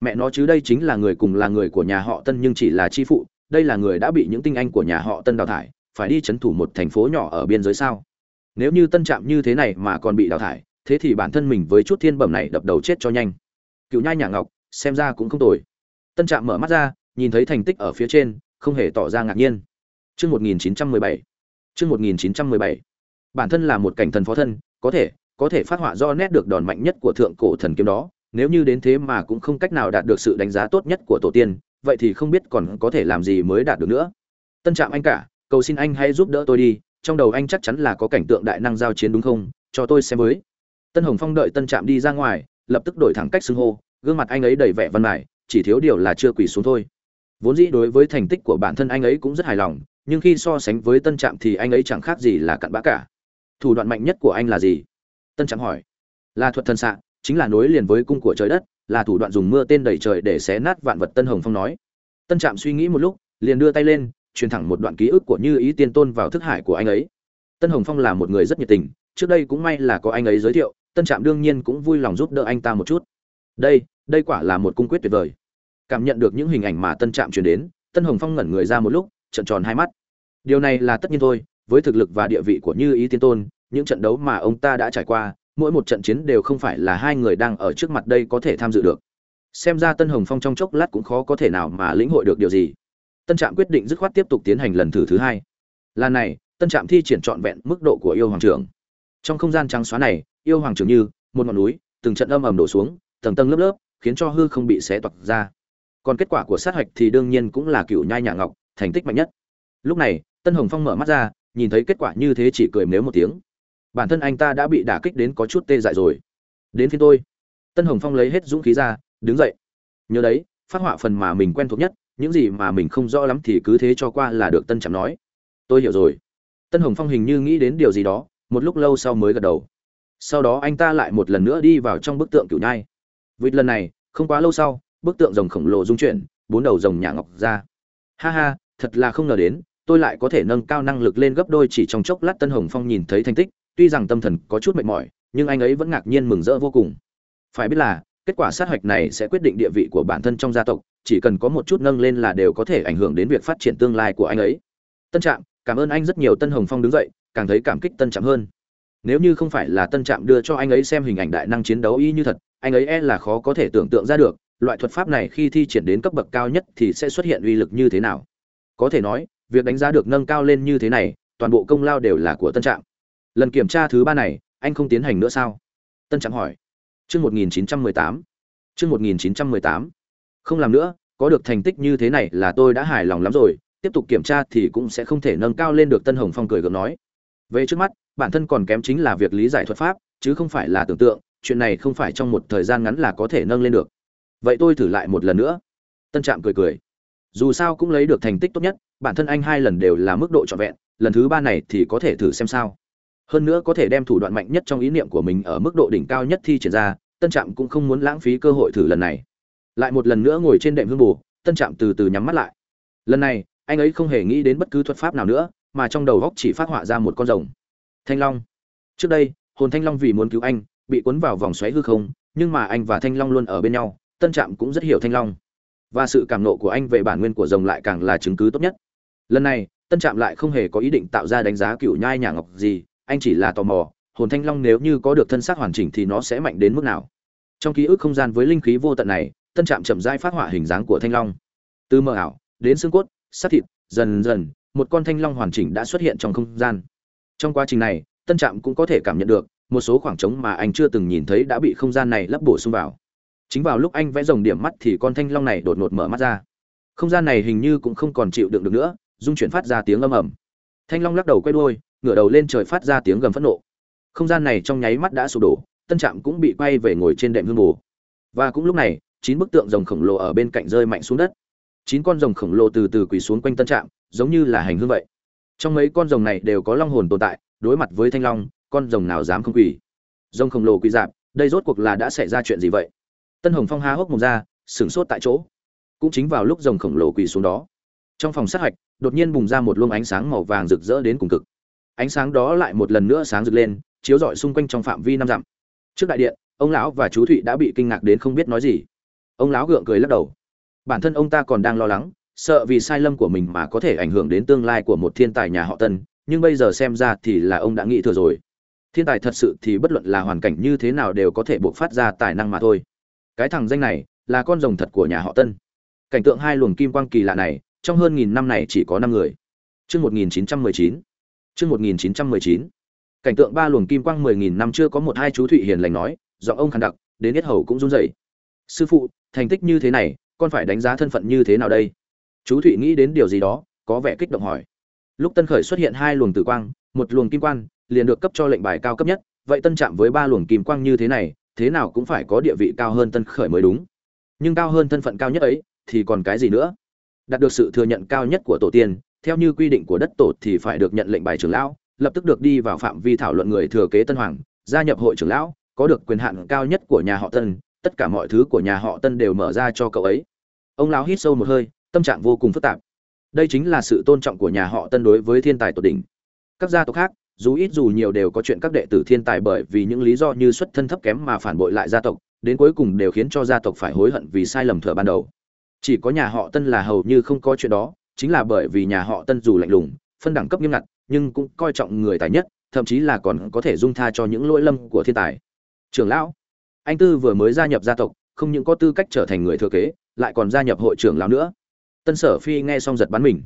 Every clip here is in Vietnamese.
mẹ nó chứ đây chính là người cùng là người của nhà họ tân nhưng chỉ là chi phụ, đây là người đã bị những tinh anh của nhà họ tân đào thải, phải đi chấn thủ một thành phố nhỏ ở biên giới sao? Nếu như tân trạm như thế này mà còn bị đào thải, thế thì bản thân mình với chút thiên bẩm này đập đầu chết cho nhanh. Cựu nhai nhà ngọc, xem ra cũng không tồi. Tân trạm mở mắt ra, nhìn thấy thành tích ở phía trên, không hề tỏ ra ngạc nhiên. Trước 1917 Trước 1917 bản thân là một cảnh thần phó thân, có thể có thể phát họa do nét được đòn mạnh nhất của thượng cổ thần kiếm đó nếu như đến thế mà cũng không cách nào đạt được sự đánh giá tốt nhất của tổ tiên, vậy thì không biết còn có thể làm gì mới đạt được nữa. Tân trạm anh cả, cầu xin anh hãy giúp đỡ tôi đi, trong đầu anh chắc chắn là có cảnh tượng đại năng giao chiến đúng không? Cho tôi xem với. Tân hồng phong đợi tân trạm đi ra ngoài, lập tức đổi thẳng cách xưng hô, gương mặt anh ấy đầy vẻ văn mải chỉ thiếu điều là chưa quỳ xuống thôi. Vốn dĩ đối với thành tích của bản thân anh ấy cũng rất hài lòng, nhưng khi so sánh với tân trạm thì anh ấy chẳng khác gì là cặn bã cả. Thủ đoạn mạnh nhất của anh là gì? Tân trạm hỏi. Là thuật thần xạ chính là nối liền với cung của trời đất, là thủ đoạn dùng mưa tên đầy trời để xé nát vạn vật tân hồng phong nói. Tân trạm suy nghĩ một lúc, liền đưa tay lên, truyền thẳng một đoạn ký ức của như ý tiên tôn vào thức hải của anh ấy. Tân hồng phong là một người rất nhiệt tình, trước đây cũng may là có anh ấy giới thiệu, tân trạm đương nhiên cũng vui lòng giúp đỡ anh ta một chút. Đây đây quả là một cung quyết tuyệt vời. Cảm nhận được những hình ảnh mà tân trạm truyền đến, tân hồng phong ngẩn người ra một lúc trận tròn hai mắt. Điều này là tất nhiên thôi, với thực lực và địa vị của như ý tiên tôn, những trận đấu mà ông ta đã trải qua mỗi một trận chiến đều không phải là hai người đang ở trước mặt đây có thể tham dự được. Xem ra tân hồng phong trong chốc lát cũng khó có thể nào mà lĩnh hội được điều gì. Tân trạm quyết định dứt khoát tiếp tục tiến hành lần thử thứ hai. Lần này, tân trạm thi triển trọn vẹn mức độ của yêu hoàng trưởng. Trong không gian trắng xóa này, yêu hoàng trưởng như một ngọn núi, từng trận âm ầm đổ xuống, tầng tầng lớp lớp, khiến cho hư không bị xé toạc ra. Còn kết quả của sát hạch thì đương nhiên cũng là cựu nhai nhà ngọc, thành tích mạnh nhất. Lúc này, tân hồng phong mở mắt ra, nhìn thấy kết quả như thế chỉ cười nếu một tiếng bản thân anh ta đã bị đả kích đến có chút tê dại rồi. Đến phía tôi. Tân hồng phong lấy hết dũng khí ra, đứng dậy. Nhớ đấy, phát họa phần mà mình quen thuộc nhất, những gì mà mình không rõ lắm thì cứ thế cho qua là được tân chạm nói. Tôi hiểu rồi. Tân hồng phong hình như nghĩ đến điều gì đó, một lúc lâu sau mới gật đầu. Sau đó anh ta lại một lần nữa đi vào trong bức tượng cửu nhai. Vịt lần này, không quá lâu sau, bức tượng rồng khổng lồ dung chuyển, bốn đầu rồng nhả ngọc ra. Ha ha, thật là không ngờ đến, tôi lại có thể nâng cao năng lực lên gấp đôi chỉ trong chốc lát tân hồng phong nhìn thấy thành tích tuy rằng tâm thần có chút mệt mỏi, nhưng anh ấy vẫn ngạc nhiên mừng rỡ vô cùng. Phải biết là, kết quả sát hạch này sẽ quyết định địa vị của bản thân trong gia tộc, chỉ cần có một chút nâng lên là đều có thể ảnh hưởng đến việc phát triển tương lai của anh ấy. Tân trạm, cảm ơn anh rất nhiều, tân hồng phong đứng dậy, càng thấy cảm kích tân trạm hơn. Nếu như không phải là tân trạm đưa cho anh ấy xem hình ảnh đại năng chiến đấu y như thật, anh ấy e là khó có thể tưởng tượng ra được, loại thuật pháp này khi thi triển đến cấp bậc cao nhất thì sẽ xuất hiện uy lực như thế nào. Có thể nói, việc đánh giá được nâng cao lên như thế này, toàn bộ công lao đều là của tân trạm lần kiểm tra thứ ba này, anh không tiến hành nữa sao? Tân trạm hỏi. Chương một nghìn chín trăm mười tám. Chương một nghìn chín trăm mười tám. Không làm nữa, có được thành tích như thế này là tôi đã hài lòng lắm rồi, tiếp tục kiểm tra thì cũng sẽ không thể nâng cao lên được, tân hồng phong cười gượng nói. Về trước mắt, bản thân còn kém chính là việc lý giải thuật pháp, chứ không phải là tưởng tượng, chuyện này không phải trong một thời gian ngắn là có thể nâng lên được. Vậy tôi thử lại một lần nữa. Tân trạm cười cười. Dù sao cũng lấy được thành tích tốt nhất, bản thân anh hai lần đều là mức độ trọn vẹn, lần thứ ba này thì có thể thử xem sao hơn nữa có thể đem thủ đoạn mạnh nhất trong ý niệm của mình ở mức độ đỉnh cao nhất thi triển ra, tân trạm cũng không muốn lãng phí cơ hội thử lần này. Lại một lần nữa ngồi trên đệm hương bù, tân trạm từ từ nhắm mắt lại. Lần này, anh ấy không hề nghĩ đến bất cứ thuật pháp nào nữa, mà trong đầu góc chỉ phát họa ra một con rồng. Thanh long. Trước đây, hồn thanh long vì muốn cứu anh, bị cuốn vào vòng xoáy hư không, nhưng mà anh và thanh long luôn ở bên nhau, tân trạm cũng rất hiểu thanh long. Và sự cảm nộ của anh về bản nguyên của rồng lại càng là chứng cứ tốt nhất. Lần này, tân trạm lại không hề có ý định tạo ra đánh giá cựu nhai nhà ngọc gì anh chỉ là tò mò, hồn thanh long nếu như có được thân xác hoàn chỉnh thì nó sẽ mạnh đến mức nào? Trong ký ức không gian với linh khí vô tận này, tân trạm chậm rãi phát họa hình dáng của thanh long. Từ mờ ảo, đến xương cốt sát thịt, dần dần, một con thanh long hoàn chỉnh đã xuất hiện trong không gian. Trong quá trình này, tân trạm cũng có thể cảm nhận được, một số khoảng trống mà anh chưa từng nhìn thấy đã bị không gian này lấp bổ sung vào. Chính vào lúc anh vẽ dòng điểm mắt thì con thanh long này đột ngột mở mắt ra. Không gian này hình như cũng không còn chịu đựng được nữa dung chuyển phát ra tiếng âm ầm. Thanh long lắc đầu quay đuôi ngửa đầu lên trời phát ra tiếng gầm phẫn nộ. Không gian này trong nháy mắt đã sụp đổ, tân trạm cũng bị quay về ngồi trên đệm hương bù và cũng lúc này, chín bức tượng rồng khổng lồ ở bên cạnh rơi mạnh xuống đất. Chín con rồng khổng lồ từ từ quỳ xuống quanh tân trạm, giống như là hành hương vậy. Trong mấy con rồng này đều có long hồn tồn tại, đối mặt với thanh long, con rồng nào dám không quỳ? Rồng khổng lồ quỳ dạp, đây rốt cuộc là đã xảy ra chuyện gì vậy? Tân hồng phong há hốc mồm ra, sửng sốt tại chỗ. Cũng chính vào lúc rồng khổng lồ quỳ xuống đó, trong phòng sát hạch, đột nhiên bùng ra một luồng ánh sáng màu vàng rực rỡ đến cùng cực ánh sáng đó lại một lần nữa sáng rực lên chiếu rọi xung quanh trong phạm vi năm dặm. Trước đại điện ông lão và chú thụy đã bị kinh ngạc đến không biết nói gì. Ông lão gượng cười lắc đầu. Bản thân ông ta còn đang lo lắng sợ vì sai lầm của mình mà có thể ảnh hưởng đến tương lai của một thiên tài nhà họ tân nhưng bây giờ xem ra thì là ông đã nghĩ thừa rồi. Thiên tài thật sự thì bất luận là hoàn cảnh như thế nào đều có thể buộc phát ra tài năng mà thôi. Cái thằng danh này là con rồng thật của nhà họ tân. Cảnh tượng hai luồng kim quang kỳ lạ này trong hơn nghìn năm này chỉ có năm người. Trước 1919, chương một nghìn chín trăm mười chín. Cảnh tượng ba luồng kim quang 10000 năm chưa có một hai chú thụy hiền lành nói, giọng ông khàn đặc, đến hết hầu cũng run rẩy. Sư phụ, thành tích như thế này, con phải đánh giá thân phận như thế nào đây? Chú thụy nghĩ đến điều gì đó, có vẻ kích động hỏi. Lúc tân khởi xuất hiện hai luồng tử quang, một luồng kim quang, liền được cấp cho lệnh bài cao cấp nhất, vậy tân chạm với ba luồng kim quang như thế này, thế nào cũng phải có địa vị cao hơn tân khởi mới đúng. Nhưng cao hơn thân phận cao nhất ấy, thì còn cái gì nữa? Đạt được sự thừa nhận cao nhất của tổ tiên theo như quy định của đất tổ thì phải được nhận lệnh bài trưởng lão, lập tức được đi vào phạm vi thảo luận người thừa kế tân hoàng, gia nhập hội trưởng lão, có được quyền hạn cao nhất của nhà họ tân, tất cả mọi thứ của nhà họ tân đều mở ra cho cậu ấy. Ông lão hít sâu một hơi, tâm trạng vô cùng phức tạp. Đây chính là sự tôn trọng của nhà họ tân đối với thiên tài tột đỉnh. Các gia tộc khác, dù ít dù nhiều đều có chuyện các đệ tử thiên tài bởi vì những lý do như xuất thân thấp kém mà phản bội lại gia tộc, đến cuối cùng đều khiến cho gia tộc phải hối hận vì sai lầm thừa ban đầu. Chỉ có nhà họ tân là hầu như không có chuyện đó chính là bởi vì nhà họ tân dù lạnh lùng, phân đẳng cấp nghiêm ngặt, nhưng cũng coi trọng người tài nhất, thậm chí là còn có thể dung tha cho những lỗi lầm của thiên tài. Trưởng lão, anh tư vừa mới gia nhập gia tộc, không những có tư cách trở thành người thừa kế, lại còn gia nhập hội trưởng lão nữa. Tân sở phi nghe xong giật bắn mình.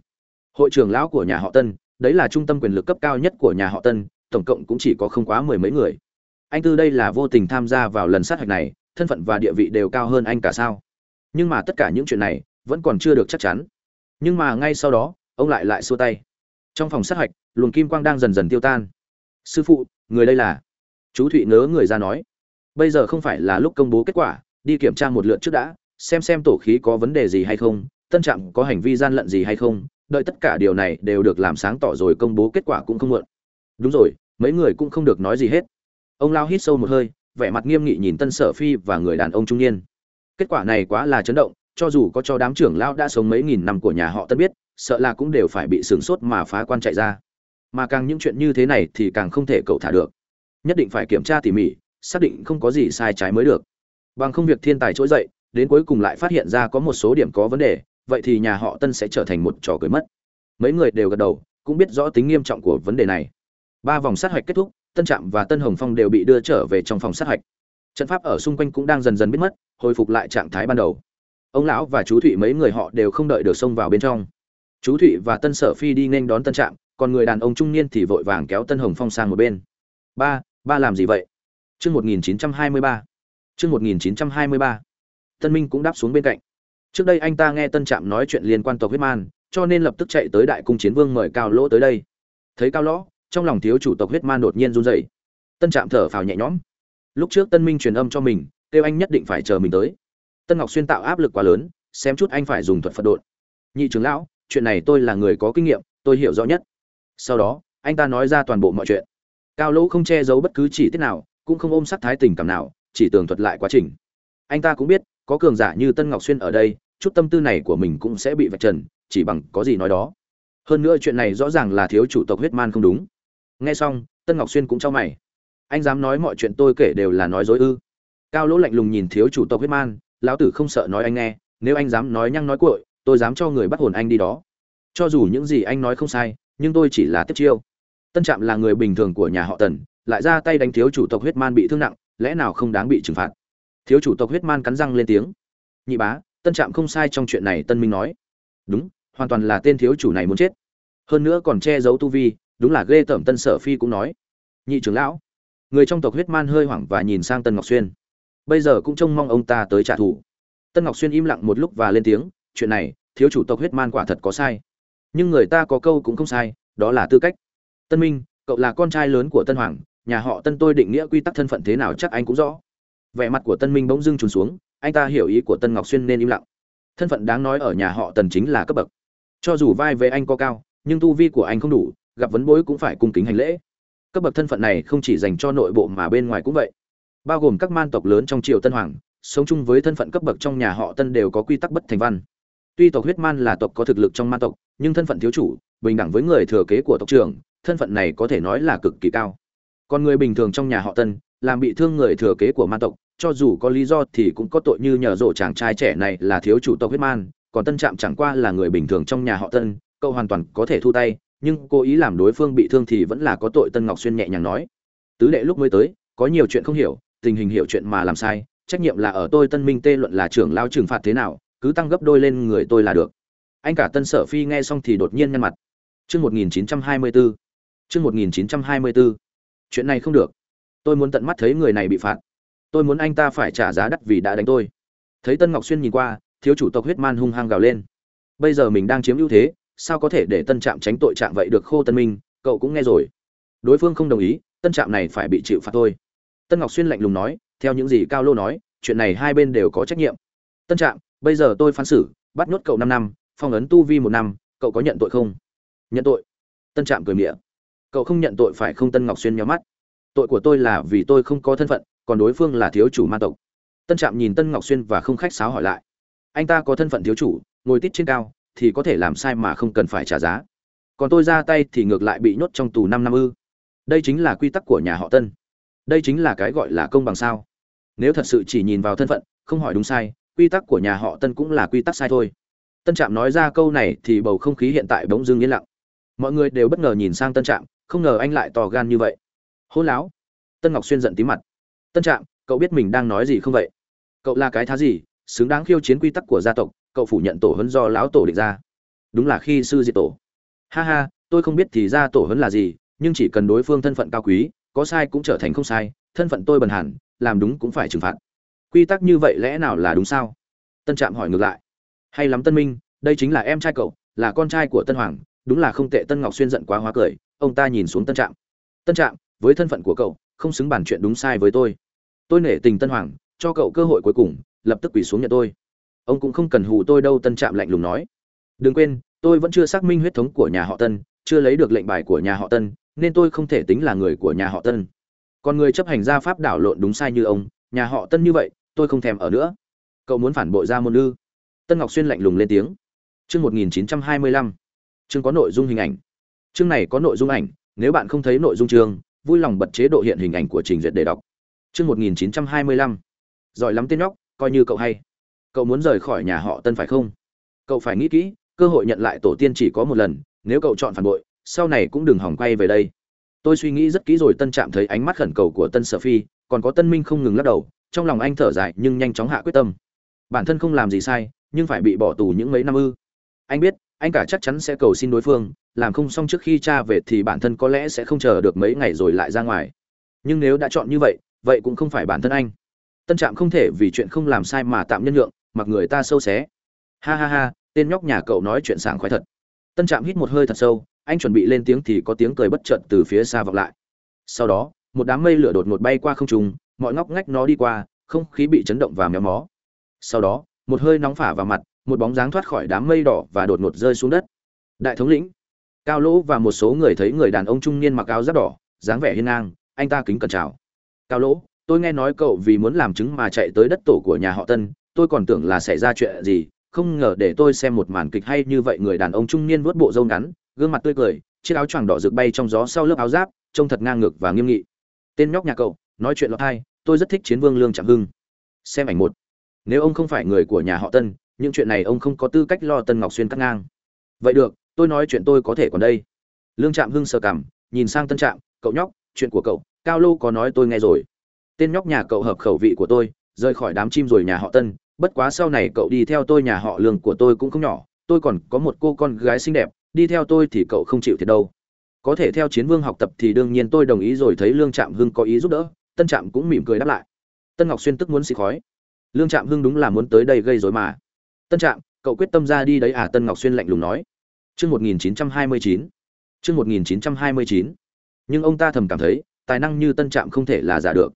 Hội trưởng lão của nhà họ tân, đấy là trung tâm quyền lực cấp cao nhất của nhà họ tân, tổng cộng cũng chỉ có không quá mười mấy người. Anh tư đây là vô tình tham gia vào lần sát hạch này, thân phận và địa vị đều cao hơn anh cả sao? Nhưng mà tất cả những chuyện này vẫn còn chưa được chắc chắn nhưng mà ngay sau đó, ông lại lại xua tay. Trong phòng sát hạch, luồng kim quang đang dần dần tiêu tan. Sư phụ, người đây là? Chú thụy ngớ người ra nói. Bây giờ không phải là lúc công bố kết quả, đi kiểm tra một lượt trước đã, xem xem tổ khí có vấn đề gì hay không, tân trạm có hành vi gian lận gì hay không, đợi tất cả điều này đều được làm sáng tỏ rồi công bố kết quả cũng không muộn. Đúng rồi, mấy người cũng không được nói gì hết. Ông lao hít sâu một hơi, vẻ mặt nghiêm nghị nhìn tân sở phi và người đàn ông trung niên. Kết quả này quá là chấn động cho dù có cho đám trưởng lão đã sống mấy nghìn năm của nhà họ tân biết, sợ là cũng đều phải bị sửng sốt mà phá quan chạy ra. Mà càng những chuyện như thế này thì càng không thể cậu thả được. Nhất định phải kiểm tra tỉ mỉ, xác định không có gì sai trái mới được. Bằng không việc thiên tài trỗi dậy, đến cuối cùng lại phát hiện ra có một số điểm có vấn đề, vậy thì nhà họ tân sẽ trở thành một trò cười mất. Mấy người đều gật đầu, cũng biết rõ tính nghiêm trọng của vấn đề này. Ba vòng sát hạch kết thúc, tân trạm và tân hồng phong đều bị đưa trở về trong phòng sát hạch. Trận pháp ở xung quanh cũng đang dần dần biến mất, hồi phục lại trạng thái ban đầu ông lão và chú thụy mấy người họ đều không đợi được xông vào bên trong. Chú thụy và tân sở phi đi nên đón tân trạm, còn người đàn ông trung niên thì vội vàng kéo tân hồng phong sang một bên. Ba ba làm gì vậy? Chương một nghìn chín trăm hai mươi ba. Chương một nghìn chín trăm hai mươi ba. Tân minh cũng đáp xuống bên cạnh. Trước đây anh ta nghe tân trạm nói chuyện liên quan tộc huyết man, cho nên lập tức chạy tới đại cung chiến vương mời cao lỗ tới đây. Thấy cao lỗ, trong lòng thiếu chủ tộc huyết man đột nhiên run rẩy. Tân trạm thở phào nhẹ nhõm. Lúc trước tân minh truyền âm cho mình, kêu anh nhất định phải chờ mình tới tân ngọc xuyên tạo áp lực quá lớn, xem chút anh phải dùng thuật phật đột nhị trưởng lão, chuyện này tôi là người có kinh nghiệm, tôi hiểu rõ nhất. Sau đó, anh ta nói ra toàn bộ mọi chuyện. Cao lỗ không che giấu bất cứ chỉ tiết nào, cũng không ôm sắc thái tình cảm nào, chỉ tường thuật lại quá trình. Anh ta cũng biết, có cường giả như tân ngọc xuyên ở đây, chút tâm tư này của mình cũng sẽ bị vạch trần, chỉ bằng có gì nói đó. Hơn nữa chuyện này rõ ràng là thiếu chủ tộc huyết man không đúng. Nghe xong, tân ngọc xuyên cũng cho mày. Anh dám nói mọi chuyện tôi kể đều là nói dối ư? Cao lỗ lạnh lùng nhìn thiếu chủ tộc huyết man lão tử không sợ nói anh nghe, nếu anh dám nói nhăng nói cuội, tôi dám cho người bắt hồn anh đi đó. Cho dù những gì anh nói không sai, nhưng tôi chỉ là tiếp chiêu. Tân trạm là người bình thường của nhà họ tần, lại ra tay đánh thiếu chủ tộc huyết man bị thương nặng, lẽ nào không đáng bị trừng phạt? Thiếu chủ tộc huyết man cắn răng lên tiếng. Nhị bá, tân trạm không sai trong chuyện này, tân minh nói. Đúng, hoàn toàn là tên thiếu chủ này muốn chết. Hơn nữa còn che giấu tu vi, đúng là ghê tởm tân sở phi cũng nói. Nhị trưởng lão, người trong tộc huyết man hơi hoảng và nhìn sang tân ngọc xuyên bây giờ cũng trông mong ông ta tới trả thù. Tân ngọc xuyên im lặng một lúc và lên tiếng, chuyện này, thiếu chủ tộc huyết man quả thật có sai. Nhưng người ta có câu cũng không sai, đó là tư cách. Tân minh, cậu là con trai lớn của tân hoàng, nhà họ tân tôi định nghĩa quy tắc thân phận thế nào chắc anh cũng rõ. Vẻ mặt của tân minh bỗng dưng trùn xuống, anh ta hiểu ý của tân ngọc xuyên nên im lặng. Thân phận đáng nói ở nhà họ tần chính là cấp bậc. Cho dù vai về anh có cao, nhưng tu vi của anh không đủ, gặp vấn bối cũng phải cung kính hành lễ. Cấp bậc thân phận này không chỉ dành cho nội bộ mà bên ngoài cũng vậy bao gồm các man tộc lớn trong triều tân hoàng, sống chung với thân phận cấp bậc trong nhà họ tân đều có quy tắc bất thành văn. Tuy tộc huyết man là tộc có thực lực trong man tộc, nhưng thân phận thiếu chủ, bình đẳng với người thừa kế của tộc trưởng, thân phận này có thể nói là cực kỳ cao. Còn người bình thường trong nhà họ tân, làm bị thương người thừa kế của man tộc, cho dù có lý do thì cũng có tội như nhờ rộ chàng trai trẻ này là thiếu chủ tộc huyết man, còn tân trạm chẳng qua là người bình thường trong nhà họ tân, cậu hoàn toàn có thể thu tay, nhưng cố ý làm đối phương bị thương thì vẫn là có tội tân ngọc xuyên nhẹ nhàng nói. Tứ đệ lúc mới tới, có nhiều chuyện không hiểu tình hình hiểu chuyện mà làm sai, trách nhiệm là ở tôi tân minh tê luận là trưởng lao trừng phạt thế nào, cứ tăng gấp đôi lên người tôi là được. Anh cả tân sở phi nghe xong thì đột nhiên nhăn mặt. Chương một nghìn chín trăm hai mươi bốn chương một nghìn chín trăm hai mươi bốn chuyện này không được. Tôi muốn tận mắt thấy người này bị phạt. Tôi muốn anh ta phải trả giá đắt vì đã đánh tôi. Thấy tân ngọc xuyên nhìn qua, thiếu chủ tộc huyết man hung hăng gào lên. Bây giờ mình đang chiếm ưu thế, sao có thể để tân trạm tránh tội trạng vậy được khô tân minh, cậu cũng nghe rồi. Đối phương không đồng ý, tân trạm này phải bị chịu phạt thôi tân ngọc xuyên lạnh lùng nói, theo những gì cao lô nói, chuyện này hai bên đều có trách nhiệm. Tân trạm, bây giờ tôi phán xử, bắt nhốt cậu năm năm, phong ấn tu vi một năm, cậu có nhận tội không? Nhận tội. Tân trạm cười miệng cậu không nhận tội phải không? Tân ngọc xuyên nhắm mắt. Tội của tôi là vì tôi không có thân phận, còn đối phương là thiếu chủ ma tộc. Tân trạm nhìn tân ngọc xuyên và không khách sáo hỏi lại. Anh ta có thân phận thiếu chủ, ngồi tít trên cao, thì có thể làm sai mà không cần phải trả giá. Còn tôi ra tay thì ngược lại bị nhốt trong tù năm năm ư. Đây chính là quy tắc của nhà họ tân đây chính là cái gọi là công bằng sao? Nếu thật sự chỉ nhìn vào thân phận, không hỏi đúng sai, quy tắc của nhà họ tân cũng là quy tắc sai thôi. Tân trạm nói ra câu này thì bầu không khí hiện tại bỗng dưng yên lặng. Mọi người đều bất ngờ nhìn sang tân trạm, không ngờ anh lại tò gan như vậy. Hôn láo. Tân ngọc xuyên giận tí mặt. Tân trạm, cậu biết mình đang nói gì không vậy? Cậu là cái thá gì, xứng đáng khiêu chiến quy tắc của gia tộc, cậu phủ nhận tổ hấn do lão tổ định ra. Đúng là khi sư diệt tổ. Ha ha, tôi không biết thì ra tổ hấn là gì, nhưng chỉ cần đối phương thân phận cao quý có sai cũng trở thành không sai thân phận tôi bần hàn, làm đúng cũng phải trừng phạt. Quy tắc như vậy lẽ nào là đúng sao? Tân trạm hỏi ngược lại. Hay lắm tân minh đây chính là em trai cậu là con trai của tân hoàng đúng là không tệ tân ngọc xuyên giận quá hóa cười ông ta nhìn xuống tân trạm. Tân trạm với thân phận của cậu không xứng bàn chuyện đúng sai với tôi. Tôi nể tình tân hoàng cho cậu cơ hội cuối cùng lập tức quỳ xuống nhận tôi. Ông cũng không cần hù tôi đâu tân trạm lạnh lùng nói. Đừng quên tôi vẫn chưa xác minh huyết thống của nhà họ tân chưa lấy được lệnh bài của nhà họ tân nên tôi không thể tính là người của nhà họ tân. Còn người chấp hành gia pháp đảo lộn đúng sai như ông, nhà họ tân như vậy, tôi không thèm ở nữa. Cậu muốn phản bội ra môn ư? Tân ngọc xuyên lạnh lùng lên tiếng. Chương một nghìn chín trăm hai mươi lăm. Chương có nội dung hình ảnh. Chương này có nội dung ảnh, nếu bạn không thấy nội dung chương, vui lòng bật chế độ hiện hình ảnh của trình duyệt để đọc. Chương một nghìn chín trăm hai mươi lăm. Giỏi lắm tên nhóc, coi như cậu hay. Cậu muốn rời khỏi nhà họ tân phải không? Cậu phải nghĩ kỹ, cơ hội nhận lại tổ tiên chỉ có một lần, nếu cậu chọn phản bội sau này cũng đừng hỏng quay về đây. Tôi suy nghĩ rất kỹ rồi, tân trạm thấy ánh mắt khẩn cầu của tân sở phi, còn có tân minh không ngừng lắc đầu, trong lòng anh thở dài nhưng nhanh chóng hạ quyết tâm. Bản thân không làm gì sai, nhưng phải bị bỏ tù những mấy năm ư. Anh biết, anh cả chắc chắn sẽ cầu xin đối phương, làm không xong trước khi cha về thì bản thân có lẽ sẽ không chờ được mấy ngày rồi lại ra ngoài. Nhưng nếu đã chọn như vậy vậy cũng không phải bản thân anh. Tân trạm không thể vì chuyện không làm sai mà tạm nhân nhượng, mặc người ta sâu xé. Ha ha ha, tên nhóc nhà cậu nói chuyện sảng khoái thật. Tân trạm hít một hơi thật sâu anh chuẩn bị lên tiếng thì có tiếng cười bất chợt từ phía xa vọng lại. Sau đó, một đám mây lửa đột ngột bay qua không trung, mọi ngóc ngách nó đi qua, không khí bị chấn động và méo mó. Sau đó, một hơi nóng phả vào mặt, một bóng dáng thoát khỏi đám mây đỏ và đột ngột rơi xuống đất. Đại thống lĩnh, cao lỗ và một số người thấy người đàn ông trung niên mặc áo giáp đỏ, dáng vẻ hiên ngang, anh ta kính cẩn chào. Cao lỗ, tôi nghe nói cậu vì muốn làm chứng mà chạy tới đất tổ của nhà họ tân, tôi còn tưởng là xảy ra chuyện gì, không ngờ để tôi xem một màn kịch hay như vậy người đàn ông trung niên vuốt bộ râu ngắn gương mặt tươi cười, chiếc áo choàng đỏ rực bay trong gió sau lớp áo giáp, trông thật ngang ngược và nghiêm nghị. Tên nhóc nhà cậu, nói chuyện lọt hai tôi rất thích chiến vương lương trạm hưng. Xem ảnh một. Nếu ông không phải người của nhà họ tân, những chuyện này ông không có tư cách lo tân ngọc xuyên cắt ngang. Vậy được, tôi nói chuyện tôi có thể còn đây. Lương trạm hưng sờ cảm nhìn sang tân trạm, cậu nhóc, chuyện của cậu, cao lô có nói tôi nghe rồi. Tên nhóc nhà cậu hợp khẩu vị của tôi, rời khỏi đám chim rồi nhà họ tân, bất quá sau này cậu đi theo tôi nhà họ lương của tôi cũng không nhỏ, tôi còn có một cô con gái xinh đẹp đi theo tôi thì cậu không chịu thiệt đâu. Có thể theo chiến vương học tập thì đương nhiên tôi đồng ý rồi, thấy lương trạm hưng có ý giúp đỡ, tân trạm cũng mỉm cười đáp lại. Tân ngọc xuyên tức muốn xì khói. Lương trạm hưng đúng là muốn tới đây gây rối mà. Tân trạm, cậu quyết tâm ra đi đấy à? Tân ngọc xuyên lạnh lùng nói. Chương một nghìn chín trăm hai mươi chín. Chương một nghìn chín trăm hai mươi chín. Nhưng ông ta thầm cảm thấy, tài năng như tân trạm không thể là giả được.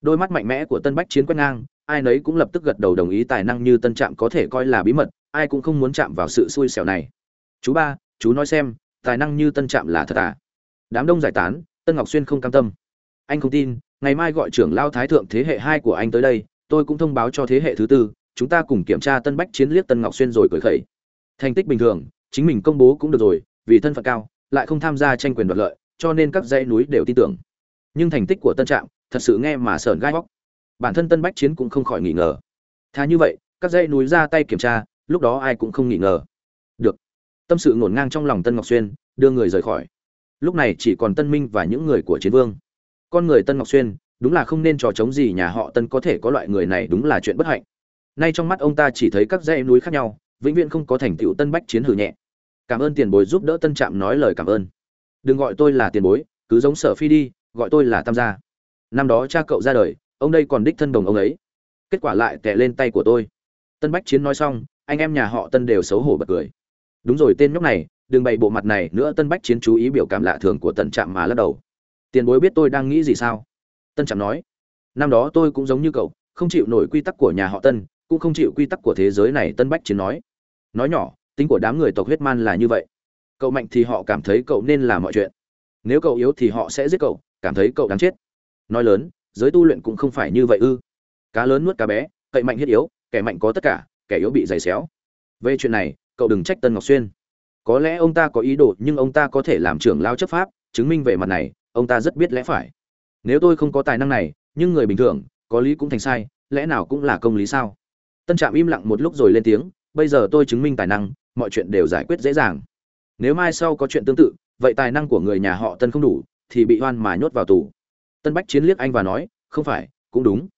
Đôi mắt mạnh mẽ của tân bách chiến quét ngang, ai nấy cũng lập tức gật đầu đồng ý tài năng như tân trạm có thể coi là bí mật, ai cũng không muốn chạm vào sự xui xẻo này. Chú ba chú nói xem, tài năng như tân trạm là thật à? Đám đông giải tán, tân ngọc xuyên không cam tâm. Anh không tin, ngày mai gọi trưởng lao thái thượng thế hệ hai của anh tới đây, tôi cũng thông báo cho thế hệ thứ tư, chúng ta cùng kiểm tra tân bách chiến liếc tân ngọc xuyên rồi cười khẩy. Thành tích bình thường, chính mình công bố cũng được rồi, vì thân phận cao, lại không tham gia tranh quyền đoạt lợi, cho nên các dãy núi đều tin tưởng. Nhưng thành tích của tân trạm, thật sự nghe mà sởn gai góc. Bản thân tân bách chiến cũng không khỏi nghỉ ngờ. Thà như vậy, các dãy núi ra tay kiểm tra, lúc đó ai cũng không nghỉ ngờ tâm sự ngổn ngang trong lòng tân ngọc xuyên, đưa người rời khỏi. Lúc này chỉ còn tân minh và những người của chiến vương. Con người tân ngọc xuyên, đúng là không nên trò chống gì nhà họ tân có thể có loại người này đúng là chuyện bất hạnh. Nay trong mắt ông ta chỉ thấy các dãy núi khác nhau, vĩnh viễn không có thành tựu tân bách chiến hử nhẹ. Cảm ơn tiền bối giúp đỡ tân trạm nói lời cảm ơn. Đừng gọi tôi là tiền bối, cứ giống sở phi đi, gọi tôi là tam gia. Năm đó cha cậu ra đời, ông đây còn đích thân đồng ông ấy. Kết quả lại tệ lên tay của tôi. Tân bách chiến nói xong, anh em nhà họ tân đều xấu hổ bật cười đúng rồi, tên nhóc này, đừng bày bộ mặt này nữa, tân bách chiến chú ý biểu cảm lạ thường của tần trạm mà lắc đầu. Tiền bối biết tôi đang nghĩ gì sao? Tân trạm nói. Năm đó tôi cũng giống như cậu, không chịu nổi quy tắc của nhà họ tân, cũng không chịu quy tắc của thế giới này, tân bách chiến nói. Nói nhỏ, tính của đám người tộc huyết man là như vậy. Cậu mạnh thì họ cảm thấy cậu nên làm mọi chuyện. Nếu cậu yếu thì họ sẽ giết cậu, cảm thấy cậu đáng chết. Nói lớn, giới tu luyện cũng không phải như vậy ư. Cá lớn nuốt cá bé, cậy mạnh thiết yếu, kẻ mạnh có tất cả, kẻ yếu bị giày xéo. Về chuyện này cậu đừng trách tân ngọc xuyên. Có lẽ ông ta có ý đồ, nhưng ông ta có thể làm trưởng lao chấp pháp, chứng minh về mặt này, ông ta rất biết lẽ phải. Nếu tôi không có tài năng này, nhưng người bình thường, có lý cũng thành sai, lẽ nào cũng là công lý sao? Tân trạm im lặng một lúc rồi lên tiếng, bây giờ tôi chứng minh tài năng, mọi chuyện đều giải quyết dễ dàng. Nếu mai sau có chuyện tương tự, vậy tài năng của người nhà họ tân không đủ, thì bị oan mà nhốt vào tù. Tân bách chiến liếc anh và nói, không phải, cũng đúng.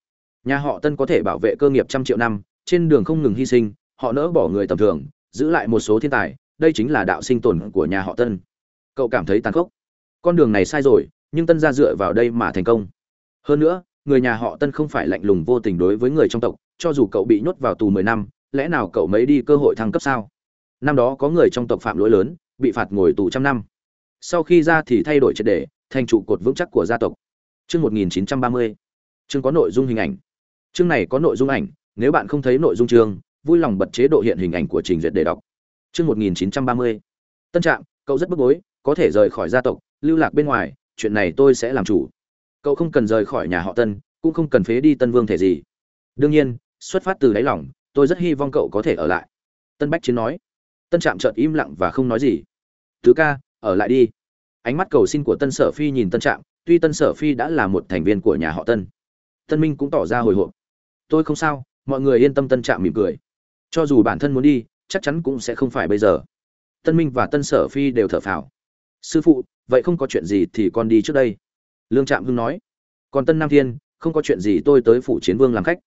Nhà họ tân có thể bảo vệ cơ nghiệp trăm triệu năm, trên đường không ngừng hy sinh, họ nỡ bỏ người tầm thường giữ lại một số thiên tài đây chính là đạo sinh tồn của nhà họ tân. Cậu cảm thấy tàn khốc. Con đường này sai rồi nhưng tân gia dựa vào đây mà thành công. Hơn nữa người nhà họ tân không phải lạnh lùng vô tình đối với người trong tộc cho dù cậu bị nhốt vào tù mười năm lẽ nào cậu mấy đi cơ hội thăng cấp sao? Năm đó có người trong tộc phạm lỗi lớn bị phạt ngồi tù trăm năm. Sau khi ra thì thay đổi triệt đề, thành trụ cột vững chắc của gia tộc. Chương một nghìn chín trăm ba mươi. Chương có nội dung hình ảnh. Chương này có nội dung ảnh nếu bạn không thấy nội dung chương vui lòng bật chế độ hiện hình ảnh của trình duyệt để đọc. Chương một nghìn chín trăm ba mươi. Tân trạng cậu rất bức bối, có thể rời khỏi gia tộc, lưu lạc bên ngoài, chuyện này tôi sẽ làm chủ. Cậu không cần rời khỏi nhà họ tân, cũng không cần phế đi tân vương thể gì. Đương nhiên, xuất phát từ đáy lòng, tôi rất hy vọng cậu có thể ở lại. Tân bách chiến nói. Tân trạm chợt im lặng và không nói gì. Thứ ca, ở lại đi. Ánh mắt cầu xin của tân sở phi nhìn tân trạm, tuy tân sở phi đã là một thành viên của nhà họ tân. Tân minh cũng tỏ ra hồi hộp. Tôi không sao, mọi người yên tâm, tân trạm mỉm cười cho dù bản thân muốn đi, chắc chắn cũng sẽ không phải bây giờ. Tân minh và tân sở phi đều thở phào. Sư phụ, vậy không có chuyện gì thì con đi trước đây. Lương trạm hưng nói. Còn tân nam thiên, không có chuyện gì tôi tới phủ chiến vương làm khách.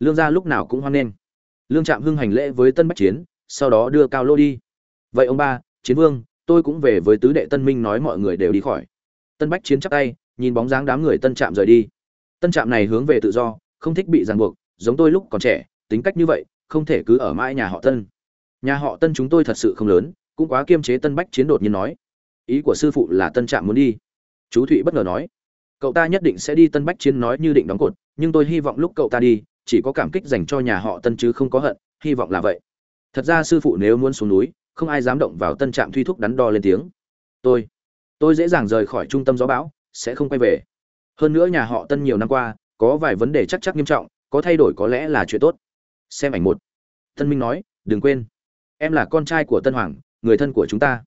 Lương gia lúc nào cũng hoan nghênh. Lương trạm hưng hành lễ với tân bách chiến, sau đó đưa cao lô đi. Vậy ông ba, chiến vương, tôi cũng về với tứ đệ tân minh nói mọi người đều đi khỏi. Tân bách chiến chắc tay, nhìn bóng dáng đám người tân trạm rời đi. Tân trạm này hướng về tự do, không thích bị ràng buộc, giống tôi lúc còn trẻ, tính cách như vậy không thể cứ ở mãi nhà họ tân. Nhà họ tân chúng tôi thật sự không lớn, cũng quá kiêm chế tân bách chiến đột nhiên nói. Ý của sư phụ là tân trạm muốn đi. Chú thụy bất ngờ nói. Cậu ta nhất định sẽ đi tân bách chiến nói như định đóng cột, nhưng tôi hy vọng lúc cậu ta đi, chỉ có cảm kích dành cho nhà họ tân chứ không có hận, hy vọng là vậy. Thật ra sư phụ nếu muốn xuống núi, không ai dám động vào tân trạm thuy thúc đắn đo lên tiếng. Tôi tôi dễ dàng rời khỏi trung tâm gió bão, sẽ không quay về. Hơn nữa nhà họ tân nhiều năm qua, có vài vấn đề chắc chắc nghiêm trọng, có thay đổi có lẽ là chuyện tốt xem ảnh một. Tân minh nói, đừng quên, em là con trai của tân hoàng, người thân của chúng ta.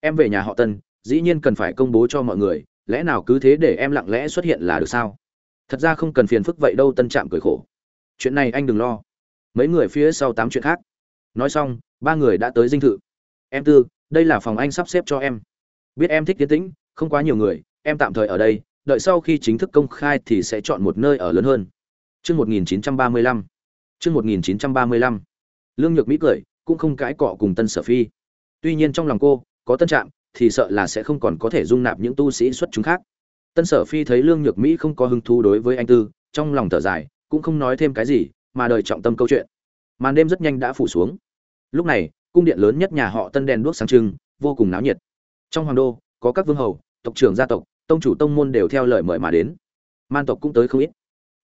Em về nhà họ tân, dĩ nhiên cần phải công bố cho mọi người, lẽ nào cứ thế để em lặng lẽ xuất hiện là được sao? Thật ra không cần phiền phức vậy đâu, tân trạm cười khổ. Chuyện này anh đừng lo. Mấy người phía sau tám chuyện khác. Nói xong, ba người đã tới dinh thự. Em tư, đây là phòng anh sắp xếp cho em. Biết em thích tiến tĩnh, không quá nhiều người, em tạm thời ở đây, đợi sau khi chính thức công khai thì sẽ chọn một nơi ở lớn hơn. Trước 1935. Chương 1935. Lương Nhược Mỹ cười, cũng không cãi cọ cùng Tân Sở Phi. Tuy nhiên trong lòng cô, có Tân Trạm, thì sợ là sẽ không còn có thể dung nạp những tu sĩ xuất chúng khác. Tân Sở Phi thấy Lương Nhược Mỹ không có hứng thú đối với anh tư, trong lòng thở dài, cũng không nói thêm cái gì, mà đời trọng tâm câu chuyện. Màn đêm rất nhanh đã phủ xuống. Lúc này, cung điện lớn nhất nhà họ Tân đèn đuốc sáng trưng, vô cùng náo nhiệt. Trong hoàng đô, có các vương hầu, tộc trưởng gia tộc, tông chủ tông môn đều theo lời mời mà đến. Man tộc cũng tới không ít.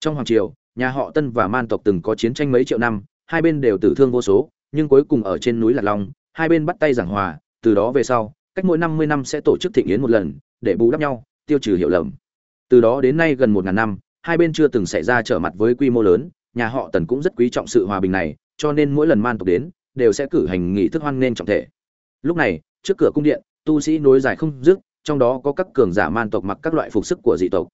Trong hoàng triều, nhà họ Tân và Man tộc từng có chiến tranh mấy triệu năm, hai bên đều tử thương vô số, nhưng cuối cùng ở trên núi Lạc Long, hai bên bắt tay giảng hòa, từ đó về sau, cách mỗi 50 năm sẽ tổ chức thịnh yến một lần, để bù đắp nhau, tiêu trừ hiểu lầm. Từ đó đến nay gần 1000 năm, hai bên chưa từng xảy ra trở mặt với quy mô lớn, nhà họ Tần cũng rất quý trọng sự hòa bình này, cho nên mỗi lần Man tộc đến, đều sẽ cử hành nghị thức hoan nghênh trọng thể. Lúc này, trước cửa cung điện, tu sĩ nối dài không dứt, trong đó có các cường giả man tộc mặc các loại phục sức của dị tộc.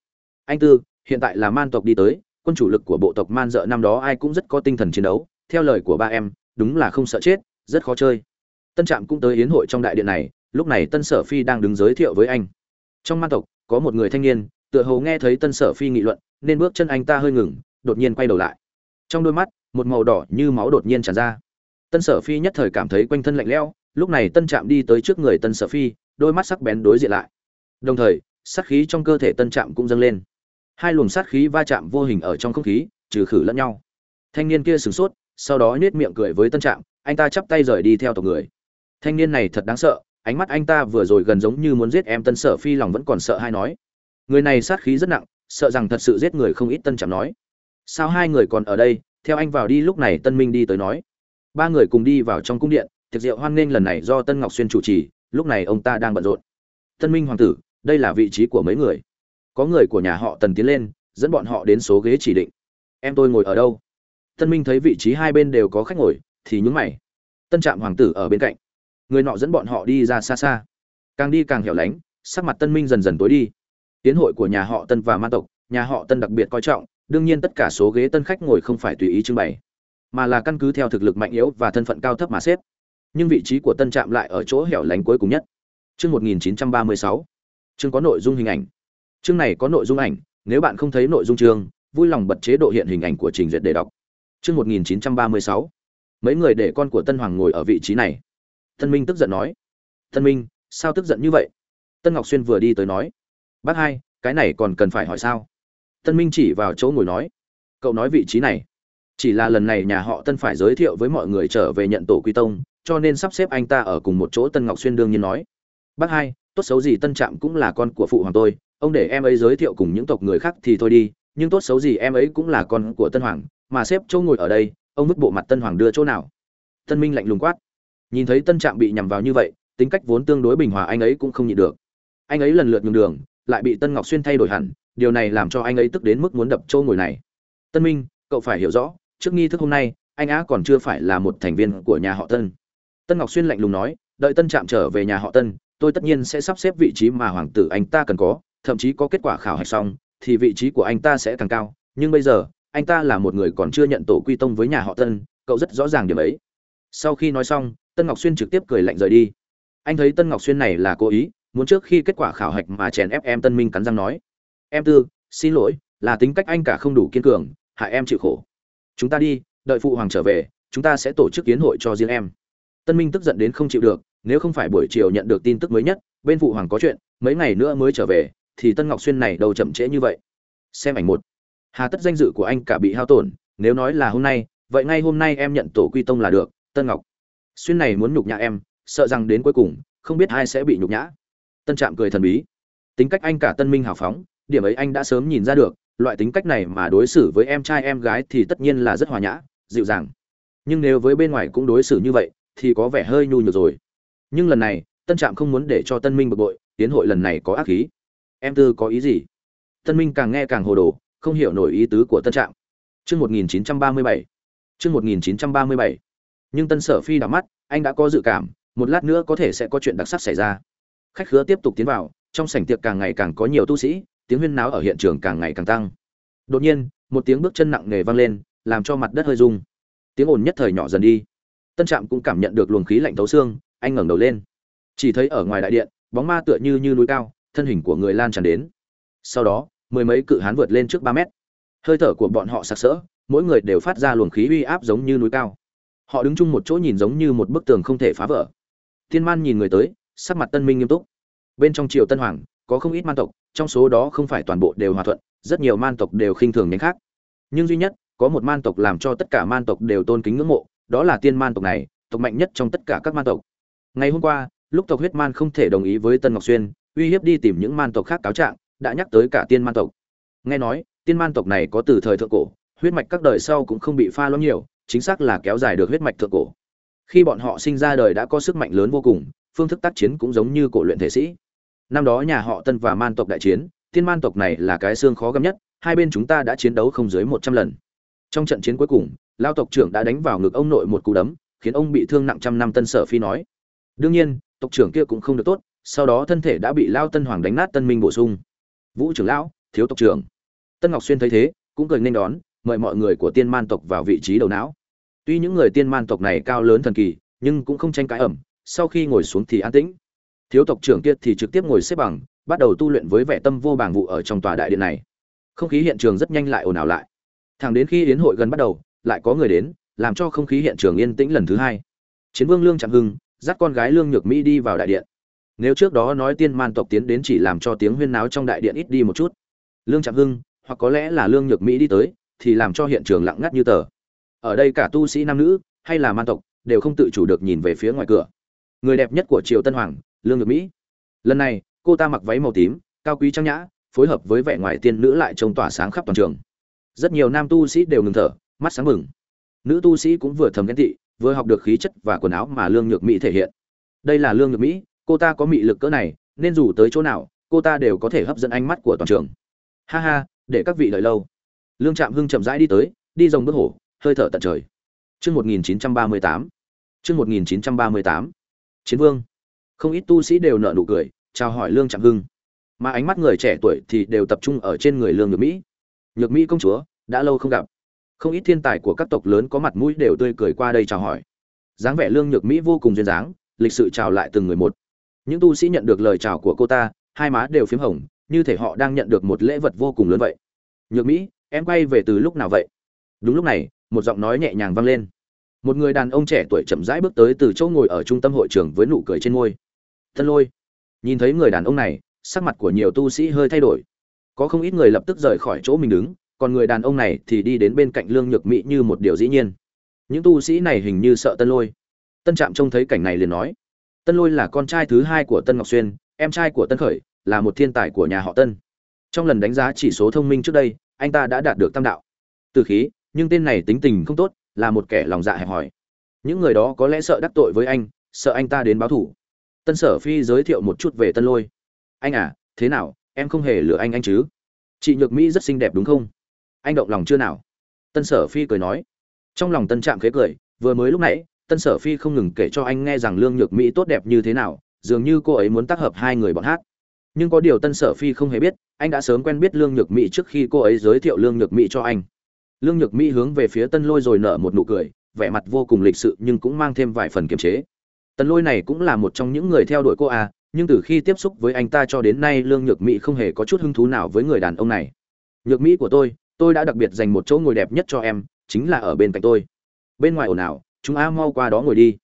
Anh tư, hiện tại là man tộc đi tới, quân chủ lực của bộ tộc man dợ năm đó ai cũng rất có tinh thần chiến đấu, theo lời của ba em, đúng là không sợ chết, rất khó chơi. Tân trạm cũng tới yến hội trong đại điện này, lúc này tân sở phi đang đứng giới thiệu với anh. Trong man tộc, có một người thanh niên, tựa hồ nghe thấy tân sở phi nghị luận, nên bước chân anh ta hơi ngừng, đột nhiên quay đầu lại. Trong đôi mắt, một màu đỏ như máu đột nhiên tràn ra. Tân sở phi nhất thời cảm thấy quanh thân lạnh lẽo, lúc này tân trạm đi tới trước người tân sở phi, đôi mắt sắc bén đối diện lại. Đồng thời, sát khí trong cơ thể tân trạm cũng dâng lên hai luồng sát khí va chạm vô hình ở trong không khí, trừ khử lẫn nhau. Thanh niên kia sửng sốt, sau đó nhếch miệng cười với tân trạm, anh ta chắp tay rời đi theo tộc người. Thanh niên này thật đáng sợ, ánh mắt anh ta vừa rồi gần giống như muốn giết em tân sở phi lòng vẫn còn sợ hay nói. Người này sát khí rất nặng, sợ rằng thật sự giết người không ít tân trạm nói. Sao hai người còn ở đây? Theo anh vào đi, lúc này tân minh đi tới nói. Ba người cùng đi vào trong cung điện, tiệc rượu hoan nghênh lần này do tân ngọc xuyên chủ trì, lúc này ông ta đang bận rộn. Tân minh hoàng tử, đây là vị trí của mấy người? Có người của nhà họ tần tiến lên, dẫn bọn họ đến số ghế chỉ định. Em tôi ngồi ở đâu? Tân minh thấy vị trí hai bên đều có khách ngồi, thì nhúng mày. Tân trạm hoàng tử ở bên cạnh. Người nọ dẫn bọn họ đi ra xa xa. Càng đi càng hẻo lánh, sắc mặt tân minh dần dần tối đi. Tiến hội của nhà họ tân và Ma tộc, nhà họ tân đặc biệt coi trọng, đương nhiên tất cả số ghế tân khách ngồi không phải tùy ý trưng bày, mà là căn cứ theo thực lực mạnh yếu và thân phận cao thấp mà xếp. Nhưng vị trí của tân trạm lại ở chỗ hẻo lánh cuối cùng nhất. Chương 1936 chương có nội dung hình ảnh chương này có nội dung ảnh, nếu bạn không thấy nội dung chương, vui lòng bật chế độ hiện hình ảnh của trình duyệt để đọc. Chương 1936 mấy người để con của tân hoàng ngồi ở vị trí này. Tân minh tức giận nói. Tân minh, sao tức giận như vậy? Tân ngọc xuyên vừa đi tới nói. Bác hai, cái này còn cần phải hỏi sao? Tân minh chỉ vào chỗ ngồi nói. Cậu nói vị trí này. Chỉ là lần này nhà họ tân phải giới thiệu với mọi người trở về nhận tổ quy tông, cho nên sắp xếp anh ta ở cùng một chỗ, tân ngọc xuyên đương nhiên nói. Bác hai tốt xấu gì tân trạm cũng là con của phụ hoàng tôi, ông để em ấy giới thiệu cùng những tộc người khác thì thôi đi, nhưng tốt xấu gì em ấy cũng là con của tân hoàng, mà xếp chỗ ngồi ở đây, ông vứt bộ mặt tân hoàng đưa chỗ nào. Tân minh lạnh lùng quát. Nhìn thấy tân trạm bị nhằm vào như vậy, tính cách vốn tương đối bình hòa anh ấy cũng không nhịn được. Anh ấy lần lượt nhường đường, lại bị tân ngọc xuyên thay đổi hẳn, điều này làm cho anh ấy tức đến mức muốn đập chỗ ngồi này. Tân minh, cậu phải hiểu rõ, trước nghi thức hôm nay, anh á còn chưa phải là một thành viên của nhà họ tân. Tân ngọc xuyên lạnh lùng nói, đợi tân trạm trở về nhà họ tân tôi tất nhiên sẽ sắp xếp vị trí mà hoàng tử anh ta cần có, thậm chí có kết quả khảo hạch xong, thì vị trí của anh ta sẽ càng cao. Nhưng bây giờ, anh ta là một người còn chưa nhận tổ quy tông với nhà họ tân, cậu rất rõ ràng điểm ấy. Sau khi nói xong, tân ngọc xuyên trực tiếp cười lạnh rời đi. Anh thấy tân ngọc xuyên này là cố ý, muốn trước khi kết quả khảo hạch mà chèn ép em tân minh cắn răng nói. Em tư, xin lỗi, là tính cách anh cả không đủ kiên cường, hại em chịu khổ. Chúng ta đi, đợi phụ hoàng trở về, chúng ta sẽ tổ chức kiến hội cho riêng em. Tân minh tức giận đến không chịu được nếu không phải buổi chiều nhận được tin tức mới nhất, bên phụ hoàng có chuyện, mấy ngày nữa mới trở về, thì tân ngọc xuyên này đâu chậm trễ như vậy. Xem ảnh một. Hà tất danh dự của anh cả bị hao tổn, nếu nói là hôm nay, vậy ngay hôm nay em nhận tổ quy tông là được, tân ngọc. Xuyên này muốn nhục nhã em, sợ rằng đến cuối cùng, không biết ai sẽ bị nhục nhã. Tân trạm cười thần bí. Tính cách anh cả tân minh hào phóng, điểm ấy anh đã sớm nhìn ra được, loại tính cách này mà đối xử với em trai em gái thì tất nhiên là rất hòa nhã, dịu dàng. Nhưng nếu với bên ngoài cũng đối xử như vậy, thì có vẻ hơi nhu nhược rồi nhưng lần này, tân trạm không muốn để cho tân minh bực bội, tiến hội lần này có ác khí. Em tư có ý gì? Tân minh càng nghe càng hồ đồ, không hiểu nổi ý tứ của tân trạm. Chương một nghìn chín trăm ba mươi bảy. Chương một nghìn chín trăm ba mươi bảy. Nhưng tân sở phi đảo mắt, anh đã có dự cảm, một lát nữa có thể sẽ có chuyện đặc sắc xảy ra. Khách khứa tiếp tục tiến vào, trong sảnh tiệc càng ngày càng có nhiều tu sĩ, tiếng huyên náo ở hiện trường càng ngày càng tăng. Đột nhiên, một tiếng bước chân nặng nề vang lên, làm cho mặt đất hơi rung. Tiếng ồn nhất thời nhỏ dần đi. Tân trạm cũng cảm nhận được luồng khí lạnh thấu xương anh ngẩng đầu lên. Chỉ thấy ở ngoài đại điện, bóng ma tựa như như núi cao, thân hình của người lan tràn đến. Sau đó, mười mấy cự hán vượt lên trước ba mét. Hơi thở của bọn họ sặc sỡ, mỗi người đều phát ra luồng khí uy áp giống như núi cao. Họ đứng chung một chỗ nhìn giống như một bức tường không thể phá vỡ. Thiên man nhìn người tới, sắc mặt tân minh nghiêm túc. Bên trong triều tân hoàng, có không ít man tộc, trong số đó không phải toàn bộ đều hòa thuận, rất nhiều man tộc đều khinh thường nhánh khác. Nhưng duy nhất, có một man tộc làm cho tất cả man tộc đều tôn kính ngưỡng mộ, đó là tiên man tộc này, tộc mạnh nhất trong tất cả các man tộc ngày hôm qua, lúc tộc huyết man không thể đồng ý với tân ngọc xuyên, uy hiếp đi tìm những man tộc khác cáo trạng, đã nhắc tới cả tiên man tộc. Nghe nói, tiên man tộc này có từ thời thượng cổ, huyết mạch các đời sau cũng không bị pha loãng nhiều, chính xác là kéo dài được huyết mạch thượng cổ. Khi bọn họ sinh ra đời đã có sức mạnh lớn vô cùng, phương thức tác chiến cũng giống như cổ luyện thể sĩ. Năm đó nhà họ tân và man tộc đại chiến, tiên man tộc này là cái xương khó găm nhất, hai bên chúng ta đã chiến đấu không dưới một trăm lần. Trong trận chiến cuối cùng lao tộc trưởng đã đánh vào ngực ông nội một cú đấm, khiến ông bị thương nặng trăm năm, tân sở phi nói đương nhiên, tộc trưởng kia cũng không được tốt, sau đó thân thể đã bị lao tân hoàng đánh nát tân minh bổ sung. Vũ trưởng lão, thiếu tộc trưởng. Tân ngọc xuyên thấy thế, cũng cười nên đón, mời mọi người của tiên man tộc vào vị trí đầu não. Tuy những người tiên man tộc này cao lớn thần kỳ, nhưng cũng không tranh cãi ẩm, sau khi ngồi xuống thì an tĩnh. Thiếu tộc trưởng kia thì trực tiếp ngồi xếp bằng, bắt đầu tu luyện với vẻ tâm vô bảng vụ ở trong tòa đại điện này. Không khí hiện trường rất nhanh lại ồn ào lại. Thẳng đến khi yến hội gần bắt đầu, lại có người đến, làm cho không khí hiện trường yên tĩnh lần thứ hai. Chiến vương lương trạng hưng dắt con gái lương nhược mỹ đi vào đại điện. Nếu trước đó nói tiên man tộc tiến đến chỉ làm cho tiếng huyên náo trong đại điện ít đi một chút. Lương trạm hưng, hoặc có lẽ là lương nhược mỹ đi tới, thì làm cho hiện trường lặng ngắt như tờ. Ở đây cả tu sĩ nam nữ, hay là man tộc, đều không tự chủ được nhìn về phía ngoài cửa. Người đẹp nhất của triều tân hoàng, lương nhược mỹ. Lần này, cô ta mặc váy màu tím, cao quý trang nhã, phối hợp với vẻ ngoài tiên nữ lại trông tỏa sáng khắp toàn trường. Rất nhiều nam tu sĩ đều ngừng thở, mắt sáng mừng nữ tu sĩ cũng vừa thầm ghen tị vừa học được khí chất và quần áo mà lương nhược mỹ thể hiện. Đây là lương nhược mỹ, cô ta có mị lực cỡ này, nên dù tới chỗ nào, cô ta đều có thể hấp dẫn ánh mắt của toàn trường. Ha ha, để các vị đợi lâu. Lương trạm hưng chậm rãi đi tới, đi dòng bước hổ, hơi thở tận trời. Chương một nghìn chín trăm ba mươi tám. Chương một nghìn chín trăm ba mươi tám. Chiến vương. Không ít tu sĩ đều nợ nụ cười, chào hỏi lương trạm hưng. Mà ánh mắt người trẻ tuổi thì đều tập trung ở trên người lương nhược mỹ. Nhược mỹ công chúa, đã lâu không gặp không ít thiên tài của các tộc lớn có mặt mũi đều tươi cười qua đây chào hỏi. Dáng vẻ lương nhược mỹ vô cùng duyên dáng, lịch sự chào lại từng người một. Những tu sĩ nhận được lời chào của cô ta, hai má đều p h í m hồng, như thể họ đang nhận được một lễ vật vô cùng lớn vậy. Nhược mỹ, em quay về từ lúc nào vậy? Đúng lúc này, một giọng nói nhẹ nhàng vang lên. Một người đàn ông trẻ tuổi chậm rãi bước tới từ chỗ ngồi ở trung tâm hội trường với nụ cười trên môi. Thân lôi. Nhìn thấy người đàn ông này, sắc mặt của nhiều tu sĩ hơi thay đổi. Có không ít người lập tức rời khỏi chỗ mình đứng còn người đàn ông này thì đi đến bên cạnh lương nhược mỹ như một điều dĩ nhiên. Những tu sĩ này hình như sợ tân lôi. Tân trạm trông thấy cảnh này liền nói, tân lôi là con trai thứ hai của tân ngọc xuyên, em trai của tân khởi, là một thiên tài của nhà họ tân. Trong lần đánh giá chỉ số thông minh trước đây, anh ta đã đạt được tam đạo. Từ khí, nhưng tên này tính tình không tốt, là một kẻ lòng dạ hẹp hòi. Những người đó có lẽ sợ đắc tội với anh, sợ anh ta đến báo thủ tân sở phi giới thiệu một chút về tân lôi. Anh à thế nào, em không hề lừa anh anh chứ? Chị nhược mỹ rất xinh đẹp đúng không? Anh động lòng chưa nào? Tân sở phi cười nói. Trong lòng tân trạm khế cười, vừa mới lúc nãy, tân sở phi không ngừng kể cho anh nghe rằng lương nhược mỹ tốt đẹp như thế nào, dường như cô ấy muốn tác hợp hai người bọn hát. Nhưng có điều tân sở phi không hề biết, anh đã sớm quen biết lương nhược mỹ trước khi cô ấy giới thiệu lương nhược mỹ cho anh. Lương nhược mỹ hướng về phía tân lôi rồi nở một nụ cười, vẻ mặt vô cùng lịch sự nhưng cũng mang thêm vài phần kiềm chế. Tân lôi này cũng là một trong những người theo đuổi cô à nhưng từ khi tiếp xúc với anh ta cho đến nay lương nhược mỹ không hề có chút hứng thú nào với người đàn ông này. Nhược mỹ của tôi tôi đã đặc biệt dành một chỗ ngồi đẹp nhất cho em, chính là ở bên cạnh tôi. Bên ngoài ồn ào, chúng a mau qua đó ngồi đi.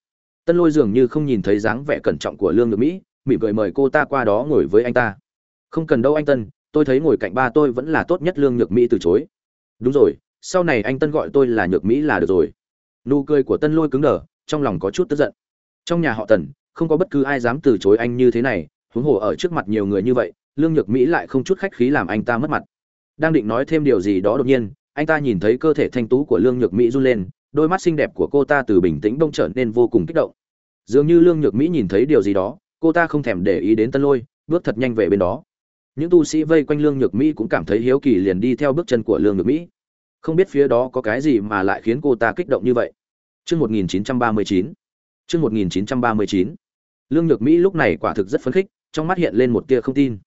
Tân lôi dường như không nhìn thấy dáng vẻ cẩn trọng của lương nhược mỹ, mỉm cười mời cô ta qua đó ngồi với anh ta. Không cần đâu anh tân, tôi thấy ngồi cạnh ba tôi vẫn là tốt nhất lương nhược mỹ từ chối. Đúng rồi, sau này anh tân gọi tôi là nhược mỹ là được rồi. Nụ cười của tân lôi cứng đờ, trong lòng có chút tức giận. Trong nhà họ tần, không có bất cứ ai dám từ chối anh như thế này, huống hồ ở trước mặt nhiều người như vậy, lương nhược mỹ lại không chút khách khí làm anh ta mất mặt đang định nói thêm điều gì đó đột nhiên anh ta nhìn thấy cơ thể thanh tú của lương nhược mỹ run lên đôi mắt xinh đẹp của cô ta từ bình tĩnh bông trở nên vô cùng kích động dường như lương nhược mỹ nhìn thấy điều gì đó cô ta không thèm để ý đến tân lôi bước thật nhanh về bên đó những tu sĩ vây quanh lương nhược mỹ cũng cảm thấy hiếu kỳ liền đi theo bước chân của lương nhược mỹ không biết phía đó có cái gì mà lại khiến cô ta kích động như vậy Chương 1939. Chương 1939. Lương Nhược Mỹ lúc này quả thực rất phấn khích, trong mắt hiện lên một tia không tin.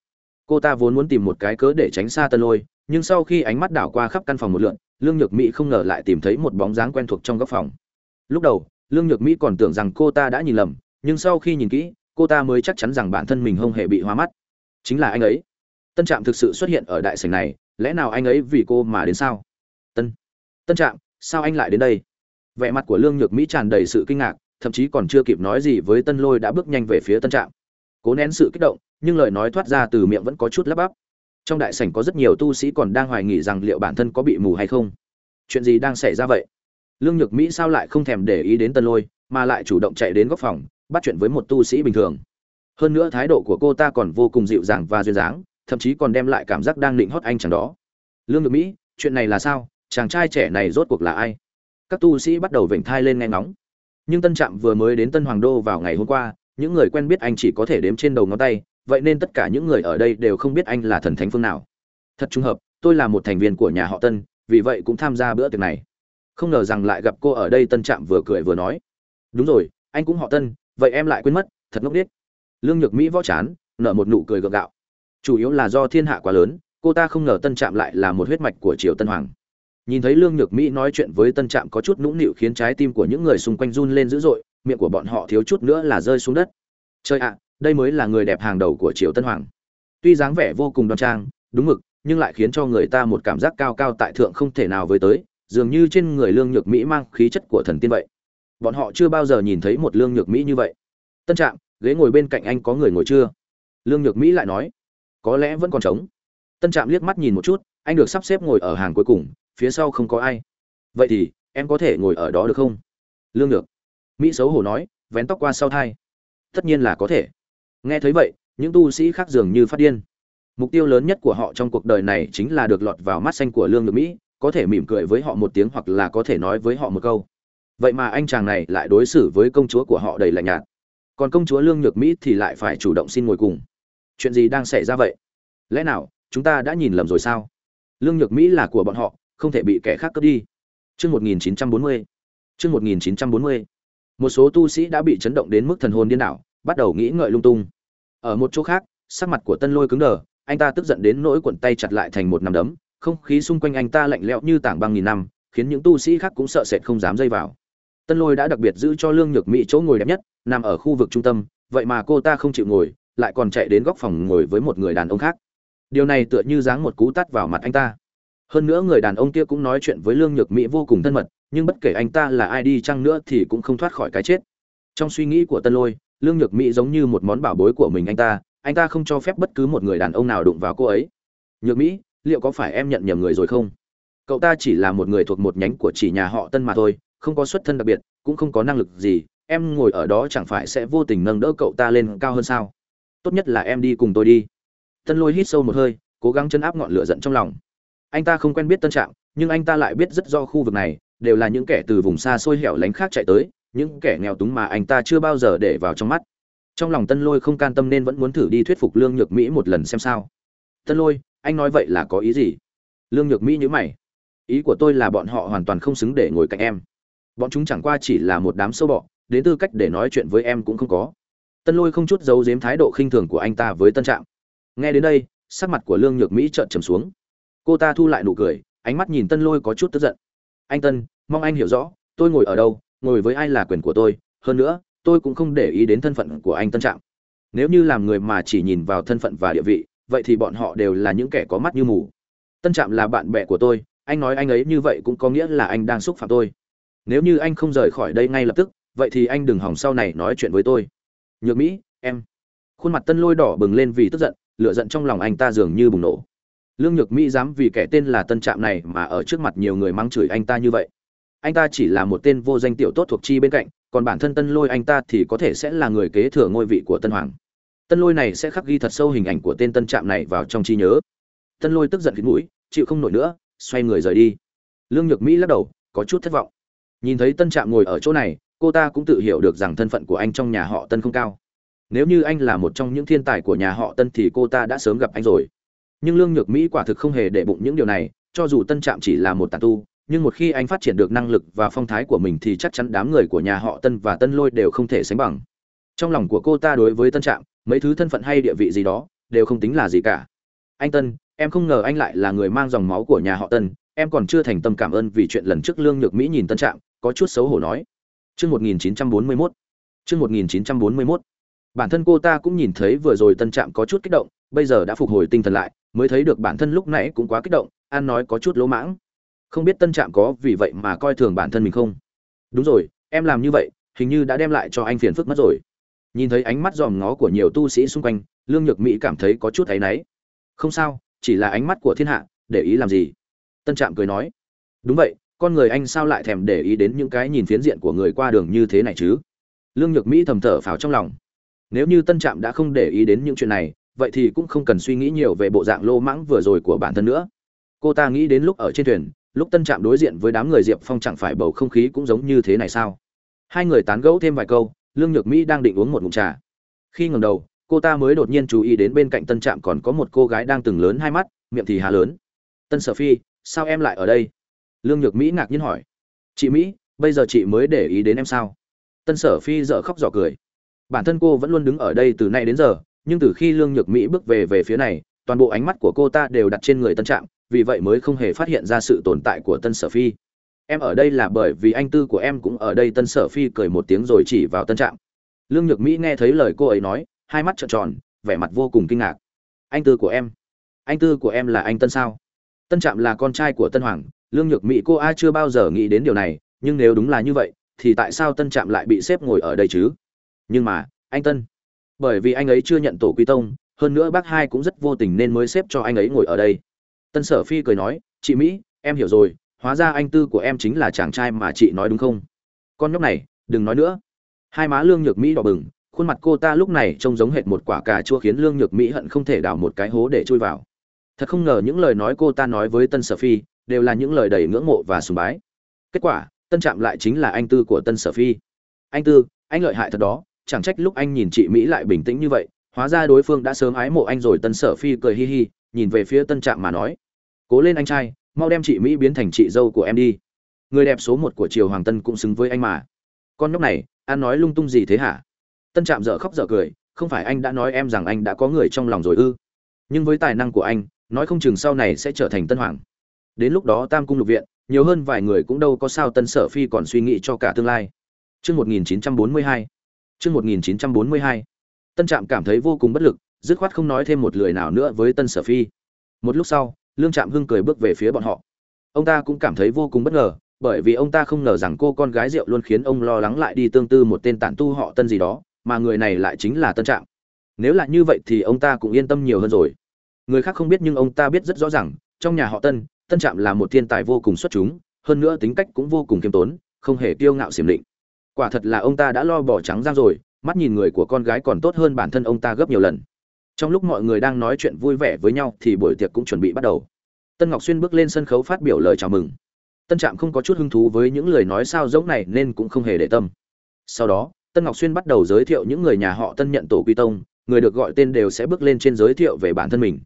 Cô ta vốn muốn tìm một cái cớ để tránh xa Tân Lôi, nhưng sau khi ánh mắt đảo qua khắp căn phòng một lượt, Lương Nhược Mỹ không ngờ lại tìm thấy một bóng dáng quen thuộc trong góc phòng. Lúc đầu, Lương Nhược Mỹ còn tưởng rằng cô ta đã nhìn lầm, nhưng sau khi nhìn kỹ, cô ta mới chắc chắn rằng bản thân mình không hề bị hoa mắt. Chính là anh ấy. Tân Trạm thực sự xuất hiện ở đại sảnh này, lẽ nào anh ấy vì cô mà đến sao? Tân, Tân Trạm, sao anh lại đến đây? vẻ mặt của lương nhược mỹ tràn đầy sự kinh ngạc thậm chí còn chưa kịp nói gì với tân lôi đã bước nhanh về phía tân trạm cố nén sự kích động nhưng lời nói thoát ra từ miệng vẫn có chút lắp bắp trong đại sảnh có rất nhiều tu sĩ còn đang hoài nghi rằng liệu bản thân có bị mù hay không. Chuyện gì đang xảy ra vậy? Lương nhược mỹ sao lại không thèm để ý đến tân lôi, mà lại chủ động chạy đến góc phòng, bắt chuyện với một tu sĩ bình thường. Hơn nữa thái độ của cô ta còn vô cùng dịu dàng và duyên dáng, thậm chí còn đem lại cảm giác đang định hót anh chàng đó. Lương nhược mỹ, chuyện này là sao? Chàng trai trẻ này rốt cuộc là ai? Các tu sĩ bắt đầu vểnh thai lên nghe ngóng. Nhưng tân trạm vừa mới đến tân hoàng đô vào ngày hôm qua, những người quen biết anh chỉ có thể đếm trên đầu ngón tay vậy nên tất cả những người ở đây đều không biết anh là thần thánh phương nào. Thật trùng hợp, tôi là một thành viên của nhà họ tân, vì vậy cũng tham gia bữa tiệc này. Không ngờ rằng lại gặp cô ở đây tân trạm vừa cười vừa nói. Đúng rồi, anh cũng họ tân, vậy em lại quên mất, thật ngốc nghếch. Lương nhược mỹ võ chán, nở một nụ cười gượng gạo. Chủ yếu là do thiên hạ quá lớn, cô ta không ngờ tân trạm lại là một huyết mạch của triều tân hoàng. Nhìn thấy lương nhược mỹ nói chuyện với tân trạm có chút nũng nịu khiến trái tim của những người xung quanh run lên dữ dội, miệng của bọn họ thiếu chút nữa là rơi xuống đất. Chơi ạ đây mới là người đẹp hàng đầu của triều tân hoàng. Tuy dáng vẻ vô cùng đoan trang, đúng mực, nhưng lại khiến cho người ta một cảm giác cao cao tại thượng không thể nào với tới, dường như trên người lương nhược mỹ mang khí chất của thần tiên vậy. Bọn họ chưa bao giờ nhìn thấy một lương nhược mỹ như vậy. Tân trạm, ghế ngồi bên cạnh anh có người ngồi chưa? Lương nhược mỹ lại nói, có lẽ vẫn còn trống. Tân trạm liếc mắt nhìn một chút, anh được sắp xếp ngồi ở hàng cuối cùng, phía sau không có ai. Vậy thì, em có thể ngồi ở đó được không? Lương Nhược, mỹ xấu hổ nói, vén tóc qua sau thai. Tất nhiên là có thể nghe thấy vậy những tu sĩ khác dường như phát điên. Mục tiêu lớn nhất của họ trong cuộc đời này chính là được lọt vào mắt xanh của lương được mỹ có thể mỉm cười với họ một tiếng hoặc là có thể nói với họ một câu. Vậy mà anh chàng này lại đối xử với công chúa của họ đầy lạnh nhạt. Còn công chúa lương nhược mỹ thì lại phải chủ động xin ngồi cùng. Chuyện gì đang xảy ra vậy? Lẽ nào chúng ta đã nhìn lầm rồi sao? Lương nhược mỹ là của bọn họ không thể bị kẻ khác cướp đi. Trước 1940. Trước 1940. Một số tu sĩ đã bị chấn động đến mức thần hồn điên đảo, bắt đầu nghĩ ngợi lung tung. Ở một chỗ khác, sắc mặt của Tân Lôi cứng đờ, anh ta tức giận đến nỗi cuộn tay chặt lại thành một nắm đấm, không khí xung quanh anh ta lạnh lẽo như tảng băng nghìn năm, khiến những tu sĩ khác cũng sợ sệt không dám dây vào. Tân Lôi đã đặc biệt giữ cho Lương Nhược Mỹ chỗ ngồi đẹp nhất, nằm ở khu vực trung tâm, vậy mà cô ta không chịu ngồi, lại còn chạy đến góc phòng ngồi với một người đàn ông khác. Điều này tựa như giáng một cú tát vào mặt anh ta hơn nữa người đàn ông kia cũng nói chuyện với lương nhược mỹ vô cùng thân mật nhưng bất kể anh ta là ai đi chăng nữa thì cũng không thoát khỏi cái chết trong suy nghĩ của tân lôi lương nhược mỹ giống như một món bảo bối của mình anh ta anh ta không cho phép bất cứ một người đàn ông nào đụng vào cô ấy. Nhược mỹ, liệu có phải em nhận nhầm người rồi không? Cậu ta chỉ là một người thuộc một nhánh của chỉ nhà họ tân mà thôi, không có xuất thân đặc biệt, cũng không có năng lực gì, em ngồi ở đó chẳng phải sẽ vô tình nâng đỡ cậu ta lên cao hơn sao? Tốt nhất là em đi cùng tôi đi. Tân lôi hít sâu một hơi, cố gắng chấn áp ngọn lửa giận trong lòng. Anh ta không quen biết tân trạm nhưng anh ta lại biết rất do khu vực này, đều là những kẻ từ vùng xa xôi hẻo lánh khác chạy tới những kẻ nghèo túng mà anh ta chưa bao giờ để vào trong mắt. Trong lòng tân lôi không can tâm nên vẫn muốn thử đi thuyết phục lương nhược mỹ một lần xem sao. Tân lôi, anh nói vậy là có ý gì? Lương nhược mỹ nhữ mày. Ý của tôi là bọn họ hoàn toàn không xứng để ngồi cạnh em. Bọn chúng chẳng qua chỉ là một đám sâu bọ, đến tư cách để nói chuyện với em cũng không có. Tân lôi không chút giấu giếm thái độ khinh thường của anh ta với tân trạm. Nghe đến đây, sắc mặt của lương nhược mỹ trợn trầm xuống. Cô ta thu lại nụ cười, ánh mắt nhìn tân lôi có chút tức giận. Anh tân, mong anh hiểu rõ, tôi ngồi ở đâu ngồi với ai là quyền của tôi, hơn nữa, tôi cũng không để ý đến thân phận của anh tân trạm. Nếu như làm người mà chỉ nhìn vào thân phận và địa vị, vậy thì bọn họ đều là những kẻ có mắt như mù. Tân trạm là bạn bè của tôi, anh nói anh ấy như vậy cũng có nghĩa là anh đang xúc phạm tôi. Nếu như anh không rời khỏi đây ngay lập tức, vậy thì anh đừng hỏng sau này nói chuyện với tôi. Nhược mỹ, em. Khuôn mặt tân lôi đỏ bừng lên vì tức giận, lửa giận trong lòng anh ta dường như bùng nổ. Lương nhược mỹ dám vì kẻ tên là tân trạm này mà ở trước mặt nhiều người mắng chửi anh ta như vậy anh ta chỉ là một tên vô danh tiểu tốt thuộc chi bên cạnh, còn bản thân tân lôi anh ta thì có thể sẽ là người kế thừa ngôi vị của tân hoàng. Tân lôi này sẽ khắc ghi thật sâu hình ảnh của tên tân trạm này vào trong trí nhớ. Tân lôi tức giận khít mũi, chịu không nổi nữa, xoay người rời đi. Lương nhược mỹ lắc đầu, có chút thất vọng. Nhìn thấy tân trạm ngồi ở chỗ này, cô ta cũng tự hiểu được rằng thân phận của anh trong nhà họ tân không cao. Nếu như anh là một trong những thiên tài của nhà họ tân thì cô ta đã sớm gặp anh rồi. Nhưng lương nhược mỹ quả thực không hề để bụng những điều này, cho dù tân trạm chỉ là một tàn tu nhưng một khi anh phát triển được năng lực và phong thái của mình thì chắc chắn đám người của nhà họ tân và tân lôi đều không thể sánh bằng trong lòng của cô ta đối với tân trạm mấy thứ thân phận hay địa vị gì đó đều không tính là gì cả anh tân em không ngờ anh lại là người mang dòng máu của nhà họ tân em còn chưa thành tâm cảm ơn vì chuyện lần trước lương nhược mỹ nhìn tân trạm có chút xấu hổ nói Trước 1941. Trước 1941. Bản thân cô ta cũng nhìn thấy vừa rồi tân trạm có chút kích động, bây giờ đã phục hồi tinh thần lại, mới thấy được bản thân lúc nãy cũng quá kích động an nói có chút lỗ mãng không biết tân trạm có vì vậy mà coi thường bản thân mình không? Đúng rồi, em làm như vậy, hình như đã đem lại cho anh phiền phức mất rồi. Nhìn thấy ánh mắt dòm ngó của nhiều tu sĩ xung quanh, lương nhược mỹ cảm thấy có chút áy náy. Không sao, chỉ là ánh mắt của thiên hạ, để ý làm gì? Tân trạm cười nói. Đúng vậy, con người anh sao lại thèm để ý đến những cái nhìn phiến diện của người qua đường như thế này chứ? Lương nhược mỹ thầm thở phào trong lòng. Nếu như tân trạm đã không để ý đến những chuyện này, vậy thì cũng không cần suy nghĩ nhiều về bộ dạng lô mãng vừa rồi của bản thân nữa. Cô ta nghĩ đến lúc ở trên thuyền lúc tân trạm đối diện với đám người diệp phong chẳng phải bầu không khí cũng giống như thế này sao? Hai người tán gẫu thêm vài câu, lương nhược mỹ đang định uống một ngụm trà. Khi ngầm đầu, cô ta mới đột nhiên chú ý đến bên cạnh tân trạm còn có một cô gái đang từng lớn hai mắt, miệng thì hà lớn. Tân sở phi, sao em lại ở đây? Lương nhược mỹ ngạc nhiên hỏi. Chị mỹ, bây giờ chị mới để ý đến em sao? Tân sở phi dở khóc dở cười. Bản thân cô vẫn luôn đứng ở đây từ nay đến giờ, nhưng từ khi lương nhược mỹ bước về về phía này, toàn bộ ánh mắt của cô ta đều đặt trên người tân trạm vì vậy mới không hề phát hiện ra sự tồn tại của tân sở phi. Em ở đây là bởi vì anh tư của em cũng ở đây, tân sở phi cười một tiếng rồi chỉ vào tân trạm. Lương nhược mỹ nghe thấy lời cô ấy nói, hai mắt trợn tròn, vẻ mặt vô cùng kinh ngạc. Anh tư của em? Anh tư của em là anh tân sao? Tân trạm là con trai của tân hoàng. Lương nhược mỹ, cô a chưa bao giờ nghĩ đến điều này, nhưng nếu đúng là như vậy, thì tại sao tân trạm lại bị xếp ngồi ở đây chứ? Nhưng mà, anh tân? Bởi vì anh ấy chưa nhận tổ quy tông, hơn nữa bác hai cũng rất vô tình nên mới xếp cho anh ấy ngồi ở đây tân sở phi cười nói, chị mỹ, em hiểu rồi, hóa ra anh tư của em chính là chàng trai mà chị nói đúng không? Con nhóc này, đừng nói nữa. Hai má lương nhược mỹ đỏ bừng, khuôn mặt cô ta lúc này trông giống hệt một quả cà chua khiến lương nhược mỹ hận không thể đào một cái hố để chui vào. Thật không ngờ những lời nói cô ta nói với tân sở phi đều là những lời đầy ngưỡng mộ và sùng bái. Kết quả, tân trạm lại chính là anh tư của tân sở phi. Anh tư, anh lợi hại thật đó, chẳng trách lúc anh nhìn chị mỹ lại bình tĩnh như vậy, hóa ra đối phương đã sớm ái mộ anh rồi. Tân sở phi cười hi hi, nhìn về phía tân trạm mà nói cố lên anh trai mau đem chị mỹ biến thành chị dâu của em đi người đẹp số một của triều hoàng tân cũng xứng với anh mà con nhóc này an nói lung tung gì thế hả tân trạm dở khóc dở cười không phải anh đã nói em rằng anh đã có người trong lòng rồi ư nhưng với tài năng của anh nói không chừng sau này sẽ trở thành tân hoàng đến lúc đó tam cung lục viện nhiều hơn vài người cũng đâu có sao tân sở phi còn suy nghĩ cho cả tương lai Chương 1942. Chương 1942. Tân Trạm cảm thấy vô cùng bất lực, dứt khoát không nói thêm một lời nào nữa với Tân Sở Phi. Một lúc sau, Lương Trạm Hưng cười bước về phía bọn họ. Ông ta cũng cảm thấy vô cùng bất ngờ, bởi vì ông ta không ngờ rằng cô con gái rượu luôn khiến ông lo lắng lại đi tương tư một tên tản tu họ Tân gì đó, mà người này lại chính là Tân Trạm. Nếu là như vậy thì ông ta cũng yên tâm nhiều hơn rồi. Người khác không biết nhưng ông ta biết rất rõ ràng, trong nhà họ Tân, Tân Trạm là một thiên tài vô cùng xuất chúng, hơn nữa tính cách cũng vô cùng kiêm tốn, không hề kiêu ngạo xiểm định quả thật là ông ta đã lo bỏ trắng ra rồi mắt nhìn người của con gái còn tốt hơn bản thân ông ta gấp nhiều lần trong lúc mọi người đang nói chuyện vui vẻ với nhau thì buổi tiệc cũng chuẩn bị bắt đầu. Tân ngọc xuyên bước lên sân khấu phát biểu lời chào mừng. Tân trạm không có chút hứng thú với những lời nói sao giống này nên cũng không hề để tâm. Sau đó tân ngọc xuyên bắt đầu giới thiệu những người nhà họ tân nhận tổ quy tông người được gọi tên đều sẽ bước lên trên giới thiệu về bản thân mình.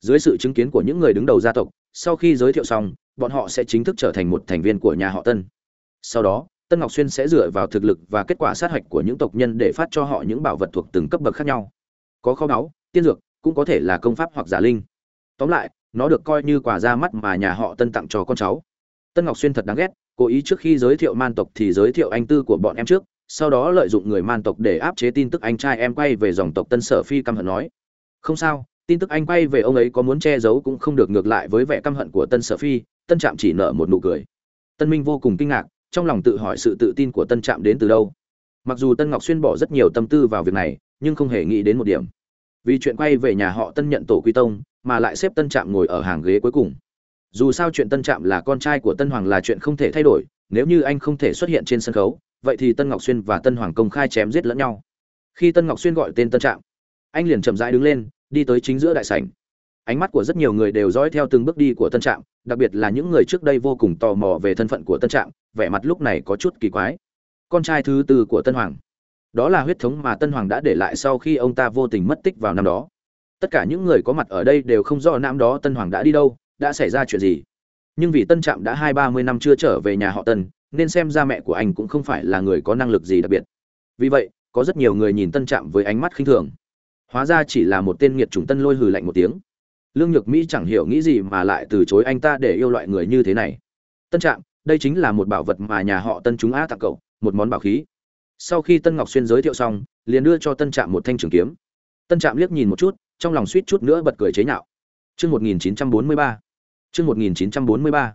Dưới sự chứng kiến của những người đứng đầu gia tộc sau khi giới thiệu xong bọn họ sẽ chính thức trở thành một thành viên của nhà họ tân. Sau đó Tân Ngọc Xuyên sẽ dựa vào thực lực và kết quả sát hạch của những tộc nhân để phát cho họ những bảo vật thuộc từng cấp bậc khác nhau. Có kho báu, tiên dược, cũng có thể là công pháp hoặc giả linh. Tóm lại, nó được coi như quà ra mắt mà nhà họ Tân tặng cho con cháu. Tân Ngọc Xuyên thật đáng ghét, cố ý trước khi giới thiệu man tộc thì giới thiệu anh tư của bọn em trước, sau đó lợi dụng người man tộc để áp chế tin tức anh trai em quay về dòng tộc Tân Sở Phi căm hận nói. Không sao, tin tức anh quay về ông ấy có muốn che giấu cũng không được ngược lại với vẻ căm hận của Tân Sở Phi, Tân Trạm chỉ nở một nụ cười. Tân Minh vô cùng kinh ngạc, trong lòng tự hỏi sự tự tin của tân trạm đến từ đâu mặc dù tân ngọc xuyên bỏ rất nhiều tâm tư vào việc này nhưng không hề nghĩ đến một điểm vì chuyện quay về nhà họ tân nhận tổ quy tông, mà lại xếp tân trạm ngồi ở hàng ghế cuối cùng. Dù sao chuyện tân trạm là con trai của tân hoàng là chuyện không thể thay đổi, nếu như anh không thể xuất hiện trên sân khấu, vậy thì tân ngọc xuyên và tân hoàng công khai chém giết lẫn nhau. Khi tân ngọc xuyên gọi tên tân trạm, anh liền chậm rãi đứng lên, đi tới chính giữa đại sảnh. Ánh mắt của rất nhiều người đều dõi theo từng bước đi của tân trạm, đặc biệt là những người trước đây vô cùng tò mò về thân phận của tân trạm, vẻ mặt lúc này có chút kỳ quái. Con trai thứ tư của tân hoàng đó là huyết thống mà tân hoàng đã để lại sau khi ông ta vô tình mất tích vào năm đó. Tất cả những người có mặt ở đây đều không rõ năm đó tân hoàng đã đi đâu, đã xảy ra chuyện gì. Nhưng vì tân trạm đã hai, ba mươi năm chưa trở về nhà họ tân, nên xem ra mẹ của anh cũng không phải là người có năng lực gì đặc biệt. Vì vậy, có rất nhiều người nhìn tân trạm với ánh mắt khinh thường. Hóa ra chỉ là một tên nghiệt chủng tân lôi hừ lạnh một tiếng. Lương nhược mỹ chẳng hiểu nghĩ gì mà lại từ chối anh ta để yêu loại người như thế này. Tân trạm, đây chính là một bảo vật mà nhà họ tân chúng á tặng cậu, một món bảo khí sau khi tân ngọc xuyên giới thiệu xong liền đưa cho tân trạm một thanh trường kiếm tân trạm liếc nhìn một chút trong lòng suýt chút nữa bật cười chế nhạo Chương 1943. Chương 1943.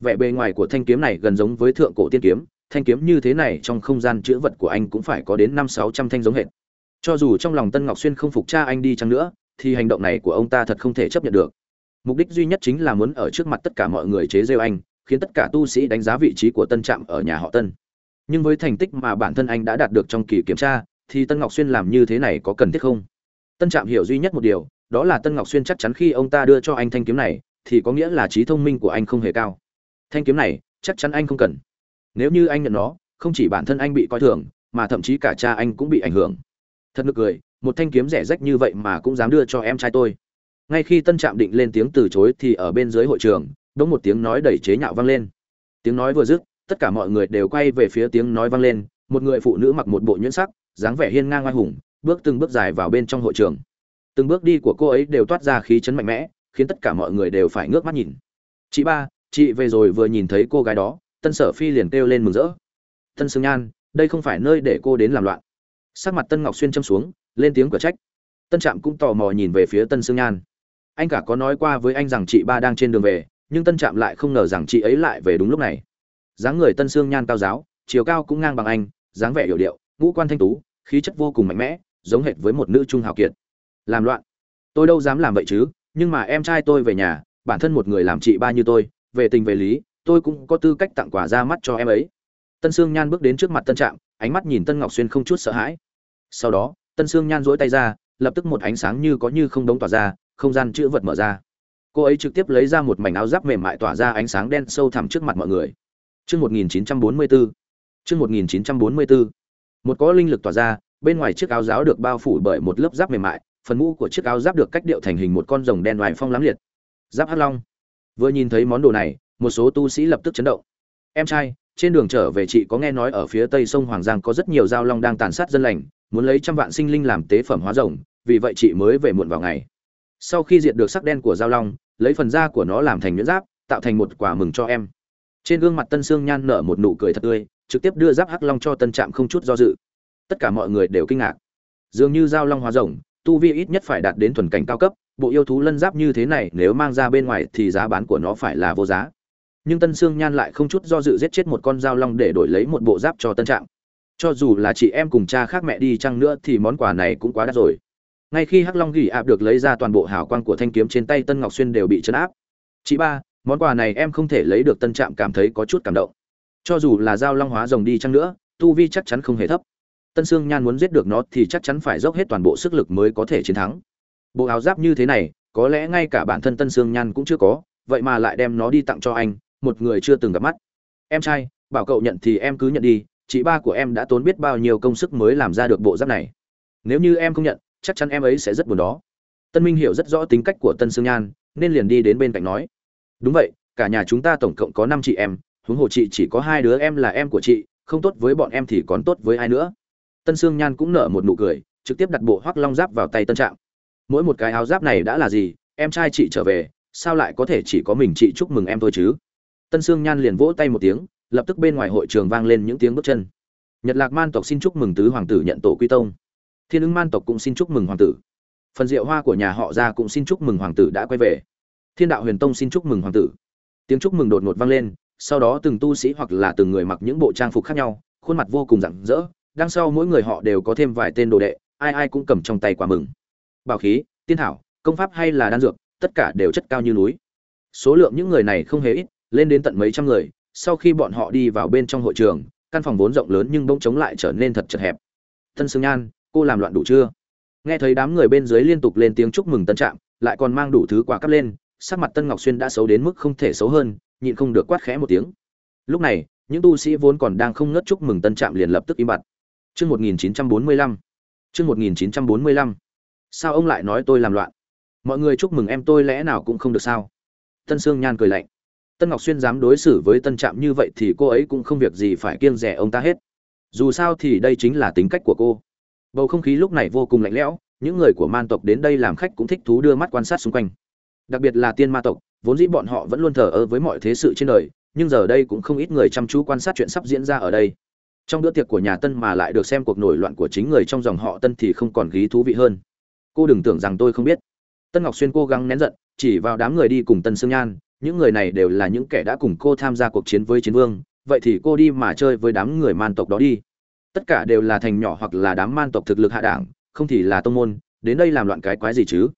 Vẻ bề ngoài của thanh kiếm này gần giống với thượng cổ tiên kiếm, thanh kiếm như thế này trong không gian chữ vật của anh cũng phải có đến năm sáu trăm thanh giống hệt. Cho dù trong lòng Tân Ngọc Xuyên không phục cha anh đi chăng nữa, thì hành động này của ông ta thật không thể chấp nhận được. Mục đích duy nhất chính là muốn ở trước mặt tất cả mọi người chế giễu anh, khiến tất cả tu sĩ đánh giá vị trí của Tân Trạm ở nhà họ Tân. Nhưng với thành tích mà bản thân anh đã đạt được trong kỳ kiểm tra, thì Tân Ngọc Xuyên làm như thế này có cần thiết không? Tân Trạm hiểu duy nhất một điều, đó là Tân Ngọc Xuyên chắc chắn khi ông ta đưa cho anh thanh kiếm này, thì có nghĩa là trí thông minh của anh không hề cao. Thanh kiếm này, chắc chắn anh không cần. Nếu như anh nhận nó, không chỉ bản thân anh bị coi thường, mà thậm chí cả cha anh cũng bị ảnh hưởng. Thật nực cười, một thanh kiếm rẻ rách như vậy mà cũng dám đưa cho em trai tôi. Ngay khi Tân Trạm định lên tiếng từ chối thì ở bên dưới hội trường, đống một tiếng nói đầy chế nhạo vang lên tiếng nói vừa dứt tất cả mọi người đều quay về phía tiếng nói vang lên, một người phụ nữ mặc một bộ nhuyễn sắc, dáng vẻ hiên ngang oai hùng, bước từng bước dài vào bên trong hội trường. Từng bước đi của cô ấy đều toát ra khí chấn mạnh mẽ, khiến tất cả mọi người đều phải ngước mắt nhìn. Chị ba, chị về rồi vừa nhìn thấy cô gái đó. Tân sở phi liền kêu lên mừng rỡ. Tân sương nhan, đây không phải nơi để cô đến làm loạn. Sắc mặt tân ngọc xuyên châm xuống, lên tiếng cửa trách. Tân trạm cũng tò mò nhìn về phía tân sương nhan. Anh cả có nói qua với anh rằng chị ba đang trên đường về, nhưng tân trạm lại không ngờ rằng chị ấy lại về đúng lúc này dáng người tân xương nhan cao giáo, chiều cao cũng ngang bằng anh, dáng vẻ hiệu điệu, ngũ quan thanh tú, khí chất vô cùng mạnh mẽ, giống hệt với một nữ trung hào kiệt. Làm loạn. Tôi đâu dám làm vậy chứ, nhưng mà em trai tôi về nhà, bản thân một người làm chị ba như tôi, về tình về lý, tôi cũng có tư cách tặng quà ra mắt cho em ấy. Tân sương nhan bước đến trước mặt tân trạm, ánh mắt nhìn tân ngọc xuyên không chút sợ hãi. Sau đó, tân sương nhan dỗi tay ra, lập tức một ánh sáng như có như không đống tỏa ra, không gian chữ vật mở ra. Cô ấy trực tiếp lấy ra một mảnh áo giáp mềm mại tỏa ra ánh sáng đen sâu thẳm trước mặt mọi người. Chương 1944. Chương 1944. Một có linh lực tỏa ra, bên ngoài chiếc áo giáo được bao phủ bởi một lớp giáp mềm mại, phần mũ của chiếc áo giáp được cách điệu thành hình một con rồng đen oai phong lắm liệt. Giáp Hắc Long. Vừa nhìn thấy món đồ này, một số tu sĩ lập tức chấn động. Em trai, trên đường trở về chị có nghe nói ở phía tây sông Hoàng Giang có rất nhiều giao long đang tàn sát dân lành, muốn lấy trăm vạn sinh linh làm tế phẩm hóa rồng, vì vậy chị mới về muộn vào ngày. Sau khi diệt được sắc đen của giao long, lấy phần da của nó làm thành nhuyễn giáp, tạo thành một quả mừng cho em trên gương mặt tân sương nhan nở một nụ cười thật tươi, trực tiếp đưa giáp hắc long cho tân trạm không chút do dự. Tất cả mọi người đều kinh ngạc. Dường như giao long hóa rồng, tu vi ít nhất phải đạt đến thuần cảnh cao cấp, bộ yêu thú lân giáp như thế này nếu mang ra bên ngoài thì giá bán của nó phải là vô giá. Nhưng tân sương nhan lại không chút do dự giết chết một con dao long để đổi lấy một bộ giáp cho tân trạm. Cho dù là chị em cùng cha khác mẹ đi chăng nữa thì món quà này cũng quá đắt rồi. Ngay khi hắc long gỉ ạp được lấy ra toàn bộ hào quang của thanh kiếm trên tay tân ngọc xuyên đều bị chấn áp. Chị ba món quà này em không thể lấy được tân trạm cảm thấy có chút cảm động. Cho dù là dao long hóa rồng đi chăng nữa, tu vi chắc chắn không hề thấp. Tân sương nhan muốn giết được nó thì chắc chắn phải dốc hết toàn bộ sức lực mới có thể chiến thắng. Bộ áo giáp như thế này, có lẽ ngay cả bản thân tân sương nhan cũng chưa có, vậy mà lại đem nó đi tặng cho anh, một người chưa từng gặp mắt. Em trai, bảo cậu nhận thì em cứ nhận đi, chị ba của em đã tốn biết bao nhiêu công sức mới làm ra được bộ giáp này. Nếu như em không nhận, chắc chắn em ấy sẽ rất buồn đó. Tân minh hiểu rất rõ tính cách của tân sương nhan, nên liền đi đến bên cạnh nói đúng vậy, cả nhà chúng ta tổng cộng có năm chị em, huống hồ chị chỉ có hai đứa em là em của chị, không tốt với bọn em thì còn tốt với ai nữa. Tân sương nhan cũng nở một nụ cười, trực tiếp đặt bộ hoắc long giáp vào tay tân trạm. Mỗi một cái áo giáp này đã là gì, em trai chị trở về, sao lại có thể chỉ có mình chị chúc mừng em thôi chứ? Tân sương nhan liền vỗ tay một tiếng, lập tức bên ngoài hội trường vang lên những tiếng bước chân. Nhật lạc man tộc xin chúc mừng tứ hoàng tử nhận tổ quy tông. Thiên ứng man tộc cũng xin chúc mừng hoàng tử. Phần rượu hoa của nhà họ ra cũng xin chúc mừng hoàng tử đã quay về thiên đạo huyền tông xin chúc mừng hoàng tử. Tiếng chúc mừng đột ngột vang lên, sau đó từng tu sĩ hoặc là từng người mặc những bộ trang phục khác nhau, khuôn mặt vô cùng rạng rỡ, đằng sau mỗi người họ đều có thêm vài tên đồ đệ, ai ai cũng cầm trong tay quả mừng. Bảo khí, tiên thảo, công pháp hay là đan dược, tất cả đều chất cao như núi. Số lượng những người này không hề ít, lên đến tận mấy trăm người, sau khi bọn họ đi vào bên trong hội trường, căn phòng vốn rộng lớn nhưng bỗng chống lại trở nên thật chật hẹp. Tân sương nhan, cô làm loạn đủ chưa? Nghe thấy đám người bên dưới liên tục lên tiếng chúc mừng tân trạm, lại còn mang đủ thứ quà cắp lên sắc mặt Tân Ngọc Xuyên đã xấu đến mức không thể xấu hơn, nhịn không được quát khẽ một tiếng. Lúc này, những tu sĩ vốn còn đang không ngớt chúc mừng Tân Trạm liền lập tức im bặt. Chương 1945. Chương 1945. Sao ông lại nói tôi làm loạn? Mọi người chúc mừng em tôi lẽ nào cũng không được sao? Tân Sương Nhan cười lạnh. Tân Ngọc Xuyên dám đối xử với Tân Trạm như vậy thì cô ấy cũng không việc gì phải kiêng dè ông ta hết. Dù sao thì đây chính là tính cách của cô. Bầu không khí lúc này vô cùng lạnh lẽo, những người của man tộc đến đây làm khách cũng thích thú đưa mắt quan sát xung quanh đặc biệt là tiên ma tộc, vốn dĩ bọn họ vẫn luôn thờ ơ với mọi thế sự trên đời, nhưng giờ đây cũng không ít người chăm chú quan sát chuyện sắp diễn ra ở đây. Trong bữa tiệc của nhà tân mà lại được xem cuộc nổi loạn của chính người trong dòng họ tân thì không còn ghí thú vị hơn. Cô đừng tưởng rằng tôi không biết. Tân ngọc xuyên cố gắng nén giận, chỉ vào đám người đi cùng tân sương nhan, những người này đều là những kẻ đã cùng cô tham gia cuộc chiến với chiến vương, vậy thì cô đi mà chơi với đám người man tộc đó đi. Tất cả đều là thành nhỏ hoặc là đám man tộc thực lực hạ đảng không thì là tông môn, đến đây làm loạn cái quái gì chứ?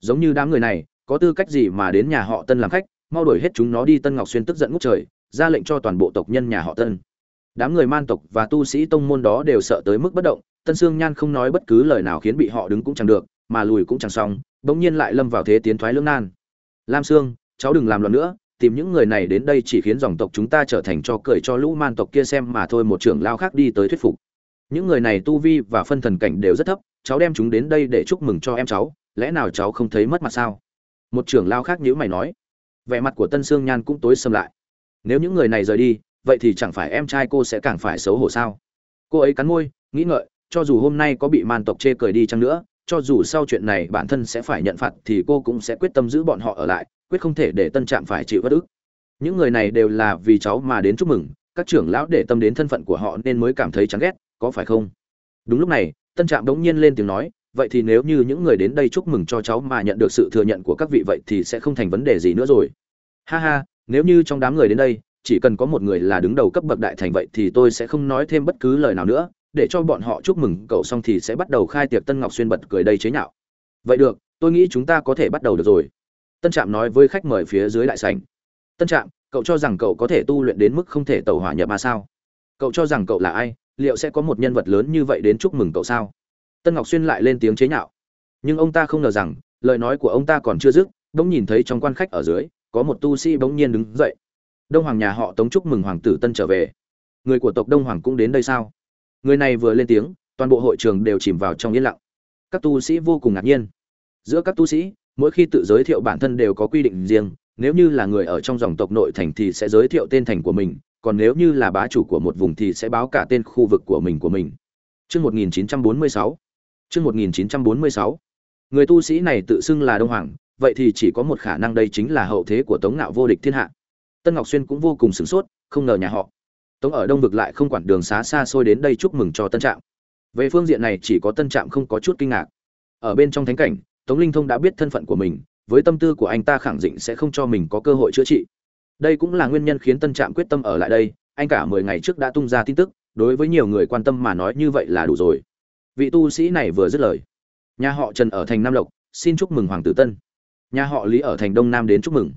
Giống như đám người này có tư cách gì mà đến nhà họ tân làm khách, mau đuổi hết chúng nó đi tân ngọc xuyên tức giận ngút trời, ra lệnh cho toàn bộ tộc nhân nhà họ tân. Đám người man tộc và tu sĩ tông môn đó đều sợ tới mức bất động, tân sương nhan không nói bất cứ lời nào khiến bị họ đứng cũng chẳng được, mà lùi cũng chẳng xong, bỗng nhiên lại lâm vào thế tiến thoái lưỡng nan. Lam sương, cháu đừng làm loạn nữa, tìm những người này đến đây chỉ khiến dòng tộc chúng ta trở thành cho cười cho lũ man tộc kia xem mà thôi, một trưởng lao khác đi tới thuyết phục. Những người này tu vi và phân thần cảnh đều rất thấp, cháu đem chúng đến đây để chúc mừng cho em cháu, lẽ nào cháu không thấy mất mặt sao? Một trưởng lao khác nhữ mày nói. Vẻ mặt của tân sương nhan cũng tối xâm lại. Nếu những người này rời đi, vậy thì chẳng phải em trai cô sẽ càng phải xấu hổ sao? Cô ấy cắn môi, nghĩ ngợi, cho dù hôm nay có bị man tộc chê cười đi chăng nữa, cho dù sau chuyện này bản thân sẽ phải nhận phạt thì cô cũng sẽ quyết tâm giữ bọn họ ở lại, quyết không thể để tân trạm phải chịu bất ức. Những người này đều là vì cháu mà đến chúc mừng, các trưởng lão để tâm đến thân phận của họ nên mới cảm thấy chán ghét, có phải không? Đúng lúc này, tân trạm đống nhiên lên tiếng nói vậy thì nếu như những người đến đây chúc mừng cho cháu mà nhận được sự thừa nhận của các vị vậy thì sẽ không thành vấn đề gì nữa rồi. Ha ha, nếu như trong đám người đến đây, chỉ cần có một người là đứng đầu cấp bậc đại thành vậy thì tôi sẽ không nói thêm bất cứ lời nào nữa. Để cho bọn họ chúc mừng cậu xong thì sẽ bắt đầu khai tiệc tân ngọc xuyên bật cười đây chế nhạo. Vậy được, tôi nghĩ chúng ta có thể bắt đầu được rồi. Tân trạm nói với khách mời phía dưới đại sành tân trạm, cậu cho rằng cậu có thể tu luyện đến mức không thể tẩu hỏa nhập mà sao? Cậu cho rằng cậu là ai? Liệu sẽ có một nhân vật lớn như vậy đến chúc mừng cậu sao? Tân ngọc xuyên lại lên tiếng chế nhạo. Nhưng ông ta không ngờ rằng lời nói của ông ta còn chưa dứt bỗng nhìn thấy trong quan khách ở dưới có một tu sĩ bỗng nhiên đứng dậy. Đông hoàng nhà họ tống chúc mừng hoàng tử tân trở về. Người của tộc đông hoàng cũng đến đây sao? Người này vừa lên tiếng toàn bộ hội trường đều chìm vào trong yên lặng. Các tu sĩ vô cùng ngạc nhiên. Giữa các tu sĩ mỗi khi tự giới thiệu bản thân đều có quy định riêng nếu như là người ở trong dòng tộc nội thành thì sẽ giới thiệu tên thành của mình còn nếu như là bá chủ của một vùng thì sẽ báo cả tên khu vực của mình của mình. Trước 1946, Trước 1946, người tu sĩ này tự xưng là Đông Hoàng, vậy thì chỉ có một khả năng đây chính là hậu thế của Tống Nạo vô địch thiên hạ. Tân Ngọc Xuyên cũng vô cùng sửng sốt, không ngờ nhà họ Tống ở Đông vực lại không quản đường xá xa xôi đến đây chúc mừng cho Tân Trạm. Về phương diện này chỉ có Tân Trạm không có chút kinh ngạc. Ở bên trong thánh cảnh, Tống Linh Thông đã biết thân phận của mình, với tâm tư của anh ta khẳng định sẽ không cho mình có cơ hội chữa trị. Đây cũng là nguyên nhân khiến Tân Trạm quyết tâm ở lại đây, anh cả mười ngày trước đã tung ra tin tức, đối với nhiều người quan tâm mà nói như vậy là đủ rồi. Vị tu sĩ này vừa dứt lời, nhà họ Trần ở thành Nam Lộc, xin chúc mừng hoàng tử Tân. Nhà họ Lý ở thành Đông Nam đến chúc mừng.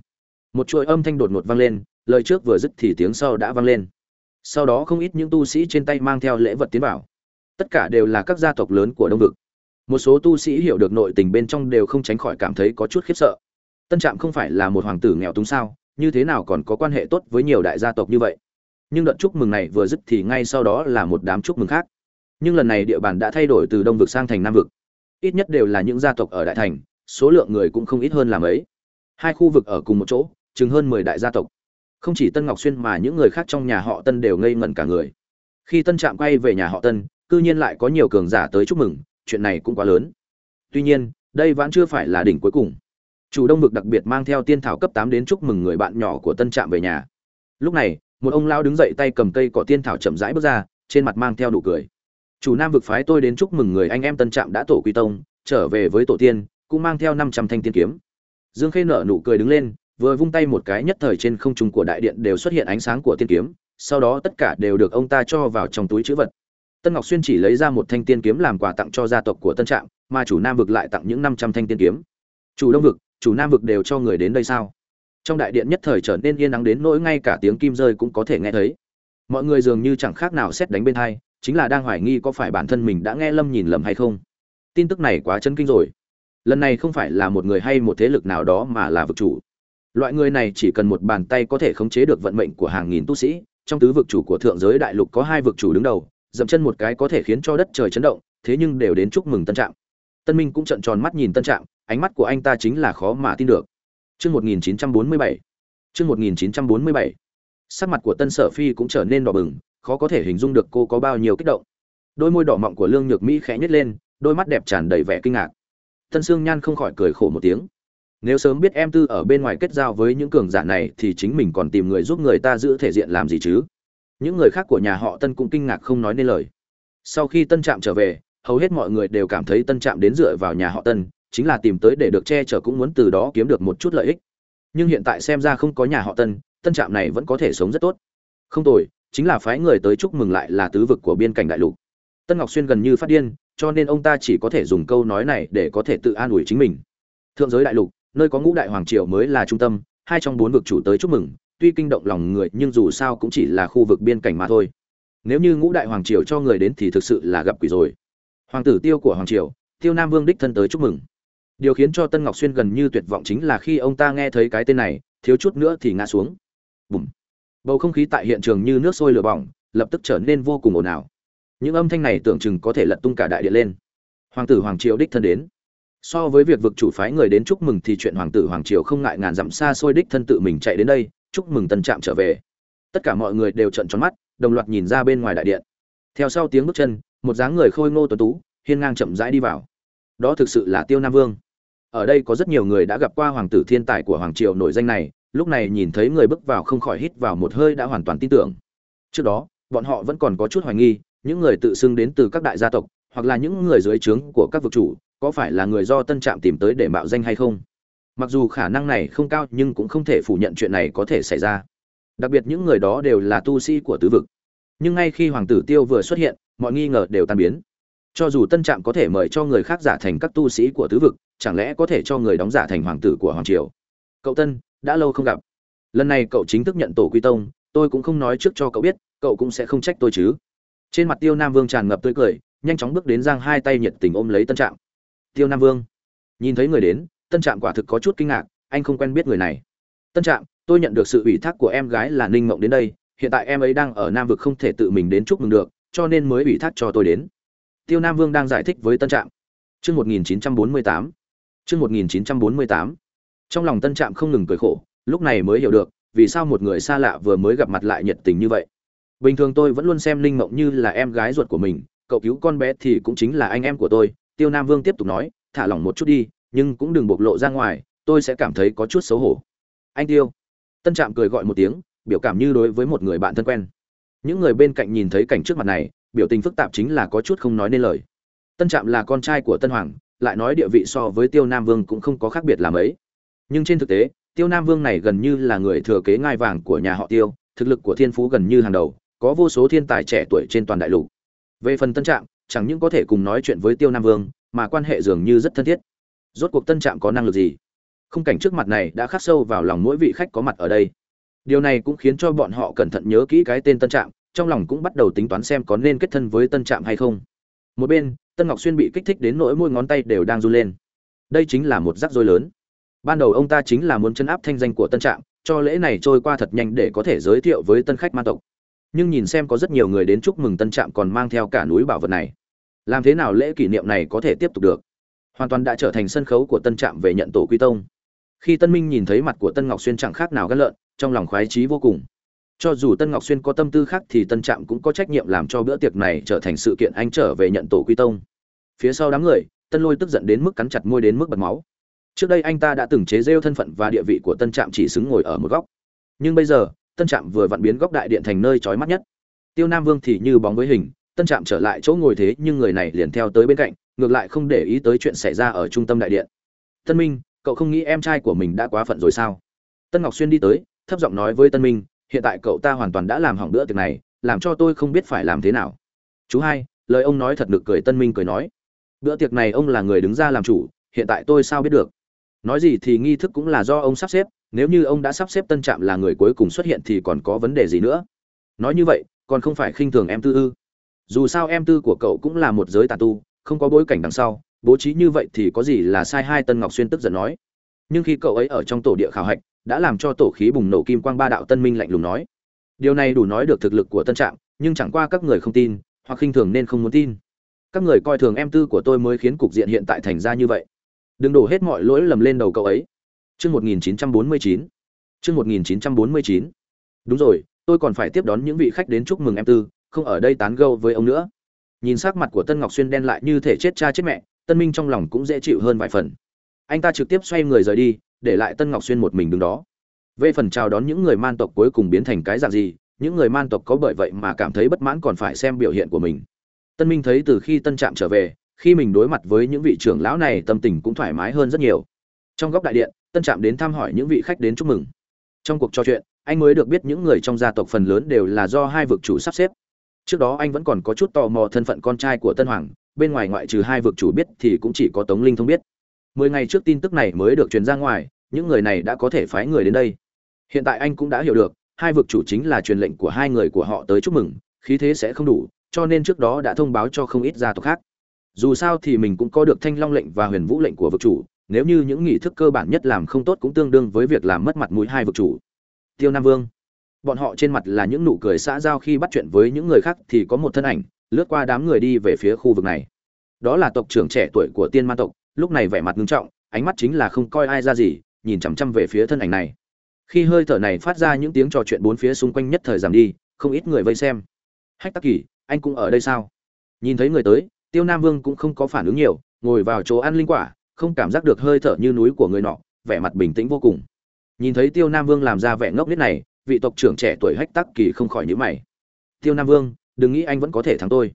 Một chuỗi âm thanh đột ngột vang lên, lời trước vừa dứt thì tiếng sau đã vang lên. Sau đó không ít những tu sĩ trên tay mang theo lễ vật tiến vào. Tất cả đều là các gia tộc lớn của Đông vực. Một số tu sĩ hiểu được nội tình bên trong đều không tránh khỏi cảm thấy có chút khiếp sợ. Tân Trạm không phải là một hoàng tử nghèo túng sao, như thế nào còn có quan hệ tốt với nhiều đại gia tộc như vậy? Nhưng đợt chúc mừng này vừa dứt thì ngay sau đó là một đám chúc mừng khác. Nhưng lần này địa bàn đã thay đổi từ Đông vực sang thành Nam vực. Ít nhất đều là những gia tộc ở đại thành, số lượng người cũng không ít hơn là mấy. Hai khu vực ở cùng một chỗ, chừng hơn mười đại gia tộc. Không chỉ tân ngọc xuyên mà những người khác trong nhà họ tân đều ngây ngẩn cả người. Khi tân trạm quay về nhà họ tân cư nhiên lại có nhiều cường giả tới chúc mừng chuyện này cũng quá lớn. Tuy nhiên đây vẫn chưa phải là đỉnh cuối cùng. Chủ đông vực đặc biệt mang theo tiên thảo cấp tám đến chúc mừng người bạn nhỏ của tân trạm về nhà. Lúc này một ông lao đứng dậy tay cầm cây cỏ tiên thảo chậm rãi bước ra trên mặt mang theo đủ cười chủ nam vực phái tôi đến chúc mừng người anh em tân trạm đã tổ quy tông trở về với tổ tiên cũng mang theo năm trăm thanh tiên kiếm dương khê nở nụ cười đứng lên vừa vung tay một cái nhất thời trên không trung của đại điện đều xuất hiện ánh sáng của tiên kiếm, sau đó tất cả đều được ông ta cho vào trong túi trữ vật. Tân Ngọc Xuyên chỉ lấy ra một thanh tiên kiếm làm quà tặng cho gia tộc của Tân Trạm, mà chủ Nam vực lại tặng những 500 thanh tiên kiếm. Chủ Đông vực, chủ Nam vực đều cho người đến đây sao? Trong đại điện nhất thời trở nên yên ắng đến nỗi ngay cả tiếng kim rơi cũng có thể nghe thấy. Mọi người dường như chẳng khác nào xét đánh bên hai, chính là đang hoài nghi có phải bản thân mình đã nghe Lâm nhìn lầm hay không. Tin tức này quá chấn kinh rồi. Lần này không phải là một người hay một thế lực nào đó mà là vực chủ. Loại người này chỉ cần một bàn tay có thể khống chế được vận mệnh của hàng nghìn tu sĩ trong tứ vực chủ của thượng giới đại lục có hai vực chủ đứng đầu dậm chân một cái có thể khiến cho đất trời chấn động thế nhưng đều đến chúc mừng tân trạm. Tân minh cũng trợn tròn mắt nhìn tân trạm ánh mắt của anh ta chính là khó mà tin được. Trước 1947, Trước 1947, sắc mặt của tân sở phi cũng trở nên đỏ bừng khó có thể hình dung được cô có bao nhiêu kích động. Đôi môi đỏ mọng của lương nhược mỹ khẽ nhếch lên, đôi mắt đẹp tràn đầy vẻ kinh ngạc. Tân sương nhan không khỏi cười khổ một tiếng. Nếu sớm biết em tư ở bên ngoài kết giao với những cường giả này thì chính mình còn tìm người giúp người ta giữ thể diện làm gì chứ? Những người khác của nhà họ tân cũng kinh ngạc không nói nên lời. Sau khi tân trạm trở về, hầu hết mọi người đều cảm thấy tân trạm đến dựa vào nhà họ tân, chính là tìm tới để được che chở cũng muốn từ đó kiếm được một chút lợi ích. Nhưng hiện tại xem ra không có nhà họ tân tân trạm này vẫn có thể sống rất tốt. Không tồi chính là phái người tới chúc mừng lại là tứ vực của biên cảnh đại lục. Tân ngọc xuyên gần như phát điên, cho nên ông ta chỉ có thể dùng câu nói này để có thể tự an ủi chính mình. Thượng giới đại lục, nơi có ngũ đại hoàng triều mới là trung tâm, hai trong bốn vực chủ tới chúc mừng, tuy kinh động lòng người, nhưng dù sao cũng chỉ là khu vực biên cảnh mà thôi. Nếu như ngũ đại hoàng triều cho người đến thì thực sự là gặp quỷ rồi. Hoàng tử tiêu của hoàng triều, tiêu nam vương đích thân tới chúc mừng. Điều khiến cho tân ngọc xuyên gần như tuyệt vọng chính là khi ông ta nghe thấy cái tên này, thiếu chút nữa thì ngã xuống. Bùm bầu không khí tại hiện trường như nước sôi lửa bỏng, lập tức trở nên vô cùng ồn ào. Những âm thanh này tưởng chừng có thể lật tung cả đại điện lên. Hoàng tử hoàng triều đích thân đến. So với việc vực chủ phái người đến chúc mừng thì chuyện hoàng tử hoàng triều không ngại ngàn dặm xa xôi đích thân tự mình chạy đến đây, chúc mừng tân trạm trở về. Tất cả mọi người đều trận tròn mắt, đồng loạt nhìn ra bên ngoài đại điện. Theo sau tiếng bước chân, một dáng người khôi ngô tuấn tú, hiên ngang chậm rãi đi vào. Đó thực sự là tiêu nam vương. Ở đây có rất nhiều người đã gặp qua hoàng tử thiên tài của hoàng triều nổi danh này lúc này nhìn thấy người bước vào không khỏi hít vào một hơi đã hoàn toàn tin tưởng. Trước đó, bọn họ vẫn còn có chút hoài nghi, những người tự xưng đến từ các đại gia tộc, hoặc là những người dưới trướng của các vực chủ, có phải là người do tân trạm tìm tới để mạo danh hay không? Mặc dù khả năng này không cao nhưng cũng không thể phủ nhận chuyện này có thể xảy ra. Đặc biệt những người đó đều là tu sĩ của tứ vực. Nhưng ngay khi hoàng tử tiêu vừa xuất hiện, mọi nghi ngờ đều tan biến. Cho dù tân trạm có thể mời cho người khác giả thành các tu sĩ của tứ vực, chẳng lẽ có thể cho người đóng giả thành hoàng tử của hoàng triều? Cậu tân đã lâu không gặp. Lần này cậu chính thức nhận tổ quy tông, tôi cũng không nói trước cho cậu biết, cậu cũng sẽ không trách tôi chứ. Trên mặt tiêu nam vương tràn ngập tươi cười, nhanh chóng bước đến giang hai tay nhiệt tình ôm lấy tân trạm. Tiêu nam vương. Nhìn thấy người đến, tân trạm quả thực có chút kinh ngạc, anh không quen biết người này. Tân trạm, tôi nhận được sự ủy thác của em gái là ninh mộng đến đây, hiện tại em ấy đang ở nam vực không thể tự mình đến chúc mừng được, cho nên mới ủy thác cho tôi đến. Tiêu nam vương đang giải thích với tân trạm. Trước 1948. Trước 1948 trong lòng tân trạm không ngừng cười khổ, lúc này mới hiểu được, vì sao một người xa lạ vừa mới gặp mặt lại nhiệt tình như vậy. Bình thường tôi vẫn luôn xem Linh mộng như là em gái ruột của mình, cậu cứu con bé thì cũng chính là anh em của tôi, tiêu nam vương tiếp tục nói, thả lỏng một chút đi, nhưng cũng đừng bộc lộ ra ngoài, tôi sẽ cảm thấy có chút xấu hổ. Anh tiêu. Tân trạm cười gọi một tiếng, biểu cảm như đối với một người bạn thân quen. Những người bên cạnh nhìn thấy cảnh trước mặt này, biểu tình phức tạp chính là có chút không nói nên lời. Tân trạm là con trai của tân hoàng, lại nói địa vị so với tiêu nam vương cũng không có khác biệt làm ấy nhưng trên thực tế, tiêu nam vương này gần như là người thừa kế ngai vàng của nhà họ tiêu, thực lực của thiên phú gần như hàng đầu, có vô số thiên tài trẻ tuổi trên toàn đại lục. Về phần tân trạm, chẳng những có thể cùng nói chuyện với tiêu nam vương, mà quan hệ dường như rất thân thiết. Rốt cuộc tân trạm có năng lực gì? Khung cảnh trước mặt này đã khắc sâu vào lòng mỗi vị khách có mặt ở đây. Điều này cũng khiến cho bọn họ cẩn thận nhớ kỹ cái tên tân trạm, trong lòng cũng bắt đầu tính toán xem có nên kết thân với tân trạm hay không. Một bên, tân ngọc xuyên bị kích thích đến nỗi môi ngón tay đều đang run lên. Đây chính là một rắc rối lớn ban đầu ông ta chính là muốn chấn áp thanh danh của tân trạm, cho lễ này trôi qua thật nhanh để có thể giới thiệu với tân khách man tộc. Nhưng nhìn xem có rất nhiều người đến chúc mừng tân trạm còn mang theo cả núi bảo vật này, làm thế nào lễ kỷ niệm này có thể tiếp tục được? Hoàn toàn đã trở thành sân khấu của tân trạm về nhận tổ quy tông. Khi tân minh nhìn thấy mặt của tân ngọc xuyên chẳng khác nào gắt lợn, trong lòng khoái trí vô cùng. Cho dù tân ngọc xuyên có tâm tư khác thì tân trạm cũng có trách nhiệm làm cho bữa tiệc này trở thành sự kiện anh trở về nhận tổ quy tông. Phía sau đám người, tân lôi tức giận đến mức cắn chặt môi đến mức bật máu trước đây anh ta đã từng chế rêu thân phận và địa vị của tân trạm chỉ xứng ngồi ở một góc. Nhưng bây giờ, tân trạm vừa vặn biến góc đại điện thành nơi trói mắt nhất. Tiêu nam vương thì như bóng với hình, tân trạm trở lại chỗ ngồi thế nhưng người này liền theo tới bên cạnh, ngược lại không để ý tới chuyện xảy ra ở trung tâm đại điện. Tân minh, cậu không nghĩ em trai của mình đã quá phận rồi sao? Tân ngọc xuyên đi tới, thấp giọng nói với tân minh, hiện tại cậu ta hoàn toàn đã làm hỏng bữa tiệc này, làm cho tôi không biết phải làm thế nào. Chú hai, lời ông nói thật được cười, tân minh cười nói, bữa tiệc này ông là người đứng ra làm chủ, hiện tại tôi sao biết được? Nói gì thì nghi thức cũng là do ông sắp xếp, nếu như ông đã sắp xếp tân trạm là người cuối cùng xuất hiện thì còn có vấn đề gì nữa? Nói như vậy, còn không phải khinh thường em tư ư? Dù sao em tư của cậu cũng là một giới tà tu, không có bối cảnh đằng sau, bố trí như vậy thì có gì là sai hai tân ngọc xuyên tức giận nói. Nhưng khi cậu ấy ở trong tổ địa khảo hạch, đã làm cho tổ khí bùng nổ kim quang ba đạo tân minh lạnh lùng nói. Điều này đủ nói được thực lực của tân trạm, nhưng chẳng qua các người không tin, hoặc khinh thường nên không muốn tin. Các người coi thường em tư của tôi mới khiến cục diện hiện tại thành ra như vậy đừng đổ hết mọi lỗi lầm lên đầu cậu ấy. Chương một nghìn chín trăm bốn mươi chín. Chương một nghìn chín trăm bốn mươi chín. Đúng rồi, tôi còn phải tiếp đón những vị khách đến chúc mừng em tư, không ở đây tán gâu với ông nữa. Nhìn sắc mặt của tân ngọc xuyên đen lại như thể chết cha chết mẹ, tân minh trong lòng cũng dễ chịu hơn vài phần. Anh ta trực tiếp xoay người rời đi, để lại tân ngọc xuyên một mình đứng đó. Về phần chào đón những người man tộc cuối cùng biến thành cái dạng gì, những người man tộc có bởi vậy mà cảm thấy bất mãn còn phải xem biểu hiện của mình. Tân minh thấy từ khi tân trạm trở về khi mình đối mặt với những vị trưởng lão này, tâm tình cũng thoải mái hơn rất nhiều. Trong góc đại điện, tân trạm đến thăm hỏi những vị khách đến chúc mừng. Trong cuộc trò chuyện, anh mới được biết những người trong gia tộc phần lớn đều là do hai vực chủ sắp xếp. Trước đó anh vẫn còn có chút tò mò thân phận con trai của tân hoàng, bên ngoài ngoại trừ hai vực chủ biết thì cũng chỉ có tống linh thông biết. Mười ngày trước tin tức này mới được truyền ra ngoài, những người này đã có thể phái người đến đây. Hiện tại anh cũng đã hiểu được, hai vực chủ chính là truyền lệnh của hai người của họ tới chúc mừng, khí thế sẽ không đủ, cho nên trước đó đã thông báo cho không ít gia tộc khác dù sao thì mình cũng có được thanh long lệnh và huyền vũ lệnh của vực chủ, nếu như những nghi thức cơ bản nhất làm không tốt cũng tương đương với việc làm mất mặt mũi hai vực chủ. Tiêu nam vương, bọn họ trên mặt là những nụ cười xã giao khi bắt chuyện với những người khác thì có một thân ảnh, lướt qua đám người đi về phía khu vực này. Đó là tộc trưởng trẻ tuổi của tiên ma tộc, lúc này vẻ mặt nghiêm trọng, ánh mắt chính là không coi ai ra gì, nhìn chằm chằm về phía thân ảnh này. Khi hơi thở này phát ra những tiếng trò chuyện bốn phía xung quanh nhất thời giảm đi, không ít người vây xem. Hách tắc kỳ, anh cũng ở đây sao? Nhìn thấy người tới tiêu nam vương cũng không có phản ứng nhiều, ngồi vào chỗ ăn linh quả, không cảm giác được hơi thở như núi của người nọ, vẻ mặt bình tĩnh vô cùng. Nhìn thấy tiêu nam vương làm ra vẻ ngốc nghếch này, vị tộc trưởng trẻ tuổi hách tắc kỳ không khỏi nhíu mày. Tiêu nam vương, đừng nghĩ anh vẫn có thể thắng tôi.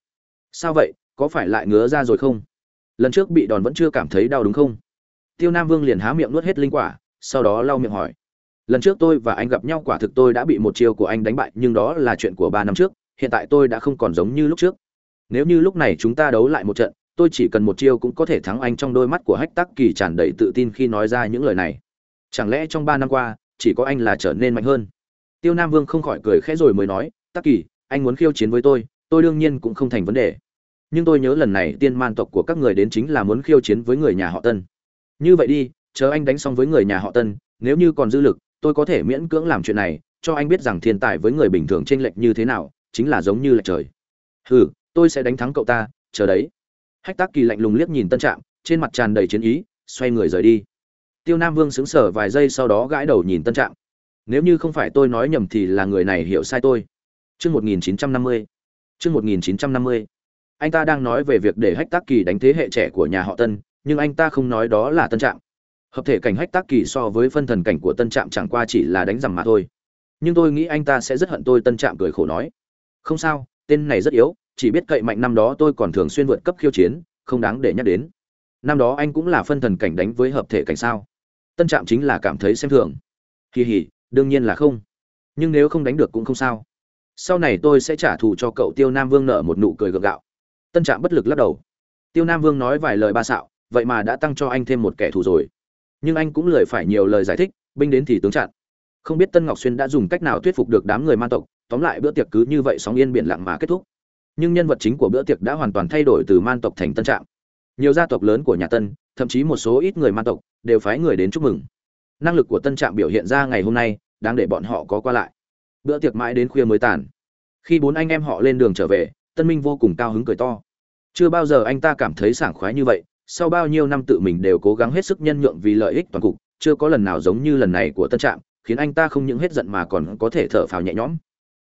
Sao vậy? Có phải lại ngứa ra rồi không? Lần trước bị đòn vẫn chưa cảm thấy đau đúng không? Tiêu nam vương liền há miệng nuốt hết linh quả, sau đó lau miệng hỏi. Lần trước tôi và anh gặp nhau quả thực tôi đã bị một chiêu của anh đánh bại, nhưng đó là chuyện của ba năm trước, hiện tại tôi đã không còn giống như lúc trước nếu như lúc này chúng ta đấu lại một trận, tôi chỉ cần một chiêu cũng có thể thắng anh trong đôi mắt của hách tắc kỳ tràn đầy tự tin khi nói ra những lời này. Chẳng lẽ trong ba năm qua, chỉ có anh là trở nên mạnh hơn? Tiêu nam vương không khỏi cười khẽ rồi mới nói, tắc kỳ, anh muốn khiêu chiến với tôi tôi đương nhiên cũng không thành vấn đề. Nhưng tôi nhớ lần này tiên man tộc của các người đến chính là muốn khiêu chiến với người nhà họ tân. Như vậy đi, chờ anh đánh xong với người nhà họ tân, nếu như còn dư lực, tôi có thể miễn cưỡng làm chuyện này, cho anh biết rằng thiên tài với người bình thường t r ê n lệch như thế nào, chính là giống như lệch trời. Hừ tôi sẽ đánh thắng cậu ta, chờ đấy. Hách tác kỳ lạnh lùng liếc nhìn tân trạm, trên mặt tràn đầy chiến ý, xoay người rời đi. Tiêu nam vương xứng sở vài giây sau đó gãi đầu nhìn tân trạm. Nếu như không phải tôi nói nhầm thì là người này hiểu sai tôi. Chương một nghìn chín trăm năm mươi. Chương một nghìn chín trăm năm mươi. Anh ta đang nói về việc để hách tác kỳ đánh thế hệ trẻ của nhà họ tân, nhưng anh ta không nói đó là tân trạm. Hợp thể cảnh hách tác kỳ so với phân thần cảnh của tân trạm chẳng qua chỉ là đánh rằm mà thôi. Nhưng tôi nghĩ anh ta sẽ rất hận tôi, tân trạm cười khổ nói. Không sao, tên này rất yếu chỉ biết cậy mạnh năm đó tôi còn thường xuyên vượt cấp khiêu chiến, không đáng để nhắc đến. Năm đó anh cũng là phân thần cảnh đánh với hợp thể cảnh sao? Tân trạm chính là cảm thấy xem thường. Kỳ hỉ đương nhiên là không. Nhưng nếu không đánh được cũng không sao. Sau này tôi sẽ trả thù cho cậu tiêu nam vương nợ một nụ cười gượng gạo. Tân trạm bất lực lắc đầu. Tiêu nam vương nói vài lời ba xạo, vậy mà đã tăng cho anh thêm một kẻ thù rồi. Nhưng anh cũng lười phải nhiều lời giải thích, binh đến thì tướng chặn. Không biết tân ngọc xuyên đã dùng cách nào thuyết phục được đám người man tộc, tóm lại bữa tiệc cứ như vậy sóng yên biển lặng mà kết thúc nhưng nhân vật chính của bữa tiệc đã hoàn toàn thay đổi từ man tộc thành tân trạm nhiều gia tộc lớn của nhà tân, thậm chí một số ít người man tộc, đều phái người đến chúc mừng. Năng lực của tân trạm biểu hiện ra ngày hôm nay đang để bọn họ có qua lại. Bữa tiệc mãi đến khuya mới tàn. Khi bốn anh em họ lên đường trở về, tân minh vô cùng cao hứng cười to. Chưa bao giờ anh ta cảm thấy sảng khoái như vậy, sau bao nhiêu năm tự mình đều cố gắng hết sức nhân nhượng vì lợi ích toàn cục, chưa có lần nào giống như lần này của tân trạm khiến anh ta không những hết giận mà còn có thể thở phào nhẹ nhõm.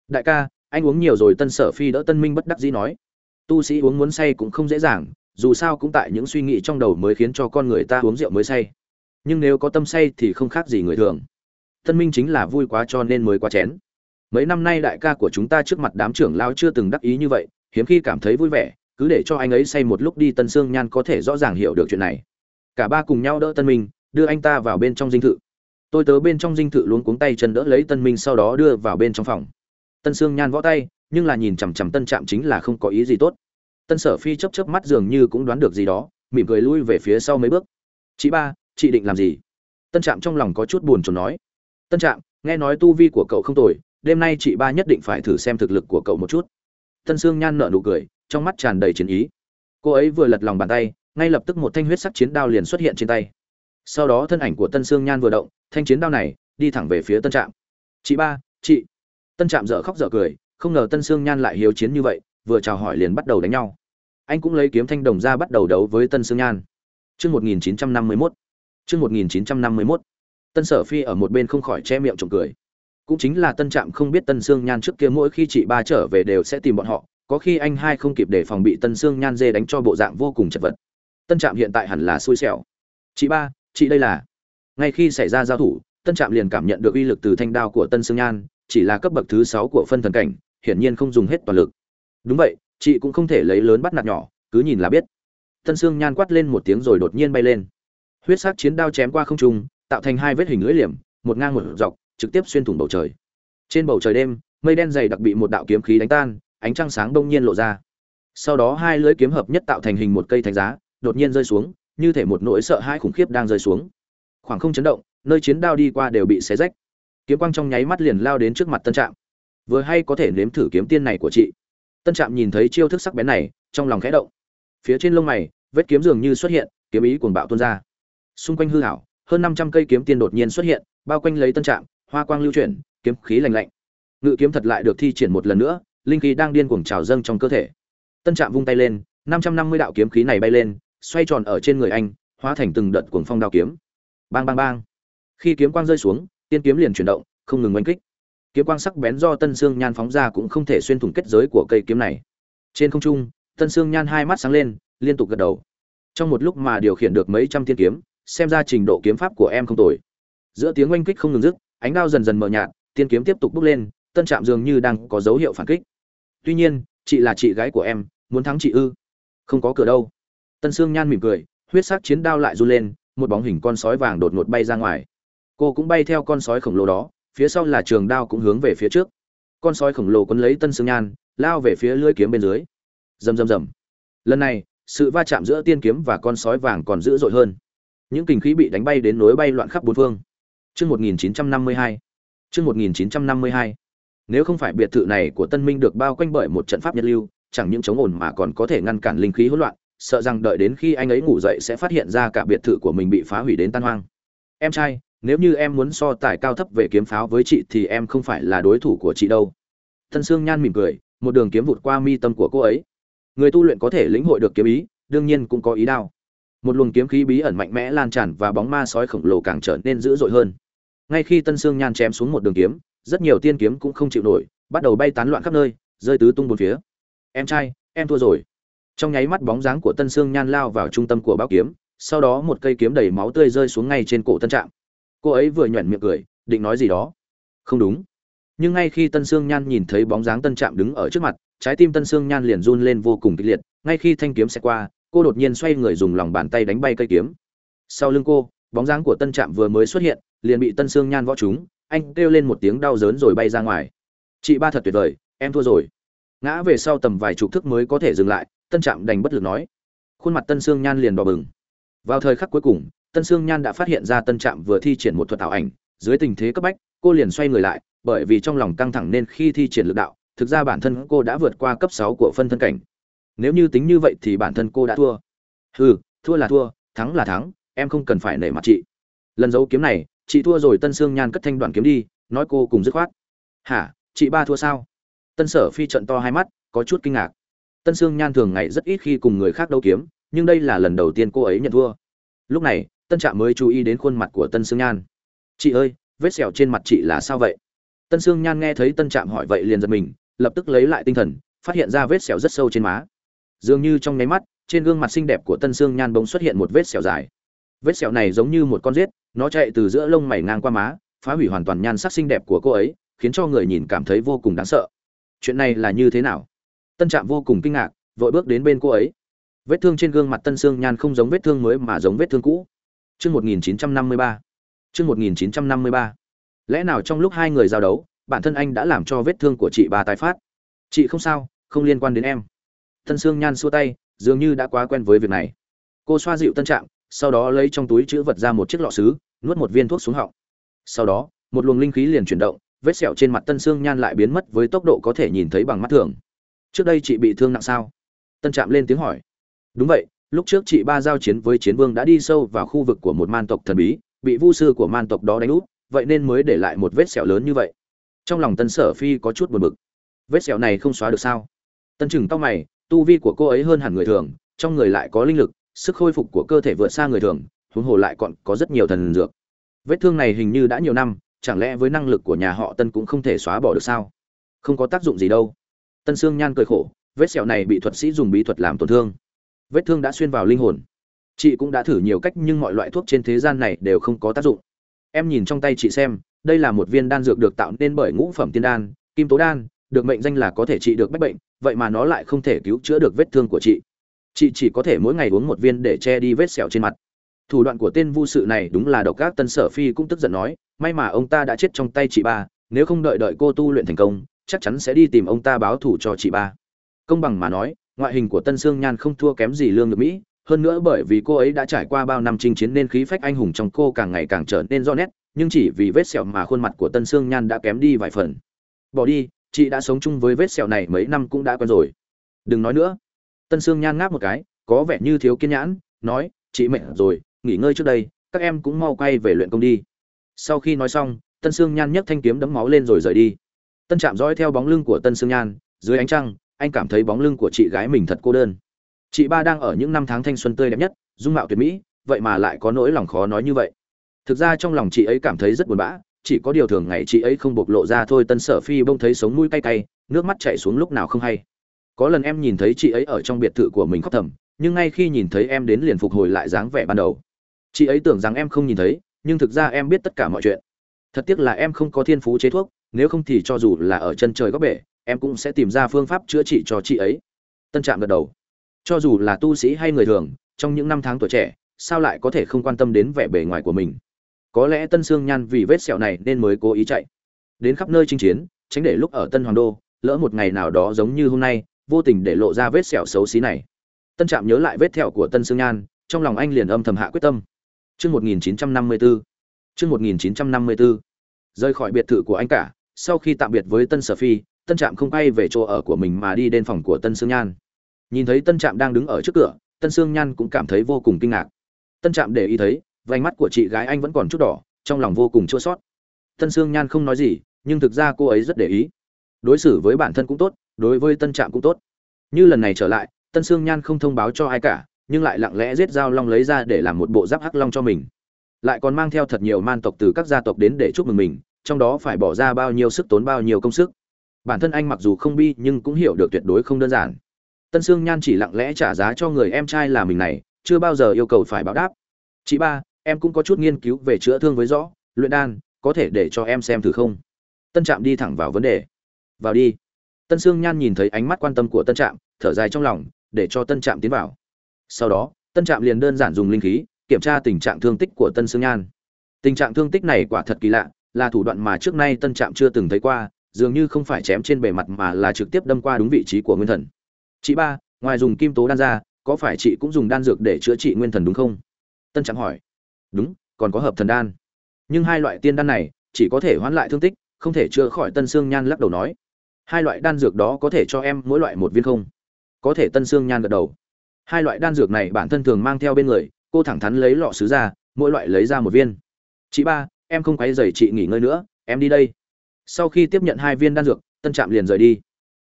Đại ca anh uống nhiều rồi tân sở phi đỡ tân minh bất đắc dĩ nói. Tu sĩ uống muốn say cũng không dễ dàng, dù sao cũng tại những suy nghĩ trong đầu mới khiến cho con người ta uống rượu mới say. Nhưng nếu có tâm say thì không khác gì người thường. Tân minh chính là vui quá cho nên mới quá chén. Mấy năm nay đại ca của chúng ta trước mặt đám trưởng lao chưa từng đắc ý như vậy, hiếm khi cảm thấy vui vẻ, cứ để cho anh ấy say một lúc đi tân sương nhan có thể rõ ràng hiểu được chuyện này. Cả ba cùng nhau đỡ tân minh, đưa anh ta vào bên trong dinh thự. Tôi tớ bên trong dinh thự luống cuống tay chân đỡ lấy tân minh sau đó đưa vào bên trong phòng tân sương nhan võ tay, nhưng là nhìn chằm chằm tân trạm chính là không có ý gì tốt. Tân sở phi chấp chấp mắt dường như cũng đoán được gì đó, mỉm cười lui về phía sau mấy bước. Chị ba, chị định làm gì? Tân trạm trong lòng có chút buồn chồn nói. Tân trạm, nghe nói tu vi của cậu không tồi, đêm nay chị ba nhất định phải thử xem thực lực của cậu một chút. Tân sương nhan nở nụ cười, trong mắt tràn đầy chiến ý. Cô ấy vừa lật lòng bàn tay, ngay lập tức một thanh huyết sắc chiến đao liền xuất hiện trên tay. Sau đó thân ảnh của tân sương nhan vừa động, thanh chiến đao này, đi thẳng về phía tân trạm. Chị ba, chị tân trạm dở khóc dở cười không ngờ tân sương nhan lại hiếu chiến như vậy vừa chào hỏi liền bắt đầu đánh nhau anh cũng lấy kiếm thanh đồng ra bắt đầu đấu với tân sương nhan Trước 1951. Trước 1951. Tân Sở Phi ở một bên không khỏi che miệng trộm cười. Cũng chính là Tân Trạm không biết Tân Sương Nhan trước kia mỗi khi chị ba trở về đều sẽ tìm bọn họ, có khi anh hai không kịp để phòng bị tân xương nhan dê đánh cho bộ dạng vô cùng chật vật tân trạm hiện tại hẳn là xui xẻo chị ba chị đây là ngay khi xảy ra giao thủ tân trạm liền cảm nhận được uy lực từ thanh đao của tân xương nhan chỉ là cấp bậc thứ sáu của phân thần cảnh, hiển nhiên không dùng hết toàn lực. Đúng vậy, chị cũng không thể lấy lớn bắt nạt nhỏ, cứ nhìn là biết. Tân xương nhan quát lên một tiếng rồi đột nhiên bay lên. Huyết sắc chiến đao chém qua không trung, tạo thành hai vết hình lưỡi liềm, một ngang một dọc, trực tiếp xuyên thủng bầu trời. Trên bầu trời đêm, mây đen dày đặc bị một đạo kiếm khí đánh tan, ánh trăng sáng đông nhiên lộ ra. Sau đó hai lưỡi kiếm hợp nhất tạo thành hình một cây thánh giá, đột nhiên rơi xuống, như thể một nỗi sợ hãi khủng khiếp đang rơi xuống. Khoảng không chấn động, nơi chiến đao đi qua đều bị xé rách kiếm quang trong nháy mắt liền lao đến trước mặt tân trạm. Vừa hay có thể nếm thử kiếm tiên này của chị. Tân trạm nhìn thấy chiêu thức sắc bén này, trong lòng khẽ động. Phía trên lông mày, vết kiếm dường như xuất hiện, kiếm ý cuồng bạo tuôn ra. Xung quanh hư hảo hơn năm trăm cây kiếm tiên đột nhiên xuất hiện, bao quanh lấy tân trạm, hoa quang lưu chuyển, kiếm khí lành lạnh. Ngự kiếm thật lại được thi triển một lần nữa, linh khí đang điên cuồng trào dâng trong cơ thể. Tân trạm vung tay lên, năm trăm năm mươi đạo kiếm khí này bay lên, xoay tròn ở trên người anh, hóa thành từng đợt cuồng phong đao kiếm. Bang bang bang. Khi kiếm quang rơi xuống tiên kiếm liền chuyển động, không ngừng oanh kích. Kiếm quang sắc bén do tân sương nhan phóng ra cũng không thể xuyên thủng kết giới của cây kiếm này. Trên không trung, tân sương nhan hai mắt sáng lên, liên tục gật đầu. Trong một lúc mà điều khiển được mấy trăm thiên kiếm, xem ra trình độ kiếm pháp của em không tồi. Giữa tiếng oanh kích không ngừng dứt, ánh đao dần dần mờ nhạt, tiên kiếm tiếp tục bốc lên, tân trạm dường như đang có dấu hiệu phản kích. Tuy nhiên, chị là chị gái của em, muốn thắng chị ư? Không có cửa đâu. Tân sương nhan mỉm cười, huyết sắc chiến đao lại run lên, một bóng hình con sói vàng đột ngột bay ra ngoài cô cũng bay theo con sói khổng lồ đó phía sau là trường đao cũng hướng về phía trước con sói khổng lồ quấn lấy tân sương nhan lao về phía lưỡi kiếm bên dưới rầm rầm rầm lần này sự va chạm giữa tiên kiếm và con sói vàng còn dữ dội hơn những kinh khí bị đánh bay đến nối bay loạn khắp bốn phương Chương 1952. Chương 1952. Nếu không phải biệt thự này của Tân Minh được bao quanh bởi một trận pháp nhật lưu, chẳng những chống ổn mà còn có thể ngăn cản linh khí hỗn loạn, sợ rằng đợi đến khi anh ấy ngủ dậy sẽ phát hiện ra cả biệt thự của mình bị phá hủy đến tan hoang. Em trai, nếu như em muốn so tài cao thấp về kiếm pháo với chị thì em không phải là đối thủ của chị đâu. Tân Sương Nhan mỉm cười, một đường kiếm vụt qua mi tâm của cô ấy. Người tu luyện có thể lĩnh hội được kiếm ý, đương nhiên cũng có ý đao. Một luồng kiếm khí bí ẩn mạnh mẽ lan tràn và bóng ma sói khổng lồ càng trở nên dữ dội hơn ngay khi tân sương nhan chém xuống một đường kiếm rất nhiều tiên kiếm cũng không chịu nổi bắt đầu bay tán loạn khắp nơi rơi tứ tung bốn phía em trai em thua rồi trong nháy mắt bóng dáng của tân sương nhan lao vào trung tâm của bao kiếm sau đó một cây kiếm đầy máu tươi rơi xuống ngay trên cổ tân trạm cô ấy vừa nhoẻn miệng cười, định nói gì đó. Không đúng. Nhưng ngay khi tân sương nhan nhìn thấy bóng dáng tân trạm đứng ở trước mặt, trái tim tân sương nhan liền run lên vô cùng kịch liệt. Ngay khi thanh kiếm xe qua, cô đột nhiên xoay người dùng lòng bàn tay đánh bay cây kiếm. Sau lưng cô, bóng dáng của tân trạm vừa mới xuất hiện, liền bị tân sương nhan võ chúng anh kêu lên một tiếng đau đớn rồi bay ra ngoài. Chị ba thật tuyệt vời, em thua rồi. Ngã về sau tầm vài chục thức mới có thể dừng lại, tân trạm đành bất lực nói. Khuôn mặt tân sương nhan liền đỏ bừng. Vào thời khắc cuối cùng tân sương nhan đã phát hiện ra tân trạm vừa thi triển một thuật ảo ảnh, dưới tình thế cấp bách, cô liền xoay người lại, bởi vì trong lòng căng thẳng nên khi thi triển lực đạo, thực ra bản thân cô đã vượt qua cấp sáu của phân thân cảnh. Nếu như tính như vậy thì bản thân cô đã thua. Hừ, thua là thua, thắng là thắng, em không cần phải nể mặt chị. Lần giấu kiếm này, chị thua rồi tân sương nhan cất thanh đoạn kiếm đi, nói cô cùng dứt khoát. Hả, chị ba thua sao? Tân sở phi trận to hai mắt, có chút kinh ngạc. Tân sương nhan thường ngày rất ít khi cùng người khác đấu kiếm, nhưng đây là lần đầu tiên cô ấy nhận thua. Lúc này tân trạm mới chú ý đến khuôn mặt của tân sương nhan. Chị ơi, vết sẹo trên mặt chị là sao vậy? Tân sương nhan nghe thấy tân trạm hỏi vậy liền giật mình, lập tức lấy lại tinh thần, phát hiện ra vết sẹo rất sâu trên má. Dường như trong nháy mắt, trên gương mặt xinh đẹp của tân sương nhan bỗng xuất hiện một vết sẹo dài. Vết sẹo này giống như một con rết nó chạy từ giữa lông mày ngang qua má, phá hủy hoàn toàn nhan sắc xinh đẹp của cô ấy, khiến cho người nhìn cảm thấy vô cùng đáng sợ. Chuyện này là như thế nào? Tân trạm vô cùng kinh ngạc, vội bước đến bên cô ấy. Vết thương trên gương mặt tân sương nhan không giống vết thương mới mà giống vết thương cũ. Chương 1953. Chương 1953. Lẽ nào trong lúc hai người giao đấu, bản thân anh đã làm cho vết thương của chị bà tái phát? Chị không sao, không liên quan đến em. Tân Sương Nhan xua tay, dường như đã quá quen với việc này. Cô xoa dịu Tân Trạm, sau đó lấy trong túi chữ vật ra một chiếc lọ sứ nuốt một viên thuốc xuống họng sau đó một luồng linh khí liền chuyển động vết sẹo trên mặt tân sương nhan lại biến mất với tốc độ có thể nhìn thấy bằng mắt thường trước đây chị bị thương nặng sao tân trạm lên tiếng hỏi đúng vậy lúc trước chị ba giao chiến với chiến vương đã đi sâu vào khu vực của một man tộc thần bí, bị vu sư của man tộc đó đánh úp, vậy nên mới để lại một vết sẹo lớn như vậy. Trong lòng tân sở phi có chút buồn bực. Vết sẹo này không xóa được sao? Tân chừng tóc mày, tu vi của cô ấy hơn hẳn người thường, trong người lại có linh lực, sức khôi phục của cơ thể vượt xa người thường, huống hồ lại còn có rất nhiều thần dược. Vết thương này hình như đã nhiều năm, chẳng lẽ với năng lực của nhà họ tân cũng không thể xóa bỏ được sao? Không có tác dụng gì đâu. Tân sương nhan cười khổ, vết sẹo này bị thuật sĩ dùng bí thuật làm tổn thương vết thương đã xuyên vào linh hồn. Chị cũng đã thử nhiều cách nhưng mọi loại thuốc trên thế gian này đều không có tác dụng. Em nhìn trong tay chị xem, đây là một viên đan dược được tạo nên bởi ngũ phẩm tiên đan, kim tố đan, được mệnh danh là có thể trị được bách bệnh, vậy mà nó lại không thể cứu chữa được vết thương của chị. Chị chỉ có thể mỗi ngày uống một viên để che đi vết sẹo trên mặt. Thủ đoạn của tên vu sự này đúng là độc ác, tân sở phi cũng tức giận nói, may mà ông ta đã chết trong tay chị ba, nếu không đợi đợi cô tu luyện thành công, chắc chắn sẽ đi tìm ông ta báo thù cho chị ba. Công bằng mà nói ngoại hình của tân sương nhan không thua kém gì lương Nhược mỹ, hơn nữa bởi vì cô ấy đã trải qua bao năm chinh chiến nên khí phách anh hùng trong cô càng ngày càng trở nên rõ nét, nhưng chỉ vì vết sẹo mà khuôn mặt của tân sương nhan đã kém đi vài phần. Bỏ đi, chị đã sống chung với vết sẹo này mấy năm cũng đã quen rồi. Đừng nói nữa. Tân sương nhan ngáp một cái, có vẻ như thiếu kiên nhãn nói, chị mệt rồi, nghỉ ngơi trước đây, các em cũng mau quay về luyện công đi. Sau khi nói xong, tân sương nhan nhấc thanh kiếm đấm máu lên rồi rời đi. Tân chạm dõi theo bóng lưng của tân sương nhan, dưới ánh trăng anh cảm thấy bóng lưng của chị gái mình thật cô đơn. Chị ba đang ở những năm tháng thanh xuân tươi đẹp nhất, dung mạo tuyệt mỹ, vậy mà lại có nỗi lòng khó nói như vậy. Thực ra trong lòng chị ấy cảm thấy rất buồn bã, chỉ có điều thường ngày chị ấy không bộc lộ ra thôi, tân sở phi bông thấy sống mũi cay cay, nước mắt chảy xuống lúc nào không hay. Có lần em nhìn thấy chị ấy ở trong biệt thự của mình khóc thầm, nhưng ngay khi nhìn thấy em đến liền phục hồi lại dáng vẻ ban đầu. Chị ấy tưởng rằng em không nhìn thấy, nhưng thực ra em biết tất cả mọi chuyện. Thật tiếc là em không có thiên phú chế thuốc, nếu không thì cho dù là ở chân trời góc bể em cũng sẽ tìm ra phương pháp chữa trị cho chị ấy. Tân trạm gật đầu. Cho dù là tu sĩ hay người thường trong những năm tháng tuổi trẻ sao lại có thể không quan tâm đến vẻ bề ngoài của mình? Có lẽ tân sương nhan vì vết sẹo này nên mới cố ý chạy. Đến khắp nơi chinh chiến tránh để lúc ở tân hoàng đô lỡ một ngày nào đó giống như hôm nay vô tình để lộ ra vết sẹo xấu xí này. Tân trạm nhớ lại vết thẹo của tân sương nhan trong lòng anh liền âm thầm hạ quyết tâm. Trước 1954. Trước 1954. Rời khỏi biệt thự của anh cả, sau khi tạm biệt với Tân Sở Phi, Tân Trạm không quay về chỗ ở của mình mà đi đến phòng của Tân Sương Nhan. Nhìn thấy Tân Trạm đang đứng ở trước cửa, Tân Sương Nhan cũng cảm thấy vô cùng kinh ngạc. Tân Trạm để ý thấy, vành mắt của chị gái anh vẫn còn chút đỏ, trong lòng vô cùng chua xót. Tân Sương Nhan không nói gì, nhưng thực ra cô ấy rất để ý. Đối xử với bản thân cũng tốt, đối với Tân Trạm cũng tốt. Như lần này trở lại, Tân Sương Nhan không thông báo cho ai cả, nhưng lại lặng lẽ giết dao long lấy ra để làm một bộ giáp hắc long cho mình lại còn mang theo thật nhiều man tộc từ các gia tộc đến để chúc mừng mình trong đó phải bỏ ra bao nhiêu sức tốn bao nhiêu công sức bản thân anh mặc dù không bi nhưng cũng hiểu được tuyệt đối không đơn giản. Tân sương nhan chỉ lặng lẽ trả giá cho người em trai là mình này, chưa bao giờ yêu cầu phải báo đáp. Chị ba, em cũng có chút nghiên cứu về chữa thương với rõ, luyện đan, có thể để cho em xem thử không? Tân trạm đi thẳng vào vấn đề. Vào đi. Tân sương nhan nhìn thấy ánh mắt quan tâm của tân trạm, thở dài trong lòng, để cho tân trạm tiến vào. Sau đó, tân trạm liền đơn giản dùng linh khí, kiểm tra tình trạng thương tích của tân sương nhan. Tình trạng thương tích này quả thật kỳ lạ, là thủ đoạn mà trước nay tân trạm chưa từng thấy qua dường như không phải chém trên bề mặt mà là trực tiếp đâm qua đúng vị trí của nguyên thần. Chị ba, ngoài dùng kim tố đan ra, có phải chị cũng dùng đan dược để chữa trị nguyên thần đúng không? Tân trạm hỏi. Đúng, còn có hợp thần đan. Nhưng hai loại tiên đan này, chỉ có thể hoãn lại thương tích, không thể chữa khỏi tân sương nhan lắc đầu nói. Hai loại đan dược đó có thể cho em mỗi loại một viên không? Có thể tân sương nhan gật đầu. Hai loại đan dược này bản thân thường mang theo bên người, cô thẳng thắn lấy lọ sứ ra, mỗi loại lấy ra một viên. Chị ba, em không quấy dày chị nghỉ ngơi nữa, em đi đây sau khi tiếp nhận hai viên đan dược, tân trạm liền rời đi.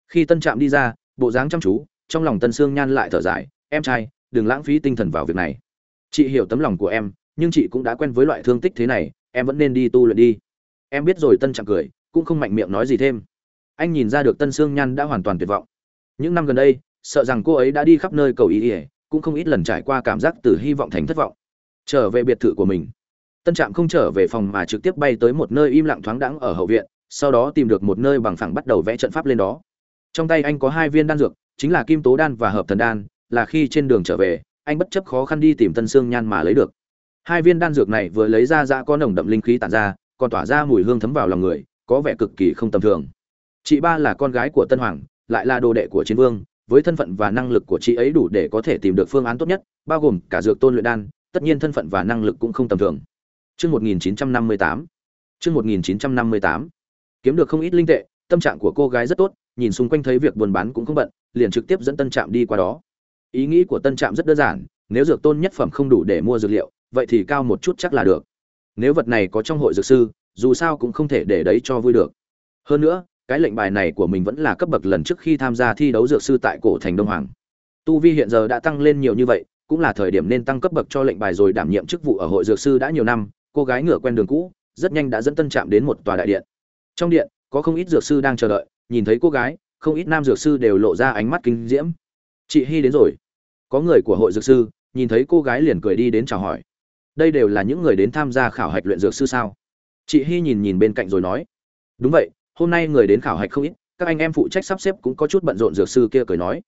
Khi tân trạm đi ra, bộ dáng chăm chú, trong lòng tân sương nhan lại thở dài, em trai, đừng lãng phí tinh thần vào việc này. Chị hiểu tấm lòng của em, nhưng chị cũng đã quen với loại thương tích thế này, em vẫn nên đi tu luyện đi. Em biết rồi, tân trạm cười, cũng không mạnh miệng nói gì thêm. Anh nhìn ra được tân sương nhan đã hoàn toàn tuyệt vọng. Những năm gần đây, sợ rằng cô ấy đã đi khắp nơi cầu ý ỉa cũng không ít lần trải qua cảm giác từ hy vọng thành thất vọng. Trở về biệt thự của mình, tân trạm không trở về phòng mà trực tiếp bay tới một nơi im lặng thoáng đãng ở hậu viện sau đó tìm được một nơi bằng phẳng bắt đầu vẽ trận pháp lên đó trong tay anh có hai viên đan dược chính là kim tố đan và hợp thần đan là khi trên đường trở về anh bất chấp khó khăn đi tìm tân sương nhan mà lấy được hai viên đan dược này vừa lấy ra ra có nồng đậm linh khí tản ra còn tỏa ra mùi hương thấm vào lòng người có vẻ cực kỳ không tầm thường chị ba là con gái của tân hoàng lại là đồ đệ của chiến vương với thân phận và năng lực của chị ấy đủ để có thể tìm được phương án tốt nhất, bao gồm cả dược tôn luyện đan, tất nhiên thân phận và năng lực cũng không tầm thường. Chương 1958. Chương 1958. Kiếm được không ít linh tệ, tâm trạng của cô gái rất tốt, nhìn xung quanh thấy việc buôn bán cũng không bận, liền trực tiếp dẫn Tân Trạm đi qua đó. Ý nghĩ của Tân Trạm rất đơn giản, nếu dược tôn nhất phẩm không đủ để mua dược liệu, vậy thì cao một chút chắc là được. Nếu vật này có trong hội dược sư, dù sao cũng không thể để đấy cho vui được. Hơn nữa, cái lệnh bài này của mình vẫn là cấp bậc lần trước khi tham gia thi đấu dược sư tại cổ thành đông hoàng tu vi hiện giờ đã tăng lên nhiều như vậy cũng là thời điểm nên tăng cấp bậc cho lệnh bài rồi đảm nhiệm chức vụ ở hội dược sư đã nhiều năm cô gái ngựa quen đường cũ rất nhanh đã dẫn tân trạm đến một tòa đại điện trong điện, có không ít dược sư đang chờ đợi, nhìn thấy cô gái, không ít nam dược sư đều lộ ra ánh mắt kinh diễm. Chị hy đến rồi. Có người của hội dược sư, nhìn thấy cô gái liền cười đi đến chào hỏi. Đây đều là những người đến tham gia khảo hạch luyện dược sư sao? Chị hy nhìn nhìn bên cạnh rồi nói. Đúng vậy, hôm nay người đến khảo hạch không ít, các anh em phụ trách sắp xếp cũng có chút bận rộn dược sư kia cười nói.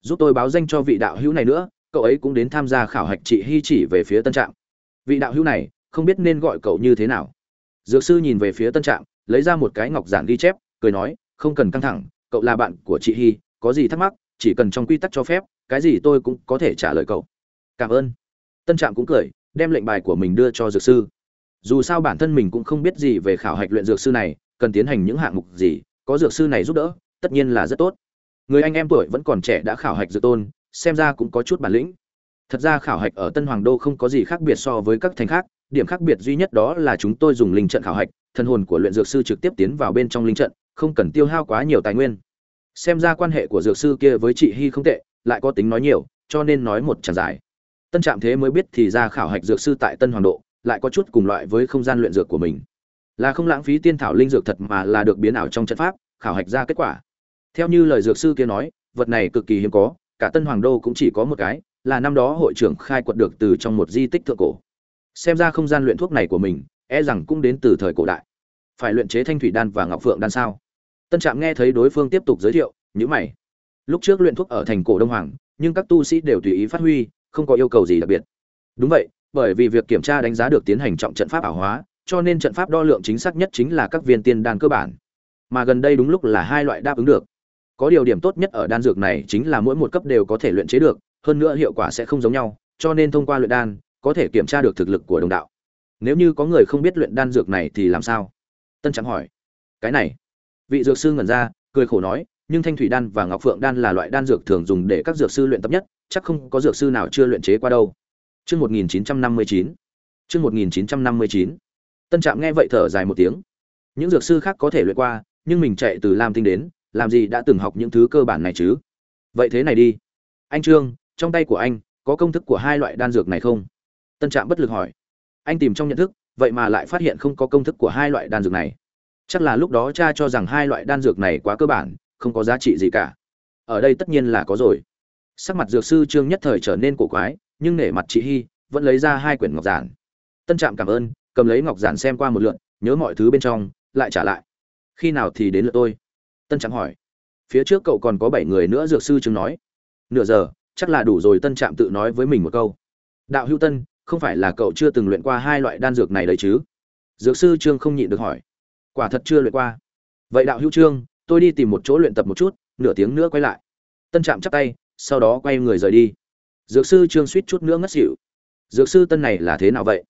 Giúp tôi báo danh cho vị đạo hữu này nữa, cậu ấy cũng đến tham gia khảo hạch, chị hy chỉ về phía tân trạm. Vị đạo hữu này, không biết nên gọi cậu như thế nào. Dược sư nhìn về phía tân trạm lấy ra một cái ngọc giản ghi chép, cười nói, không cần căng thẳng, cậu là bạn của chị hy có gì thắc mắc, chỉ cần trong quy tắc cho phép, cái gì tôi cũng có thể trả lời cậu. Cảm ơn. Tân trạm cũng cười, đem lệnh bài của mình đưa cho dược sư. Dù sao bản thân mình cũng không biết gì về khảo hạch luyện dược sư này, cần tiến hành những hạng mục gì, có dược sư này giúp đỡ, tất nhiên là rất tốt. Người anh em tuổi vẫn còn trẻ đã khảo hạch dược tôn, xem ra cũng có chút bản lĩnh. Thật ra khảo hạch ở tân hoàng đô không có gì khác biệt so với các thành khác, điểm khác biệt duy nhất đó là chúng tôi dùng linh trận khảo hạch thần hồn của luyện dược sư trực tiếp tiến vào bên trong linh trận, không cần tiêu hao quá nhiều tài nguyên. Xem ra quan hệ của dược sư kia với chị hy không tệ, lại có tính nói nhiều, cho nên nói một tràng dài tân trạm thế mới biết thì ra khảo hạch dược sư tại tân hoàng độ, lại có chút cùng loại với không gian luyện dược của mình. Là không lãng phí tiên thảo linh dược thật mà là được biến ảo trong trận pháp, khảo hạch ra kết quả. Theo như lời dược sư kia nói, vật này cực kỳ hiếm có, cả tân hoàng đô cũng chỉ có một cái, là năm đó hội trưởng khai quật được từ trong một di tích thượng cổ. Xem ra không gian luyện thuốc này của mình e rằng cũng đến từ thời cổ đại phải luyện chế thanh thủy đan và ngọc phượng đan sao? Tân trạm nghe thấy đối phương tiếp tục giới thiệu nhữ mày. Lúc trước luyện thuốc ở thành cổ đông hoàng, nhưng các tu sĩ đều tùy ý phát huy, không có yêu cầu gì đặc biệt. Đúng vậy, bởi vì việc kiểm tra đánh giá được tiến hành trọng trận pháp ảo hóa, cho nên trận pháp đo lượng chính xác nhất chính là các viên tiên đan cơ bản. Mà gần đây đúng lúc là hai loại đáp ứng được. Có điều điểm tốt nhất ở đan dược này chính là mỗi một cấp đều có thể luyện chế được, hơn nữa hiệu quả sẽ không giống nhau, cho nên thông qua luyện đan, có thể kiểm tra được thực lực của đồng đạo. Nếu như có người không biết luyện đan dược này thì làm sao? Tân trạm hỏi cái này vị dược sư ngẩn ra cười khổ nói nhưng thanh thủy đan và ngọc phượng đan là loại đan dược thường dùng để các dược sư luyện tập nhất chắc không có dược sư nào chưa luyện chế qua đâu Trương một nghìn chín trăm năm mươi chín, Trương một nghìn chín trăm năm mươi chín, Tân Trạm nghe vậy thở dài một tiếng. Những dược sư khác có thể luyện qua, nhưng mình chạy từ Lam Tinh đến, làm gì đã từng học những thứ cơ bản này chứ? Vậy thế này đi. Anh Trương, trong tay của anh có công thức của hai loại đan dược này không? Tân Trạm bất lực hỏi. Anh tìm trong nhận thức, vậy mà lại phát hiện không có công thức của hai loại đan dược này. Chắc là lúc đó cha cho rằng hai loại đan dược này quá cơ bản, không có giá trị gì cả. Ở đây tất nhiên là có rồi. Sắc mặt dược sư Trương nhất thời trở nên cổ quái, nhưng nể mặt chị Hi, vẫn lấy ra hai quyển ngọc giản. Tân Trạm cảm ơn, cầm lấy ngọc giản xem qua một lượt, nhớ mọi thứ bên trong, lại trả lại. Khi nào thì đến lượt tôi? Tân Trạm hỏi. Phía trước cậu còn có bảy người nữa dược sư Trương nói. Nửa giờ, chắc là đủ rồi Tân Trạm tự nói với mình một câu. Đạo Hữu Tân, không phải là cậu chưa từng luyện qua hai loại đan dược này đấy chứ? Dược sư Trương không nhịn được hỏi. Quả thật chưa luyện qua. Vậy đạo hữu Trương, tôi đi tìm một chỗ luyện tập một chút, nửa tiếng nữa quay lại. Tân Trạm chắp tay, sau đó quay người rời đi. Dược sư Trương suýt chút nữa ngất xỉu. Dược sư Tân này là thế nào vậy?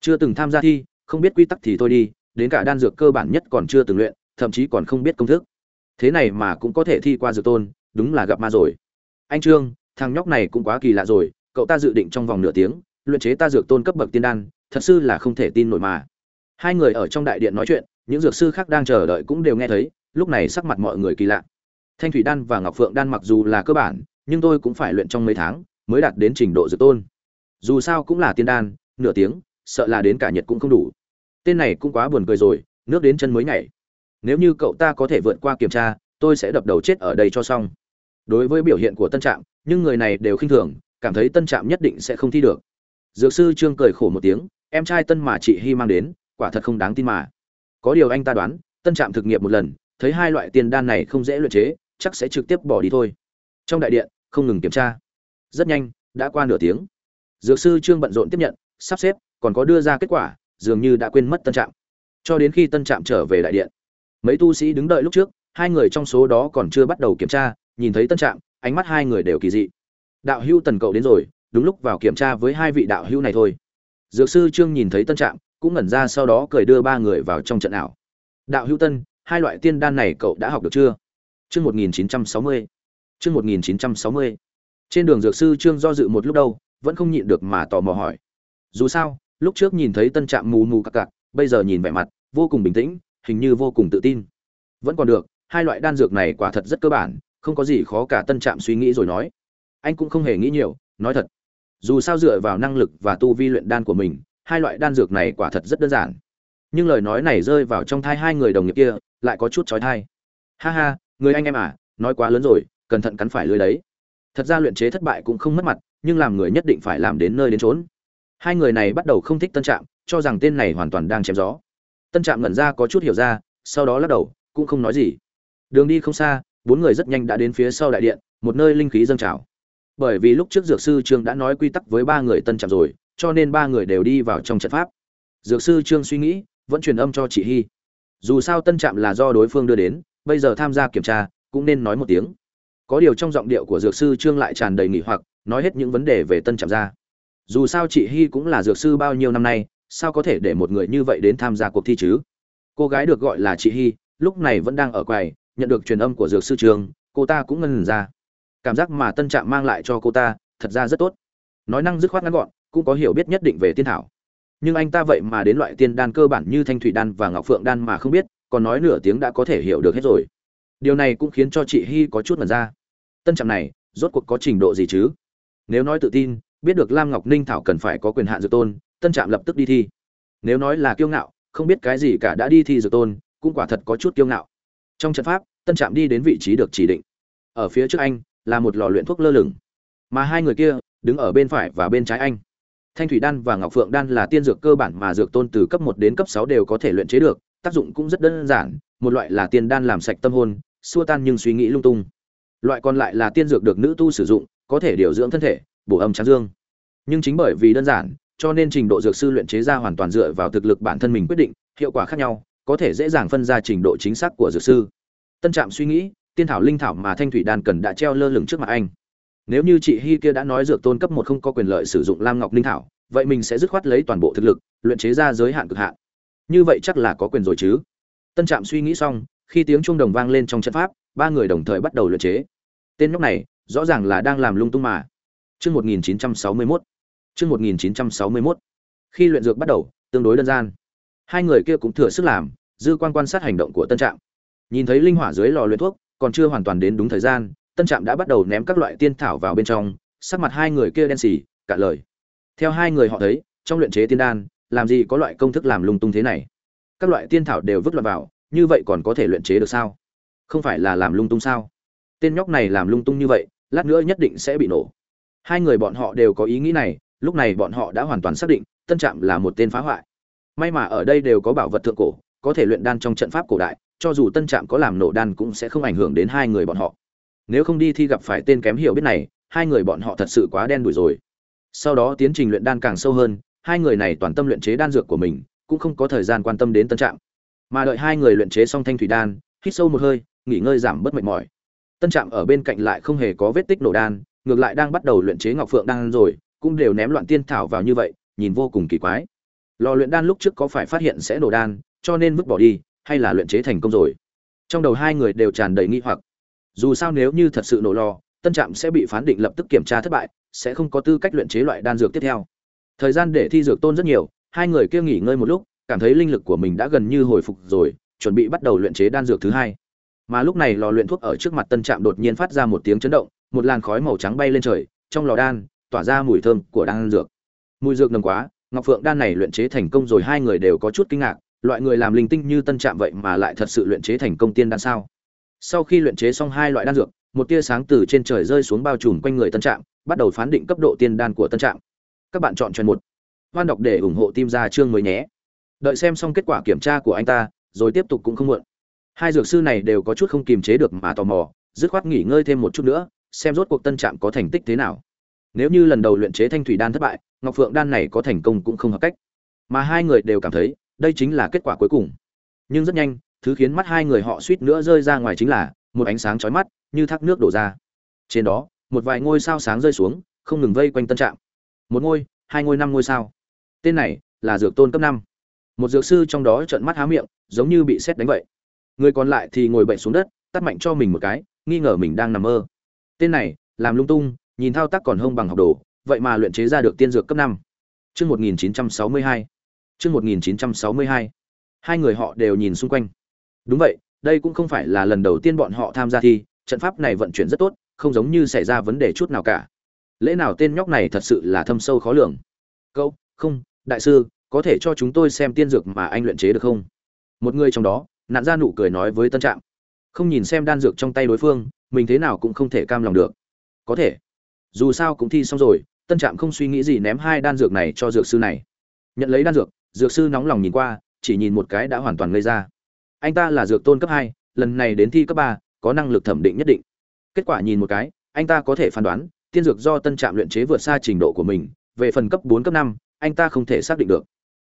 Chưa từng tham gia thi, không biết quy tắc thì thôi đi, đến cả đan dược cơ bản nhất còn chưa từng luyện, thậm chí còn không biết công thức. Thế này mà cũng có thể thi qua dược tôn, đúng là gặp ma rồi. Anh Trương, thằng nhóc này cũng quá kỳ lạ rồi, cậu ta dự định trong vòng nửa tiếng, luyện chế ta dược tôn cấp bậc tiên đan, thật sự là không thể tin nổi mà. Hai người ở trong đại điện nói chuyện, những dược sư khác đang chờ đợi cũng đều nghe thấy, lúc này sắc mặt mọi người kỳ lạ. Thanh thủy đan và ngọc phượng đan mặc dù là cơ bản, nhưng tôi cũng phải luyện trong mấy tháng mới đạt đến trình độ dược tôn. Dù sao cũng là tiên đan, nửa tiếng, sợ là đến cả nhật cũng không đủ. Tên này cũng quá buồn cười rồi, nước đến chân mới nhảy. Nếu như cậu ta có thể vượt qua kiểm tra, tôi sẽ đập đầu chết ở đây cho xong. Đối với biểu hiện của Tân Trạm, nhưng người này đều khinh thường, cảm thấy Tân Trạm nhất định sẽ không thi được. Dược sư Trương cười khổ một tiếng, em trai Tân mà chị Hi mang đến, quả thật không đáng tin mà. Có điều anh ta đoán, Tân Trạm thực nghiệm một lần, thấy hai loại tiền đan này không dễ luyện chế, chắc sẽ trực tiếp bỏ đi thôi. Trong đại điện, không ngừng kiểm tra. Rất nhanh, đã qua nửa tiếng. Dược sư Trương bận rộn tiếp nhận, sắp xếp, còn có đưa ra kết quả, dường như đã quên mất Tân Trạm. Cho đến khi Tân Trạm trở về đại điện, mấy tu sĩ đứng đợi lúc trước, hai người trong số đó còn chưa bắt đầu kiểm tra, nhìn thấy Tân Trạm, ánh mắt hai người đều kỳ dị. Đạo hữu Tần cậu đến rồi, đúng lúc vào kiểm tra với hai vị đạo hữu này thôi. Dược sư trương nhìn thấy tân trạm, cũng ngẩn ra sau đó cười đưa ba người vào trong trận ảo. Đạo hữu tân, hai loại tiên đan này cậu đã học được chưa? Chương một nghìn chín trăm sáu mươi. Chương một nghìn chín trăm sáu mươi. Trên đường dược sư trương do dự một lúc đâu, vẫn không nhịn được mà tò mò hỏi. Dù sao, lúc trước nhìn thấy tân trạm mù mù cặc cặc, bây giờ nhìn vẻ mặt, vô cùng bình tĩnh, hình như vô cùng tự tin. Vẫn còn được, hai loại đan dược này quả thật rất cơ bản, không có gì khó cả tân trạm suy nghĩ rồi nói. Anh cũng không hề nghĩ nhiều, nói thật dù sao dựa vào năng lực và tu vi luyện đan của mình, hai loại đan dược này quả thật rất đơn giản. Nhưng lời nói này rơi vào trong thai hai người đồng nghiệp kia, lại có chút trói thai ha ha, người anh em à nói quá lớn rồi, cẩn thận cắn phải lưới đấy. Thật ra luyện chế thất bại cũng không mất mặt, nhưng làm người nhất định phải làm đến nơi đến trốn hai người này bắt đầu không thích tân trạm, cho rằng tên này hoàn toàn đang chém gió. Tân trạm ngẩn ra có chút hiểu ra, sau đó lắc đầu, cũng không nói gì. Đường đi không xa, bốn người rất nhanh đã đến phía sau đại điện, một nơi linh khí dâng trào bởi vì lúc trước dược sư trương đã nói quy tắc với ba người tân trạm rồi, cho nên ba người đều đi vào trong trận pháp. Dược sư trương suy nghĩ, vẫn truyền âm cho chị hy. Dù sao tân trạm là do đối phương đưa đến, bây giờ tham gia kiểm tra, cũng nên nói một tiếng. Có điều trong giọng điệu của dược sư trương lại tràn đầy nghỉ hoặc, nói hết những vấn đề về tân trạm ra. Dù sao chị hy cũng là dược sư bao nhiêu năm nay, sao có thể để một người như vậy đến tham gia cuộc thi chứ? Cô gái được gọi là chị hy, lúc này vẫn đang ở quầy, nhận được truyền âm của dược sư trương, cô ta cũng ngân ra cảm giác mà tân trạm mang lại cho cô ta, thật ra rất tốt. Nói năng dứt khoát ngắn gọn, cũng có hiểu biết nhất định về tiên thảo. Nhưng anh ta vậy mà đến loại tiên đan cơ bản như thanh thủy đan và ngọc phượng đan mà không biết, còn nói nửa tiếng đã có thể hiểu được hết rồi. Điều này cũng khiến cho chị hy có chút mật ra. Tân trạm này, rốt cuộc có trình độ gì chứ? Nếu nói tự tin, biết được lam ngọc ninh thảo cần phải có quyền hạn dược tôn, tân trạm lập tức đi thi. Nếu nói là kiêu ngạo, không biết cái gì cả đã đi thi dược tôn, cũng quả thật có chút kiêu ngạo. Trong trận pháp, tân trạm đi đến vị trí được chỉ định. Ở phía trước anh là một lò luyện thuốc lơ lửng. Mà hai người kia đứng ở bên phải và bên trái anh. Thanh thủy đan và ngọc phượng đan là tiên dược cơ bản mà dược tôn từ cấp một đến cấp sáu đều có thể luyện chế được, tác dụng cũng rất đơn giản, một loại là tiên đan làm sạch tâm hồn, xua tan nhưng suy nghĩ lung tung. Loại còn lại là tiên dược được nữ tu sử dụng, có thể điều dưỡng thân thể, bổ âm tráng dương. Nhưng chính bởi vì đơn giản, cho nên trình độ dược sư luyện chế ra hoàn toàn dựa vào thực lực bản thân mình quyết định, hiệu quả khác nhau, có thể dễ dàng phân ra trình độ chính xác của dược sư. Tân trạm suy nghĩ tiên thảo linh thảo mà thanh thủy đan cần đã treo lơ lửng trước mặt anh. Nếu như chị hy kia đã nói dược tôn cấp một không có quyền lợi sử dụng lam ngọc linh thảo, vậy mình sẽ dứt khoát lấy toàn bộ thực lực, luyện chế ra giới hạn cực hạn. Như vậy chắc là có quyền rồi chứ. Tân trạm suy nghĩ xong, khi tiếng chuông đồng vang lên trong trận pháp, ba người đồng thời bắt đầu luyện chế. Tên nhóc này, rõ ràng là đang làm lung tung mà. Chương 1961 chương 1961 khi luyện dược bắt đầu, tương đối đơn giản. Hai người kia cũng thừa sức làm, dư quan quan sát hành động của tân trạm. Nhìn thấy linh hỏa dưới lò luyện thuốc còn chưa hoàn toàn đến đúng thời gian, tân trạm đã bắt đầu ném các loại tiên thảo vào bên trong, sắc mặt hai người kia đen xì, cả lời. Theo hai người họ thấy, trong luyện chế tiên đan, làm gì có loại công thức làm lung tung thế này? Các loại tiên thảo đều vứt loạn vào, như vậy còn có thể luyện chế được sao? Không phải là làm lung tung sao? Tên nhóc này làm lung tung như vậy, lát nữa nhất định sẽ bị nổ. Hai người bọn họ đều có ý nghĩ này, lúc này bọn họ đã hoàn toàn xác định, tân trạm là một tên phá hoại. May mà ở đây đều có bảo vật thượng cổ, có thể luyện đan trong trận pháp cổ đại cho dù tân trạm có làm nổ đan cũng sẽ không ảnh hưởng đến hai người bọn họ. Nếu không đi thi gặp phải tên kém hiểu biết này, hai người bọn họ thật sự quá đen đủi rồi. Sau đó tiến trình luyện đan càng sâu hơn, hai người này toàn tâm luyện chế đan dược của mình, cũng không có thời gian quan tâm đến tân trạm. Mà đợi hai người luyện chế xong thanh thủy đan, hít sâu một hơi, nghỉ ngơi giảm bớt mệt mỏi. Tân trạm ở bên cạnh lại không hề có vết tích nổ đan, ngược lại đang bắt đầu luyện chế ngọc phượng đan rồi, cũng đều ném loạn tiên thảo vào như vậy, nhìn vô cùng kỳ quái. Lò luyện đan lúc trước có phải phát hiện sẽ nổ đan, cho nên vứt bỏ đi hay là luyện chế thành công rồi? Trong đầu hai người đều tràn đầy nghi hoặc. Dù sao nếu như thật sự nổ lò, tân trạm sẽ bị phán định lập tức kiểm tra thất bại, sẽ không có tư cách luyện chế loại đan dược tiếp theo. Thời gian để thi dược tôn rất nhiều, hai người kia nghỉ ngơi một lúc, cảm thấy linh lực của mình đã gần như hồi phục rồi, chuẩn bị bắt đầu luyện chế đan dược thứ hai. Mà lúc này lò luyện thuốc ở trước mặt tân trạm đột nhiên phát ra một tiếng chấn động, một làn khói màu trắng bay lên trời, trong lò đan tỏa ra mùi thơm của đan dược. Mùi dược nồng quá, ngọc phượng đan này luyện chế thành công rồi, hai người đều có chút kinh ngạc loại người làm linh tinh như tân trạm vậy mà lại thật sự luyện chế thành công tiên đan sao? Sau khi luyện chế xong hai loại đan dược, một tia sáng từ trên trời rơi xuống bao trùm quanh người tân trạm, bắt đầu phán định cấp độ tiên đan của tân trạm. Các bạn chọn chọn một. Hoan đọc để ủng hộ tim ra chương mới nhé. Đợi xem xong kết quả kiểm tra của anh ta, rồi tiếp tục cũng không muộn. Hai dược sư này đều có chút không kiềm chế được mà tò mò, dứt khoát nghỉ ngơi thêm một chút nữa, xem rốt cuộc tân trạm có thành tích thế nào. Nếu như lần đầu luyện chế thanh thủy đan thất bại, ngọc phượng đan này có thành công cũng không hợp cách. Mà hai người đều cảm thấy đây chính là kết quả cuối cùng. Nhưng rất nhanh thứ khiến mắt hai người họ suýt nữa rơi ra ngoài chính là một ánh sáng chói mắt như thác nước đổ ra. Trên đó một vài ngôi sao sáng rơi xuống không ngừng vây quanh tân trạm. Một ngôi hai ngôi năm ngôi sao. Tên này là dược tôn cấp năm. Một dược sư trong đó trợn mắt há miệng giống như bị xét đánh vậy. Người còn lại thì ngồi bệnh xuống đất tắt mạnh cho mình một cái nghi ngờ mình đang nằm mơ. Tên này làm lung tung nhìn thao tác còn hông bằng học đồ vậy mà luyện chế ra được tiên dược cấp năm. Trước 1962, chương một nghìn chín trăm sáu mươi hai. Người họ đều nhìn xung quanh. Đúng vậy đây cũng không phải là lần đầu tiên bọn họ tham gia thi trận pháp này vận chuyển rất tốt không giống như xảy ra vấn đề chút nào cả. Lẽ nào tên nhóc này thật sự là thâm sâu khó lường? Cậu, không đại sư có thể cho chúng tôi xem tiên dược mà anh luyện chế được không? Một người trong đó nạn ra nụ cười nói với tân trạm. Không nhìn xem đan dược trong tay đối phương mình thế nào cũng không thể cam lòng được. Có thể. Dù sao cũng thi xong rồi tân trạm không suy nghĩ gì ném hai đan dược này cho dược sư này. Nhận lấy đan dược dược sư nóng lòng nhìn qua, chỉ nhìn một cái đã hoàn toàn gây ra. Anh ta là dược tôn cấp hai, lần này đến thi cấp ba, có năng lực thẩm định nhất định. Kết quả nhìn một cái, anh ta có thể phán đoán, tiên dược do tân trạm luyện chế vượt xa trình độ của mình, về phần cấp bốn, cấp năm, anh ta không thể xác định được.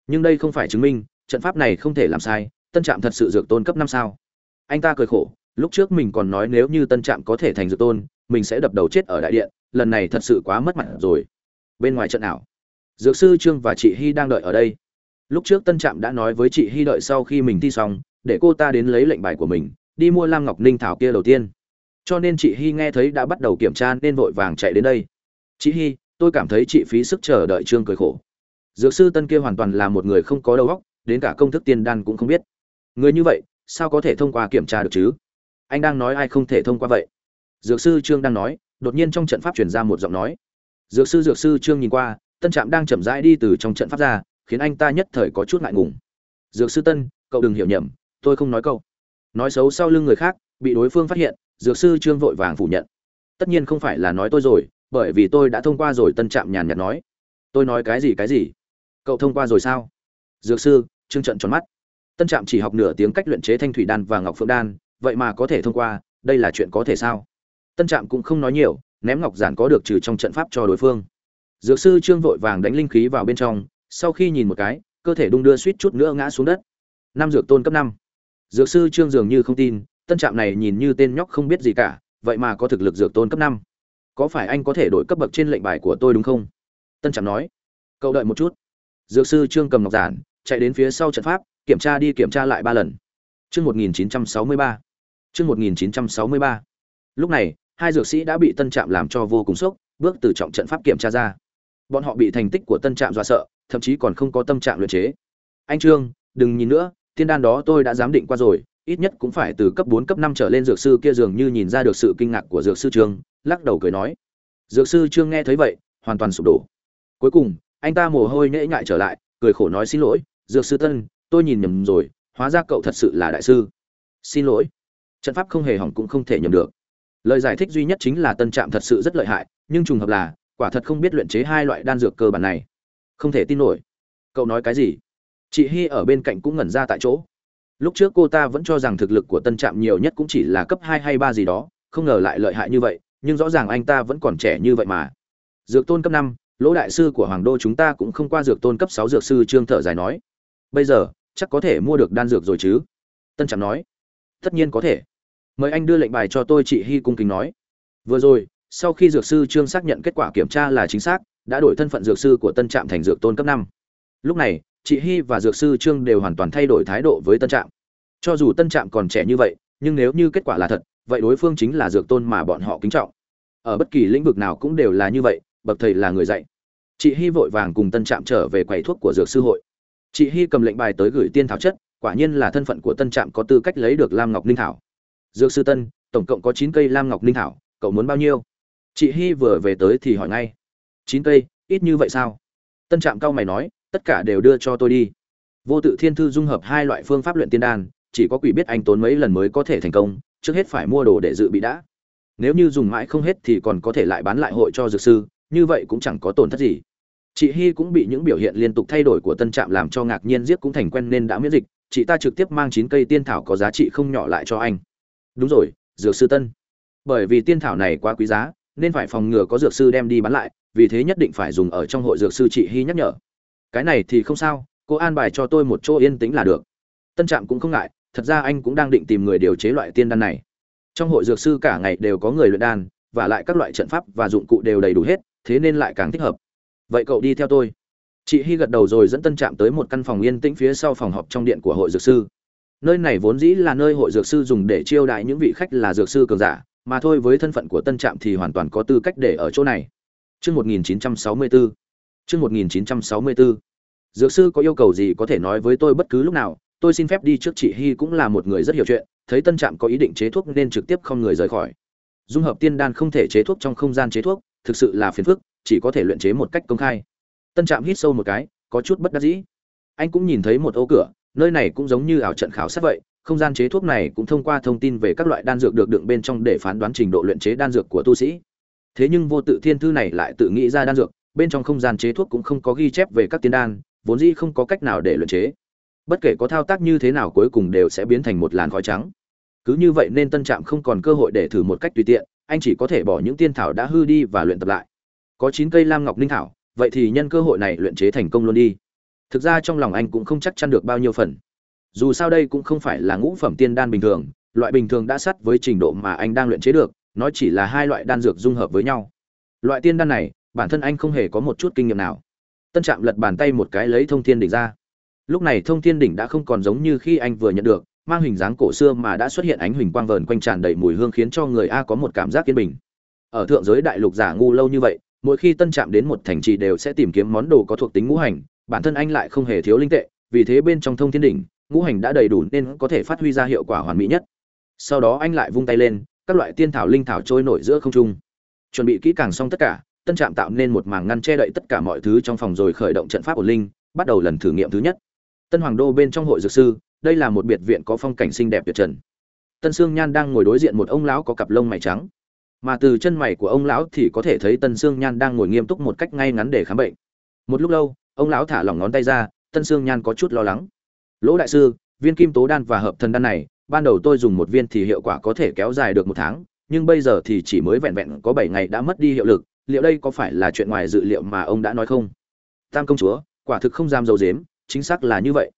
Nhưng đây không phải chứng minh, trận pháp này không thể làm sai, tân trạm thật sự dược tôn cấp năm sao? Anh ta cười khổ, lúc trước mình còn nói nếu như tân trạm có thể thành dược tôn, mình sẽ đập đầu chết ở đại điện, lần này thật sự quá mất mặt rồi. Bên ngoài trận ảo, dược sư trương và chị hy đang đợi ở đây lúc trước tân trạm đã nói với chị hy đợi sau khi mình thi xong, để cô ta đến lấy lệnh bài của mình, đi mua lam ngọc ninh thảo kia đầu tiên. Cho nên chị hy nghe thấy đã bắt đầu kiểm tra nên vội vàng chạy đến đây. Chị hy, tôi cảm thấy chị phí sức chờ đợi trương cười khổ. Dược sư tân kia hoàn toàn là một người không có đầu óc, đến cả công thức tiên đan cũng không biết. Người như vậy, sao có thể thông qua kiểm tra được chứ? Anh đang nói ai không thể thông qua vậy? Dược sư trương đang nói, đột nhiên trong trận pháp truyền ra một giọng nói. Dược sư dược sư trương nhìn qua, tân trạm đang chậm rãi đi từ trong trận pháp ra khiến anh ta nhất thời có chút ngại ngùng. Dược sư tân, cậu đừng hiểu nhầm, tôi không nói câu. Nói xấu sau lưng người khác, bị đối phương phát hiện, dược sư trương vội vàng phủ nhận. Tất nhiên không phải là nói tôi rồi, bởi vì tôi đã thông qua rồi, tân trạm nhàn nhạt nói. Tôi nói cái gì cái gì? Cậu thông qua rồi sao? Dược sư, trương trận tròn mắt. Tân trạm chỉ học nửa tiếng cách luyện chế thanh thủy đan và ngọc phượng đan, vậy mà có thể thông qua, đây là chuyện có thể sao? Tân trạm cũng không nói nhiều, ném ngọc giản có được trừ trong trận pháp cho đối phương. Dược sư trương vội vàng đánh linh khí vào bên trong sau khi nhìn một cái, cơ thể đung đưa suýt chút nữa ngã xuống đất. Năm dược tôn cấp năm. Dược sư trương dường như không tin, tân trạm này nhìn như tên nhóc không biết gì cả, vậy mà có thực lực dược tôn cấp năm. Có phải anh có thể đổi cấp bậc trên lệnh bài của tôi đúng không? Tân trạm nói. Cậu đợi một chút. Dược sư trương cầm ngọc giản, chạy đến phía sau trận pháp, kiểm tra đi kiểm tra lại ba lần. Chương một nghìn chín trăm sáu mươi ba. Chương một nghìn chín trăm sáu mươi ba. Lúc này, hai dược sĩ đã bị tân trạm làm cho vô cùng sốc, bước từ trọng trận pháp kiểm tra ra. Bọn họ bị thành tích của tân trạm dọa sợ thậm chí còn không có tâm trạng luyện chế. Anh trương, đừng nhìn nữa, tiên đan đó tôi đã giám định qua rồi, ít nhất cũng phải từ cấp bốn, cấp năm trở lên dược sư kia dường như nhìn ra được sự kinh ngạc của dược sư trương, lắc đầu cười nói. Dược sư trương nghe thấy vậy, hoàn toàn sụp đổ. Cuối cùng, anh ta mồ hôi nhễ nhại trở lại, cười khổ nói xin lỗi, dược sư tân, tôi nhìn nhầm rồi, hóa ra cậu thật sự là đại sư. Xin lỗi. Trận pháp không hề hỏng cũng không thể nhầm được. Lời giải thích duy nhất chính là tân trạm thật sự rất lợi hại, nhưng trùng hợp là, quả thật không biết luyện chế hai loại đan dược cơ bản này không thể tin nổi. Cậu nói cái gì? Chị hy ở bên cạnh cũng ngẩn ra tại chỗ. Lúc trước cô ta vẫn cho rằng thực lực của tân trạm nhiều nhất cũng chỉ là cấp hai hay ba gì đó, không ngờ lại lợi hại như vậy, nhưng rõ ràng anh ta vẫn còn trẻ như vậy mà. Dược tôn cấp năm, lỗ đại sư của hoàng đô chúng ta cũng không qua dược tôn cấp sáu dược sư trương thợ dài nói. Bây giờ, chắc có thể mua được đan dược rồi chứ? Tân trạm nói. Tất nhiên có thể. Mời anh đưa lệnh bài cho tôi, chị hy cung kính nói. Vừa rồi, sau khi dược sư trương xác nhận kết quả kiểm tra là chính xác đã đổi thân phận dược sư của tân trạm thành dược tôn cấp năm. Lúc này, chị hy và dược sư trương đều hoàn toàn thay đổi thái độ với tân trạm. Cho dù tân trạm còn trẻ như vậy, nhưng nếu như kết quả là thật, vậy đối phương chính là dược tôn mà bọn họ kính trọng. Ở bất kỳ lĩnh vực nào cũng đều là như vậy, bậc thầy là người dạy. Chị hy vội vàng cùng tân trạm trở về quầy thuốc của dược sư hội. Chị hy cầm lệnh bài tới gửi tiên thảo chất, quả nhiên là thân phận của tân trạm có tư cách lấy được lam ngọc ninh thảo. Dược sư tân, tổng cộng có chín cây lam ngọc ninh thảo, cậu muốn bao nhiêu? Chị hy vừa về tới thì hỏi ngay chín cây, ít như vậy sao? Tân trạm cao mày nói, tất cả đều đưa cho tôi đi. Vô tự thiên thư dung hợp hai loại phương pháp luyện tiên đan, chỉ có quỷ biết anh tốn mấy lần mới có thể thành công, trước hết phải mua đồ để dự bị đã. Nếu như dùng mãi không hết thì còn có thể lại bán lại hội cho dược sư, như vậy cũng chẳng có tổn thất gì. Chị hy cũng bị những biểu hiện liên tục thay đổi của tân trạm làm cho ngạc nhiên giết cũng thành quen nên đã miễn dịch, chị ta trực tiếp mang chín cây tiên thảo có giá trị không nhỏ lại cho anh. Đúng rồi, dược sư tân. Bởi vì tiên thảo này quá quý giá, nên phải phòng ngừa có dược sư đem đi bán lại vì thế nhất định phải dùng ở trong hội dược sư chị hy nhắc nhở. Cái này thì không sao, cô an bài cho tôi một chỗ yên tĩnh là được. Tân trạm cũng không ngại, thật ra anh cũng đang định tìm người điều chế loại tiên đan này. Trong hội dược sư cả ngày đều có người luyện đan, và lại các loại trận pháp và dụng cụ đều đầy đủ hết, thế nên lại càng thích hợp. Vậy cậu đi theo tôi. Chị hy gật đầu rồi dẫn tân trạm tới một căn phòng yên tĩnh phía sau phòng họp trong điện của hội dược sư. Nơi này vốn dĩ là nơi hội dược sư dùng để chiêu đãi những vị khách là dược sư cường giả, mà thôi với thân phận của tân trạm thì hoàn toàn có tư cách để ở chỗ này. Chương 1964. Chương 1964. Dược sư có yêu cầu gì có thể nói với tôi bất cứ lúc nào, tôi xin phép đi trước chị Hi cũng là một người rất hiểu chuyện, thấy Tân Trạm có ý định chế thuốc nên trực tiếp không người rời khỏi. Dung hợp tiên đan không thể chế thuốc trong không gian chế thuốc, thực sự là phiền phức, chỉ có thể luyện chế một cách công khai. Tân Trạm hít sâu một cái, có chút bất đắc dĩ. Anh cũng nhìn thấy một ô cửa, nơi này cũng giống như ảo trận khảo sát vậy, không gian chế thuốc này cũng thông qua thông tin về các loại đan dược được đựng bên trong để phán đoán trình độ luyện chế đan dược của tu sĩ thế nhưng vô tự thiên thư này lại tự nghĩ ra đan dược, bên trong không gian chế thuốc cũng không có ghi chép về các tiên đan, vốn dĩ không có cách nào để luyện chế. Bất kể có thao tác như thế nào cuối cùng đều sẽ biến thành một làn khói trắng. Cứ như vậy nên tân trạm không còn cơ hội để thử một cách tùy tiện, anh chỉ có thể bỏ những tiên thảo đã hư đi và luyện tập lại. Có chín cây lam ngọc ninh thảo, vậy thì nhân cơ hội này luyện chế thành công luôn đi. Thực ra trong lòng anh cũng không chắc chắn được bao nhiêu phần. Dù sao đây cũng không phải là ngũ phẩm tiên đan bình thường, loại bình thường đã sắt với trình độ mà anh đang luyện chế được nó chỉ là hai loại đan dược dung hợp với nhau. Loại tiên đan này, bản thân anh không hề có một chút kinh nghiệm nào. Tân trạm lật bàn tay một cái lấy thông thiên đỉnh ra. Lúc này thông thiên đỉnh đã không còn giống như khi anh vừa nhận được, mang hình dáng cổ xưa mà đã xuất hiện ánh huỳnh quang vờn quanh tràn đầy mùi hương khiến cho người a có một cảm giác yên bình. Ở thượng giới đại lục giả ngu lâu như vậy, mỗi khi tân trạm đến một thành trì đều sẽ tìm kiếm món đồ có thuộc tính ngũ hành, bản thân anh lại không hề thiếu linh tệ, vì thế bên trong thông thiên đỉnh, ngũ hành đã đầy đủ nên có thể phát huy ra hiệu quả hoàn mỹ nhất. Sau đó anh lại vung tay lên các loại tiên thảo linh thảo trôi nổi giữa không trung. Chuẩn bị kỹ càng xong tất cả, tân trạm tạo nên một màng ngăn che đậy tất cả mọi thứ trong phòng rồi khởi động trận pháp ổn linh, bắt đầu lần thử nghiệm thứ nhất. Tân hoàng đô bên trong hội dược sư, đây là một biệt viện có phong cảnh xinh đẹp tuyệt trần. Tân sương nhan đang ngồi đối diện một ông lão có cặp lông mày trắng. Mà từ chân mày của ông lão thì có thể thấy tân sương nhan đang ngồi nghiêm túc một cách ngay ngắn để khám bệnh. Một lúc lâu, ông lão thả lỏng ngón tay ra, tân sương nhan có chút lo lắng. Lỗ đại sư, viên kim tố đan và hợp thần đan này ban đầu tôi dùng một viên thì hiệu quả có thể kéo dài được một tháng, nhưng bây giờ thì chỉ mới vẹn vẹn có bảy ngày đã mất đi hiệu lực, liệu đây có phải là chuyện ngoài dự liệu mà ông đã nói không? Tam công chúa, quả thực không dám dầu dếm chính xác là như vậy.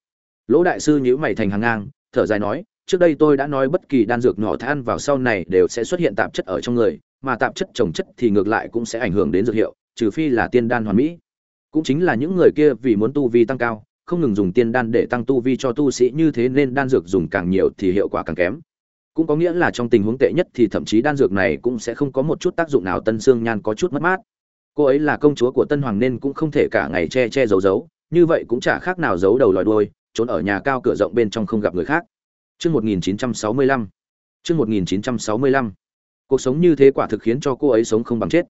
Lỗ đại sư nhíu mày thành hàng ngang, thở dài nói, trước đây tôi đã nói bất kỳ đan dược nhỏ than vào sau này đều sẽ xuất hiện tạp chất ở trong người, mà tạp chất trồng chất thì ngược lại cũng sẽ ảnh hưởng đến dược hiệu, trừ phi là tiên đan hoàn mỹ. Cũng chính là những người kia vì muốn tu vi tăng cao không ngừng dùng tiên đan để tăng tu vi cho tu sĩ như thế nên đan dược dùng càng nhiều thì hiệu quả càng kém cũng có nghĩa là trong tình huống tệ nhất thì thậm chí đan dược này cũng sẽ không có một chút tác dụng nào tân sương nhan có chút mất mát cô ấy là công chúa của tân hoàng nên cũng không thể cả ngày che che giấu giấu như vậy cũng chả khác nào giấu đầu lòi đuôi trốn ở nhà cao cửa rộng bên trong không gặp người khác Chương 1965. Chương 1965. Cuộc sống như thế quả thực khiến cho cô ấy sống không bằng chết.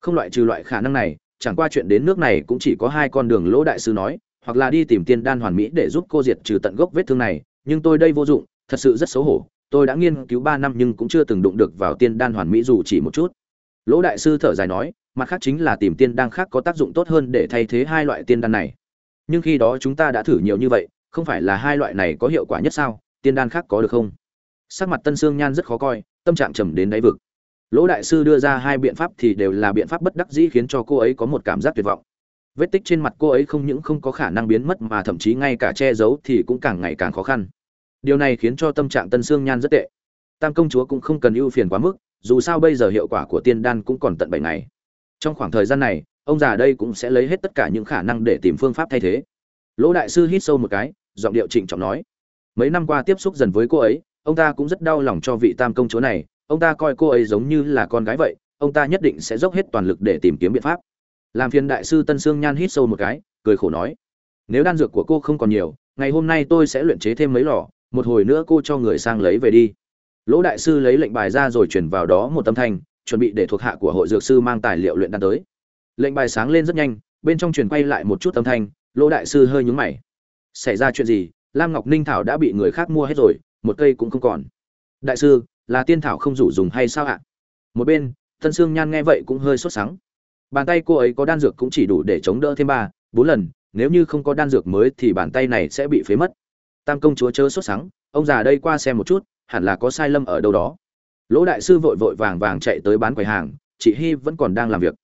Không loại trừ loại khả năng này, chẳng qua chuyện đến nước này cũng chỉ có hai con đường Lỗ đại sư nói, hoặc là đi tìm tiên đan hoàn mỹ để giúp cô diệt trừ tận gốc vết thương này, nhưng tôi đây vô dụng, thật sự rất xấu hổ. Tôi đã nghiên cứu ba năm nhưng cũng chưa từng đụng được vào tiên đan hoàn mỹ dù chỉ một chút. Lỗ đại sư thở dài nói, mặt khác chính là tìm tiên đan khác có tác dụng tốt hơn để thay thế hai loại tiên đan này. Nhưng khi đó chúng ta đã thử nhiều như vậy, không phải là hai loại này có hiệu quả nhất sao? tiên đan khác có được không sắc mặt tân sương nhan rất khó coi tâm trạng trầm đến đáy vực lỗ đại sư đưa ra hai biện pháp thì đều là biện pháp bất đắc dĩ khiến cho cô ấy có một cảm giác tuyệt vọng vết tích trên mặt cô ấy không những không có khả năng biến mất mà thậm chí ngay cả che giấu thì cũng càng ngày càng khó khăn. Điều này khiến cho tâm trạng tân sương nhan rất tệ. Tam công chúa cũng không cần ưu phiền quá mức, dù sao bây giờ hiệu quả của tiên đan cũng còn tận bảy ngày. Trong khoảng thời gian này, ông già đây cũng sẽ lấy hết tất cả những khả năng để tìm phương pháp thay thế. Lỗ đại sư hít sâu một cái, giọng điệu trịnh trọng nói, mấy năm qua tiếp xúc dần với cô ấy, ông ta cũng rất đau lòng cho vị tam công chúa này. Ông ta coi cô ấy giống như là con gái vậy, ông ta nhất định sẽ dốc hết toàn lực để tìm kiếm biện pháp làm phiền đại sư tân sương nhan hít sâu một cái, cười khổ nói, nếu đan dược của cô không còn nhiều, ngày hôm nay tôi sẽ luyện chế thêm mấy lò, một hồi nữa cô cho người sang lấy về đi. Lỗ đại sư lấy lệnh bài ra rồi chuyển vào đó một tâm thanh, chuẩn bị để thuộc hạ của hội dược sư mang tài liệu luyện đan tới. Lệnh bài sáng lên rất nhanh, bên trong truyền quay lại một chút âm thanh, lỗ đại sư hơi nhúng mày. Xảy ra chuyện gì? Lam ngọc ninh thảo đã bị người khác mua hết rồi, một cây cũng không còn. Đại sư, là tiên thảo không rủ dùng hay sao ạ? Một bên, tân sương nhan nghe vậy cũng hơi sốt sắng bàn tay cô ấy có đan dược cũng chỉ đủ để chống đỡ thêm ba, bốn lần, nếu như không có đan dược mới thì bàn tay này sẽ bị phế mất. Tam công chúa chớ sốt sắng, ông già đây qua xem một chút, hẳn là có sai lầm ở đâu đó. Lỗ đại sư vội vội vàng vàng chạy tới bán quầy hàng, chị hy vẫn còn đang làm việc.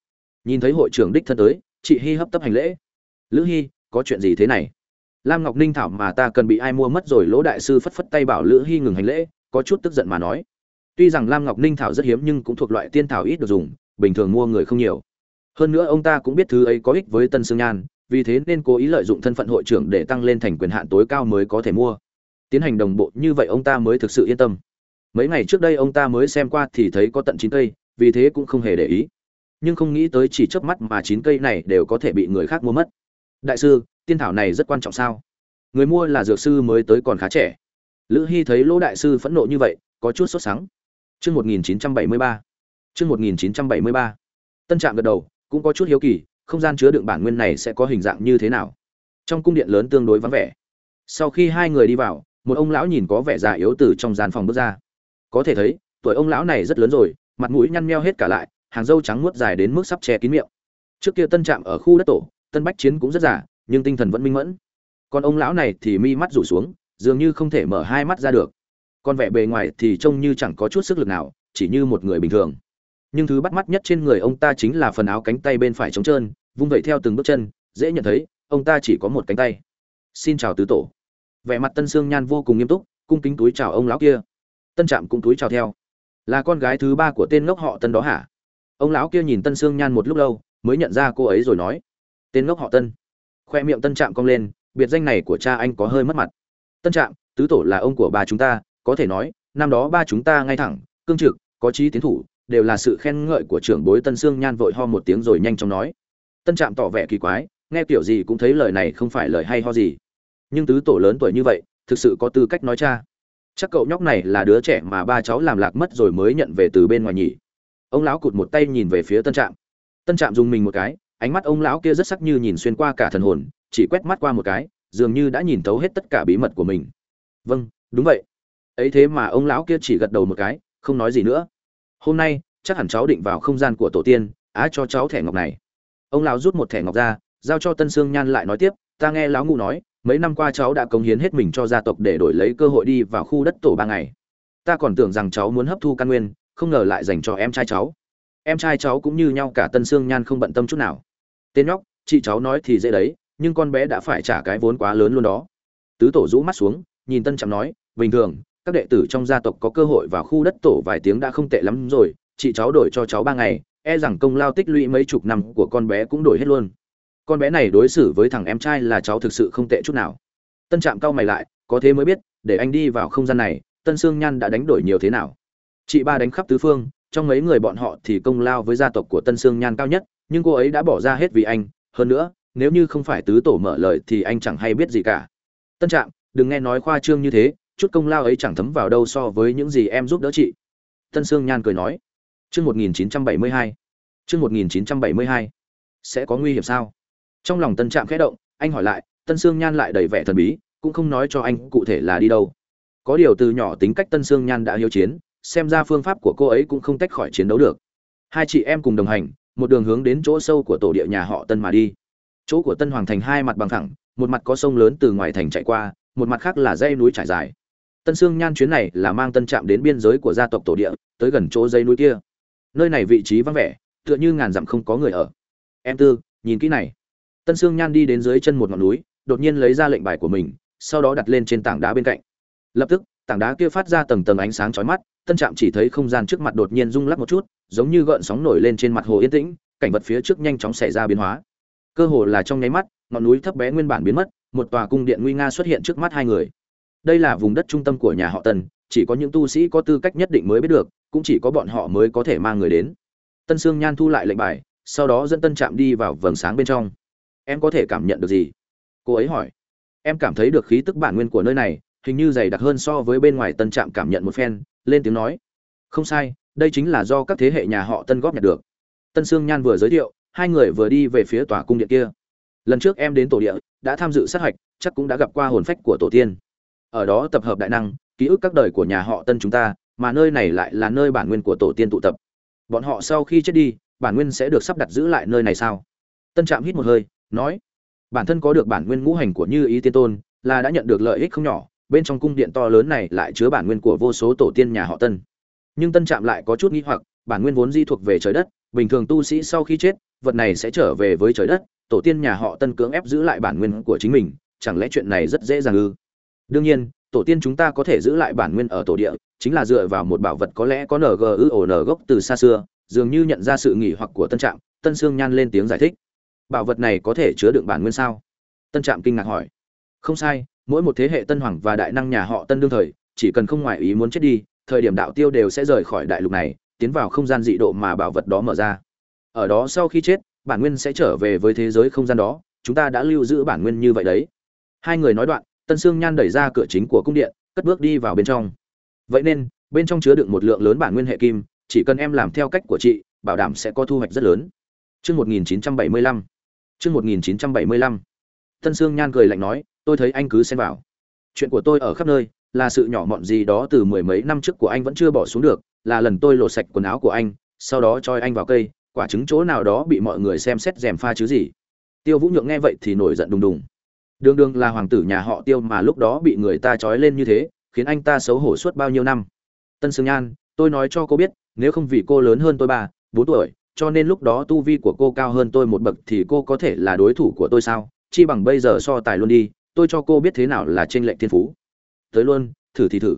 Nhìn thấy hội trưởng đích thân tới, chị hy hấp tấp hành lễ. Lữ hy có chuyện gì thế này? Lam ngọc ninh thảo mà ta cần bị ai mua mất rồi, lỗ đại sư phất phất tay bảo lữ hy ngừng hành lễ, có chút tức giận mà nói. Tuy rằng lam ngọc ninh thảo rất hiếm nhưng cũng thuộc loại tiên thảo ít được dùng, bình thường mua người không nhiều hơn nữa ông ta cũng biết thứ ấy có ích với tân sương nhan, vì thế nên cố ý lợi dụng thân phận hội trưởng để tăng lên thành quyền hạn tối cao mới có thể mua. Tiến hành đồng bộ, như vậy ông ta mới thực sự yên tâm. Mấy ngày trước đây ông ta mới xem qua thì thấy có tận chín cây, vì thế cũng không hề để ý. Nhưng không nghĩ tới chỉ chớp mắt mà chín cây này đều có thể bị người khác mua mất. Đại sư, tiên thảo này rất quan trọng sao? Người mua là dược sư mới tới còn khá trẻ. Lữ hy thấy lỗ đại sư phẫn nộ như vậy, có chút sốt sắng. Chương một nghìn chín trăm bảy mươi ba. Chương một nghìn chín trăm bảy mươi ba. Tân trạm gật đầu cũng có chút hiếu kỳ, không gian chứa đựng bản nguyên này sẽ có hình dạng như thế nào? Trong cung điện lớn tương đối vắng vẻ. Sau khi hai người đi vào, một ông lão nhìn có vẻ già yếu từ trong gian phòng bước ra. Có thể thấy, tuổi ông lão này rất lớn rồi, mặt mũi nhăn meo hết cả lại, hàng râu trắng muốt dài đến mức sắp che kín miệng. Trước kia tân trạm ở khu đất tổ, tân bách chiến cũng rất già, nhưng tinh thần vẫn minh mẫn. Còn ông lão này thì mi mắt rủ xuống, dường như không thể mở hai mắt ra được. Còn vẻ bề ngoài thì trông như chẳng có chút sức lực nào, chỉ như một người bình thường nhưng thứ bắt mắt nhất trên người ông ta chính là phần áo cánh tay bên phải trống trơn, vung vẩy theo từng bước chân, dễ nhận thấy, ông ta chỉ có một cánh tay. Xin chào tứ tổ. Vẻ mặt tân sương nhan vô cùng nghiêm túc, cung kính túi chào ông lão kia. Tân trạm cũng túi chào theo. Là con gái thứ ba của tên ngốc họ tân đó hả? Ông lão kia nhìn tân sương nhan một lúc lâu, mới nhận ra cô ấy rồi nói. Tên ngốc họ tân. Khoe miệng tân trạm cong lên, biệt danh này của cha anh có hơi mất mặt. Tân trạm, tứ tổ là ông của ba chúng ta, có thể nói, năm đó ba chúng ta ngay thẳng, cương trực, có trí tiến thủ đều là sự khen ngợi của trưởng bối tân sương nhan vội ho một tiếng rồi nhanh chóng nói. Tân trạm tỏ vẻ kỳ quái, nghe kiểu gì cũng thấy lời này không phải lời hay ho gì. Nhưng tứ tổ lớn tuổi như vậy, thực sự có tư cách nói cha. Chắc cậu nhóc này là đứa trẻ mà ba cháu làm lạc mất rồi mới nhận về từ bên ngoài nhỉ. Ông lão cụt một tay nhìn về phía tân trạm. Tân trạm dùng mình một cái, ánh mắt ông lão kia rất sắc như nhìn xuyên qua cả thần hồn, chỉ quét mắt qua một cái, dường như đã nhìn thấu hết tất cả bí mật của mình. Vâng đúng vậy. Ấy thế mà ông lão kia chỉ gật đầu một cái, không nói gì nữa hôm nay, chắc hẳn cháu định vào không gian của tổ tiên, á cho cháu thẻ ngọc này. Ông lão rút một thẻ ngọc ra, giao cho tân sương nhan lại nói tiếp, ta nghe lão ngụ nói, mấy năm qua cháu đã cống hiến hết mình cho gia tộc để đổi lấy cơ hội đi vào khu đất tổ ba ngày. Ta còn tưởng rằng cháu muốn hấp thu căn nguyên, không ngờ lại dành cho em trai cháu. Em trai cháu cũng như nhau cả tân sương nhan không bận tâm chút nào. Tên nhóc, chị cháu nói thì dễ đấy, nhưng con bé đã phải trả cái vốn quá lớn luôn đó. Tứ tổ rũ mắt xuống, nhìn tân trạm nói, bình thường các đệ tử trong gia tộc có cơ hội vào khu đất tổ vài tiếng đã không tệ lắm rồi, chị cháu đổi cho cháu ba ngày e rằng công lao tích lũy mấy chục năm của con bé cũng đổi hết luôn. Con bé này đối xử với thằng em trai là cháu thực sự không tệ chút nào. Tân trạm cau mày lại, có thế mới biết, để anh đi vào không gian này, tân sương nhan đã đánh đổi nhiều thế nào. Chị ba đánh khắp tứ phương, trong mấy người bọn họ thì công lao với gia tộc của tân sương nhan cao nhất, nhưng cô ấy đã bỏ ra hết vì anh. Hơn nữa, nếu như không phải tứ tổ mở lời thì anh chẳng hay biết gì cả. Tân trạm, đừng nghe nói khoa trương như thế chút công lao ấy chẳng thấm vào đâu so với những gì em giúp đỡ chị. Tân sương nhan cười nói, chương một nghìn chín trăm bảy mươi hai, chương một nghìn chín trăm bảy mươi hai, sẽ có nguy hiểm sao? Trong lòng tân trạm khẽ động, anh hỏi lại, tân sương nhan lại đầy vẻ thần bí, cũng không nói cho anh cụ thể là đi đâu. Có điều từ nhỏ tính cách tân sương nhan đã hiếu chiến, xem ra phương pháp của cô ấy cũng không tách khỏi chiến đấu được. Hai chị em cùng đồng hành, một đường hướng đến chỗ sâu của tổ địa nhà họ tân mà đi. Chỗ của tân hoàng thành hai mặt bằng thẳng, một mặt có sông lớn từ ngoài thành chạy qua, một mặt khác là dãy núi trải dài tân sương nhan chuyến này là mang tân trạm đến biên giới của gia tộc tổ địa, tới gần chỗ dãy núi kia. Nơi này vị trí vắng vẻ, tựa như ngàn dặm không có người ở. Em tư, nhìn kỹ này. Tân sương nhan đi đến dưới chân một ngọn núi, đột nhiên lấy ra lệnh bài của mình, sau đó đặt lên trên tảng đá bên cạnh. Lập tức, tảng đá kia phát ra tầng tầng ánh sáng chói mắt, tân trạm chỉ thấy không gian trước mặt đột nhiên rung lắc một chút, giống như gợn sóng nổi lên trên mặt hồ yên tĩnh, cảnh vật phía trước nhanh chóng xảy ra biến hóa. Cơ hồ là trong nháy mắt, ngọn núi thấp bé nguyên bản biến mất, một tòa cung điện nguy nga xuất hiện trước mắt hai người đây là vùng đất trung tâm của nhà họ tần chỉ có những tu sĩ có tư cách nhất định mới biết được, cũng chỉ có bọn họ mới có thể mang người đến. Tân sương nhan thu lại lệnh bài, sau đó dẫn tân trạm đi vào vầng sáng bên trong. Em có thể cảm nhận được gì? Cô ấy hỏi. Em cảm thấy được khí tức bản nguyên của nơi này, hình như dày đặc hơn so với bên ngoài tân trạm cảm nhận một phen, lên tiếng nói. Không sai, đây chính là do các thế hệ nhà họ tân góp nhặt được. Tân sương nhan vừa giới thiệu, hai người vừa đi về phía tòa cung điện kia. Lần trước em đến tổ địa, đã tham dự sát hạch, chắc cũng đã gặp qua hồn phách của tổ tiên ở đó tập hợp đại năng, ký ức các đời của nhà họ tân chúng ta, mà nơi này lại là nơi bản nguyên của tổ tiên tụ tập. Bọn họ sau khi chết đi, bản nguyên sẽ được sắp đặt giữ lại nơi này sao? Tân trạm hít một hơi, nói, bản thân có được bản nguyên ngũ hành của như ý tiên tôn, là đã nhận được lợi ích không nhỏ, bên trong cung điện to lớn này lại chứa bản nguyên của vô số tổ tiên nhà họ tân. Nhưng tân trạm lại có chút nghĩ hoặc, bản nguyên vốn di thuộc về trời đất, bình thường tu sĩ sau khi chết, vật này sẽ trở về với trời đất, tổ tiên nhà họ tân cưỡng ép giữ lại bản nguyên của chính mình, chẳng lẽ chuyện này rất dễ dàng ư? Đương nhiên, tổ tiên chúng ta có thể giữ lại bản nguyên ở tổ địa, chính là dựa vào một bảo vật có lẽ có ng gốc từ xa xưa, dường như nhận ra sự nghỉ hoặc của tân trạm, tân sương nhan lên tiếng giải thích. Bảo vật này có thể chứa đựng bản nguyên sao? Tân trạm kinh ngạc hỏi. Không sai, mỗi một thế hệ tân hoàng và đại năng nhà họ tân đương thời, chỉ cần không ngoại ý muốn chết đi, thời điểm đạo tiêu đều sẽ rời khỏi đại lục này, tiến vào không gian dị độ mà bảo vật đó mở ra. Ở đó sau khi chết, bản nguyên sẽ trở về với thế giới không gian đó, chúng ta đã lưu giữ bản nguyên như vậy đấy. Hai người nói đoạn tân sương nhan đẩy ra cửa chính của cung điện cất bước đi vào bên trong vậy nên bên trong chứa đựng một lượng lớn bản nguyên hệ kim chỉ cần em làm theo cách của chị bảo đảm sẽ có thu hoạch rất lớn Chương 1975. Chương 1975. Tân Sương Nhan cười lạnh nói, tôi thấy anh cứ xen vào. Chuyện của tôi ở khắp nơi, là sự nhỏ mọn gì đó từ mười mấy năm trước của anh vẫn chưa bỏ xuống được, là lần tôi lột sạch quần áo của anh, sau đó cho anh vào cây, quả trứng chỗ nào đó bị mọi người xem xét rèm pha chứ gì. Tiêu Vũ Nhượng nghe vậy thì nổi giận đùng đùng. Đường đường là hoàng tử nhà họ Tiêu mà lúc đó bị người ta trói lên như thế, khiến anh ta xấu hổ suốt bao nhiêu năm. Tân Sương Nhan, tôi nói cho cô biết, nếu không vì cô lớn hơn tôi ba, bốn tuổi, cho nên lúc đó tu vi của cô cao hơn tôi một bậc thì cô có thể là đối thủ của tôi sao? Chi bằng bây giờ so tài luôn đi tôi cho cô biết thế nào là t r ê n lệch thiên phú. Tới luôn thử thì thử.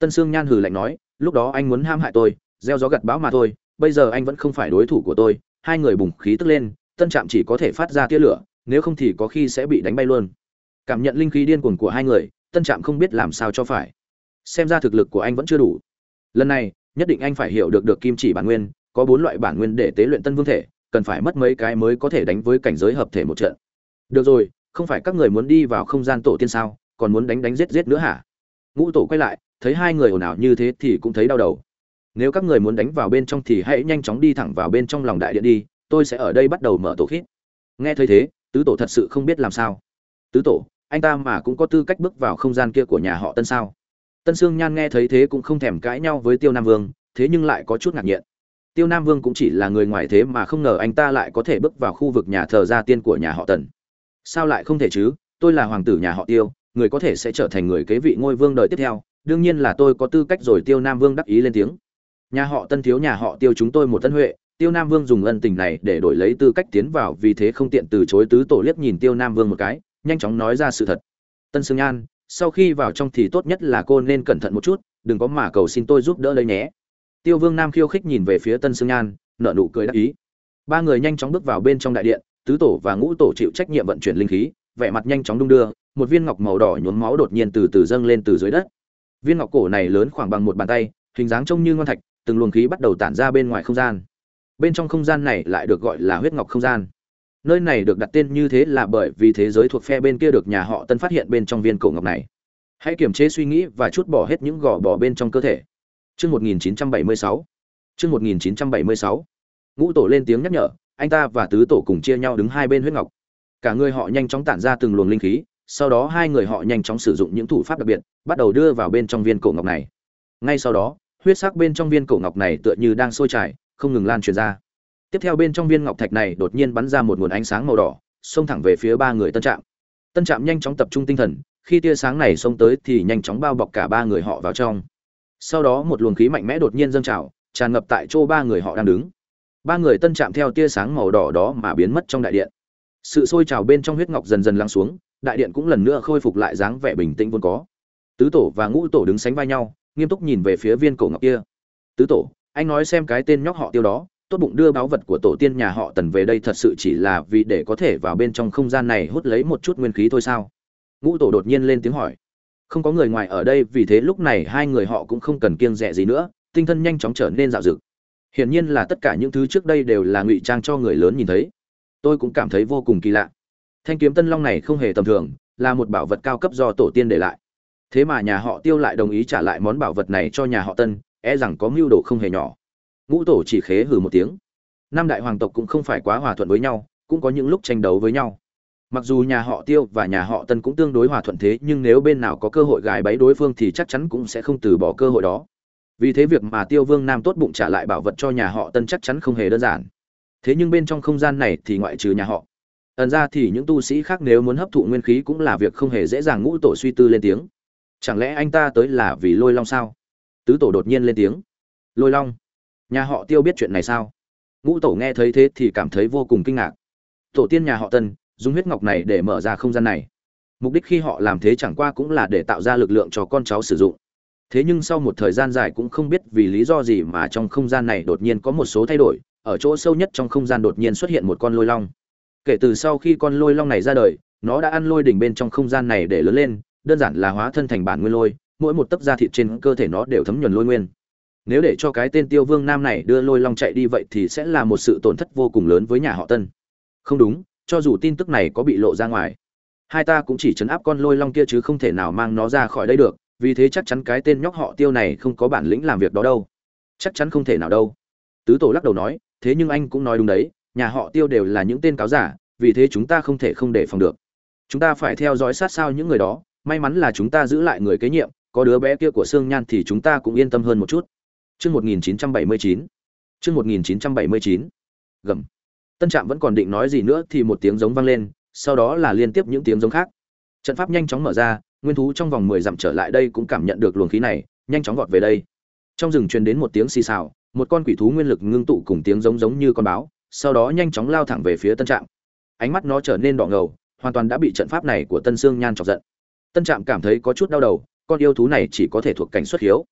Tân sương nhan hừ lạnh nói lúc đó anh muốn ham hại tôi gieo gió gặt bão mà thôi bây giờ anh vẫn không phải đối thủ của tôi. Hai người bùng khí tức lên tân trạm chỉ có thể phát ra tia lửa nếu không thì có khi sẽ bị đánh bay luôn. Cảm nhận linh khí điên cuồng của hai người, tân trạm không biết làm sao cho phải. Xem ra thực lực của anh vẫn chưa đủ. Lần này, nhất định anh phải hiểu được được kim chỉ bản nguyên, có bốn loại bản nguyên để tế luyện tân vương thể, cần phải mất mấy cái mới có thể đánh với cảnh giới hợp thể một trận. Được rồi, không phải các người muốn đi vào không gian tổ tiên sao, còn muốn đánh đánh giết giết nữa hả? Ngũ tổ quay lại, thấy hai người ồn ào như thế thì cũng thấy đau đầu. Nếu các người muốn đánh vào bên trong thì hãy nhanh chóng đi thẳng vào bên trong lòng đại điện đi, tôi sẽ ở đây bắt đầu mở tổ khít nghe thấy thế tứ tổ thật sự không biết làm sao. Tứ tổ, anh ta mà cũng có tư cách bước vào không gian kia của nhà họ tân sao? Tân sương nhan nghe thấy thế cũng không thèm cãi nhau với tiêu nam vương, thế nhưng lại có chút ngạc nhiên. Tiêu nam vương cũng chỉ là người ngoài thế mà không ngờ anh ta lại có thể bước vào khu vực nhà thờ gia tiên của nhà họ tần. Sao lại không thể chứ? Tôi là hoàng tử nhà họ tiêu, người có thể sẽ trở thành người kế vị ngôi vương đời tiếp theo, đương nhiên là tôi có tư cách rồi, tiêu nam vương đắc ý lên tiếng. Nhà họ tân thiếu nhà họ tiêu chúng tôi một tân huệ tiêu nam vương dùng ân tình này để đổi lấy tư cách tiến vào, vì thế không tiện từ chối tứ tổ liếc nhìn tiêu nam vương một cái, nhanh chóng nói ra sự thật. Tân sương nhan sau khi vào trong thì tốt nhất là cô nên cẩn thận một chút, đừng có mà cầu xin tôi giúp đỡ lấy nhé. Tiêu vương nam khiêu khích nhìn về phía tân sương nhan nở nụ cười đắc ý. Ba người nhanh chóng bước vào bên trong đại điện, tứ tổ và ngũ tổ chịu trách nhiệm vận chuyển linh khí, vẻ mặt nhanh chóng đung đưa, một viên ngọc màu đỏ nhuốm máu đột nhiên từ từ dâng lên từ dưới đất. Viên ngọc cổ này lớn khoảng bằng một bàn tay, hình dáng trông như ngon thạch, từng luồng khí bắt đầu tản ra bên ngoài không gian bên trong không gian này lại được gọi là huyết ngọc không gian nơi này được đặt tên như thế là bởi vì thế giới thuộc phe bên kia được nhà họ tân phát hiện bên trong viên cổ ngọc này hãy kiềm chế suy nghĩ và chút bỏ hết những gò bò bên trong cơ thể Chương 1976. Chương 1976. Ngũ tổ lên tiếng nhắc nhở, anh ta và tứ tổ cùng chia nhau đứng hai bên huyết ngọc. Cả người họ nhanh chóng tản ra từng luồng linh khí, sau đó hai người họ nhanh chóng sử dụng những thủ pháp đặc biệt, bắt đầu đưa vào bên trong viên cổ ngọc này. Ngay sau đó, huyết sắc bên trong viên cổ ngọc này tựa như đang sôi trào, không ngừng lan truyền ra. Tiếp theo bên trong viên ngọc thạch này đột nhiên bắn ra một nguồn ánh sáng màu đỏ, xông thẳng về phía ba người Tân Trạm. Tân Trạm nhanh chóng tập trung tinh thần, khi tia sáng này xông tới thì nhanh chóng bao bọc cả ba người họ vào trong. Sau đó một luồng khí mạnh mẽ đột nhiên dâng trào tràn ngập tại chỗ ba người họ đang đứng. Ba người tân chạm theo tia sáng màu đỏ đó mà biến mất trong đại điện. Sự sôi trào bên trong huyết ngọc dần dần lắng xuống đại điện cũng lần nữa khôi phục lại dáng vẻ bình tĩnh vốn có. Tứ tổ và ngũ tổ đứng sánh vai nhau nghiêm túc nhìn về phía viên cổ ngọc kia. Tứ tổ anh nói xem cái tên nhóc họ tiêu đó, tốt bụng đưa báu vật của tổ tiên nhà họ tần về đây thật sự chỉ là vì để có thể vào bên trong không gian này hút lấy một chút nguyên khí thôi sao? Ngũ tổ đột nhiên lên tiếng hỏi. Không có người ngoài ở đây, vì thế lúc này hai người họ cũng không cần kiêng rẻ gì nữa, tinh thần nhanh chóng trở nên dạo dực. Hiển nhiên là tất cả những thứ trước đây đều là ngụy trang cho người lớn nhìn thấy. Tôi cũng cảm thấy vô cùng kỳ lạ. Thanh kiếm tân long này không hề tầm thường, là một bảo vật cao cấp do tổ tiên để lại. Thế mà nhà họ tiêu lại đồng ý trả lại món bảo vật này cho nhà họ tân e rằng có mưu đồ không hề nhỏ ngũ tổ chỉ khế hừ một tiếng năm đại hoàng tộc cũng không phải quá hòa thuận với nhau cũng có những lúc tranh đấu với nhau Mặc dù nhà họ Tiêu và nhà họ Tân cũng tương đối hòa thuận thế, nhưng nếu bên nào có cơ hội gài bẫy đối phương thì chắc chắn cũng sẽ không từ bỏ cơ hội đó. Vì thế việc mà Tiêu Vương Nam tốt bụng trả lại bảo vật cho nhà họ Tân chắc chắn không hề đơn giản. Thế nhưng bên trong không gian này thì ngoại trừ nhà họ, ẩn ra thì những tu sĩ khác nếu muốn hấp thụ nguyên khí cũng là việc không hề dễ dàng ngũ tổ suy tư lên tiếng. Chẳng lẽ anh ta tới là vì Lôi Long sao? Tứ tổ đột nhiên lên tiếng. Lôi Long? Nhà họ Tiêu biết chuyện này sao? Ngũ tổ nghe thấy thế thì cảm thấy vô cùng kinh ngạc. Tổ tiên nhà họ Tân, dùng huyết ngọc này để mở ra không gian này mục đích khi họ làm thế chẳng qua cũng là để tạo ra lực lượng cho con cháu sử dụng thế nhưng sau một thời gian dài cũng không biết vì lý do gì mà trong không gian này đột nhiên có một số thay đổi ở chỗ sâu nhất trong không gian đột nhiên xuất hiện một con lôi long kể từ sau khi con lôi long này ra đời nó đã ăn lôi đỉnh bên trong không gian này để lớn lên đơn giản là hóa thân thành bản nguyên lôi mỗi một tấc da thịt trên cơ thể nó đều thấm nhuần lôi nguyên. Nếu để cho cái tên tiêu vương nam này đưa lôi long chạy đi vậy thì sẽ là một sự tổn thất vô cùng lớn với nhà họ tân. Không đúng, cho dù tin tức này có bị lộ ra ngoài, hai ta cũng chỉ chấn áp con lôi long kia chứ không thể nào mang nó ra khỏi đây được, vì thế chắc chắn cái tên nhóc họ tiêu này không có bản lĩnh làm việc đó đâu. Chắc chắn không thể nào đâu. Tứ tổ lắc đầu nói, thế nhưng anh cũng nói đúng đấy, nhà họ tiêu đều là những tên cáo giả, vì thế chúng ta không thể không đề phòng được. Chúng ta phải theo dõi sát sao những người đó, may mắn là chúng ta giữ lại người kế nhiệm có đứa bé kia của sương nhan thì chúng ta cũng yên tâm hơn một chút. Chương 1979. Chương 1979. Gầm. Tân trạm vẫn còn định nói gì nữa thì một tiếng giống vang lên, sau đó là liên tiếp những tiếng giống khác. Trận pháp nhanh chóng mở ra, nguyên thú trong vòng mười dặm trở lại đây cũng cảm nhận được luồng khí này, nhanh chóng vọt về đây. Trong rừng truyền đến một tiếng xì xào, một con quỷ thú nguyên lực ngưng tụ cùng tiếng giống giống như con báo, sau đó nhanh chóng lao thẳng về phía tân trạm. Ánh mắt nó trở nên đỏ ngầu, hoàn toàn đã bị trận pháp này của tân sương nhan chọc giận. Tân trạm cảm thấy có chút đau đầu con yêu thú này chỉ có thể thuộc cảnh xuất hiếu.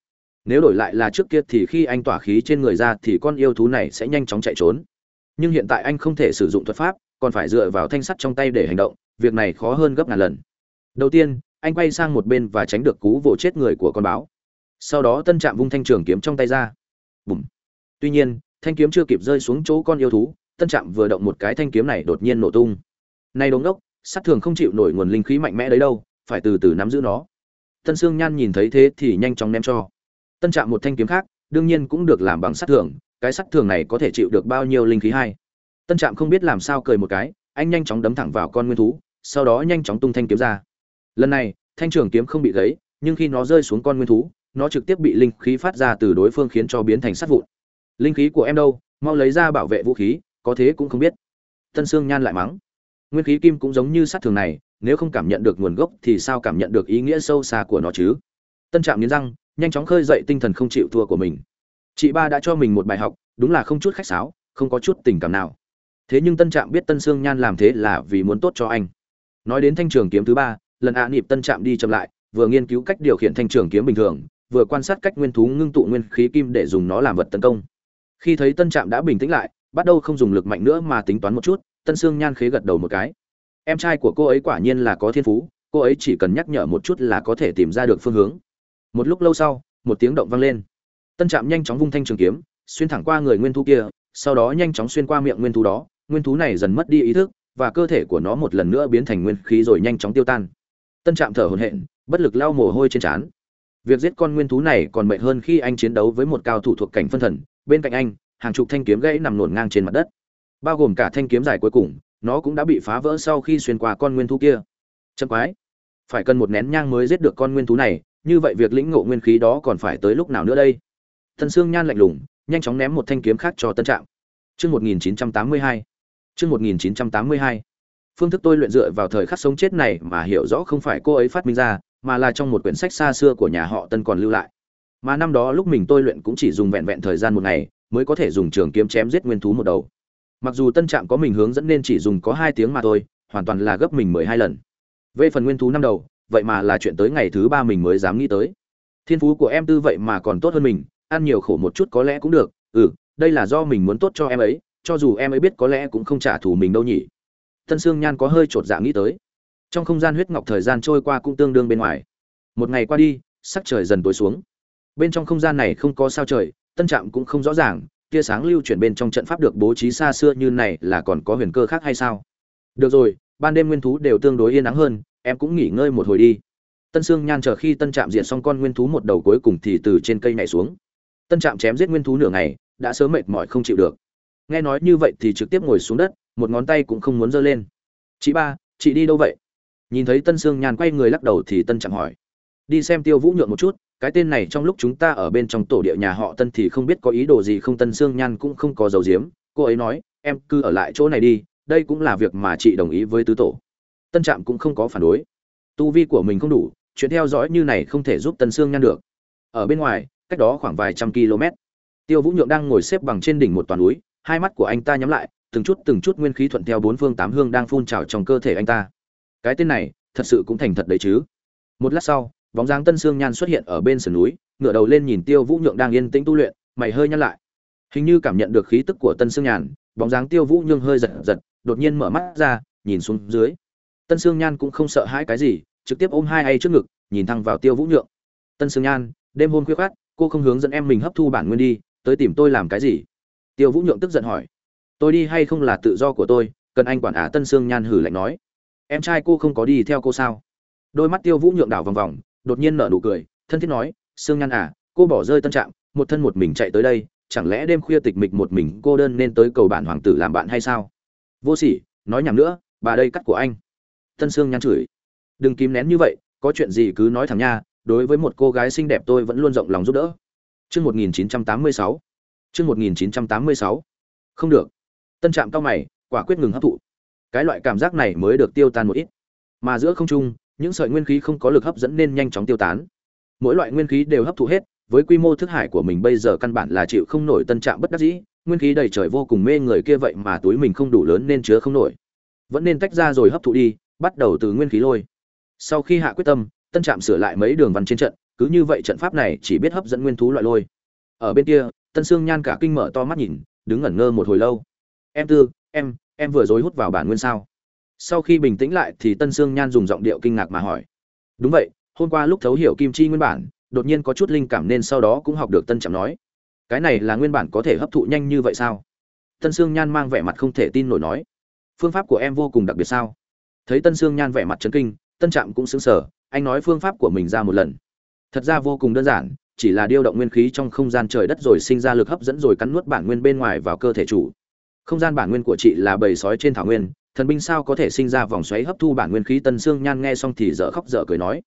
Nếu đổi lại là trước kia thì khi anh tỏa khí trên người ra thì con yêu thú này sẽ nhanh chóng chạy trốn. Nhưng hiện tại anh không thể sử dụng thuật pháp, còn phải dựa vào thanh sắt trong tay để hành động, việc này khó hơn gấp ngàn lần. Đầu tiên, anh quay sang một bên và tránh được cú vồ chết người của con báo. Sau đó tân trạm vung thanh trường kiếm trong tay ra. Bùm. Tuy nhiên, thanh kiếm chưa kịp rơi xuống chỗ con yêu thú, tân trạm vừa động một cái thanh kiếm này đột nhiên nổ tung. Này đống đốc sát thường không chịu nổi nguồn linh khí mạnh mẽ đấy đâu, phải từ từ nắm giữ nó tân sương nhan nhìn thấy thế thì nhanh chóng ném cho. Tân trạm một thanh kiếm khác, đương nhiên cũng được làm bằng sắt thường, cái sắt thường này có thể chịu được bao nhiêu linh khí hay? Tân trạm không biết làm sao cười một cái, anh nhanh chóng đấm thẳng vào con nguyên thú, sau đó nhanh chóng tung thanh kiếm ra. Lần này, thanh trường kiếm không bị gãy, nhưng khi nó rơi xuống con nguyên thú, nó trực tiếp bị linh khí phát ra từ đối phương khiến cho biến thành sắt vụn. Linh khí của em đâu? Mau lấy ra bảo vệ vũ khí, có thế cũng không biết. Tân sương nhan lại mắng. Nguyên khí kim cũng giống như sắt thường này nếu không cảm nhận được nguồn gốc thì sao cảm nhận được ý nghĩa sâu xa của nó chứ? Tân trạm nghiến răng, nhanh chóng khơi dậy tinh thần không chịu thua của mình. Chị ba đã cho mình một bài học, đúng là không chút khách sáo, không có chút tình cảm nào. Thế nhưng tân trạm biết tân sương nhan làm thế là vì muốn tốt cho anh. Nói đến thanh trường kiếm thứ ba, lần ạ à nịp tân trạm đi chậm lại, vừa nghiên cứu cách điều khiển thanh trường kiếm bình thường, vừa quan sát cách nguyên thú ngưng tụ nguyên khí kim để dùng nó làm vật tấn công. Khi thấy tân trạm đã bình tĩnh lại, bắt đầu không dùng lực mạnh nữa mà tính toán một chút, tân sương nhan khế gật đầu một cái em trai của cô ấy quả nhiên là có thiên phú, cô ấy chỉ cần nhắc nhở một chút là có thể tìm ra được phương hướng. Một lúc lâu sau, một tiếng động vang lên. Tân trạm nhanh chóng vung thanh trường kiếm, xuyên thẳng qua người nguyên thú kia, sau đó nhanh chóng xuyên qua miệng nguyên thú đó. Nguyên thú này dần mất đi ý thức, và cơ thể của nó một lần nữa biến thành nguyên khí rồi nhanh chóng tiêu tan. Tân trạm thở hổn hển, bất lực lau mồ hôi trên trán. Việc giết con nguyên thú này còn mệt hơn khi anh chiến đấu với một cao thủ thuộc cảnh phân thần. Bên cạnh anh, hàng chục thanh kiếm gãy nằm nổn ngang trên mặt đất, bao gồm cả thanh kiếm dài cuối cùng nó cũng đã bị phá vỡ sau khi xuyên qua con nguyên thú kia chậm quái phải cần một nén nhang mới giết được con nguyên thú này như vậy việc lĩnh ngộ nguyên khí đó còn phải tới lúc nào nữa đây tân sương nhan lạnh lùng nhanh chóng ném một thanh kiếm khác cho tân trạm Chương 1982. Chương 1982. Phương thức tôi luyện dựa vào thời khắc sống chết này mà hiểu rõ không phải cô ấy phát minh ra, mà là trong một quyển sách xa xưa của nhà họ Tân còn lưu lại. Mà năm đó lúc mình tôi luyện cũng chỉ dùng vẹn vẹn thời gian một ngày, mới có thể dùng trường kiếm chém giết nguyên thú một đầu. Mặc dù Tân Trạm có mình hướng dẫn nên chỉ dùng có hai tiếng mà thôi, hoàn toàn là gấp mình 12 lần. Về phần nguyên thú năm đầu, vậy mà là chuyện tới ngày thứ ba mình mới dám nghĩ tới. Thiên phú của em tư vậy mà còn tốt hơn mình, ăn nhiều khổ một chút có lẽ cũng được. Ừ, đây là do mình muốn tốt cho em ấy cho dù em ấy biết có lẽ cũng không trả thù mình đâu nhỉ tân sương nhan có hơi chột dạ nghĩ tới trong không gian huyết ngọc thời gian trôi qua cũng tương đương bên ngoài một ngày qua đi sắc trời dần tối xuống bên trong không gian này không có sao trời tân trạm cũng không rõ ràng tia sáng lưu chuyển bên trong trận pháp được bố trí xa xưa như này là còn có huyền cơ khác hay sao? Được rồi, ban đêm nguyên thú đều tương đối yên ắng hơn, em cũng nghỉ ngơi một hồi đi. Tân sương nhan chờ khi tân trạm diện xong con nguyên thú một đầu cuối cùng thì từ trên cây nhảy xuống. Tân trạm chém giết nguyên thú nửa ngày, đã sớm mệt mỏi không chịu được. Nghe nói như vậy thì trực tiếp ngồi xuống đất, một ngón tay cũng không muốn giơ lên. Chị ba, chị đi đâu vậy? Nhìn thấy tân sương nhàn quay người lắc đầu thì tân trạm hỏi. Đi xem tiêu vũ nhượng một chút cái tên này trong lúc chúng ta ở bên trong tổ địa nhà họ tân thì không biết có ý đồ gì không, tân sương nhan cũng không có dầu diếm cô ấy nói, em cứ ở lại chỗ này đi, đây cũng là việc mà chị đồng ý với tứ tổ. Tân trạm cũng không có phản đối. Tu vi của mình không đủ, chuyện theo dõi như này không thể giúp tân sương nhan được. Ở bên ngoài, cách đó khoảng vài trăm km. Tiêu vũ nhượng đang ngồi xếp bằng trên đỉnh một toàn núi, hai mắt của anh ta nhắm lại, từng chút từng chút nguyên khí thuận theo bốn phương tám hương đang phun trào trong cơ thể anh ta. Cái tên này, thật sự cũng thành thật đấy chứ. Một lát sau bóng dáng tân sương nhan xuất hiện ở bên sườn núi, ngửa đầu lên nhìn tiêu vũ nhượng đang yên tĩnh tu luyện, mày hơi nhăn lại. Hình như cảm nhận được khí tức của tân sương nhàn bóng dáng tiêu vũ nhượng hơi giật giật, đột nhiên mở mắt ra, nhìn xuống dưới. Tân sương nhan cũng không sợ hãi cái gì, trực tiếp ôm hai hay trước ngực, nhìn thẳng vào tiêu vũ nhượng. Tân sương nhan, đêm hôm khuya khát cô không hướng dẫn em mình hấp thu bản nguyên đi, tới tìm tôi làm cái gì? Tiêu vũ nhượng tức giận hỏi. Tôi đi hay không là tự do của tôi, cần anh quản á tân sương nhan hử lạnh nói. Em trai cô không có đi theo cô sao? Đôi mắt tiêu vũ nhượng đảo vòng vòng đột nhiên nở nụ cười thân thiết nói sương nhan à cô bỏ rơi tân trạm một thân một mình chạy tới đây chẳng lẽ đêm khuya tịch mịch một mình cô đơn nên tới cầu bản hoàng tử làm bạn hay sao vô sỉ nói nhảm nữa bà đây cắt của anh tân sương nhan chửi đừng kìm nén như vậy có chuyện gì cứ nói thẳng nha đối với một cô gái xinh đẹp tôi vẫn luôn rộng lòng giúp đỡ Chương 1986. Chương 1986. Không được. Tân Trạm cao mày, quả quyết ngừng hấp thụ. Cái loại cảm giác này mới được tiêu tan một ít. Mà giữa không trung, những sợi nguyên khí không có lực hấp dẫn nên nhanh chóng tiêu tán. Mỗi loại nguyên khí đều hấp thụ hết, với quy mô thức hải của mình bây giờ căn bản là chịu không nổi Tân trạng bất đắc dĩ, nguyên khí đầy trời vô cùng mê người kia vậy mà túi mình không đủ lớn nên chứa không nổi. Vẫn nên tách ra rồi hấp thụ đi, bắt đầu từ nguyên khí lôi. Sau khi hạ quyết tâm, Tân Trạm sửa lại mấy đường văn trên trận, cứ như vậy trận pháp này chỉ biết hấp dẫn nguyên thú loại lôi ở bên kia tân sương nhan cả kinh mở to mắt nhìn đứng ngẩn ngơ một hồi lâu em tư em em vừa rồi hút vào bản nguyên sao sau khi bình tĩnh lại thì tân sương nhan dùng giọng điệu kinh ngạc mà hỏi. Đúng vậy, hôm qua lúc thấu hiểu kim chi nguyên bản, đột nhiên có chút linh cảm nên sau đó cũng học được tân trạm nói. Cái này là nguyên bản có thể hấp thụ nhanh như vậy sao? Tân sương nhan mang vẻ mặt không thể tin nổi nói. Phương pháp của em vô cùng đặc biệt sao? Thấy tân sương nhan vẻ mặt chấn kinh, tân trạm cũng xứng sở anh nói phương pháp của mình ra một lần. Thật ra vô cùng đơn giản, chỉ là điều động nguyên khí trong không gian trời đất rồi sinh ra lực hấp dẫn rồi cắn nuốt bản nguyên bên ngoài vào cơ thể chủ. Không gian bản nguyên của chị là bầy sói trên thảo nguyên thần binh sao có thể sinh ra vòng xoáy hấp thu bản nguyên khí? Tân xương nhan nghe xong thì dở khóc dở cười nói,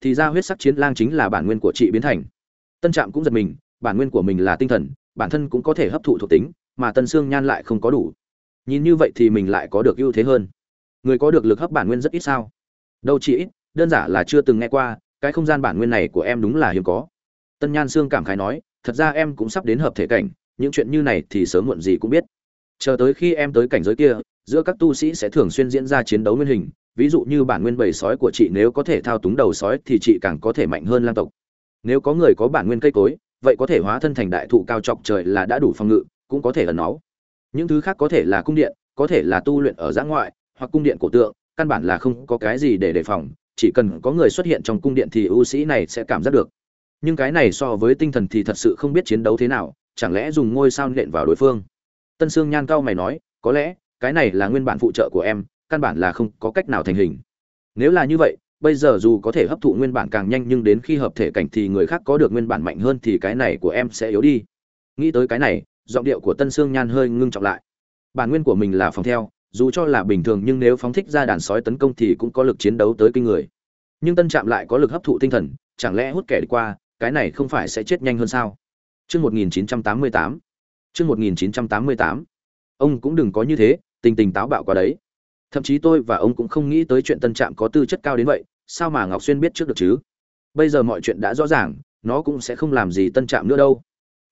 thì ra huyết sắc chiến lang chính là bản nguyên của chị biến thành. Tân trạm cũng giật mình, bản nguyên của mình là tinh thần, bản thân cũng có thể hấp thụ thuộc tính, mà tân xương nhan lại không có đủ. Nhìn như vậy thì mình lại có được ưu thế hơn. Người có được lực hấp bản nguyên rất ít sao? Đâu chỉ ít, đơn giản là chưa từng nghe qua, cái không gian bản nguyên này của em đúng là hiếm có. Tân nhan sương cảm khái nói, thật ra em cũng sắp đến hợp thể cảnh, những chuyện như này thì sớm muộn gì cũng biết. Chờ tới khi em tới cảnh giới kia giữa các tu sĩ sẽ thường xuyên diễn ra chiến đấu nguyên hình, ví dụ như bản nguyên bầy sói của chị nếu có thể thao túng đầu sói thì chị càng có thể mạnh hơn lang tộc. Nếu có người có bản nguyên cây cối, vậy có thể hóa thân thành đại thụ cao chọc trời là đã đủ phòng ngự, cũng có thể ẩn náu. Những thứ khác có thể là cung điện, có thể là tu luyện ở giã ngoại, hoặc cung điện cổ tượng, căn bản là không có cái gì để đề phòng, chỉ cần có người xuất hiện trong cung điện thì ưu sĩ này sẽ cảm giác được. Nhưng cái này so với tinh thần thì thật sự không biết chiến đấu thế nào, chẳng lẽ dùng ngôi sao nện vào đối phương? Tân sương nhan cao mày nói, có lẽ cái này là nguyên bản phụ trợ của em căn bản là không có cách nào thành hình. Nếu là như vậy bây giờ dù có thể hấp thụ nguyên bản càng nhanh nhưng đến khi hợp thể cảnh thì người khác có được nguyên bản mạnh hơn thì cái này của em sẽ yếu đi. Nghĩ tới cái này giọng điệu của tân sương nhan hơi ngưng trọng lại. Bản nguyên của mình là phòng theo dù cho là bình thường nhưng nếu phóng thích ra đàn sói tấn công thì cũng có lực chiến đấu tới kinh người. Nhưng tân trạm lại có lực hấp thụ tinh thần chẳng lẽ hút kẻ đi qua cái này không phải sẽ chết nhanh hơn sao? Trước 1988. Trước 1988. Ông cũng đừng có như thế, tình tình táo bạo quá đấy. Thậm chí tôi và ông cũng không nghĩ tới chuyện tân trạm có tư chất cao đến vậy, sao mà Ngọc Xuyên biết trước được chứ? Bây giờ mọi chuyện đã rõ ràng, nó cũng sẽ không làm gì tân trạm nữa đâu.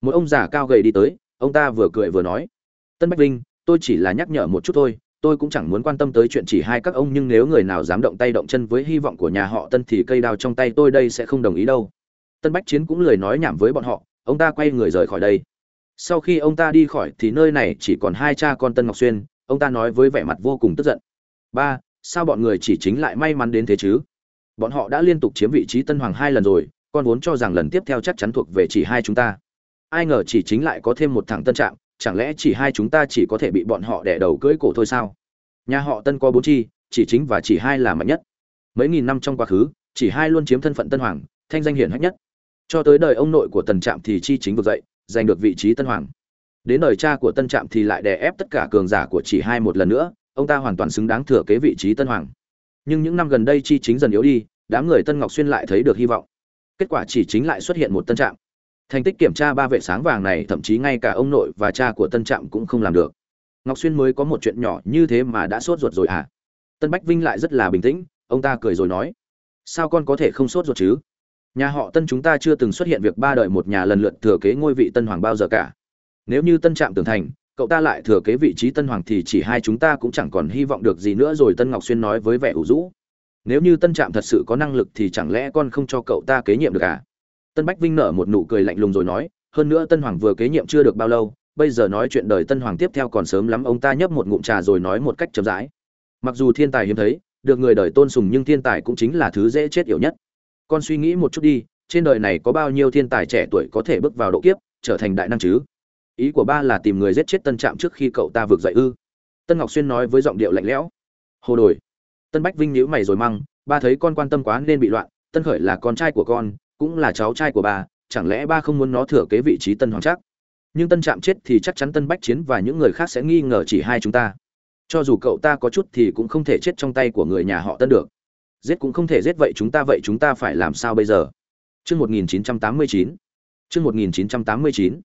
Một ông già cao gầy đi tới, ông ta vừa cười vừa nói: "Tân Bách Linh, tôi chỉ là nhắc nhở một chút thôi, tôi cũng chẳng muốn quan tâm tới chuyện chỉ hai các ông nhưng nếu người nào dám động tay động chân với hy vọng của nhà họ Tân thì cây đao trong tay tôi đây sẽ không đồng ý đâu." Tân Bách Chiến cũng lười nói nhảm với bọn họ, ông ta quay người rời khỏi đây. Sau khi ông ta đi khỏi thì nơi này chỉ còn hai cha con Tân Ngọc Xuyên, ông ta nói với vẻ mặt vô cùng tức giận. "Ba, sao bọn người chỉ chính lại may mắn đến thế chứ? Bọn họ đã liên tục chiếm vị trí Tân Hoàng hai lần rồi, con vốn cho rằng lần tiếp theo chắc chắn thuộc về chỉ hai chúng ta. Ai ngờ chỉ chính lại có thêm một thằng Tân trạng, chẳng lẽ chỉ hai chúng ta chỉ có thể bị bọn họ đè đầu cưỡi cổ thôi sao? Nhà họ Tân có bốn chi, chỉ chính và chỉ hai là mạnh nhất. Mấy nghìn năm trong quá khứ, chỉ hai luôn chiếm thân phận Tân Hoàng, thanh danh hiển hách nhất cho tới đời ông nội của tần trạm thì chi chính vực dậy giành được vị trí tân hoàng đến đời cha của tân trạm thì lại đè ép tất cả cường giả của chỉ hai một lần nữa, ông ta hoàn toàn xứng đáng thừa kế vị trí tân hoàng. Nhưng những năm gần đây chi chính dần yếu đi, đám người tân ngọc xuyên lại thấy được hy vọng. Kết quả chỉ chính lại xuất hiện một tân trạm. Thành tích kiểm tra ba vệ sáng vàng này, thậm chí ngay cả ông nội và cha của tân trạm cũng không làm được. Ngọc xuyên mới có một chuyện nhỏ như thế mà đã sốt ruột rồi à tân bách vinh lại rất là bình tĩnh, ông ta cười rồi nói, sao con có thể không sốt ruột chứ? Nhà họ tân chúng ta chưa từng xuất hiện việc ba đời một nhà lần lượt thừa kế ngôi vị tân hoàng bao giờ cả nếu như tân trạm tưởng thành, cậu ta lại thừa kế vị trí tân hoàng thì chỉ hai chúng ta cũng chẳng còn hy vọng được gì nữa rồi, tân ngọc xuyên nói với vẻ ủ rũ. Nếu như tân trạm thật sự có năng lực thì chẳng lẽ con không cho cậu ta kế nhiệm được à? Tân bách vinh nở một nụ cười lạnh lùng rồi nói, hơn nữa tân hoàng vừa kế nhiệm chưa được bao lâu, bây giờ nói chuyện đời tân hoàng tiếp theo còn sớm lắm, ông ta nhấp một ngụm trà rồi nói một cách chậm rãi. Mặc dù thiên tài hiếm thấy, được người đời tôn sùng nhưng thiên tài cũng chính là thứ dễ chết yểu nhất. Con suy nghĩ một chút đi, trên đời này có bao nhiêu thiên tài trẻ tuổi có thể bước vào độ kiếp, trở thành đại năng chứ? Ý của ba là tìm người giết chết tân trạm trước khi cậu ta vượt dậy ư. Tân ngọc xuyên nói với giọng điệu lạnh lẽo. Hồ đồi tân bách vinh nhíu mày rồi măng, ba thấy con quan tâm quá nên bị loạn, tân khởi là con trai của con, cũng là cháu trai của ba chẳng lẽ ba không muốn nó thừa kế vị trí tân hoàng chắc nhưng tân trạm chết thì chắc chắn tân bách chiến và những người khác sẽ nghi ngờ chỉ hai chúng ta. Cho dù cậu ta có chút thì cũng không thể chết trong tay của người nhà họ tân được. Giết cũng không thể giết vậy chúng ta, vậy chúng ta phải làm sao bây giờ? Trước 1989 chương 1989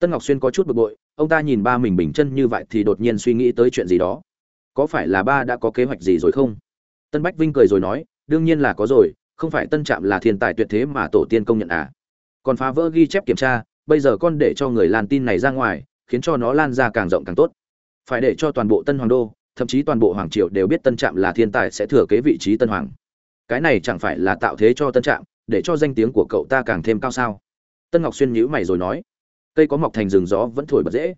tân ngọc xuyên có chút bực bội, ông ta nhìn ba mình bình chân như vậy thì đột nhiên suy nghĩ tới chuyện gì đó. Có phải là ba đã có kế hoạch gì rồi không? Tân bách vinh cười rồi nói, đương nhiên là có rồi, không phải tân trạm là thiên tài tuyệt thế mà tổ tiên công nhận à. Còn phá vỡ ghi chép kiểm tra, bây giờ con để cho người lan tin này ra ngoài, khiến cho nó lan ra càng rộng càng tốt. Phải để cho toàn bộ tân hoàng đô, thậm chí toàn bộ hoàng triều đều biết tân trạm là thiên tài sẽ thừa kế vị trí tân hoàng. Cái này chẳng phải là tạo thế cho tân trạm, để cho danh tiếng của cậu ta càng thêm cao sao? Tân ngọc xuyên nhíu mày rồi nói cây có mọc thành rừng gió vẫn thổi bật dễ.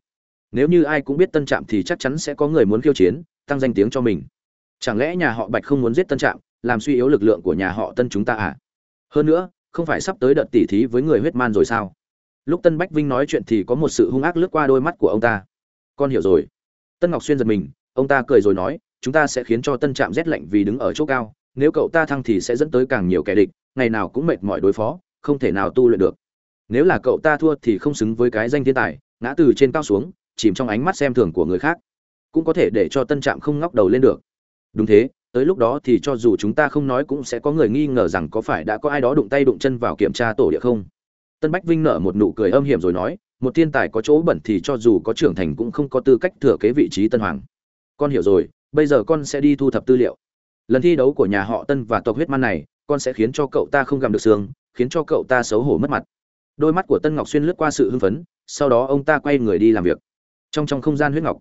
Nếu như ai cũng biết tân trạm thì chắc chắn sẽ có người muốn khiêu chiến, tăng danh tiếng cho mình. Chẳng lẽ nhà họ bạch không muốn giết tân trạm, làm suy yếu lực lượng của nhà họ tân chúng ta à? Hơn nữa, không phải sắp tới đợt tỉ thí với người huyết man rồi sao? Lúc tân bách vinh nói chuyện thì có một sự hung ác lướt qua đôi mắt của ông ta. Con hiểu rồi. Tân ngọc xuyên giật mình, ông ta cười rồi nói, chúng ta sẽ khiến cho tân trạm rét lạnh vì đứng ở chỗ cao, nếu cậu ta thăng thì sẽ dẫn tới càng nhiều kẻ địch, ngày nào cũng mệt mỏi đối phó, không thể nào tu luyện được nếu là cậu ta thua thì không xứng với cái danh thiên tài, ngã từ trên cao xuống, chìm trong ánh mắt xem thường của người khác, cũng có thể để cho tân trạm không ngóc đầu lên được. Đúng thế, tới lúc đó thì cho dù chúng ta không nói cũng sẽ có người nghi ngờ rằng có phải đã có ai đó đụng tay đụng chân vào kiểm tra tổ địa không. Tân bách vinh nở một nụ cười âm hiểm rồi nói, một thiên tài có chỗ bẩn thì cho dù có trưởng thành cũng không có tư cách thừa kế vị trí tân hoàng. Con hiểu rồi, bây giờ con sẽ đi thu thập tư liệu. Lần thi đấu của nhà họ tân và tộc huyết man này, con sẽ khiến cho cậu ta không gặm được xương, khiến cho cậu ta xấu hổ mất mặt đôi mắt của tân ngọc xuyên lướt qua sự hưng phấn, sau đó ông ta quay người đi làm việc. Trong trong không gian huyết ngọc.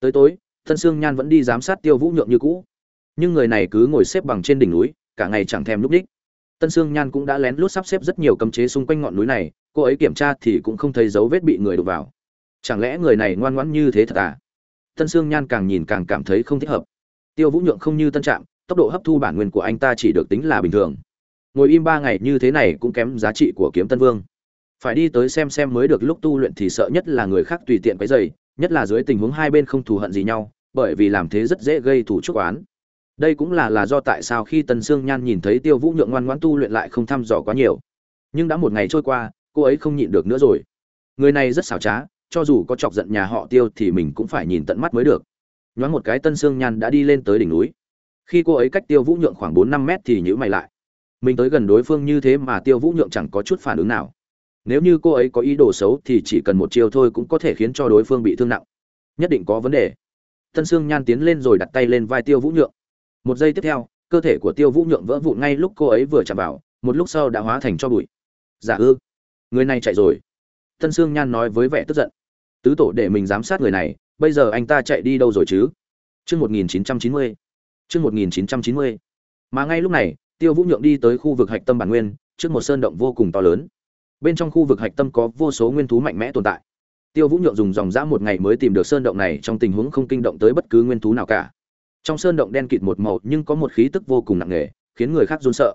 Tới tối tân sương nhan vẫn đi giám sát tiêu vũ nhượng như cũ. Nhưng người này cứ ngồi xếp bằng trên đỉnh núi, cả ngày chẳng thèm lúc đích. Tân sương nhan cũng đã lén lút sắp xếp rất nhiều cấm chế xung quanh ngọn núi này, cô ấy kiểm tra thì cũng không thấy dấu vết bị người đụng vào. Chẳng lẽ người này ngoan ngoãn như thế thật à? Tân sương nhan càng nhìn càng cảm thấy không thích hợp. Tiêu vũ nhượng không như tân trạm, tốc độ hấp thu bản nguyên của anh ta chỉ được tính là bình thường. Ngồi im ba ngày như thế này cũng kém giá trị của kiếm tân vương phải đi tới xem xem mới được lúc tu luyện thì sợ nhất là người khác tùy tiện quấy dày nhất là dưới tình huống hai bên không thù hận gì nhau, bởi vì làm thế rất dễ gây thủ chúc oán. Đây cũng là là do tại sao khi tần sương nhan nhìn thấy tiêu vũ nhượng ngoan ngoãn tu luyện lại không thăm dò quá nhiều. Nhưng đã một ngày trôi qua, cô ấy không nhịn được nữa rồi. Người này rất xảo trá, cho dù có chọc giận nhà họ tiêu thì mình cũng phải nhìn tận mắt mới được. Nhoáng một cái tân sương nhan đã đi lên tới đỉnh núi. Khi cô ấy cách tiêu vũ nhượng khoảng bốn năm mét thì nhữ mày lại. Mình tới gần đối phương như thế mà tiêu vũ nhượng chẳng có chút phản ứng nào nếu như cô ấy có ý đồ xấu thì chỉ cần một chiêu thôi cũng có thể khiến cho đối phương bị thương nặng. Nhất định có vấn đề. Tân sương nhan tiến lên rồi đặt tay lên vai tiêu vũ nhượng. Một giây tiếp theo, cơ thể của tiêu vũ nhượng vỡ vụn ngay lúc cô ấy vừa chạm vào, một lúc sau đã hóa thành cho bụi. Giả ư, người này chạy rồi. Tân sương nhan nói với vẻ tức giận. Tứ tổ để mình giám sát người này, bây giờ anh ta chạy đi đâu rồi chứ? Chương một nghìn chín trăm chín mươi. Chương một nghìn chín trăm chín mươi. Mà ngay lúc này, tiêu vũ nhượng đi tới khu vực hạch tâm bản nguyên, trước một sơn động vô cùng to lớn bên trong khu vực hạch tâm có vô số nguyên thú mạnh mẽ tồn tại. Tiêu vũ nhượng dùng dòng dã một ngày mới tìm được sơn động này, trong tình huống không kinh động tới bất cứ nguyên thú nào cả. Trong sơn động đen kịt một màu nhưng có một khí tức vô cùng nặng nề, khiến người khác run sợ.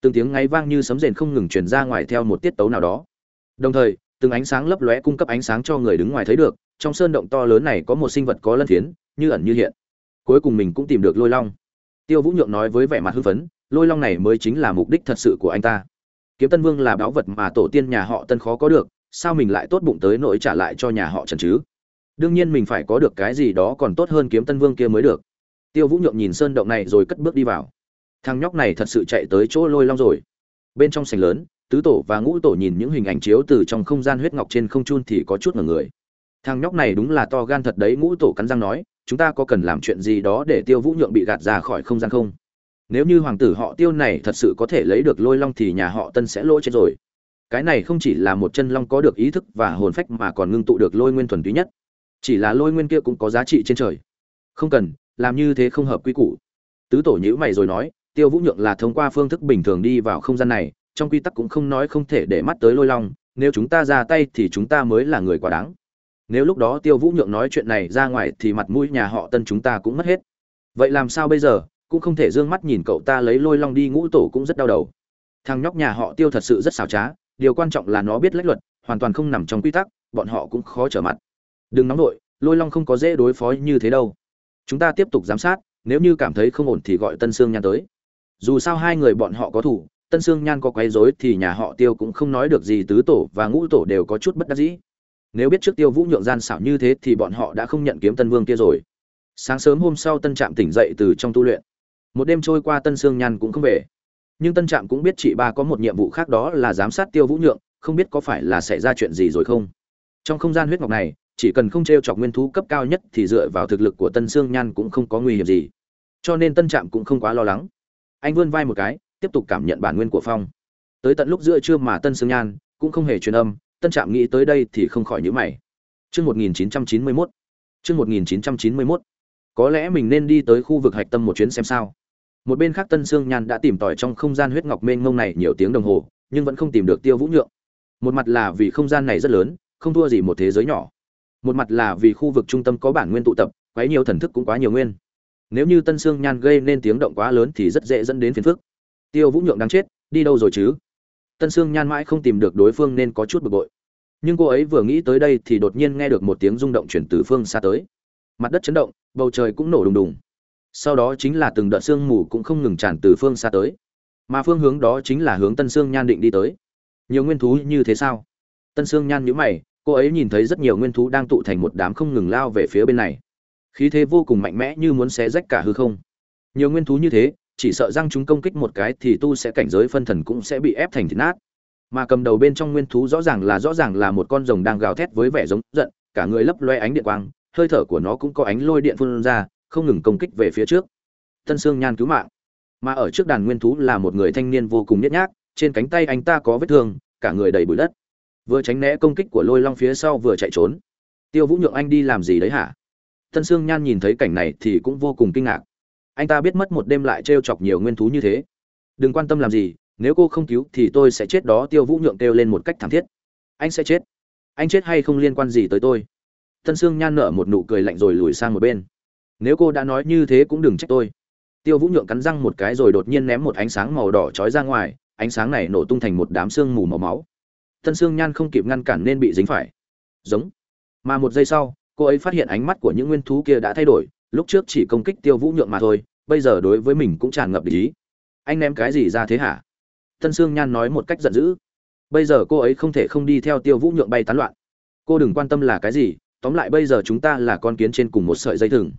Từng tiếng ngáy vang như sấm rền không ngừng truyền ra ngoài theo một tiết tấu nào đó. Đồng thời, từng ánh sáng lấp lóe cung cấp ánh sáng cho người đứng ngoài thấy được, trong sơn động to lớn này có một sinh vật có lân thiến, như ẩn như hiện. Cuối cùng mình cũng tìm được lôi long. Tiêu vũ nhượng nói với vẻ mặt hưng phấn, lôi long này mới chính là mục đích thật sự của anh ta kiếm tân vương là báu vật mà tổ tiên nhà họ tân khó có được, sao mình lại tốt bụng tới nỗi trả lại cho nhà họ trần chứ? Đương nhiên mình phải có được cái gì đó còn tốt hơn kiếm tân vương kia mới được. Tiêu vũ nhượng nhìn sơn động này rồi cất bước đi vào. Thằng nhóc này thật sự chạy tới chỗ lôi long rồi. Bên trong sành lớn, tứ tổ và ngũ tổ nhìn những hình ảnh chiếu từ trong không gian huyết ngọc trên không chun thì có chút ngờ người. Thằng nhóc này đúng là to gan thật đấy, ngũ tổ cắn răng nói, chúng ta có cần làm chuyện gì đó để tiêu vũ nhượng bị gạt ra khỏi không gian không? Nếu như hoàng tử họ tiêu này thật sự có thể lấy được lôi long thì nhà họ tân sẽ lỗi chết rồi. Cái này không chỉ là một chân long có được ý thức và hồn phách mà còn ngưng tụ được lôi nguyên thuần túy nhất. Chỉ là lôi nguyên kia cũng có giá trị trên trời. Không cần, làm như thế không hợp quy củ. Tứ tổ nhữ mày rồi nói, tiêu vũ nhượng là thông qua phương thức bình thường đi vào không gian này, trong quy tắc cũng không nói không thể để mắt tới lôi long, nếu chúng ta ra tay thì chúng ta mới là người quá đáng. Nếu lúc đó tiêu vũ nhượng nói chuyện này ra ngoài thì mặt mũi nhà họ tân chúng ta cũng mất hết. Vậy làm sao bây giờ? Cũng không thể d ư ơ n g mắt nhìn cậu ta lấy lôi long đi, ngũ tổ cũng rất đau đầu. Thằng nhóc nhà họ tiêu thật sự rất xảo trá, điều quan trọng là nó biết lách luật, hoàn toàn không nằm trong quy tắc, bọn họ cũng khó trở mặt. Đừng nóng nổi lôi long không có dễ đối phó như thế đâu. Chúng ta tiếp tục giám sát, nếu như cảm thấy không ổn thì gọi tân sương nhan tới. Dù sao hai người bọn họ có thủ, tân sương nhan có quấy rối thì nhà họ tiêu cũng không nói được gì, tứ tổ và ngũ tổ đều có chút bất đắc dĩ. Nếu biết trước tiêu vũ nhượng gian xảo như thế thì bọn họ đã không nhận kiếm tân vương kia rồi. Sáng sớm hôm sau tân trạm tỉnh dậy từ trong tu luyện một đêm trôi qua tân sương nhan cũng không về. Nhưng tân trạm cũng biết chị ba có một nhiệm vụ khác đó là giám sát tiêu vũ nhượng, không biết có phải là xảy ra chuyện gì rồi không. Trong không gian huyết ngọc này, chỉ cần không t r e o chọc nguyên thú cấp cao nhất thì dựa vào thực lực của tân sương nhan cũng không có nguy hiểm gì. Cho nên tân trạm cũng không quá lo lắng. Anh vươn vai một cái, tiếp tục cảm nhận bản nguyên của phong. Tới tận lúc giữa trưa mà tân sương nhan cũng không hề truyền âm, tân trạm nghĩ tới đây thì không khỏi nhíu mày. Chương 1991 chương 1991 có lẽ mình nên đi tới khu vực hạch tâm một chuyến xem sao một bên khác tân sương nhan đã tìm tòi trong không gian huyết ngọc mênh mông này nhiều tiếng đồng hồ, nhưng vẫn không tìm được tiêu vũ nhượng. Một mặt là vì không gian này rất lớn, không thua gì một thế giới nhỏ. Một mặt là vì khu vực trung tâm có bản nguyên tụ tập, quấy nhiều thần thức cũng quá nhiều nguyên. Nếu như tân sương nhan gây nên tiếng động quá lớn thì rất dễ dẫn đến phiền phức. Tiêu vũ nhượng đáng chết, đi đâu rồi chứ? Tân sương nhan mãi không tìm được đối phương nên có chút bực bội. Nhưng cô ấy vừa nghĩ tới đây thì đột nhiên nghe được một tiếng rung động chuyển từ phương xa tới. Mặt đất chấn động, bầu trời cũng nổ đùng đùng sau đó chính là từng đợt sương mù cũng không ngừng tràn từ phương xa tới. Mà phương hướng đó chính là hướng tân sương nhan định đi tới. Nhiều nguyên thú như thế sao? Tân sương nhan nhữ mày, cô ấy nhìn thấy rất nhiều nguyên thú đang tụ thành một đám không ngừng lao về phía bên này. Khí thế vô cùng mạnh mẽ như muốn xé rách cả hư không. Nhiều nguyên thú như thế, chỉ sợ rằng chúng công kích một cái thì tu sẽ cảnh giới phân thần cũng sẽ bị ép thành thịt nát. Mà cầm đầu bên trong nguyên thú rõ ràng là rõ ràng là một con rồng đang gào thét với vẻ giống giận, cả người lấp loe ánh điện quang, hơi thở của nó cũng có ánh lôi điện phun ra không ngừng công kích về phía trước. Tân sương nhan cứu mạng. Mà ở trước đàn nguyên thú là một người thanh niên vô cùng nhét nhác, trên cánh tay anh ta có vết thương, cả người đầy bụi đất. Vừa tránh né công kích của lôi long phía sau vừa chạy trốn. Tiêu vũ nhượng anh đi làm gì đấy hả? Tân sương nhan nhìn thấy cảnh này thì cũng vô cùng kinh ngạc. Anh ta biết mất một đêm lại t r e o chọc nhiều nguyên thú như thế. Đừng quan tâm làm gì, nếu cô không cứu thì tôi sẽ chết đó, tiêu vũ nhượng kêu lên một cách thảm thiết. Anh sẽ chết. Anh chết hay không liên quan gì tới tôi? Tân sương nhan nở một nụ cười lạnh rồi lùi sang một bên nếu cô đã nói như thế cũng đừng trách tôi. Tiêu vũ nhượng cắn răng một cái rồi đột nhiên ném một ánh sáng màu đỏ trói ra ngoài, ánh sáng này nổ tung thành một đám sương mù màu máu. Tân sương nhan không kịp ngăn cản nên bị dính phải. Giống. Mà một giây sau, cô ấy phát hiện ánh mắt của những nguyên thú kia đã thay đổi, lúc trước chỉ công kích tiêu vũ nhượng mà thôi, bây giờ đối với mình cũng tràn ngập ý. Anh ném cái gì ra thế hả? Tân sương nhan nói một cách giận dữ. Bây giờ cô ấy không thể không đi theo tiêu vũ nhượng bay tán loạn. Cô đừng quan tâm là cái gì, tóm lại bây giờ chúng ta là con kiến trên cùng một sợi dây thừng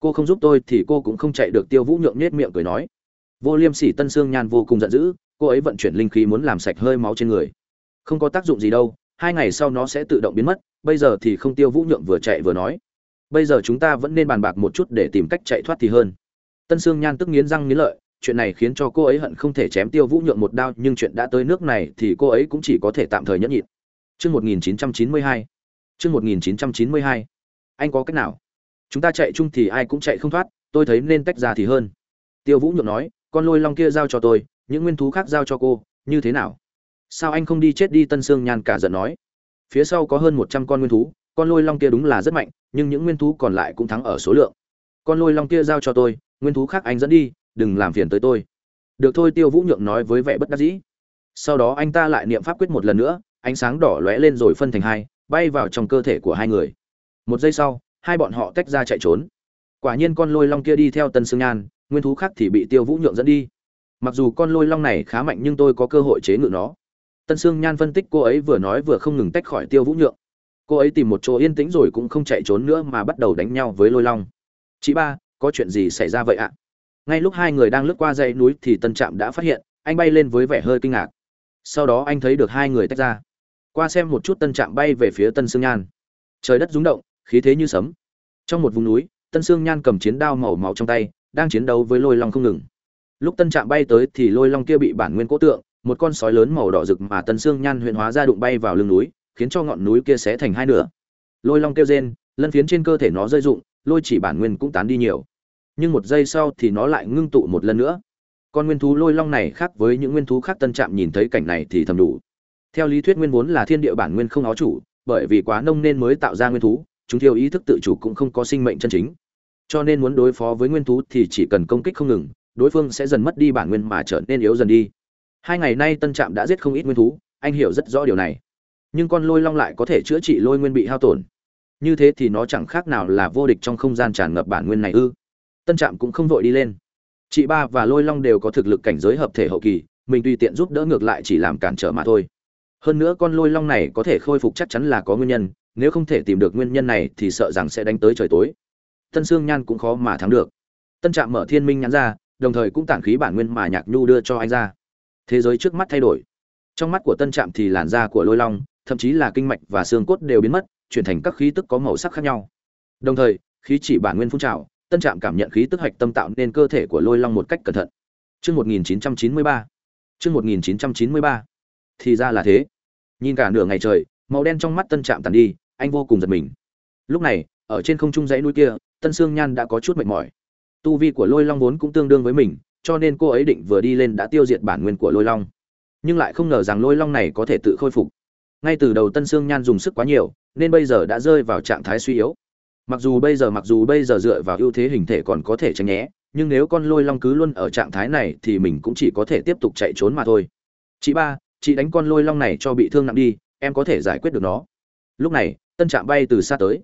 cô không giúp tôi thì cô cũng không chạy được tiêu vũ nhượng nhết miệng cười nói vô liêm sỉ tân sương nhan vô cùng giận dữ, cô ấy vận chuyển linh khí muốn làm sạch hơi máu trên người không có tác dụng gì đâu, hai ngày sau nó sẽ tự động biến mất, bây giờ thì không tiêu vũ nhượng vừa chạy vừa nói bây giờ chúng ta vẫn nên bàn bạc một chút để tìm cách chạy thoát thì hơn tân sương nhan tức nghiến răng nghiến lợi, chuyện này khiến cho cô ấy hận không thể chém tiêu vũ nhượng một đao, nhưng chuyện đã tới nước này thì cô ấy cũng chỉ có thể tạm thời nhẫn nhịn Chương 1992. Chương 1992. Anh có cách nào? Chúng ta chạy chung thì ai cũng chạy không thoát, tôi thấy nên tách ra thì hơn. Tiêu Vũ nhượng nói, con lôi long kia giao cho tôi, những nguyên thú khác giao cho cô, như thế nào? sao anh không đi chết đi tân sương nhàn cả giận nói? Phía sau có hơn một trăm con nguyên thú con lôi long kia đúng là rất mạnh nhưng những nguyên thú còn lại cũng thắng ở số lượng. Con lôi long kia giao cho tôi nguyên thú khác anh dẫn đi đừng làm phiền tới tôi. Được thôi tiêu vũ nhượng nói với vẻ bất đắc dĩ. Sau đó anh ta lại niệm pháp quyết một lần nữa ánh sáng đỏ lóe lên rồi phân thành hai bay vào trong cơ thể của hai người. Một giây sau hai bọn họ tách ra chạy trốn quả nhiên con lôi long kia đi theo tân sương nhan nguyên thú khác thì bị tiêu vũ nhượng dẫn đi mặc dù con lôi long này khá mạnh nhưng tôi có cơ hội chế ngự nó Tân Sương Nhan phân tích cô ấy vừa nói vừa không ngừng tách khỏi Tiêu Vũ Nhượng. Cô ấy tìm một chỗ yên tĩnh rồi cũng không chạy trốn nữa mà bắt đầu đánh nhau với Lôi Long. "Chị ba, có chuyện gì xảy ra vậy ạ?" Ngay lúc hai người đang lướt qua dãy núi thì Tân Trạm đã phát hiện, anh bay lên với vẻ hơi kinh ngạc. Sau đó anh thấy được hai người tách ra. Qua xem một chút Tân Trạm bay về phía Tân Sương Nhan. Trời đất rung động, khí thế như sấm. Trong một vùng núi, Tân Sương Nhan cầm chiến đao màu máu trong tay, đang chiến đấu với Lôi Long không ngừng. Lúc Tân Trạm bay tới thì Lôi Long kia bị bản nguyên cố tượng, một con sói lớn màu đỏ rực mà tân xương nhan huyện hóa ra đụng bay vào lưng núi khiến cho ngọn núi kia xé thành hai nửa lôi long kêu rên lân phiến trên cơ thể nó rơi rụng lôi chỉ bản nguyên cũng tán đi nhiều nhưng một giây sau thì nó lại ngưng tụ một lần nữa con nguyên thú lôi long này khác với những nguyên thú khác tân trạm nhìn thấy cảnh này thì thầm đủ theo lý thuyết nguyên vốn là thiên địa bản nguyên không nó chủ bởi vì quá nông nên mới tạo ra nguyên thú chúng thiếu ý thức tự chủ cũng không có sinh mệnh chân chính. Cho nên muốn đối phó với nguyên thú thì chỉ cần công kích không ngừng, đối phương sẽ dần mất đi bản nguyên mà trở nên yếu dần đi. Hai ngày nay tân trạm đã giết không ít nguyên thú, anh hiểu rất rõ điều này. Nhưng con lôi long lại có thể chữa trị lôi nguyên bị hao tổn. Như thế thì nó chẳng khác nào là vô địch trong không gian tràn ngập bản nguyên này ư? Tân trạm cũng không vội đi lên. Chị ba và lôi long đều có thực lực cảnh giới hợp thể hậu kỳ, mình tùy tiện giúp đỡ ngược lại chỉ làm cản trở mà thôi. Hơn nữa con lôi long này có thể khôi phục chắc chắn là có nguyên nhân nếu không thể tìm được nguyên nhân này thì sợ rằng sẽ đánh tới trời tối tân sương nhan cũng khó mà thắng được tân trạm mở thiên minh nhắn ra đồng thời cũng tản khí bản nguyên mà nhạc nhu đưa cho anh ra thế giới trước mắt thay đổi trong mắt của tân trạm thì làn da của lôi long thậm chí là kinh mạch và xương cốt đều biến mất chuyển thành các khí tức có màu sắc khác nhau đồng thời khí chỉ bản nguyên phun trào tân trạm cảm nhận khí tức hạch tâm tạo nên cơ thể của lôi long một cách cẩn thận Chương 1993. Chương 1993. Thì ra là thế. Nhìn cả nửa ngày trời, màu đen trong mắt Tân Trạm tàn đi, anh vô cùng giật mình. Lúc này, ở trên không trung dãy núi kia, Tân Sương Nhan đã có chút mệt mỏi. Tu vi của Lôi Long vốn cũng tương đương với mình, cho nên cô ấy định vừa đi lên đã tiêu diệt bản nguyên của lôi long. Nhưng lại không ngờ rằng lôi long này có thể tự khôi phục. Ngay từ đầu tân sương nhan dùng sức quá nhiều nên bây giờ đã rơi vào trạng thái suy yếu. Mặc dù bây giờ mặc dù bây giờ dựa vào ưu thế hình thể còn có thể tránh né, nhưng nếu con lôi long cứ luôn ở trạng thái này thì mình cũng chỉ có thể tiếp tục chạy trốn mà thôi. Chị ba chị đánh con lôi long này cho bị thương nặng đi em có thể giải quyết được nó. Lúc này tân trạm bay từ xa tới.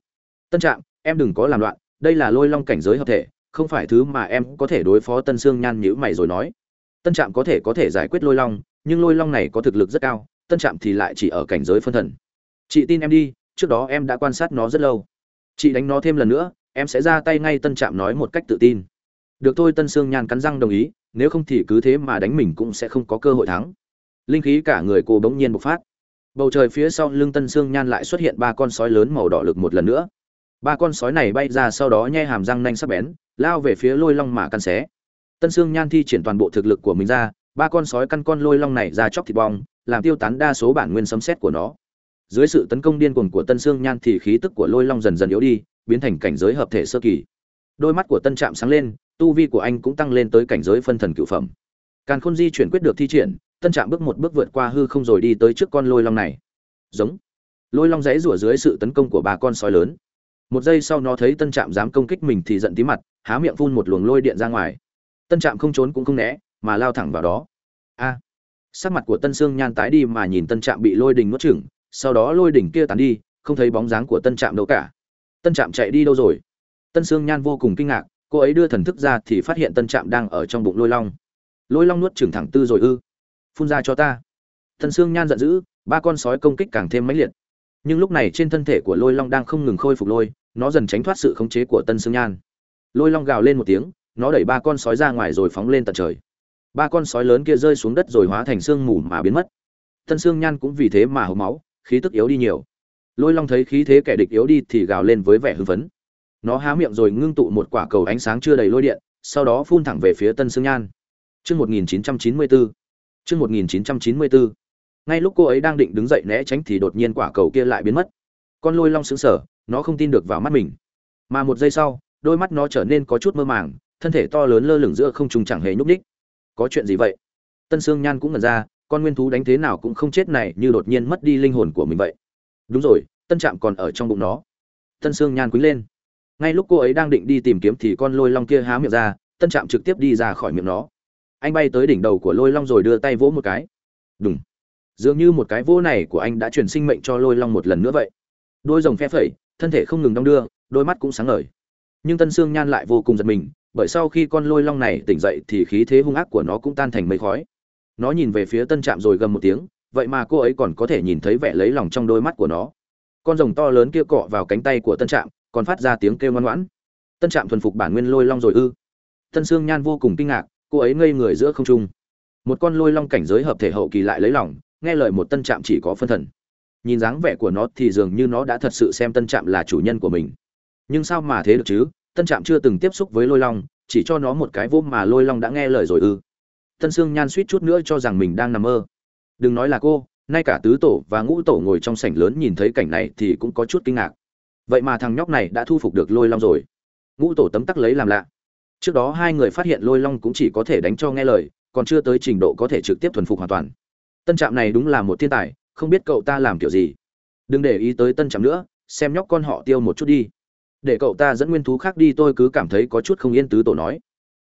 Tân trạm, em đừng có làm loạn, đây là lôi long cảnh giới hợp thể, không phải thứ mà em có thể đối phó tân sương nhan nhữ mày rồi nói. Tân trạm có thể có thể giải quyết lôi long, nhưng lôi long này có thực lực rất cao, tân trạm thì lại chỉ ở cảnh giới phân thần. Chị tin em đi, trước đó em đã quan sát nó rất lâu. Chị đánh nó thêm lần nữa, em sẽ ra tay ngay tân trạm nói một cách tự tin. Được thôi, tân sương nhan cắn răng đồng ý, nếu không thì cứ thế mà đánh mình cũng sẽ không có cơ hội thắng. Linh khí cả người cô bỗng nhiên bộc phát bầu trời phía sau lưng tân sương nhan lại xuất hiện ba con sói lớn màu đỏ lực một lần nữa. Ba con sói này bay ra sau đó nhe hàm răng nanh sắc bén, lao về phía lôi long mà căn xé. Tân sương nhan thi triển toàn bộ thực lực của mình ra, ba con sói căn con lôi long này ra chóc thịt bong, làm tiêu tán đa số bản nguyên sấm xét của nó. Dưới sự tấn công điên cuồng của tân sương nhan thì khí tức của lôi long dần dần yếu đi, biến thành cảnh giới hợp thể sơ kỳ. Đôi mắt của tân trạm sáng lên, tu vi của anh cũng tăng lên tới cảnh giới phân thần cựu phẩm. Càn khôn di chuyển quyết được thi triển tân trạm bước một bước vượt qua hư không rồi đi tới trước con lôi long này. Giống. Lôi long rẽ rủa dưới sự tấn công của ba con sói lớn. Một giây sau nó thấy tân trạm dám công kích mình thì giận tí mặt, há miệng phun một luồng lôi điện ra ngoài. Tân trạm không trốn cũng không né, mà lao thẳng vào đó. A. Sắc mặt của tân sương nhan tái đi mà nhìn tân trạm bị lôi đình nuốt chửng, sau đó lôi đỉnh kia tàn đi, không thấy bóng dáng của tân trạm đâu cả. Tân trạm chạy đi đâu rồi? Tân sương nhan vô cùng kinh ngạc, cô ấy đưa thần thức ra thì phát hiện tân trạm đang ở trong bụng lôi long. Lôi long nuốt chửng thẳng tư rồi ư? Phun ra cho ta. Thần sương nhan giận dữ, ba con sói công kích càng thêm mãnh liệt. Nhưng lúc này trên thân thể của lôi long đang không ngừng khôi phục lôi, nó dần tránh thoát sự khống chế của tân sương nhan. Lôi long gào lên một tiếng, nó đẩy ba con sói ra ngoài rồi phóng lên tận trời. Ba con sói lớn kia rơi xuống đất rồi hóa thành xương mù mà biến mất. Tân sương nhan cũng vì thế mà hộc máu, khí tức yếu đi nhiều. Lôi long thấy khí thế kẻ địch yếu đi thì gào lên với vẻ hưng phấn. Nó há miệng rồi ngưng tụ một quả cầu ánh sáng chưa đầy lôi điện, sau đó phun thẳng về phía tân sương nhan. Trước 1994. Chương 1994. Ngay lúc cô ấy đang định đứng dậy né tránh thì đột nhiên quả cầu kia lại biến mất. Con lôi long sững sờ, nó không tin được vào mắt mình. Mà một giây sau, đôi mắt nó trở nên có chút mơ màng, thân thể to lớn lơ lửng giữa không trung chẳng hề nhúc nhích. Có chuyện gì vậy? Tân Sương Nhan cũng ngẩn ra, con nguyên thú đánh thế nào cũng không chết này như đột nhiên mất đi linh hồn của mình vậy. Đúng rồi, Tân Trạm còn ở trong bụng nó. Tân Sương Nhan quýnh lên. Ngay lúc cô ấy đang định đi tìm kiếm thì con lôi long kia há miệng ra, Tân Trạm trực tiếp đi ra khỏi miệng nó anh bay tới đỉnh đầu của lôi long rồi đưa tay vỗ một cái. Đúng dường như một cái vỗ này của anh đã truyền sinh mệnh cho lôi long một lần nữa vậy. Đôi rồng phe phẩy, thân thể không ngừng đong đưa, đôi mắt cũng sáng ngời. Nhưng tân sương nhan lại vô cùng giật mình, bởi sau khi con lôi long này tỉnh dậy thì khí thế hung ác của nó cũng tan thành mây khói. Nó nhìn về phía tân trạm rồi gầm một tiếng, vậy mà cô ấy còn có thể nhìn thấy vẻ lấy lòng trong đôi mắt của nó. Con rồng to lớn kia cọ vào cánh tay của tân trạm, còn phát ra tiếng kêu ngoan ngoãn. Tân trạm thuần phục bản nguyên lôi long rồi ư. Tân sương nhan vô cùng kinh ngạc cô ấy ngây người giữa không trung. Một con lôi long cảnh giới hợp thể hậu kỳ lại lấy lòng, nghe lời một tân trạm chỉ có phân thần. Nhìn dáng vẻ của nó thì dường như nó đã thật sự xem tân trạm là chủ nhân của mình. Nhưng sao mà thế được chứ? Tân trạm chưa từng tiếp xúc với lôi long, chỉ cho nó một cái vô mà lôi long đã nghe lời rồi ư. Tân sương nhan suýt chút nữa cho rằng mình đang nằm mơ. Đừng nói là cô nay cả tứ tổ và ngũ tổ ngồi trong sảnh lớn nhìn thấy cảnh này thì cũng có chút kinh ngạc. Vậy mà thằng nhóc này đã thu phục được lôi long rồi. Ngũ tổ tấm tắc lấy làm lạ trước đó hai người phát hiện lôi long cũng chỉ có thể đánh cho nghe lời, còn chưa tới trình độ có thể trực tiếp thuần phục hoàn toàn. Tân trạm này đúng là một thiên tài, không biết cậu ta làm kiểu gì. Đừng để ý tới tân trạm nữa, xem nhóc con họ tiêu một chút đi. Để cậu ta dẫn nguyên thú khác đi tôi cứ cảm thấy có chút không yên tứ tổ nói.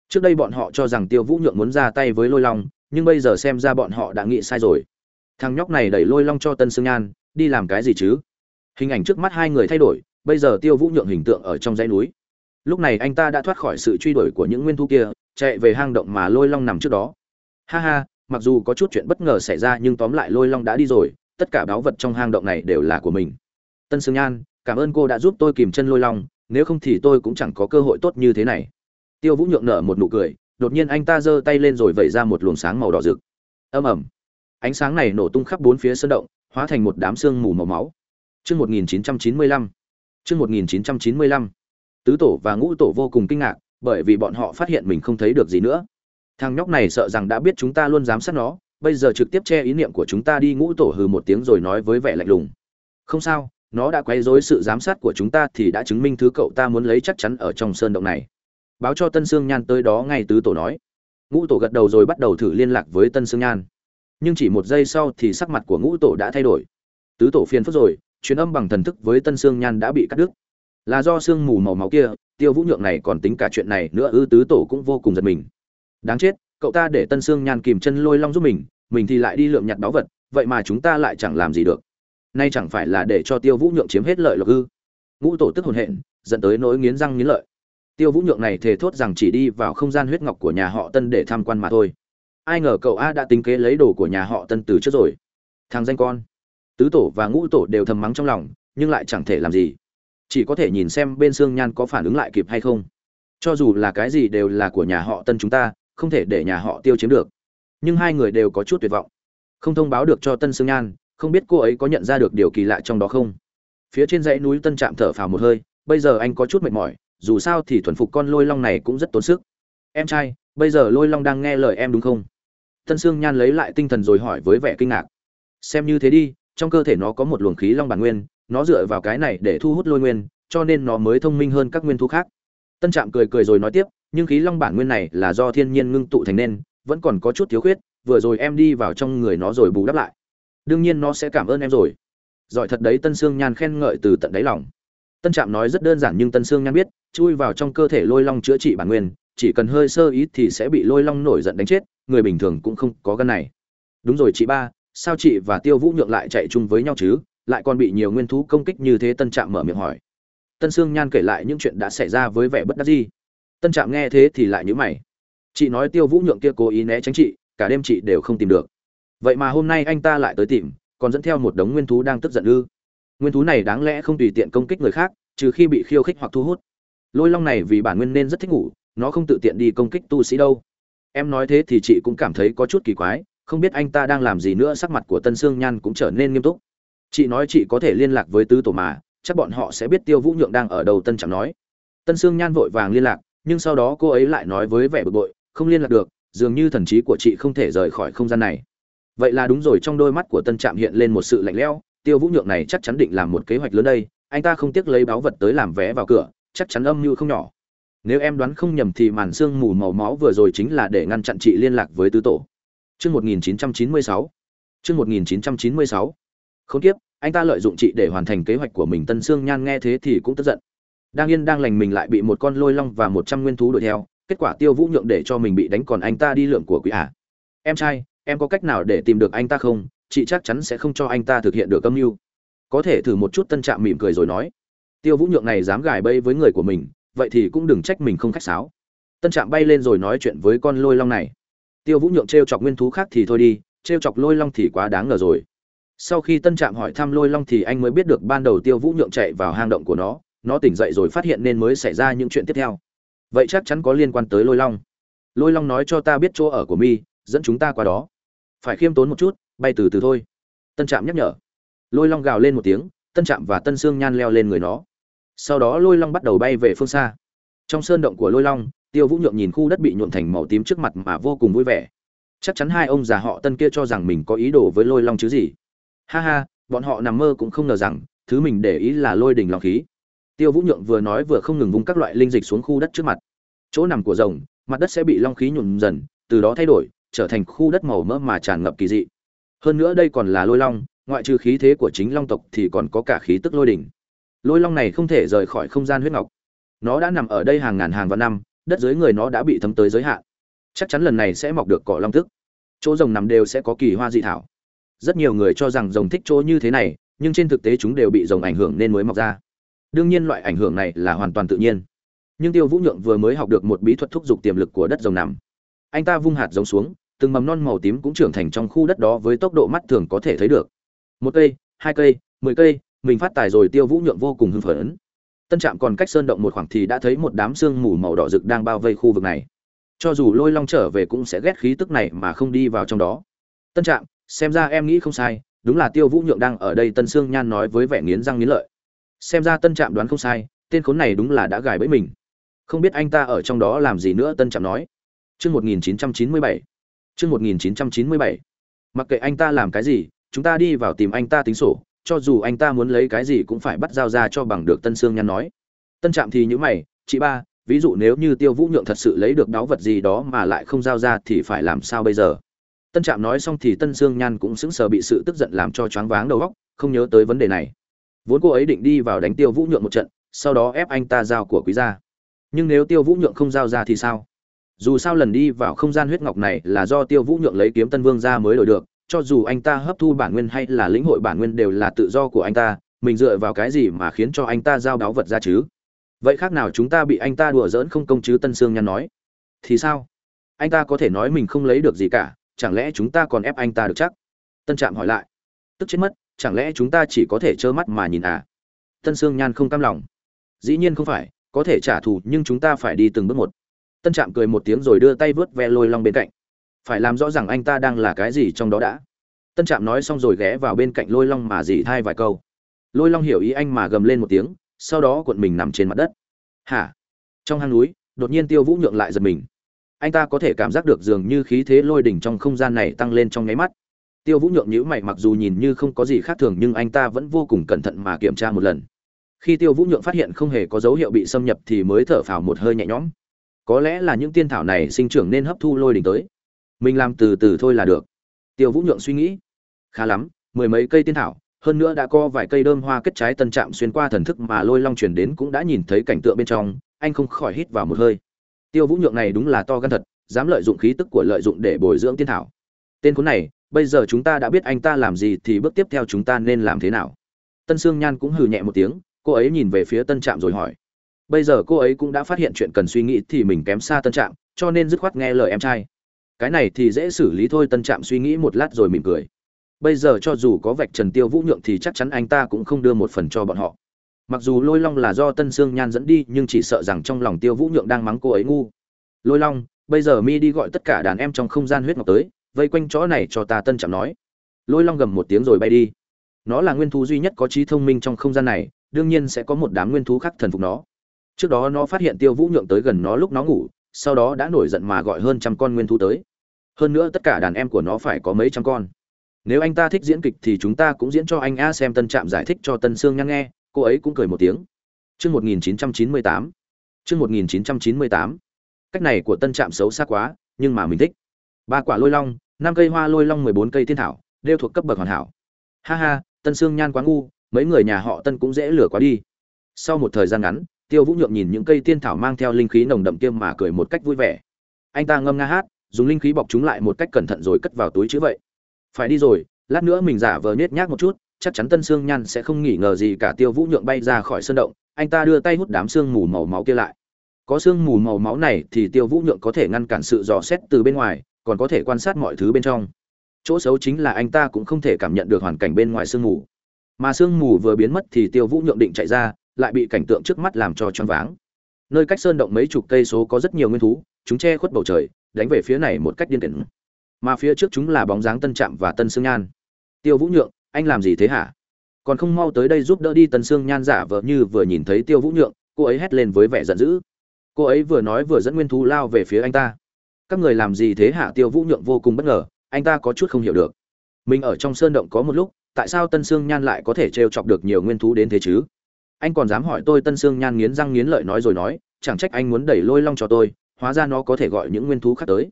Trước đây bọn họ cho rằng tiêu vũ nhượng muốn ra tay với lôi long, nhưng bây giờ xem ra bọn họ đã nghĩ sai rồi. Thằng nhóc này đẩy lôi long cho tân sương nhan, đi làm cái gì chứ? Hình ảnh trước mắt hai người thay đổi, bây giờ tiêu vũ nhượng hình tượng ở trong dãy núi lúc này anh ta đã thoát khỏi sự truy đuổi của những nguyên thu kia, chạy về hang động mà lôi long nằm trước đó. Ha ha, mặc dù có chút chuyện bất ngờ xảy ra nhưng tóm lại lôi long đã đi rồi, tất cả báu vật trong hang động này đều là của mình. Tân sương nhan, cảm ơn cô đã giúp tôi kìm chân lôi long, nếu không thì tôi cũng chẳng có cơ hội tốt như thế này. Tiêu vũ nhượng nở một nụ cười, đột nhiên anh ta giơ tay lên rồi vẩy ra một luồng sáng màu đỏ rực. Âm ẩm ánh sáng này nổ tung khắp bốn phía sơn động, hóa thành một đám sương mù màu máu. Trước 1995 chương 1995 tứ tổ và ngũ tổ vô cùng kinh ngạc, bởi vì bọn họ phát hiện mình không thấy được gì nữa. Thằng nhóc này sợ rằng đã biết chúng ta luôn giám sát nó, bây giờ trực tiếp che ý niệm của chúng ta đi ngũ tổ hừ một tiếng rồi nói với vẻ lạnh lùng. Không sao, nó đã quấy rối sự giám sát của chúng ta thì đã chứng minh thứ cậu ta muốn lấy chắc chắn ở trong sơn động này. Báo cho tân sương nhan tới đó ngay tứ tổ nói. Ngũ tổ gật đầu rồi bắt đầu thử liên lạc với tân sương nhan. Nhưng chỉ một giây sau thì sắc mặt của ngũ tổ đã thay đổi. Tứ tổ phiền phức rồi chuyến âm bằng thần thức với tân sương nhan đã bị cắt đứt là do sương mù màu máu kia, tiêu vũ nhượng này còn tính cả chuyện này nữa, ư tứ tổ cũng vô cùng giật mình. Đáng chết, cậu ta để tân sương nhan kìm chân lôi long giúp mình mình thì lại đi lượm nhặt báu vật, vậy mà chúng ta lại chẳng làm gì được. Nay chẳng phải là để cho tiêu vũ nhượng chiếm hết lợi lộc ư? Ngũ tổ tức hồn hện, dẫn tới nỗi nghiến răng nghiến lợi. Tiêu vũ nhượng này thề thốt rằng chỉ đi vào không gian huyết ngọc của nhà họ tân để tham quan mà thôi. Ai ngờ cậu a đã tính kế lấy đồ của nhà họ tân từ trước rồi. Thằng danh con. Tứ tổ và ngũ tổ đều thầm mắng trong lòng, nhưng lại chẳng thể làm gì chỉ có thể nhìn xem bên xương nhan có phản ứng lại kịp hay không. Cho dù là cái gì đều là của nhà họ tân chúng ta, không thể để nhà họ tiêu chiếm được. Nhưng hai người đều có chút tuyệt vọng. Không thông báo được cho tân sương nhan, không biết cô ấy có nhận ra được điều kỳ lạ trong đó không? Phía trên dãy núi tân trạm thở phào một hơi, bây giờ anh có chút mệt mỏi, dù sao thì thuần phục con lôi long này cũng rất tốn sức. Em trai, bây giờ lôi long đang nghe lời em đúng không? Tân sương nhan lấy lại tinh thần rồi hỏi với vẻ kinh ngạc. Xem như thế đi, trong cơ thể nó có một luồng khí long bản nguyên nó dựa vào cái này để thu hút lôi nguyên, cho nên nó mới thông minh hơn các nguyên thu khác. Tân trạm cười cười rồi nói tiếp, nhưng khí long bản nguyên này là do thiên nhiên ngưng tụ thành nên, vẫn còn có chút thiếu khuyết, vừa rồi em đi vào trong người nó rồi bù đắp lại. Đương nhiên nó sẽ cảm ơn em rồi. Giỏi thật đấy, tân sương nhan khen ngợi từ tận đáy lòng. Tân trạm nói rất đơn giản nhưng tân sương nhan biết, chui vào trong cơ thể lôi long chữa trị bản nguyên, chỉ cần hơi sơ ý thì sẽ bị lôi long nổi giận đánh chết, người bình thường cũng không có gân này. Đúng rồi chị ba, sao chị và tiêu vũ nhượng lại chạy chung với nhau chứ? Lại còn bị nhiều nguyên thú công kích như thế tân trạm mở miệng hỏi. Tân sương nhan kể lại những chuyện đã xảy ra với vẻ bất đắc dĩ. Tân trạm nghe thế thì lại nhíu mày. Chị nói tiêu vũ nhượng kia cố ý né tránh chị, cả đêm chị đều không tìm được. Vậy mà hôm nay anh ta lại tới tìm, còn dẫn theo một đống nguyên thú đang tức giận ư. Nguyên thú này đáng lẽ không tùy tiện công kích người khác, trừ khi bị khiêu khích hoặc thu hút. Lôi long này vì bản nguyên nên rất thích ngủ, nó không tự tiện đi công kích tu sĩ đâu. Em nói thế thì chị cũng cảm thấy có chút kỳ quái, không biết anh ta đang làm gì nữa, sắc mặt của tân sương nhan cũng trở nên nghiêm túc chị nói chị có thể liên lạc với tứ tổ mà, chắc bọn họ sẽ biết tiêu vũ nhượng đang ở đầu tân Trạm nói tân sương nhan vội vàng liên lạc, nhưng sau đó cô ấy lại nói với vẻ bực bội, không liên lạc được, dường như thần trí của chị không thể rời khỏi không gian này vậy là đúng rồi, trong đôi mắt của tân trạm hiện lên một sự lạnh lẽo, tiêu vũ nhượng này chắc chắn định làm một kế hoạch lớn đây, anh ta không tiếc lấy báu vật tới làm vé vào cửa, chắc chắn âm mưu không nhỏ nếu em đoán không nhầm thì màn xương mù màu máu vừa rồi chính là để ngăn chặn chị liên lạc với tứ tổ Trước 1996. Chương 1996. Không tiếp, anh ta lợi dụng chị để hoàn thành kế hoạch của mình. Tân Sương Nhan nghe thế thì cũng tức giận. Đang yên đang lành mình lại bị một con lôi long và một trăm nguyên thú đuổi theo, kết quả Tiêu Vũ nhượng để cho mình bị đánh còn anh ta đi lượm của quỷ ả. Em trai, em có cách nào để tìm được anh ta không? Chị chắc chắn sẽ không cho anh ta thực hiện được âm mưu. Có thể thử một chút Tân Trạm mỉm cười rồi nói. Tiêu Vũ nhượng này dám gài bẫy với người của mình, vậy thì cũng đừng trách mình không khách sáo. Tân Trạm bay lên rồi nói chuyện với con lôi long này tiêu vũ nhượng trêu chọc nguyên thú khác thì thôi đi trêu chọc lôi long thì quá đáng ngờ rồi sau khi tân trạm hỏi thăm lôi long thì anh mới biết được ban đầu tiêu vũ nhượng chạy vào hang động của nó nó tỉnh dậy rồi phát hiện nên mới xảy ra những chuyện tiếp theo. Vậy chắc chắn có liên quan tới lôi long. Lôi long nói cho ta biết chỗ ở của mi, dẫn chúng ta qua đó. Phải khiêm tốn một chút, bay từ từ thôi. Tân trạm nhắc nhở. Lôi long gào lên một tiếng, tân trạm và tân sương nhan leo lên người nó. Sau đó lôi long bắt đầu bay về phương xa. Trong sơn động của lôi long, tiêu vũ nhượng nhìn khu đất bị nhuộm thành màu tím trước mặt mà vô cùng vui vẻ. Chắc chắn hai ông già họ tân kia cho rằng mình có ý đồ với lôi long chứ gì ha ha, bọn họ nằm mơ cũng không ngờ rằng, thứ mình để ý là lôi đình lòng khí. Tiêu vũ nhượng vừa nói vừa không ngừng vung các loại linh dịch xuống khu đất trước mặt. Chỗ nằm của rồng, mặt đất sẽ bị long khí nhuộm dần, từ đó thay đổi, trở thành khu đất màu mỡ mà tràn ngập kỳ dị. Hơn nữa đây còn là lôi long, ngoại trừ khí thế của chính long tộc thì còn có cả khí tức lôi đỉnh lôi long này không thể rời khỏi không gian huyết ngọc. Nó đã nằm ở đây hàng ngàn hàng vạn năm, đất dưới người nó đã bị thấm tới giới hạn. Chắc chắn lần này sẽ mọc được cỏ long tức. Chỗ rồng nằm đều sẽ có kỳ hoa dị thảo rất nhiều người cho rằng rồng thích chỗ như thế này, nhưng trên thực tế chúng đều bị rồng ảnh hưởng nên mới mọc ra. Đương nhiên loại ảnh hưởng này là hoàn toàn tự nhiên. Nhưng tiêu vũ nhượng vừa mới học được một bí thuật thúc giục tiềm lực của đất rồng nằm. Anh ta vung hạt giống xuống, từng mầm non màu tím cũng trưởng thành trong khu đất đó với tốc độ mắt thường có thể thấy được. Một cây, hai cây, mười cây, mình phát tài rồi tiêu vũ nhượng vô cùng hưng phấn. Tân trạm còn cách sơn động một khoảng thì đã thấy một đám sương mù màu đỏ rực đang bao vây khu vực này. Cho dù lôi long trở về cũng sẽ ghét khí tức này mà không đi vào trong đó. Tân trạm xem ra em nghĩ không sai, đúng là tiêu vũ nhượng đang ở đây tân sương nhan nói với vẻ nghiến răng nghiến lợi. Xem ra tân trạm đoán không sai, tên khốn này đúng là đã gài bẫy mình. Không biết anh ta ở trong đó làm gì nữa, tân trạm nói. Chương một nghìn chín trăm chín mươi bảy. Chương một nghìn chín trăm chín mươi bảy. Mặc kệ anh ta làm cái gì, chúng ta đi vào tìm anh ta tính sổ, cho dù anh ta muốn lấy cái gì cũng phải bắt giao ra cho bằng được tân sương nhăn nói. Tân trạm thì nhữ mày, chị ba, ví dụ nếu như tiêu vũ nhượng thật sự lấy được đáo vật gì đó mà lại không giao ra thì phải làm sao bây giờ? Tân trạm nói xong thì tân sương nhan cũng sững sờ bị sự tức giận làm cho choáng váng đầu óc, không nhớ tới vấn đề này. Vốn cô ấy định đi vào đánh tiêu vũ nhượng một trận, sau đó ép anh ta giao của quý gia. Nhưng nếu tiêu vũ nhượng không giao ra thì sao? Dù sao lần đi vào không gian huyết ngọc này là do tiêu vũ nhượng lấy kiếm tân vương ra mới đổi được, cho dù anh ta hấp thu bản nguyên hay là lĩnh hội bản nguyên đều là tự do của anh ta, mình dựa vào cái gì mà khiến cho anh ta giao đáo vật ra chứ? Vậy khác nào chúng ta bị anh ta đùa giỡn không công chứ tân sương Nhan nói. Thì sao? Anh ta có thể nói mình không lấy được gì cả chẳng lẽ chúng ta còn ép anh ta được chắc? Tân trạm hỏi lại. Tức chết mất, chẳng lẽ chúng ta chỉ có thể trơ mắt mà nhìn à? Tân sương nhan không cam lòng. Dĩ nhiên không phải, có thể trả thù nhưng chúng ta phải đi từng bước một. Tân trạm cười một tiếng rồi đưa tay vớt ve lôi long bên cạnh. Phải làm rõ ràng anh ta đang là cái gì trong đó đã. Tân trạm nói xong rồi ghé vào bên cạnh lôi long mà dì thai vài câu. Lôi long hiểu ý anh mà gầm lên một tiếng, sau đó cuộn mình nằm trên mặt đất. Hả? Trong hang núi, đột nhiên tiêu vũ nhượng lại giật mình anh ta có thể cảm giác được dường như khí thế lôi đỉnh trong không gian này tăng lên trong nháy mắt. Tiêu vũ nhượng nhữ mày mặc dù nhìn như không có gì khác thường nhưng anh ta vẫn vô cùng cẩn thận mà kiểm tra một lần. Khi tiêu vũ nhượng phát hiện không hề có dấu hiệu bị xâm nhập thì mới thở phào một hơi nhẹ nhõm. Có lẽ là những tiên thảo này sinh trưởng nên hấp thu lôi đỉnh tới. Mình làm từ từ thôi là được. Tiêu vũ nhượng suy nghĩ. Khá lắm, mười mấy cây tiên thảo, hơn nữa đã có vài cây đơm hoa kết trái tân trạm xuyên qua thần thức mà lôi long chuyển đến cũng đã nhìn thấy cảnh tượng bên trong, anh không khỏi hít vào một hơi tiêu vũ nhượng này đúng là to gan thật, dám lợi dụng khí tức của lợi dụng để bồi dưỡng tiên thảo. Tên khốn này, bây giờ chúng ta đã biết anh ta làm gì thì bước tiếp theo chúng ta nên làm thế nào. Tân sương nhan cũng hừ nhẹ một tiếng, cô ấy nhìn về phía tân trạm rồi hỏi. Bây giờ cô ấy cũng đã phát hiện chuyện cần suy nghĩ thì mình kém xa tân trạm, cho nên dứt khoát nghe lời em trai. Cái này thì dễ xử lý thôi, tân trạm suy nghĩ một lát rồi mỉm cười. Bây giờ cho dù có vạch trần tiêu vũ nhượng thì chắc chắn anh ta cũng không đưa một phần cho bọn họ mặc dù lôi long là do tân sương nhan dẫn đi, nhưng chỉ sợ rằng trong lòng tiêu vũ nhượng đang mắng cô ấy ngu. Lôi long, bây giờ mi đi gọi tất cả đàn em trong không gian huyết ngọc tới, vây quanh chỗ này cho ta tân chạm nói. Lôi long gầm một tiếng rồi bay đi. Nó là nguyên thú duy nhất có trí thông minh trong không gian này, đương nhiên sẽ có một đám nguyên thú khác thần phục nó. Trước đó nó phát hiện tiêu vũ nhượng tới gần nó lúc nó ngủ, sau đó đã nổi giận mà gọi hơn trăm con nguyên thú tới. Hơn nữa tất cả đàn em của nó phải có mấy trăm con. Nếu anh ta thích diễn kịch thì chúng ta cũng diễn cho anh a xem tân trạm giải thích cho tân sương Nhan nghe cô ấy cũng cười một tiếng Chương 1998. Chương 1998. Cách này của tân trạm xấu xa quá, nhưng mà mình thích. Ba quả lôi long, năm cây hoa lôi long 14 cây tiên thảo, đều thuộc cấp bậc hoàn hảo. Ha ha, Tân Sương Nhan quá ngu, mấy người nhà họ Tân cũng dễ lừa quá đi. Sau một thời gian ngắn, Tiêu Vũ Nhượng nhìn những cây tiên thảo mang theo linh khí nồng đậm kia mà cười một cách vui vẻ. Anh ta ngâm nga hát, dùng linh khí bọc chúng lại một cách cẩn thận rồi cất vào túi chữ vậy. Phải đi rồi, lát nữa mình giả vờ nhếch nhác một chút, chắc chắn Tân Sương Nhan sẽ không nghỉ ngờ gì cả Tiêu Vũ Nhượng bay ra khỏi sơn động, anh ta đưa tay hút đám xương mù màu máu kia lại. Có xương mù màu máu này thì Tiêu Vũ Nhượng có thể ngăn cản sự dò xét từ bên ngoài, còn có thể quan sát mọi thứ bên trong. Chỗ xấu chính là anh ta cũng không thể cảm nhận được hoàn cảnh bên ngoài sương mù. Mà sương mù vừa biến mất thì Tiêu Vũ Nhượng định chạy ra, lại bị cảnh tượng trước mắt làm cho choáng váng. Nơi cách sơn động mấy chục cây số có rất nhiều nguyên thú, chúng che khuất bầu trời, đánh về phía này một cách điên cuồng. Mà phía trước chúng là bóng dáng Tân Trạm và Tân Sương Nhan. Tiêu Vũ Nhượng, anh làm gì thế hả? còn không mau tới đây giúp đỡ đi tần sương nhan giả vờ như vừa nhìn thấy tiêu vũ nhượng, cô ấy hét lên với vẻ giận dữ. Cô ấy vừa nói vừa dẫn nguyên thú lao về phía anh ta. Các người làm gì thế hả? tiêu vũ nhượng vô cùng bất ngờ, anh ta có chút không hiểu được. Mình ở trong sơn động có một lúc, tại sao tân sương nhan lại có thể trêu chọc được nhiều nguyên thú đến thế chứ? Anh còn dám hỏi tôi tân sương nhan nghiến răng nghiến lợi nói rồi nói, chẳng trách anh muốn đẩy lôi long cho tôi, hóa ra nó có thể gọi những nguyên thú khác tới.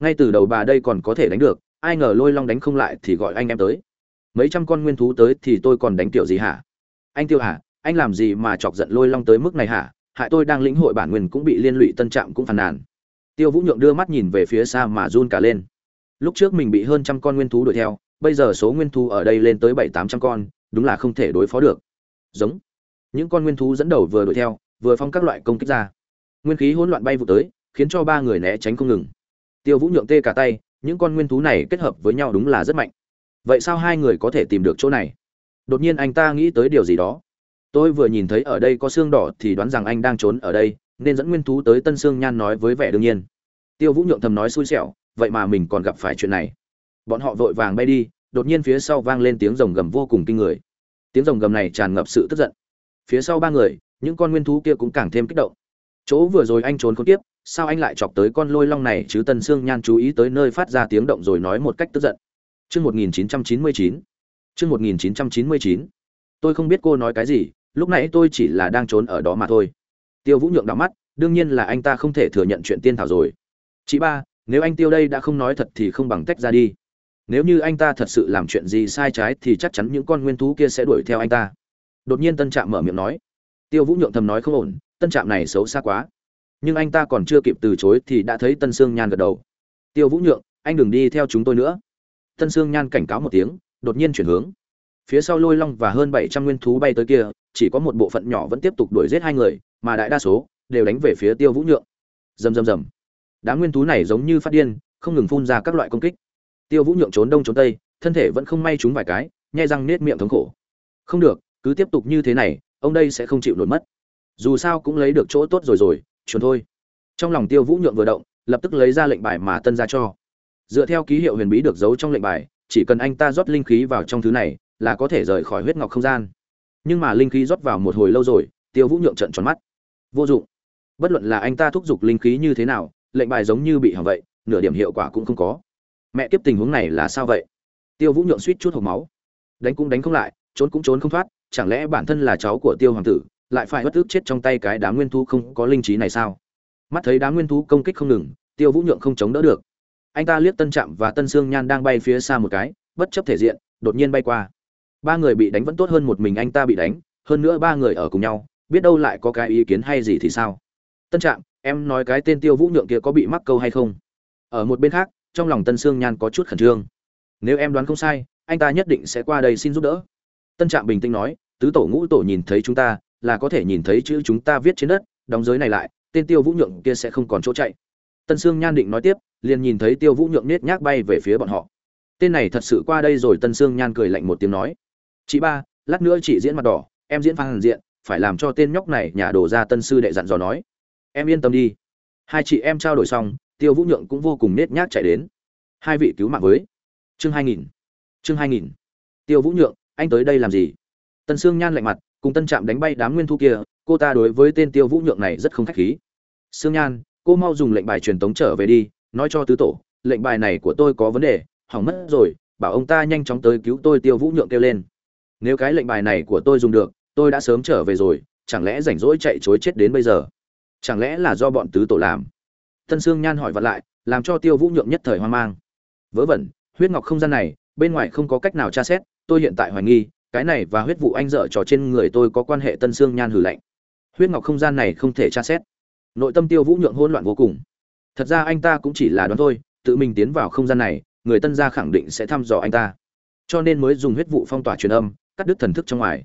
Ngay từ đầu bà đây còn có thể đánh được, ai ngờ lôi long đánh không lại thì gọi anh em tới mấy trăm con nguyên thú tới thì tôi còn đánh tiểu gì hả? Anh tiêu hả? Anh làm gì mà chọc giận lôi long tới mức này hả? Hại tôi đang lĩnh hội bản nguyên cũng bị liên lụy tân trạm cũng phàn nàn. Tiêu vũ nhượng đưa mắt nhìn về phía xa mà run cả lên. Lúc trước mình bị hơn trăm con nguyên thú đuổi theo, bây giờ số nguyên thú ở đây lên tới bảy, tám trăm con, đúng là không thể đối phó được. Giống. Những con nguyên thú dẫn đầu vừa đuổi theo, vừa phong các loại công kích ra. Nguyên khí hỗn loạn bay vụ tới, khiến cho ba người né tránh không ngừng. Tiêu vũ nhượng tê cả tay, những con nguyên thú này kết hợp với nhau đúng là rất mạnh vậy sao hai người có thể tìm được chỗ này? Đột nhiên anh ta nghĩ tới điều gì đó. Tôi vừa nhìn thấy ở đây có xương đỏ thì đoán rằng anh đang trốn ở đây, nên dẫn nguyên thú tới tân sương nhan nói với vẻ đương nhiên. Tiêu vũ nhượng thầm nói xui xẻo, vậy mà mình còn gặp phải chuyện này. Bọn họ vội vàng bay đi, đột nhiên phía sau vang lên tiếng rồng gầm vô cùng kinh người. Tiếng rồng gầm này tràn ngập sự tức giận. Phía sau ba người, những con nguyên thú kia cũng càng thêm kích động. Chỗ vừa rồi anh trốn không tiếp, sao anh lại chọc tới con lôi long này chứ? Tân sương nhan chú ý tới nơi phát ra tiếng động rồi nói một cách tức giận. Chương 1999. Chương 1999. Tôi không biết cô nói cái gì, lúc nãy tôi chỉ là đang trốn ở đó mà thôi. Tiêu Vũ nhượng đảo mắt, đương nhiên là anh ta không thể thừa nhận chuyện tiên thảo rồi. Chị ba, nếu anh Tiêu đây đã không nói thật thì không bằng tách ra đi. Nếu như anh ta thật sự làm chuyện gì sai trái thì chắc chắn những con nguyên thú kia sẽ đuổi theo anh ta. Đột nhiên Tân Trạm mở miệng nói. Tiêu Vũ nhượng thầm nói không ổn, Tân Trạm này xấu xa quá. Nhưng anh ta còn chưa kịp từ chối thì đã thấy Tân Sương Nhan gật đầu. Tiêu Vũ nhượng, anh đừng đi theo chúng tôi nữa. Tân Sương Nhan cảnh cáo một tiếng, đột nhiên chuyển hướng. Phía sau Lôi Long và hơn 700 nguyên thú bay tới kia, chỉ có một bộ phận nhỏ vẫn tiếp tục đuổi giết hai người, mà đại đa số đều đánh về phía Tiêu Vũ Nhượng. Rầm rầm rầm. Đám nguyên thú này giống như phát điên, không ngừng phun ra các loại công kích. Tiêu Vũ Nhượng trốn đông trốn tây, thân thể vẫn không may trúng vài cái, nhai răng nết miệng thống khổ. Không được, cứ tiếp tục như thế này, ông đây sẽ không chịu nổi mất. Dù sao cũng lấy được chỗ tốt rồi rồi, chuẩn thôi. Trong lòng Tiêu Vũ Nhượng vừa động, lập tức lấy ra lệnh bài mà Tân ra cho dựa theo ký hiệu huyền bí được giấu trong lệnh bài, chỉ cần anh ta rót linh khí vào trong thứ này, là có thể rời khỏi huyết ngọc không gian. Nhưng mà linh khí rót vào một hồi lâu rồi, tiêu vũ nhượng trận tròn mắt. Vô dụng. Bất luận là anh ta thúc giục linh khí như thế nào, lệnh bài giống như bị hỏng vậy, nửa điểm hiệu quả cũng không có. Mẹ kiếp tình huống này là sao vậy? Tiêu vũ nhượng suýt chút hộp máu. Đánh cũng đánh không lại, trốn cũng trốn không thoát, chẳng lẽ bản thân là cháu của tiêu hoàng tử, lại phải bất ức chết trong tay cái Đá nguyên thú không có linh trí này sao? Mắt thấy Đá nguyên thú công kích không ngừng, tiêu vũ nhượng không chống đỡ được anh ta liếc tân trạm và tân sương nhan đang bay phía xa một cái, bất chấp thể diện, đột nhiên bay qua. Ba người bị đánh vẫn tốt hơn một mình anh ta bị đánh, hơn nữa ba người ở cùng nhau, biết đâu lại có cái ý kiến hay gì thì sao? Tân trạm, em nói cái tên tiêu vũ nhượng kia có bị mắc câu hay không? Ở một bên khác, trong lòng tân sương nhan có chút khẩn trương. Nếu em đoán không sai, anh ta nhất định sẽ qua đây xin giúp đỡ. Tân trạm bình tĩnh nói, tứ tổ ngũ tổ nhìn thấy chúng ta, là có thể nhìn thấy chữ chúng ta viết trên đất, đóng giới này lại, tên tiêu vũ nhượng kia sẽ không còn chỗ chạy. Tân sương nhan định nói tiếp liền nhìn thấy tiêu vũ nhượng nết nhác bay về phía bọn họ. Tên này thật sự qua đây rồi, tân sương nhan cười lạnh một tiếng nói. Chị ba, lát nữa chị diễn mặt đỏ, em diễn phan diện, phải làm cho tên nhóc này nhà đổ ra tân sư đệ dặn dò nói. Em yên tâm đi. Hai chị em trao đổi xong, tiêu vũ nhượng cũng vô cùng nết nhác chạy đến. Hai vị cứu mạng với. Chương hai nghìn. Chương hai nghìn. Tiêu vũ nhượng, anh tới đây làm gì? Tân sương nhan lạnh mặt, cùng tân trạm đánh bay đám nguyên thu kia, cô ta đối với tên tiêu vũ nhượng này rất không khách khí. Sương nhan, cô mau dùng lệnh bài truyền tống trở về đi nói cho tứ tổ, lệnh bài này của tôi có vấn đề, hỏng mất rồi, bảo ông ta nhanh chóng tới cứu tôi tiêu vũ nhượng kêu lên. Nếu cái lệnh bài này của tôi dùng được, tôi đã sớm trở về rồi, chẳng lẽ rảnh rỗi chạy chối chết đến bây giờ? Chẳng lẽ là do bọn tứ tổ làm? Tân sương nhan hỏi vặn lại, làm cho tiêu vũ nhượng nhất thời hoang mang. Vớ vẩn, huyết ngọc không gian này, bên ngoài không có cách nào tra xét, tôi hiện tại hoài nghi, cái này và huyết vụ anh dở trò trên người tôi có quan hệ tân sương nhan hử lạnh. Huyết ngọc không gian này không thể tra xét. Nội tâm tiêu vũ nhượng hỗn loạn vô cùng thật ra anh ta cũng chỉ là đoán thôi, tự mình tiến vào không gian này, người tân gia khẳng định sẽ thăm dò anh ta. Cho nên mới dùng huyết vụ phong tỏa truyền âm, cắt đứt thần thức trong ngoài.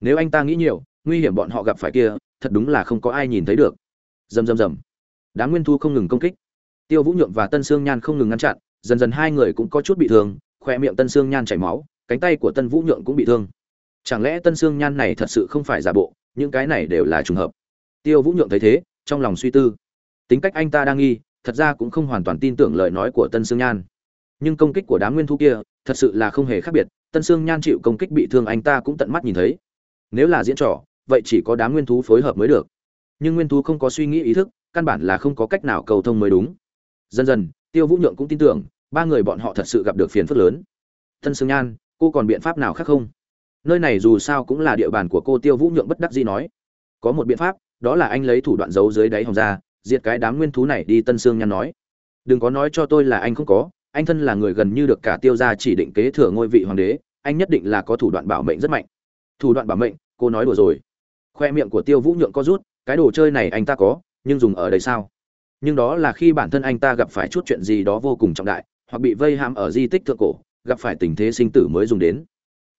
Nếu anh ta nghĩ nhiều, nguy hiểm bọn họ gặp phải kia, thật đúng là không có ai nhìn thấy được. Rầm rầm rầm. Đám nguyên thu không ngừng công kích. Tiêu vũ nhượng và tân sương nhan không ngừng ngăn chặn, dần dần hai người cũng có chút bị thương khoe miệng tân sương nhan chảy máu, cánh tay của tân vũ nhượng cũng bị thương. Chẳng lẽ tân sương nhan này thật sự không phải giả bộ, những cái này đều là trùng hợp? Tiêu vũ nhượng thấy thế, trong lòng suy tư. Tính cách anh ta đang nghi thật ra cũng không hoàn toàn tin tưởng lời nói của tân sương nhan. Nhưng công kích của đám nguyên thu kia, thật sự là không hề khác biệt. Tân sương nhan chịu công kích bị thương anh ta cũng tận mắt nhìn thấy. Nếu là diễn trò, vậy chỉ có đám nguyên thú phối hợp mới được. Nhưng nguyên thú không có suy nghĩ ý thức, căn bản là không có cách nào cầu thông mới đúng. Dần dần, tiêu vũ nhượng cũng tin tưởng, ba người bọn họ thật sự gặp được phiền phức lớn. Tân sương nhan, cô còn biện pháp nào khác không? Nơi này dù sao cũng là địa bàn của cô tiêu vũ nhượng bất đắc dĩ nói. Có một biện pháp, đó là anh lấy thủ đoạn giấu dưới đáy hòng ra diệt cái đám nguyên thú này đi, tân sương nhăn nói. Đừng có nói cho tôi là anh không có, anh thân là người gần như được cả tiêu gia chỉ định kế thừa ngôi vị hoàng đế, anh nhất định là có thủ đoạn bảo mệnh rất mạnh. Thủ đoạn bảo mệnh, cô nói đùa rồi. Khoe miệng của tiêu vũ nhượng có rút, cái đồ chơi này anh ta có, nhưng dùng ở đây sao? Nhưng đó là khi bản thân anh ta gặp phải chút chuyện gì đó vô cùng trọng đại, hoặc bị vây hãm ở di tích thượng cổ, gặp phải tình thế sinh tử mới dùng đến.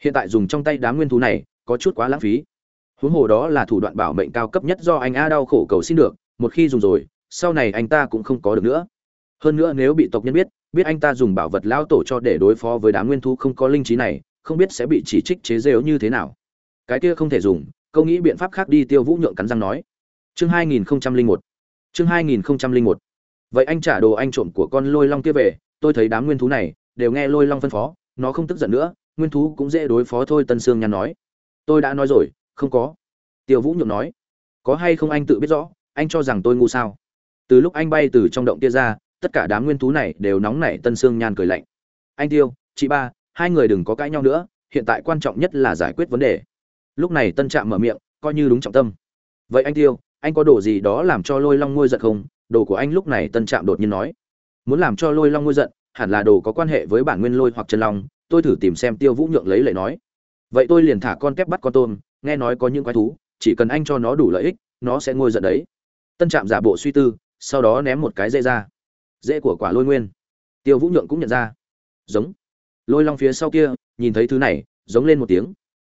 Hiện tại dùng trong tay đám nguyên thú này, có chút quá lãng phí. Huống hồ đó là thủ đoạn bảo mệnh cao cấp nhất do anh a đau khổ cầu xin được một khi dùng rồi, sau này anh ta cũng không có được nữa. Hơn nữa nếu bị tộc nhân biết biết anh ta dùng bảo vật lão tổ cho để đối phó với đám nguyên thú không có linh trí này, không biết sẽ bị chỉ trích chế rêu như thế nào. Cái kia không thể dùng, câu nghĩ biện pháp khác đi, tiêu vũ nhượng cắn răng nói. Chương 2001 chương 2001 vậy anh trả đồ anh trộm của con lôi long kia về, tôi thấy đám nguyên thú này đều nghe lôi long phân phó, nó không tức giận nữa, nguyên thú cũng dễ đối phó thôi, tân sương nhắn nói. Tôi đã nói rồi, không có. Tiêu vũ nhượng nói. Có hay không anh tự biết rõ? Anh cho rằng tôi ngu sao? Từ lúc anh bay từ trong động kia ra, tất cả đám nguyên thú này đều nóng nảy tân sương nhan cười lạnh. Anh tiêu, chị ba, hai người đừng có cãi nhau nữa, hiện tại quan trọng nhất là giải quyết vấn đề. Lúc này tân trạm mở miệng, coi như đúng trọng tâm. Vậy anh tiêu, anh có đồ gì đó làm cho lôi long ngôi giận không? Đồ của anh lúc này tân trạm đột nhiên nói. Muốn làm cho lôi long ngôi giận, hẳn là đồ có quan hệ với bản nguyên lôi hoặc chân long, tôi thử tìm xem tiêu vũ nhượng lấy lại nói. Vậy tôi liền thả con kép bắt con tôm, nghe nói có những quái thú, chỉ cần anh cho nó đủ lợi ích, nó sẽ ngôi giận đấy tân trạm giả bộ suy tư, sau đó ném một cái dây ra. Dễ của quả lôi nguyên. Tiêu vũ nhượng cũng nhận ra. Giống. Lôi long phía sau kia, nhìn thấy thứ này, giống lên một tiếng.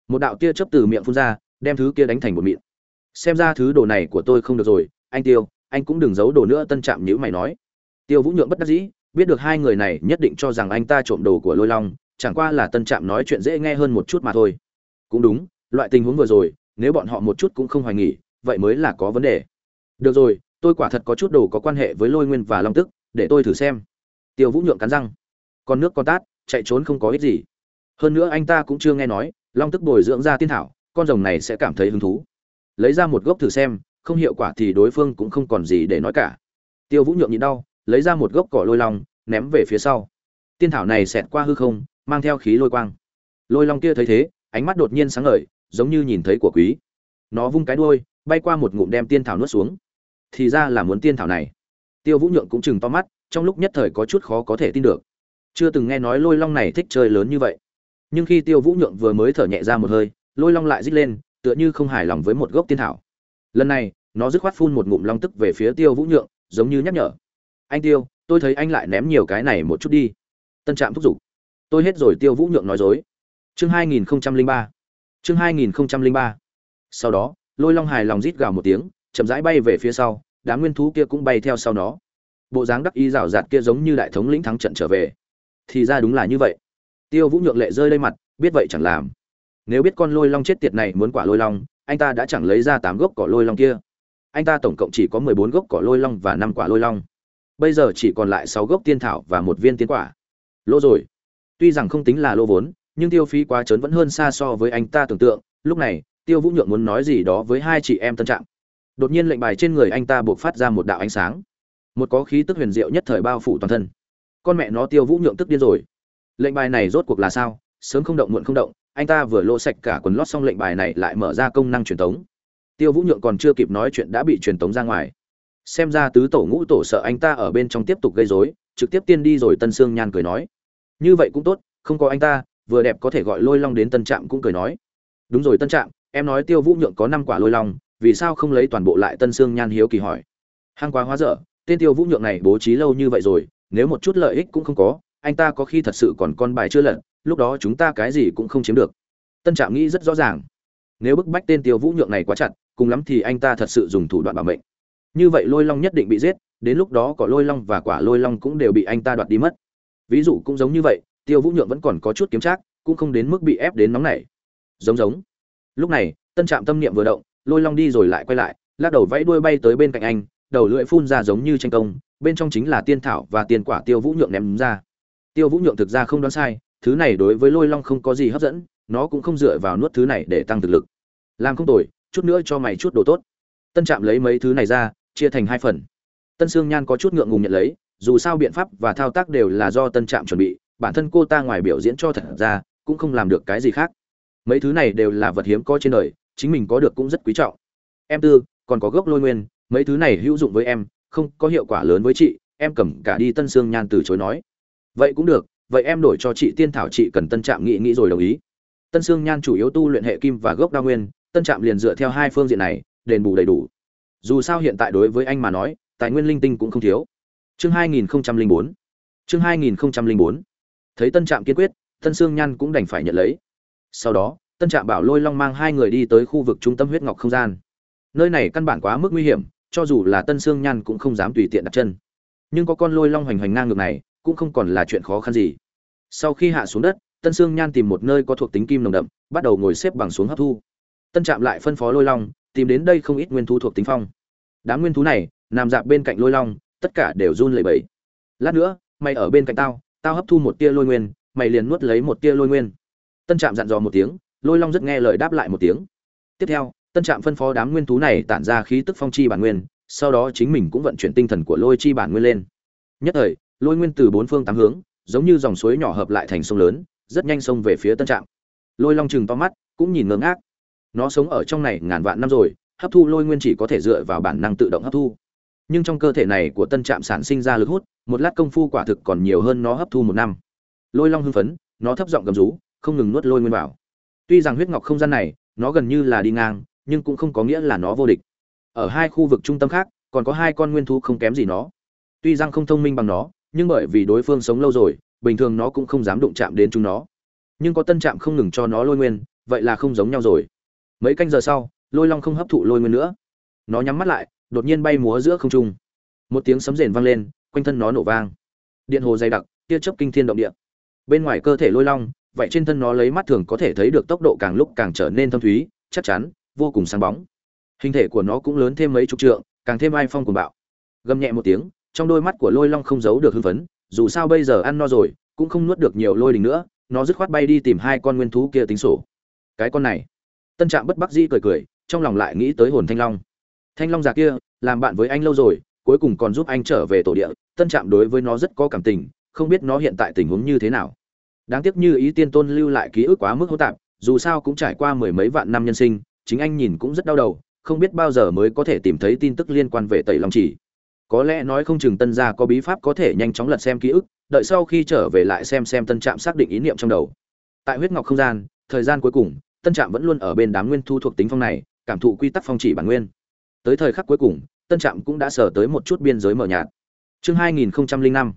Một đạo tia chớp từ miệng phun ra, đem thứ kia đánh thành một mịn. Xem ra thứ đồ này của tôi không được rồi, anh tiêu, anh cũng đừng giấu đồ nữa, tân trạm nhữ mày nói. Tiêu vũ nhượng bất đắc dĩ, biết được hai người này nhất định cho rằng anh ta trộm đồ của lôi long, chẳng qua là tân trạm nói chuyện dễ nghe hơn một chút mà thôi. Cũng đúng, loại tình huống vừa rồi, nếu bọn họ một chút cũng không hoài nghỉ vậy mới là có vấn đề được rồi, tôi quả thật có chút đồ có quan hệ với lôi nguyên và long tức, để tôi thử xem. Tiêu vũ nhượng cắn răng. Con nước con tát, chạy trốn không có ích gì. Hơn nữa anh ta cũng chưa nghe nói, long tức bồi dưỡng ra tiên thảo, con rồng này sẽ cảm thấy hứng thú. Lấy ra một gốc thử xem, không hiệu quả thì đối phương cũng không còn gì để nói cả. Tiêu vũ nhượng nhịn đau, lấy ra một gốc cỏ lôi long, ném về phía sau. Tiên thảo này xẹt qua hư không, mang theo khí lôi quang. Lôi long kia thấy thế, ánh mắt đột nhiên sáng ngời, giống như nhìn thấy của quý. Nó vung cái đuôi, bay qua một ngụm đem tiên thảo nuốt xuống thì ra là muốn tiên thảo này. Tiêu vũ nhượng cũng chừng to mắt, trong lúc nhất thời có chút khó có thể tin được. Chưa từng nghe nói lôi long này thích chơi lớn như vậy. Nhưng khi tiêu vũ nhượng vừa mới thở nhẹ ra một hơi, lôi long lại rít lên, tựa như không hài lòng với một gốc tiên thảo. Lần này, nó dứt khoát phun một ngụm long tức về phía tiêu vũ nhượng, giống như nhắc nhở. Anh tiêu, tôi thấy anh lại ném nhiều cái này một chút đi. Tân trạm thúc giục. Tôi hết rồi, tiêu vũ nhượng nói dối. Chương 2003 chương 2003 sau đó, lôi long hài lòng rít gào một tiếng chậm rãi bay về phía sau, đám nguyên thú kia cũng bay theo sau nó. Bộ dáng đắc ý rào rạt kia giống như đại thống lĩnh thắng trận trở về. Thì ra đúng là như vậy. Tiêu vũ nhượng lệ rơi lên mặt, biết vậy chẳng làm. Nếu biết con lôi long chết tiệt này muốn quả lôi long, anh ta đã chẳng lấy ra tám gốc cỏ lôi long kia. Anh ta tổng cộng chỉ có mười bốn gốc cỏ lôi long và năm quả lôi long. Bây giờ chỉ còn lại sáu gốc tiên thảo và một viên tiên quả. Lỗ rồi. Tuy rằng không tính là lô vốn, nhưng tiêu phí quá trớn vẫn hơn xa so với anh ta tưởng tượng. Lúc này, tiêu vũ nhượng muốn nói gì đó với hai chị em tân trạng đột nhiên lệnh bài trên người anh ta buộc phát ra một đạo ánh sáng. Một có khí tức huyền diệu nhất thời bao phủ toàn thân. Con mẹ nó tiêu vũ nhượng tức điên rồi. Lệnh bài này rốt cuộc là sao? Sớm không động muộn không động, anh ta vừa lỗ sạch cả quần lót xong lệnh bài này lại mở ra công năng truyền tống. Tiêu vũ nhượng còn chưa kịp nói chuyện đã bị truyền tống ra ngoài. Xem ra tứ tổ ngũ tổ sợ anh ta ở bên trong tiếp tục gây rối, trực tiếp tiên đi rồi tân sương nhan cười nói. Như vậy cũng tốt, không có anh ta, vừa đẹp có thể gọi lôi long đến tân trạm cũng cười nói. Đúng rồi tân trạm, em nói tiêu vũ nhượng có năm quả lôi long vì sao không lấy toàn bộ lại tân sương nhan hiếu kỳ hỏi. Hăng quá hóa dở, tên tiêu vũ nhượng này bố trí lâu như vậy rồi, nếu một chút lợi ích cũng không có, anh ta có khi thật sự còn con bài chưa lận lúc đó chúng ta cái gì cũng không chiếm được. Tân trạm nghĩ rất rõ ràng. Nếu bức bách tên tiêu vũ nhượng này quá chặt, cùng lắm thì anh ta thật sự dùng thủ đoạn bảo mệnh. Như vậy lôi long nhất định bị giết, đến lúc đó có lôi long và quả lôi long cũng đều bị anh ta đoạt đi mất. Ví dụ cũng giống như vậy, tiêu vũ nhượng vẫn còn có chút kiếm trác cũng không đến mức bị ép đến nóng này giống giống. Lúc này, tân trạm tâm niệm vừa động lôi long đi rồi lại quay lại, lắc đầu vẫy đuôi bay tới bên cạnh anh, đầu lưỡi phun ra giống như tranh công, bên trong chính là tiên thảo và tiền quả tiêu vũ nhượng ném ra. Tiêu vũ nhượng thực ra không đoán sai, thứ này đối với lôi long không có gì hấp dẫn, nó cũng không dựa vào nuốt thứ này để tăng thực lực. Làm không tồi, chút nữa cho mày chút đồ tốt. Tân trạm lấy mấy thứ này ra, chia thành hai phần. Tân sương nhan có chút ngượng ngùng nhận lấy, dù sao biện pháp và thao tác đều là do tân trạm chuẩn bị, bản thân cô ta ngoài biểu diễn cho thật ra, cũng không làm được cái gì khác. Mấy thứ này đều là vật hiếm có trên đời chính mình có được cũng rất quý trọng. Em tư, còn có gốc lôi nguyên, mấy thứ này hữu dụng với em, không có hiệu quả lớn với chị, em cầm cả đi tân sương nhan từ chối nói. Vậy cũng được, vậy em đổi cho chị tiên thảo chị cần tân trạm nghĩ nghĩ rồi đồng ý. Tân sương nhan chủ yếu tu luyện hệ kim và gốc đa nguyên, tân trạm liền dựa theo hai phương diện này, đền bù đầy đủ. Dù sao hiện tại đối với anh mà nói, tài nguyên linh tinh cũng không thiếu. Chương 2004 chương 2004 thấy tân trạm kiên quyết, tân sương nhan cũng đành phải nhận lấy. Sau đó tân trạm bảo lôi long mang hai người đi tới khu vực trung tâm huyết ngọc không gian. Nơi này căn bản quá mức nguy hiểm, cho dù là tân sương nhan cũng không dám tùy tiện đặt chân. Nhưng có con lôi long hoành hoành ngang ngược này, cũng không còn là chuyện khó khăn gì. Sau khi hạ xuống đất, tân sương nhan tìm một nơi có thuộc tính kim nồng đậm, bắt đầu ngồi xếp bằng xuống hấp thu. Tân trạm lại phân phó lôi long, tìm đến đây không ít nguyên thú thuộc tính phong. Đám nguyên thú này, nằm dạp bên cạnh lôi long, tất cả đều run lẩy bẩy. Lát nữa, mày ở bên cạnh tao tao hấp thu một tia lôi nguyên, mày liền nuốt lấy một tia lôi nguyên. Tân trạm dặn dò một tiếng lôi long rất nghe lời đáp lại một tiếng. Tiếp theo, tân trạm phân phó đám nguyên thú này tản ra khí tức phong chi bản nguyên, sau đó chính mình cũng vận chuyển tinh thần của lôi chi bản nguyên lên. Nhất thời, lôi nguyên từ bốn phương tám hướng, giống như dòng suối nhỏ hợp lại thành sông lớn, rất nhanh sông về phía tân trạm. Lôi long chừng to mắt, cũng nhìn ngơ ngác. Nó sống ở trong này ngàn vạn năm rồi, hấp thu lôi nguyên chỉ có thể dựa vào bản năng tự động hấp thu. Nhưng trong cơ thể này của tân trạm sản sinh ra lực hút, một lát công phu quả thực còn nhiều hơn nó hấp thu một năm. Lôi long hưng phấn, nó thấp giọng gầm rú, không ngừng nuốt lôi nguyên vào tuy rằng huyết ngọc không gian này, nó gần như là đi ngang, nhưng cũng không có nghĩa là nó vô địch. Ở hai khu vực trung tâm khác, còn có hai con nguyên thú không kém gì nó. Tuy rằng không thông minh bằng nó, nhưng bởi vì đối phương sống lâu rồi, bình thường nó cũng không dám đụng chạm đến chúng nó. Nhưng có tân trạm không ngừng cho nó lôi nguyên, vậy là không giống nhau rồi. Mấy canh giờ sau, lôi long không hấp thụ lôi nguyên nữa. Nó nhắm mắt lại, đột nhiên bay múa giữa không trung. Một tiếng sấm rền vang lên, quanh thân nó nổ vang. Điện hồ dày đặc, tia chớp kinh thiên động địa. Bên ngoài cơ thể lôi long vậy trên thân nó lấy mắt thường có thể thấy được tốc độ càng lúc càng trở nên thâm thúy, chắc chắn, vô cùng sáng bóng. Hình thể của nó cũng lớn thêm mấy chục trượng, càng thêm ai phong cuồng bạo. Gầm nhẹ một tiếng, trong đôi mắt của lôi long không giấu được hưng phấn, dù sao bây giờ ăn no rồi, cũng không nuốt được nhiều lôi đình nữa, nó dứt khoát bay đi tìm hai con nguyên thú kia tính sổ. Cái con này. Tân trạm bất đắc dĩ cười cười, trong lòng lại nghĩ tới hồn thanh long. Thanh long già kia, làm bạn với anh lâu rồi, cuối cùng còn giúp anh trở về tổ địa. Tân trạm đối với nó rất có cảm tình, không biết nó hiện tại tình huống như thế nào đáng tiếc như ý tiên tôn lưu lại ký ức quá mức hỗn tạp, dù sao cũng trải qua mười mấy vạn năm nhân sinh, chính anh nhìn cũng rất đau đầu, không biết bao giờ mới có thể tìm thấy tin tức liên quan về tẩy long chỉ. Có lẽ nói không chừng tân gia có bí pháp có thể nhanh chóng lật xem ký ức, đợi sau khi trở về lại xem xem tân trạm xác định ý niệm trong đầu. Tại huyết ngọc không gian, thời gian cuối cùng, tân trạm vẫn luôn ở bên đám nguyên thu thuộc tính phong này, cảm thụ quy tắc phong chỉ bản nguyên. Tới thời khắc cuối cùng, tân trạm cũng đã sở tới một chút biên giới mở nhạt. Chương 2005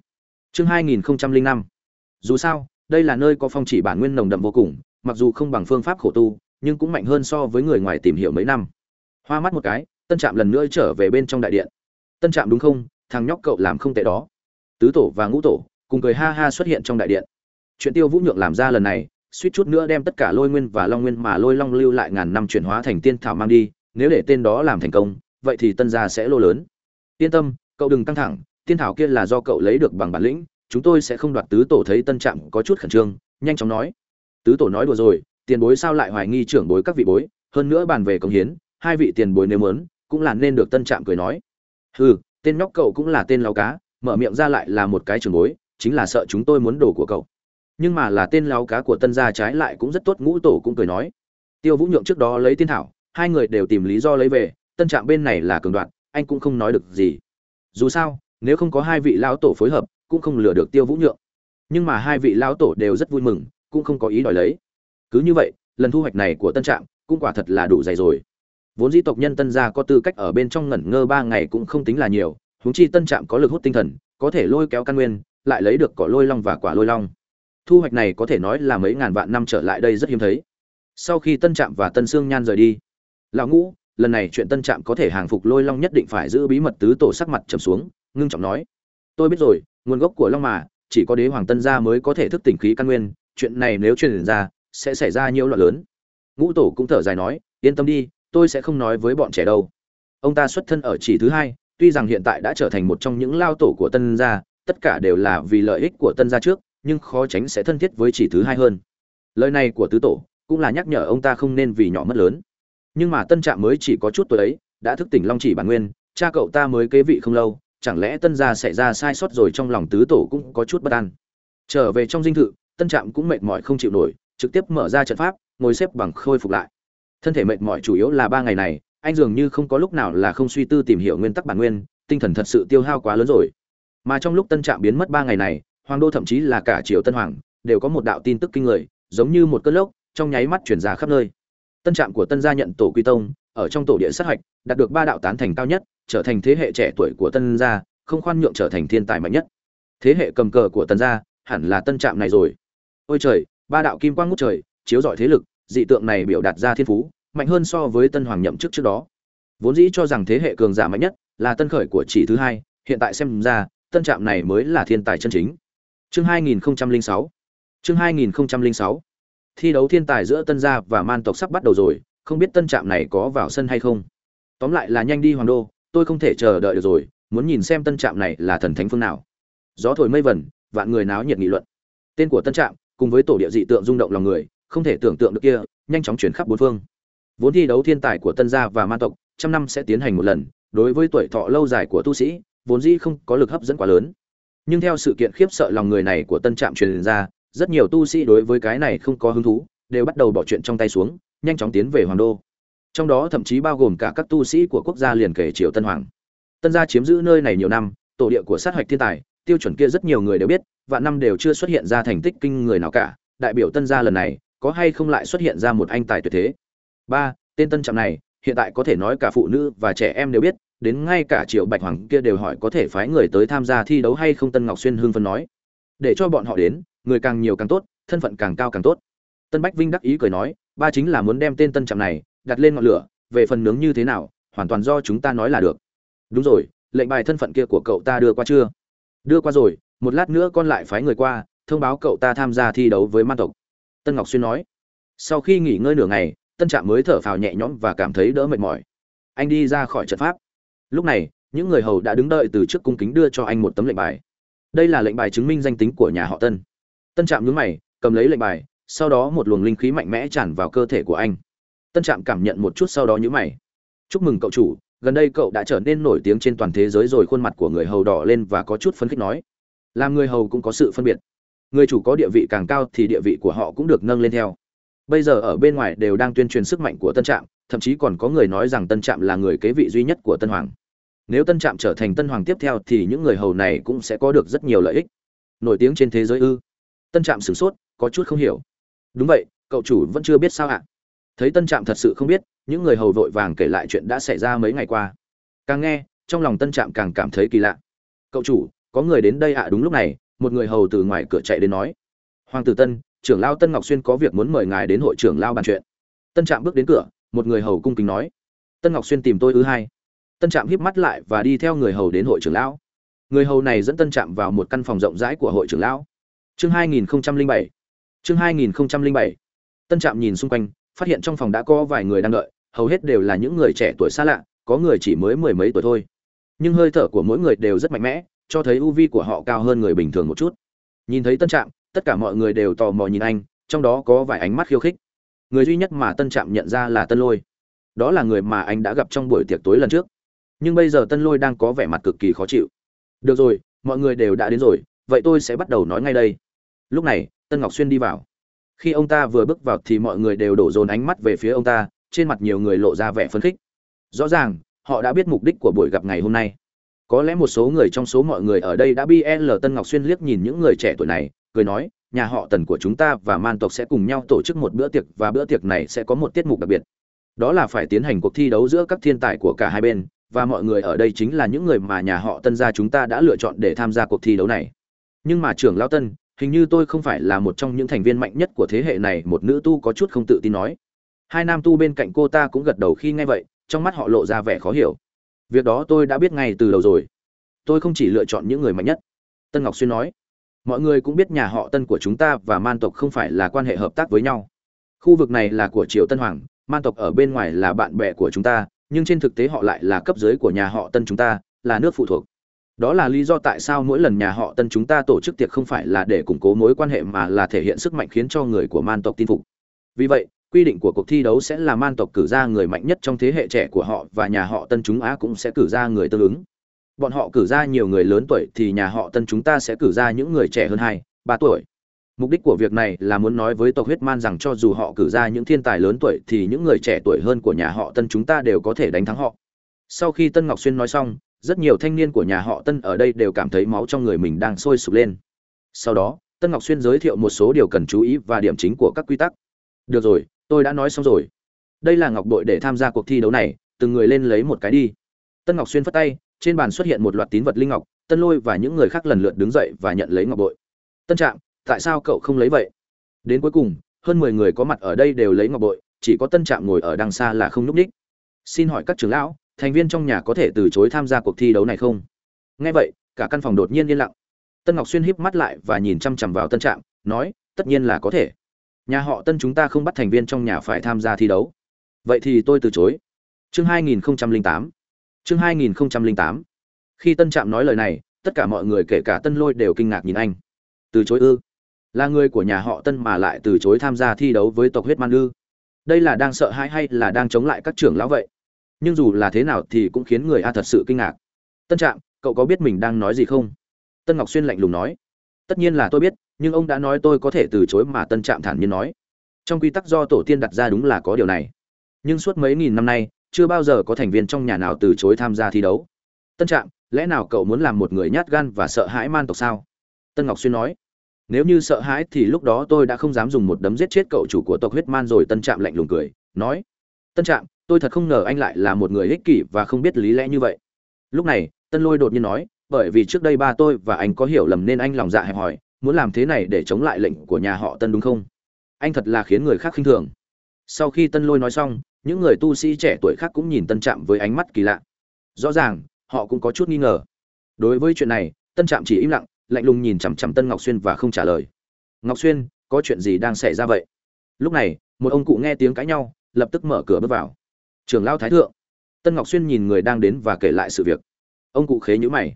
chương 2005 dù sao đây là nơi có phong chỉ bản nguyên nồng đậm vô cùng, mặc dù không bằng phương pháp khổ tu, nhưng cũng mạnh hơn so với người ngoài tìm hiểu mấy năm. Hoa mắt một cái, tân trạm lần nữa trở về bên trong đại điện. Tân trạm đúng không? Thằng nhóc cậu làm không tệ đó. Tứ tổ và ngũ tổ cùng cười ha ha xuất hiện trong đại điện. Chuyện tiêu vũ nhượng làm ra lần này, suýt chút nữa đem tất cả lôi nguyên và long nguyên mà lôi long lưu lại ngàn năm chuyển hóa thành tiên thảo mang đi, nếu để tên đó làm thành công, vậy thì tân gia sẽ lô lớn. Yên tâm, cậu đừng căng thẳng, tiên thảo kia là do cậu lấy được bằng bản lĩnh chúng tôi sẽ không đoạt tứ tổ thấy tân trạm có chút khẩn trương, nhanh chóng nói. Tứ tổ nói đùa rồi, tiền bối sao lại hoài nghi trưởng bối các vị bối, hơn nữa bàn về công hiến, hai vị tiền bối nếu mớn cũng là nên được tân trạm cười nói. Hừ, tên nhóc cậu cũng là tên lao cá, mở miệng ra lại là một cái trường bối, chính là sợ chúng tôi muốn đồ của cậu. Nhưng mà là tên lao cá của tân gia trái lại cũng rất tốt, ngũ tổ cũng cười nói. Tiêu vũ nhượng trước đó lấy tiên thảo, hai người đều tìm lý do lấy về, tân trạm bên này là cường đoạn, anh cũng không nói được gì. Dù sao nếu không có hai vị lão tổ phối hợp, cũng không lừa được tiêu vũ nhượng. Nhưng mà hai vị lão tổ đều rất vui mừng, cũng không có ý đòi lấy. Cứ như vậy, lần thu hoạch này của tân trạm cũng quả thật là đủ dày rồi. Vốn dĩ tộc nhân tân gia có tư cách ở bên trong ngẩn ngơ ba ngày cũng không tính là nhiều, huống chi tân trạm có lực hút tinh thần, có thể lôi kéo căn nguyên, lại lấy được cỏ lôi long và quả lôi long. Thu hoạch này có thể nói là mấy ngàn vạn năm trở lại đây rất hiếm thấy. Sau khi tân trạm và tân sương nhan rời đi, lão ngũ, lần này chuyện tân trạm có thể hàng phục lôi long nhất định phải giữ bí mật tứ tổ sắc mặt trầm xuống ngưng trọng nói. Tôi biết rồi, nguồn gốc của long mà, chỉ có đế hoàng tân gia mới có thể thức tỉnh khí căn nguyên, chuyện này nếu truyền ra, sẽ xảy ra nhiều loạn lớn. Ngũ tổ cũng thở dài nói, yên tâm đi, tôi sẽ không nói với bọn trẻ đâu. Ông ta xuất thân ở chỉ thứ hai, tuy rằng hiện tại đã trở thành một trong những lao tổ của tân gia, tất cả đều là vì lợi ích của tân gia trước, nhưng khó tránh sẽ thân thiết với chỉ thứ hai hơn. Lời này của tứ tổ cũng là nhắc nhở ông ta không nên vì nhỏ mất lớn. Nhưng mà tân trạm mới chỉ có chút tuổi ấy, đã thức tỉnh long chỉ bản nguyên, cha cậu ta mới kế vị không lâu chẳng lẽ tân gia xảy ra sai sót rồi trong lòng tứ tổ cũng có chút bất an? Trở về trong dinh thự, tân trạm cũng mệt mỏi không chịu nổi, trực tiếp mở ra trận pháp, ngồi xếp bằng khôi phục lại. Thân thể mệt mỏi chủ yếu là ba ngày này, anh dường như không có lúc nào là không suy tư tìm hiểu nguyên tắc bản nguyên, tinh thần thật sự tiêu hao quá lớn rồi. Mà trong lúc tân trạm biến mất ba ngày này, hoàng đô thậm chí là cả triều tân hoàng đều có một đạo tin tức kinh người, giống như một cơn lốc, trong nháy mắt chuyển ra khắp nơi. Tân trạm của tân gia nhận tổ quy tông, ở trong tổ địa sát hạch, đạt được ba đạo tán thành cao nhất trở thành thế hệ trẻ tuổi của tân gia, không khoan nhượng trở thành thiên tài mạnh nhất. Thế hệ cầm cờ của tân gia hẳn là tân trạm này rồi. Ôi trời, ba đạo kim quang ngút trời, chiếu rọi thế lực, dị tượng này biểu đạt ra thiên phú, mạnh hơn so với tân hoàng nhậm chức trước đó. Vốn dĩ cho rằng thế hệ cường giả mạnh nhất là tân khởi của chỉ thứ hai, hiện tại xem ra, tân trạm này mới là thiên tài chân chính. Chương 2006 chương 2006 thi đấu thiên tài giữa tân gia và man tộc sắp bắt đầu rồi, không biết tân trạm này có vào sân hay không. Tóm lại là nhanh đi hoàng đô tôi không thể chờ đợi được rồi, muốn nhìn xem tân trạm này là thần thánh phương nào. Gió thổi mây vẩn vạn người náo nhiệt nghị luận. Tên của tân trạm, cùng với tổ địa dị tượng rung động lòng người, không thể tưởng tượng được kia, nhanh chóng chuyển khắp bốn phương. Vốn thi đấu thiên tài của tân gia và man tộc, trăm năm sẽ tiến hành một lần, đối với tuổi thọ lâu dài của tu sĩ, vốn dĩ không có lực hấp dẫn quá lớn. Nhưng theo sự kiện khiếp sợ lòng người này của tân trạm truyền ra, rất nhiều tu sĩ đối với cái này không có hứng thú, đều bắt đầu bỏ chuyện trong tay xuống, nhanh chóng tiến về hoàng đô trong đó thậm chí bao gồm cả các tu sĩ của quốc gia liền kể triều tân hoàng. Tân gia chiếm giữ nơi này nhiều năm, tổ địa của sát hạch thiên tài, tiêu chuẩn kia rất nhiều người đều biết và năm đều chưa xuất hiện ra thành tích kinh người nào cả. Đại biểu tân gia lần này, có hay không lại xuất hiện ra một anh tài tuyệt thế? Ba, tên tân trạm này, hiện tại có thể nói cả phụ nữ và trẻ em đều biết, đến ngay cả triệu bạch hoàng kia đều hỏi có thể phái người tới tham gia thi đấu hay không tân ngọc xuyên hương phân nói. Để cho bọn họ đến, người càng nhiều càng tốt, thân phận càng cao càng tốt. Tân bách vinh đắc ý cười nói, ba chính là muốn đem tên tân trạm này đặt lên ngọn lửa, về phần nướng như thế nào, hoàn toàn do chúng ta nói là được. Đúng rồi, lệnh bài thân phận kia của cậu ta đưa qua chưa? Đưa qua rồi, một lát nữa con lại phái người qua, thông báo cậu ta tham gia thi đấu với man tộc. Tân ngọc xuyên nói. Sau khi nghỉ ngơi nửa ngày, tân trạm mới thở phào nhẹ nhõm và cảm thấy đỡ mệt mỏi. Anh đi ra khỏi trận pháp. Lúc này, những người hầu đã đứng đợi từ trước cung kính đưa cho anh một tấm lệnh bài. Đây là lệnh bài chứng minh danh tính của nhà họ tân. Tân trạm nhướng mày, cầm lấy lệnh bài, sau đó một luồng linh khí mạnh mẽ tràn vào cơ thể của anh tân trạm cảm nhận một chút sau đó nhữ mày. Chúc mừng cậu chủ, gần đây cậu đã trở nên nổi tiếng trên toàn thế giới rồi. Khuôn mặt của người hầu đỏ lên và có chút phấn khích nói. Làm người hầu cũng có sự phân biệt. Người chủ có địa vị càng cao thì địa vị của họ cũng được nâng lên theo. Bây giờ ở bên ngoài đều đang tuyên truyền sức mạnh của tân trạm, thậm chí còn có người nói rằng tân trạm là người kế vị duy nhất của tân hoàng. Nếu tân trạm trở thành tân hoàng tiếp theo thì những người hầu này cũng sẽ có được rất nhiều lợi ích. Nổi tiếng trên thế giới ư? Tân trạm sửng sốt, có chút không hiểu. Đúng vậy, cậu chủ vẫn chưa biết sao ạ thấy tân trạm thật sự không biết, những người hầu vội vàng kể lại chuyện đã xảy ra mấy ngày qua. Càng nghe, trong lòng tân trạm càng cảm thấy kỳ lạ. Cậu chủ, có người đến đây ạ? Đúng lúc này, một người hầu từ ngoài cửa chạy đến nói. Hoàng tử tân, trưởng lao tân ngọc xuyên có việc muốn mời ngài đến hội trưởng lao bàn chuyện. Tân trạm bước đến cửa, một người hầu cung kính nói. Tân ngọc xuyên tìm tôi ư hai? Tân trạm híp mắt lại và đi theo người hầu đến hội trưởng lão. Người hầu này dẫn tân trạm vào một căn phòng rộng rãi của hội trưởng lão. Chương 2007 chương 2007 tân trạm nhìn xung quanh phát hiện trong phòng đã có vài người đang đợi, hầu hết đều là những người trẻ tuổi xa lạ, có người chỉ mới mười mấy tuổi thôi. Nhưng hơi thở của mỗi người đều rất mạnh mẽ, cho thấy uv của họ cao hơn người bình thường một chút. Nhìn thấy tân trạm, tất cả mọi người đều tò mò nhìn anh, trong đó có vài ánh mắt khiêu khích. Người duy nhất mà tân trạm nhận ra là tân lôi. Đó là người mà anh đã gặp trong buổi tiệc tối lần trước. Nhưng bây giờ tân lôi đang có vẻ mặt cực kỳ khó chịu. Được rồi, mọi người đều đã đến rồi, vậy tôi sẽ bắt đầu nói ngay đây. Lúc này, tân ngọc xuyên đi vào khi ông ta vừa bước vào thì mọi người đều đổ dồn ánh mắt về phía ông ta, trên mặt nhiều người lộ ra vẻ phấn khích. Rõ ràng, họ đã biết mục đích của buổi gặp ngày hôm nay. Có lẽ một số người trong số mọi người ở đây đã bl tân ngọc xuyên liếc nhìn những người trẻ tuổi này, cười nói, nhà họ tần của chúng ta và man tộc sẽ cùng nhau tổ chức một bữa tiệc và bữa tiệc này sẽ có một tiết mục đặc biệt. Đó là phải tiến hành cuộc thi đấu giữa các thiên tài của cả hai bên, và mọi người ở đây chính là những người mà nhà họ tân gia chúng ta đã lựa chọn để tham gia cuộc thi đấu này. Nhưng mà trưởng lao tân hình như tôi không phải là một trong những thành viên mạnh nhất của thế hệ này, một nữ tu có chút không tự tin nói. Hai nam tu bên cạnh cô ta cũng gật đầu khi nghe vậy, trong mắt họ lộ ra vẻ khó hiểu. Việc đó tôi đã biết ngay từ đầu rồi. Tôi không chỉ lựa chọn những người mạnh nhất. Tân ngọc xuyên nói, mọi người cũng biết nhà họ tân của chúng ta và man tộc không phải là quan hệ hợp tác với nhau. Khu vực này là của triều tân hoàng, man tộc ở bên ngoài là bạn bè của chúng ta, nhưng trên thực tế họ lại là cấp dưới của nhà họ tân chúng ta, là nước phụ thuộc đó là lý do tại sao mỗi lần nhà họ tân chúng ta tổ chức tiệc không phải là để củng cố mối quan hệ mà là thể hiện sức mạnh khiến cho người của man tộc tin phục. Vì vậy, quy định của cuộc thi đấu sẽ là man tộc cử ra người mạnh nhất trong thế hệ trẻ của họ và nhà họ tân chúng á cũng sẽ cử ra người tương ứng. Bọn họ cử ra nhiều người lớn tuổi thì nhà họ tân chúng ta sẽ cử ra những người trẻ hơn hai, ba tuổi. Mục đích của việc này là muốn nói với tộc huyết man rằng cho dù họ cử ra những thiên tài lớn tuổi thì những người trẻ tuổi hơn của nhà họ tân chúng ta đều có thể đánh thắng họ. Sau khi tân ngọc xuyên nói xong rất nhiều thanh niên của nhà họ tân ở đây đều cảm thấy máu trong người mình đang sôi sục lên. Sau đó, tân ngọc xuyên giới thiệu một số điều cần chú ý và điểm chính của các quy tắc. Được rồi, tôi đã nói xong rồi. Đây là ngọc đội để tham gia cuộc thi đấu này, từng người lên lấy một cái đi. Tân ngọc xuyên phất tay, trên bàn xuất hiện một loạt tín vật linh ngọc, tân lôi và những người khác lần lượt đứng dậy và nhận lấy ngọc bội tân trạm, tại sao cậu không lấy vậy? Đến cuối cùng, hơn mười người có mặt ở đây đều lấy ngọc bội chỉ có tân trạm ngồi ở đằng xa là không núp đích xin hỏi các trưởng lão thành viên trong nhà có thể từ chối tham gia cuộc thi đấu này không? Nghe vậy, cả căn phòng đột nhiên yên lặng. Tân ngọc xuyên híp mắt lại và nhìn chăm chằm vào tân trạm, nói, tất nhiên là có thể. Nhà họ tân chúng ta không bắt thành viên trong nhà phải tham gia thi đấu. Vậy thì tôi từ chối. Chương 2008 chương 2008 khi tân trạm nói lời này, tất cả mọi người kể cả tân lôi đều kinh ngạc nhìn anh. Từ chối ư? Là người của nhà họ tân mà lại từ chối tham gia thi đấu với tộc huyết man ư? Đây là đang sợ hãi hay là đang chống lại các trưởng lão vậy? Nhưng dù là thế nào thì cũng khiến người a thật sự kinh ngạc. Tân trạm, cậu có biết mình đang nói gì không? Tân ngọc xuyên lạnh lùng nói. Tất nhiên là tôi biết, nhưng ông đã nói tôi có thể từ chối mà tân trạm thản nhiên nói. Trong quy tắc do tổ tiên đặt ra đúng là có điều này. Nhưng suốt mấy nghìn năm nay, chưa bao giờ có thành viên trong nhà nào từ chối tham gia thi đấu. Tân trạm, lẽ nào cậu muốn làm một người nhát gan và sợ hãi man tộc sao? Tân ngọc xuyên nói. Nếu như sợ hãi thì lúc đó tôi đã không dám dùng một đấm giết chết cậu chủ của tộc huyết man rồi, tân trạm lạnh lùng cười, nói. Tân trạm tôi thật không ngờ anh lại là một người ích kỷ và không biết lý lẽ như vậy. Lúc này, tân lôi đột nhiên nói, bởi vì trước đây ba tôi và anh có hiểu lầm nên anh lòng dạ hẹp hòi, muốn làm thế này để chống lại lệnh của nhà họ tân đúng không? Anh thật là khiến người khác khinh thường. Sau khi tân lôi nói xong, những người tu sĩ trẻ tuổi khác cũng nhìn tân trạm với ánh mắt kỳ lạ. Rõ ràng, họ cũng có chút nghi ngờ. Đối với chuyện này, tân trạm chỉ im lặng, lạnh lùng nhìn chằm chằm tân ngọc xuyên và không trả lời. Ngọc xuyên, có chuyện gì đang xảy ra vậy? Lúc này, một ông cụ nghe tiếng cãi nhau, lập tức mở cửa bước vào trường lao thái thượng. Tân ngọc xuyên nhìn người đang đến và kể lại sự việc. Ông cụ khế nhữ mày.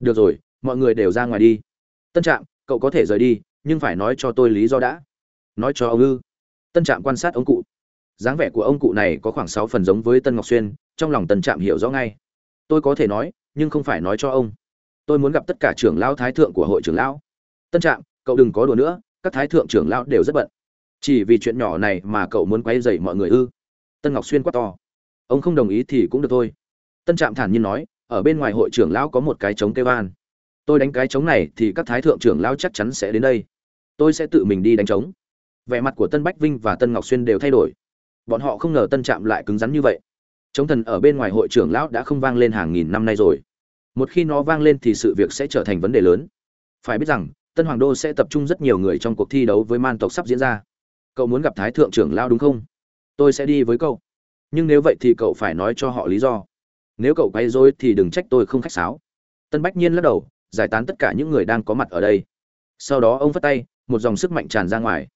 Được rồi, mọi người đều ra ngoài đi. Tân trạm, cậu có thể rời đi, nhưng phải nói cho tôi lý do đã. Nói cho ông ư. Tân trạm quan sát ông cụ. Dáng vẻ của ông cụ này có khoảng sáu phần giống với tân ngọc xuyên, trong lòng tân trạm hiểu rõ ngay. Tôi có thể nói, nhưng không phải nói cho ông. Tôi muốn gặp tất cả trưởng lão thái thượng của hội trưởng lão. Tân trạm, cậu đừng có đùa nữa, các thái thượng trưởng lão đều rất bận. Chỉ vì chuyện nhỏ này mà cậu muốn quay dậy mọi người ư? Tân ngọc xuyên quát to ông không đồng ý thì cũng được thôi. Tân trạm thản nhiên nói, ở bên ngoài hội trưởng lão có một cái trống kêu an. Tôi đánh cái trống này thì các thái thượng trưởng lão chắc chắn sẽ đến đây. Tôi sẽ tự mình đi đánh trống. Vẻ mặt của tân bách vinh và tân ngọc xuyên đều thay đổi. Bọn họ không ngờ tân trạm lại cứng rắn như vậy. Chống thần ở bên ngoài hội trưởng lão đã không vang lên hàng nghìn năm nay rồi. Một khi nó vang lên thì sự việc sẽ trở thành vấn đề lớn. Phải biết rằng, tân hoàng đô sẽ tập trung rất nhiều người trong cuộc thi đấu với man tộc sắp diễn ra. Cậu muốn gặp thái thượng trưởng lão đúng không? Tôi sẽ đi với cậu nhưng nếu vậy thì cậu phải nói cho họ lý do. Nếu cậu quay dối thì đừng trách tôi không khách sáo. Tân bách nhiên lắc đầu, giải tán tất cả những người đang có mặt ở đây. Sau đó ông phất tay, một dòng sức mạnh tràn ra ngoài.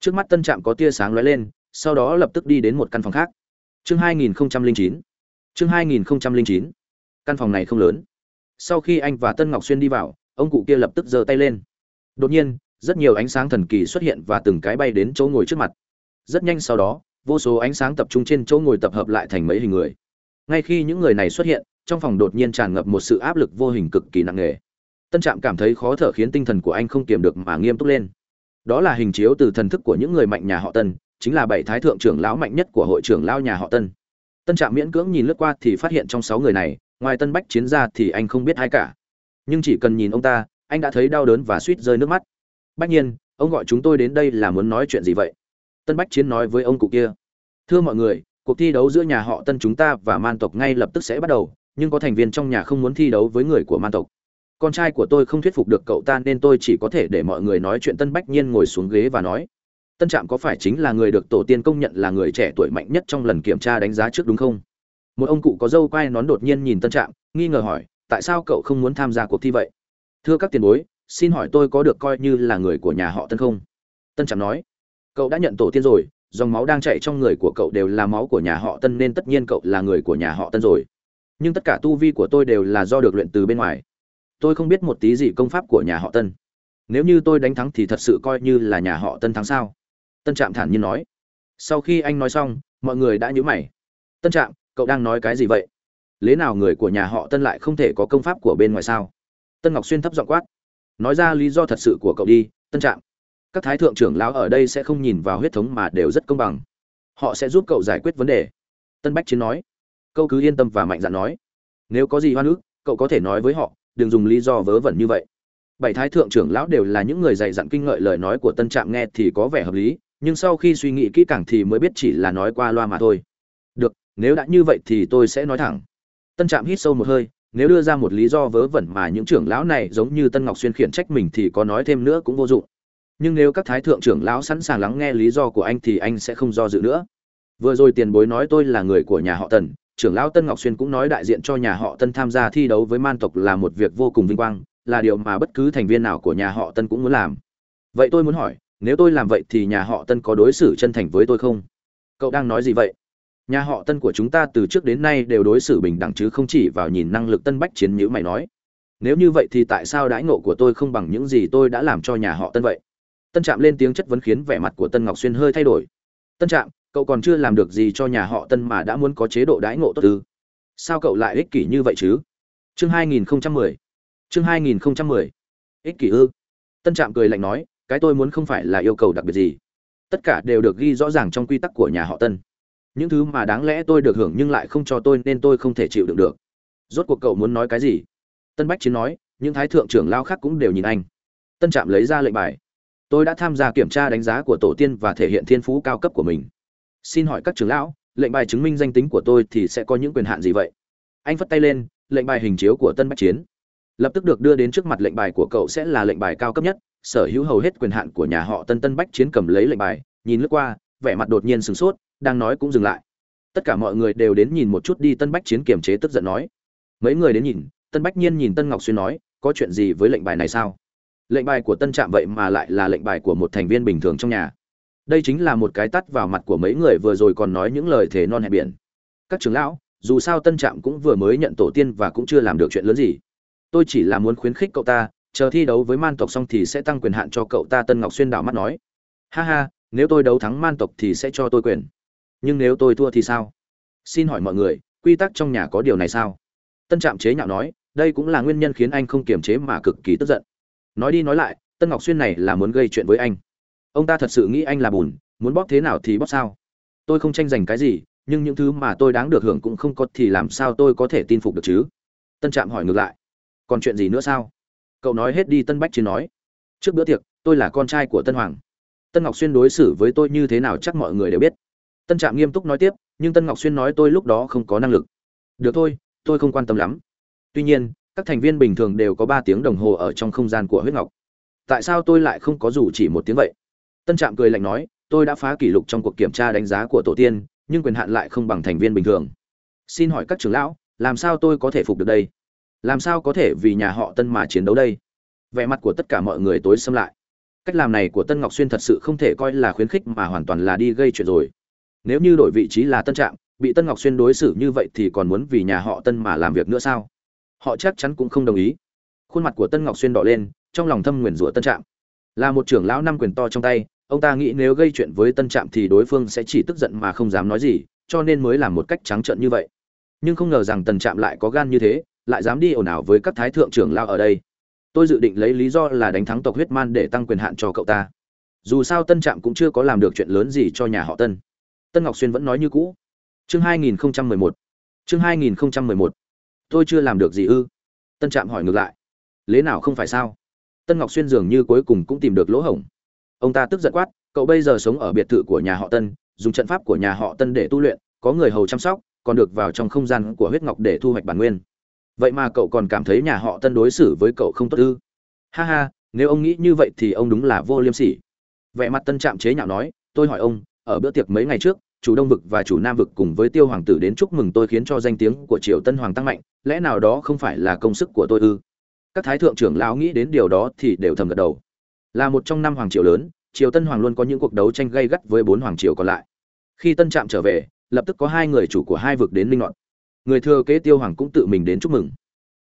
Trước mắt tân trạm có tia sáng lóe lên, sau đó lập tức đi đến một căn phòng khác. Chương 2009 chương 2009 căn phòng này không lớn. Sau khi anh và tân ngọc xuyên đi vào, ông cụ kia lập tức giơ tay lên. Đột nhiên, rất nhiều ánh sáng thần kỳ xuất hiện và từng cái bay đến chỗ ngồi trước mặt. Rất nhanh sau đó vô số ánh sáng tập trung trên chỗ ngồi tập hợp lại thành mấy hình người. Ngay khi những người này xuất hiện, trong phòng đột nhiên tràn ngập một sự áp lực vô hình cực kỳ nặng nề. Tân trạm cảm thấy khó thở khiến tinh thần của anh không kiềm được mà nghiêm túc lên. Đó là hình chiếu từ thần thức của những người mạnh nhà họ tân, chính là bảy thái thượng trưởng lão mạnh nhất của hội trưởng lao nhà họ tân. Tân trạm miễn cưỡng nhìn lướt qua thì phát hiện trong sáu người này, ngoài tân bách chiến ra thì anh không biết ai cả. Nhưng chỉ cần nhìn ông ta, anh đã thấy đau đớn và suýt rơi nước mắt. Bách nhiên, ông gọi chúng tôi đến đây là muốn nói chuyện gì vậy? Tân bách chiến nói với ông cụ kia, thưa mọi người, cuộc thi đấu giữa nhà họ tân chúng ta và man tộc ngay lập tức sẽ bắt đầu, nhưng có thành viên trong nhà không muốn thi đấu với người của man tộc. Con trai của tôi không thuyết phục được cậu ta nên tôi chỉ có thể để mọi người nói chuyện. Tân bách nhiên ngồi xuống ghế và nói, tân trạm có phải chính là người được tổ tiên công nhận là người trẻ tuổi mạnh nhất trong lần kiểm tra đánh giá trước đúng không? Một ông cụ có dâu quai nón đột nhiên nhìn tân trạm, nghi ngờ hỏi, tại sao cậu không muốn tham gia cuộc thi vậy? Thưa các tiền bối, xin hỏi tôi có được coi như là người của nhà họ tân không? Tân trạm nói cậu đã nhận tổ tiên rồi, dòng máu đang chạy trong người của cậu đều là máu của nhà họ tân nên tất nhiên cậu là người của nhà họ tân rồi. Nhưng tất cả tu vi của tôi đều là do được luyện từ bên ngoài. Tôi không biết một tí gì công pháp của nhà họ tân. Nếu như tôi đánh thắng thì thật sự coi như là nhà họ tân thắng sao? Tân trạm thản nhiên nói. Sau khi anh nói xong, mọi người đã nhớ mày. Tân trạm, cậu đang nói cái gì vậy? Lẽ nào người của nhà họ tân lại không thể có công pháp của bên ngoài sao? Tân ngọc xuyên thấp giọng quát. Nói ra lý do thật sự của cậu đi, tân trạm các thái thượng trưởng lão ở đây sẽ không nhìn vào huyết thống mà đều rất công bằng. Họ sẽ giúp cậu giải quyết vấn đề. Tân bách chiến nói. Câu cứ yên tâm và mạnh dạn nói. Nếu có gì hoan ức, cậu có thể nói với họ, đừng dùng lý do vớ vẩn như vậy. Bảy thái thượng trưởng lão đều là những người dạy dặn kinh ngợi lời nói của tân trạm nghe thì có vẻ hợp lý, nhưng sau khi suy nghĩ kỹ càng thì mới biết chỉ là nói qua loa mà thôi. Được, nếu đã như vậy thì tôi sẽ nói thẳng. Tân trạm hít sâu một hơi, nếu đưa ra một lý do vớ vẩn mà những trưởng lão này giống như tân ngọc xuyên khiển trách mình thì có nói thêm nữa cũng vô dụng nhưng nếu các thái thượng trưởng lão sẵn sàng lắng nghe lý do của anh thì anh sẽ không do dự nữa. Vừa rồi tiền bối nói tôi là người của nhà họ tần, trưởng lão tân ngọc xuyên cũng nói đại diện cho nhà họ tân tham gia thi đấu với man tộc là một việc vô cùng vinh quang, là điều mà bất cứ thành viên nào của nhà họ tân cũng muốn làm. Vậy tôi muốn hỏi, nếu tôi làm vậy thì nhà họ tân có đối xử chân thành với tôi không? Cậu đang nói gì vậy? Nhà họ tân của chúng ta từ trước đến nay đều đối xử bình đẳng chứ không chỉ vào nhìn năng lực tân bách chiến như mày nói. Nếu như vậy thì tại sao đãi ngộ của tôi không bằng những gì tôi đã làm cho nhà họ tân vậy? Tân trạm lên tiếng chất vấn khiến vẻ mặt của tân ngọc xuyên hơi thay đổi. Tân trạm, cậu còn chưa làm được gì cho nhà họ tân mà đã muốn có chế độ đãi ngộ tốt ư? Sao cậu lại ích kỷ như vậy chứ? Chương 2010 chương 2010 ích kỷ ư? Tân trạm cười lạnh nói, cái tôi muốn không phải là yêu cầu đặc biệt gì. Tất cả đều được ghi rõ ràng trong quy tắc của nhà họ tân. Những thứ mà đáng lẽ tôi được hưởng nhưng lại không cho tôi nên tôi không thể chịu đựng được. Rốt cuộc cậu muốn nói cái gì? Tân bách chiến nói, những thái thượng trưởng lao khác cũng đều nhìn anh. Tân trạm lấy ra lệnh bài tôi đã tham gia kiểm tra đánh giá của tổ tiên và thể hiện thiên phú cao cấp của mình. Xin hỏi các trưởng lão, lệnh bài chứng minh danh tính của tôi thì sẽ có những quyền hạn gì vậy? Anh phất tay lên, lệnh bài hình chiếu của tân bách chiến. Lập tức được đưa đến trước mặt lệnh bài của cậu sẽ là lệnh bài cao cấp nhất. Sở hữu hầu hết quyền hạn của nhà họ tân tân bách chiến cầm lấy lệnh bài, nhìn lướt qua, vẻ mặt đột nhiên sửng sốt, đang nói cũng dừng lại. Tất cả mọi người đều đến nhìn một chút đi, tân bách chiến kiềm chế tức giận nói. Mấy người đến nhìn, tân bách nhiên nhìn tân ngọc xuyên nói, có chuyện gì với lệnh bài này sao? Lệnh bài của tân trạm vậy mà lại là lệnh bài của một thành viên bình thường trong nhà. Đây chính là một cái tắt vào mặt của mấy người vừa rồi còn nói những lời thề non hẹn biển. Các trưởng lão, dù sao tân trạm cũng vừa mới nhận tổ tiên và cũng chưa làm được chuyện lớn gì. Tôi chỉ là muốn khuyến khích cậu ta, chờ thi đấu với man tộc xong thì sẽ tăng quyền hạn cho cậu ta, tân ngọc xuyên đảo mắt nói. Ha ha, nếu tôi đấu thắng man tộc thì sẽ cho tôi quyền. Nhưng nếu tôi thua thì sao? Xin hỏi mọi người, quy tắc trong nhà có điều này sao? Tân trạm chế nhạo nói, đây cũng là nguyên nhân khiến anh không kiềm chế mà cực kỳ tức giận nói đi nói lại, tân ngọc xuyên này là muốn gây chuyện với anh. Ông ta thật sự nghĩ anh là bùn, muốn bóp thế nào thì bóp sao? Tôi không tranh giành cái gì, nhưng những thứ mà tôi đáng được hưởng cũng không có thì làm sao tôi có thể tin phục được chứ? Tân trạm hỏi ngược lại. Còn chuyện gì nữa sao? Cậu nói hết đi, tân bách chiến nói. Trước bữa tiệc, tôi là con trai của tân hoàng. Tân ngọc xuyên đối xử với tôi như thế nào chắc mọi người đều biết. Tân trạm nghiêm túc nói tiếp, nhưng tân ngọc xuyên nói tôi lúc đó không có năng lực. Được thôi, tôi không quan tâm lắm. Tuy nhiên các thành viên bình thường đều có ba tiếng đồng hồ ở trong không gian của huyết ngọc. Tại sao tôi lại không có dù chỉ một tiếng vậy? Tân trạm cười lạnh nói, tôi đã phá kỷ lục trong cuộc kiểm tra đánh giá của tổ tiên, nhưng quyền hạn lại không bằng thành viên bình thường. Xin hỏi các trưởng lão, làm sao tôi có thể phục được đây? Làm sao có thể vì nhà họ tân mà chiến đấu đây? Vẻ mặt của tất cả mọi người tối xâm lại. Cách làm này của tân ngọc xuyên thật sự không thể coi là khuyến khích mà hoàn toàn là đi gây chuyện rồi. Nếu như đổi vị trí là tân trạm, bị tân ngọc xuyên đối xử như vậy thì còn muốn vì nhà họ tân mà làm việc nữa sao? Họ chắc chắn cũng không đồng ý. Khuôn mặt của tân ngọc xuyên đỏ lên, trong lòng thâm nguyền rủa tân trạm. Là một trưởng lão năm quyền to trong tay, ông ta nghĩ nếu gây chuyện với tân trạm thì đối phương sẽ chỉ tức giận mà không dám nói gì, cho nên mới làm một cách trắng trợn như vậy. Nhưng không ngờ rằng tân trạm lại có gan như thế, lại dám đi ồn ào với các thái thượng trưởng lao ở đây. Tôi dự định lấy lý do là đánh thắng tộc huyết man để tăng quyền hạn cho cậu ta. Dù sao tân trạm cũng chưa có làm được chuyện lớn gì cho nhà họ tân. Tân ngọc xuyên vẫn nói như cũ. Chương 2011 chương 2011 tôi chưa làm được gì ư? Tân trạm hỏi ngược lại. Lế nào không phải sao? Tân ngọc xuyên dường như cuối cùng cũng tìm được lỗ hổng. Ông ta tức giận quát, cậu bây giờ sống ở biệt thự của nhà họ tân, dùng trận pháp của nhà họ tân để tu luyện, có người hầu chăm sóc, còn được vào trong không gian của huyết ngọc để thu hoạch bản nguyên. Vậy mà cậu còn cảm thấy nhà họ tân đối xử với cậu không tốt ư? Ha ha, nếu ông nghĩ như vậy thì ông đúng là vô liêm sỉ. Vẻ mặt tân trạm chế nhạo nói, tôi hỏi ông, ở bữa tiệc mấy ngày trước chủ đông vực và chủ nam vực cùng với tiêu hoàng tử đến chúc mừng tôi khiến cho danh tiếng của triều tân hoàng tăng mạnh, lẽ nào đó không phải là công sức của tôi ư? Các thái thượng trưởng lão nghĩ đến điều đó thì đều thầm gật đầu. Là một trong năm hoàng triều lớn, triều tân hoàng luôn có những cuộc đấu tranh gay gắt với bốn hoàng triều còn lại. Khi tân trạm trở về, lập tức có hai người chủ của hai vực đến linh ngọn người thừa kế tiêu hoàng cũng tự mình đến chúc mừng.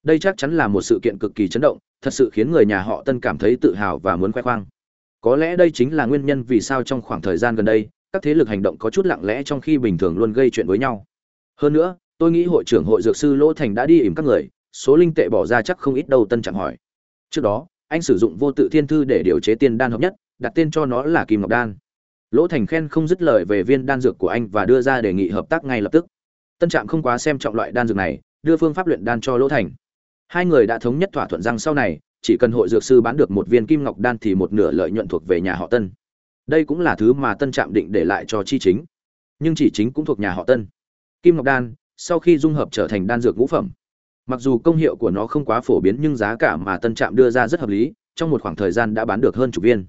Đây chắc chắn là một sự kiện cực kỳ chấn động, thật sự khiến người nhà họ tân cảm thấy tự hào và muốn khoe khoang. Có lẽ đây chính là nguyên nhân vì sao trong khoảng thời gian gần đây các thế lực hành động có chút lặng lẽ trong khi bình thường luôn gây chuyện với nhau. Hơn nữa, tôi nghĩ hội trưởng hội dược sư lỗ thành đã đi ỉm các người, số linh tệ bỏ ra chắc không ít đâu, tân chẳng hỏi. Trước đó, anh sử dụng vô tự thiên thư để điều chế tiên đan hợp nhất, đặt tên cho nó là kim ngọc đan. Lỗ thành khen không dứt lời về viên đan dược của anh và đưa ra đề nghị hợp tác ngay lập tức. Tân trạm không quá xem trọng loại đan dược này, đưa phương pháp luyện đan cho lỗ thành. Hai người đã thống nhất thỏa thuận rằng sau này, chỉ cần hội dược sư bán được một viên kim ngọc đan thì một nửa lợi nhuận thuộc về nhà họ tân đây cũng là thứ mà tân trạm định để lại cho chi chính. Nhưng chỉ chính cũng thuộc nhà họ tân. Kim ngọc đan, sau khi dung hợp trở thành đan dược ngũ phẩm, mặc dù công hiệu của nó không quá phổ biến nhưng giá cả mà tân trạm đưa ra rất hợp lý, trong một khoảng thời gian đã bán được hơn chục viên.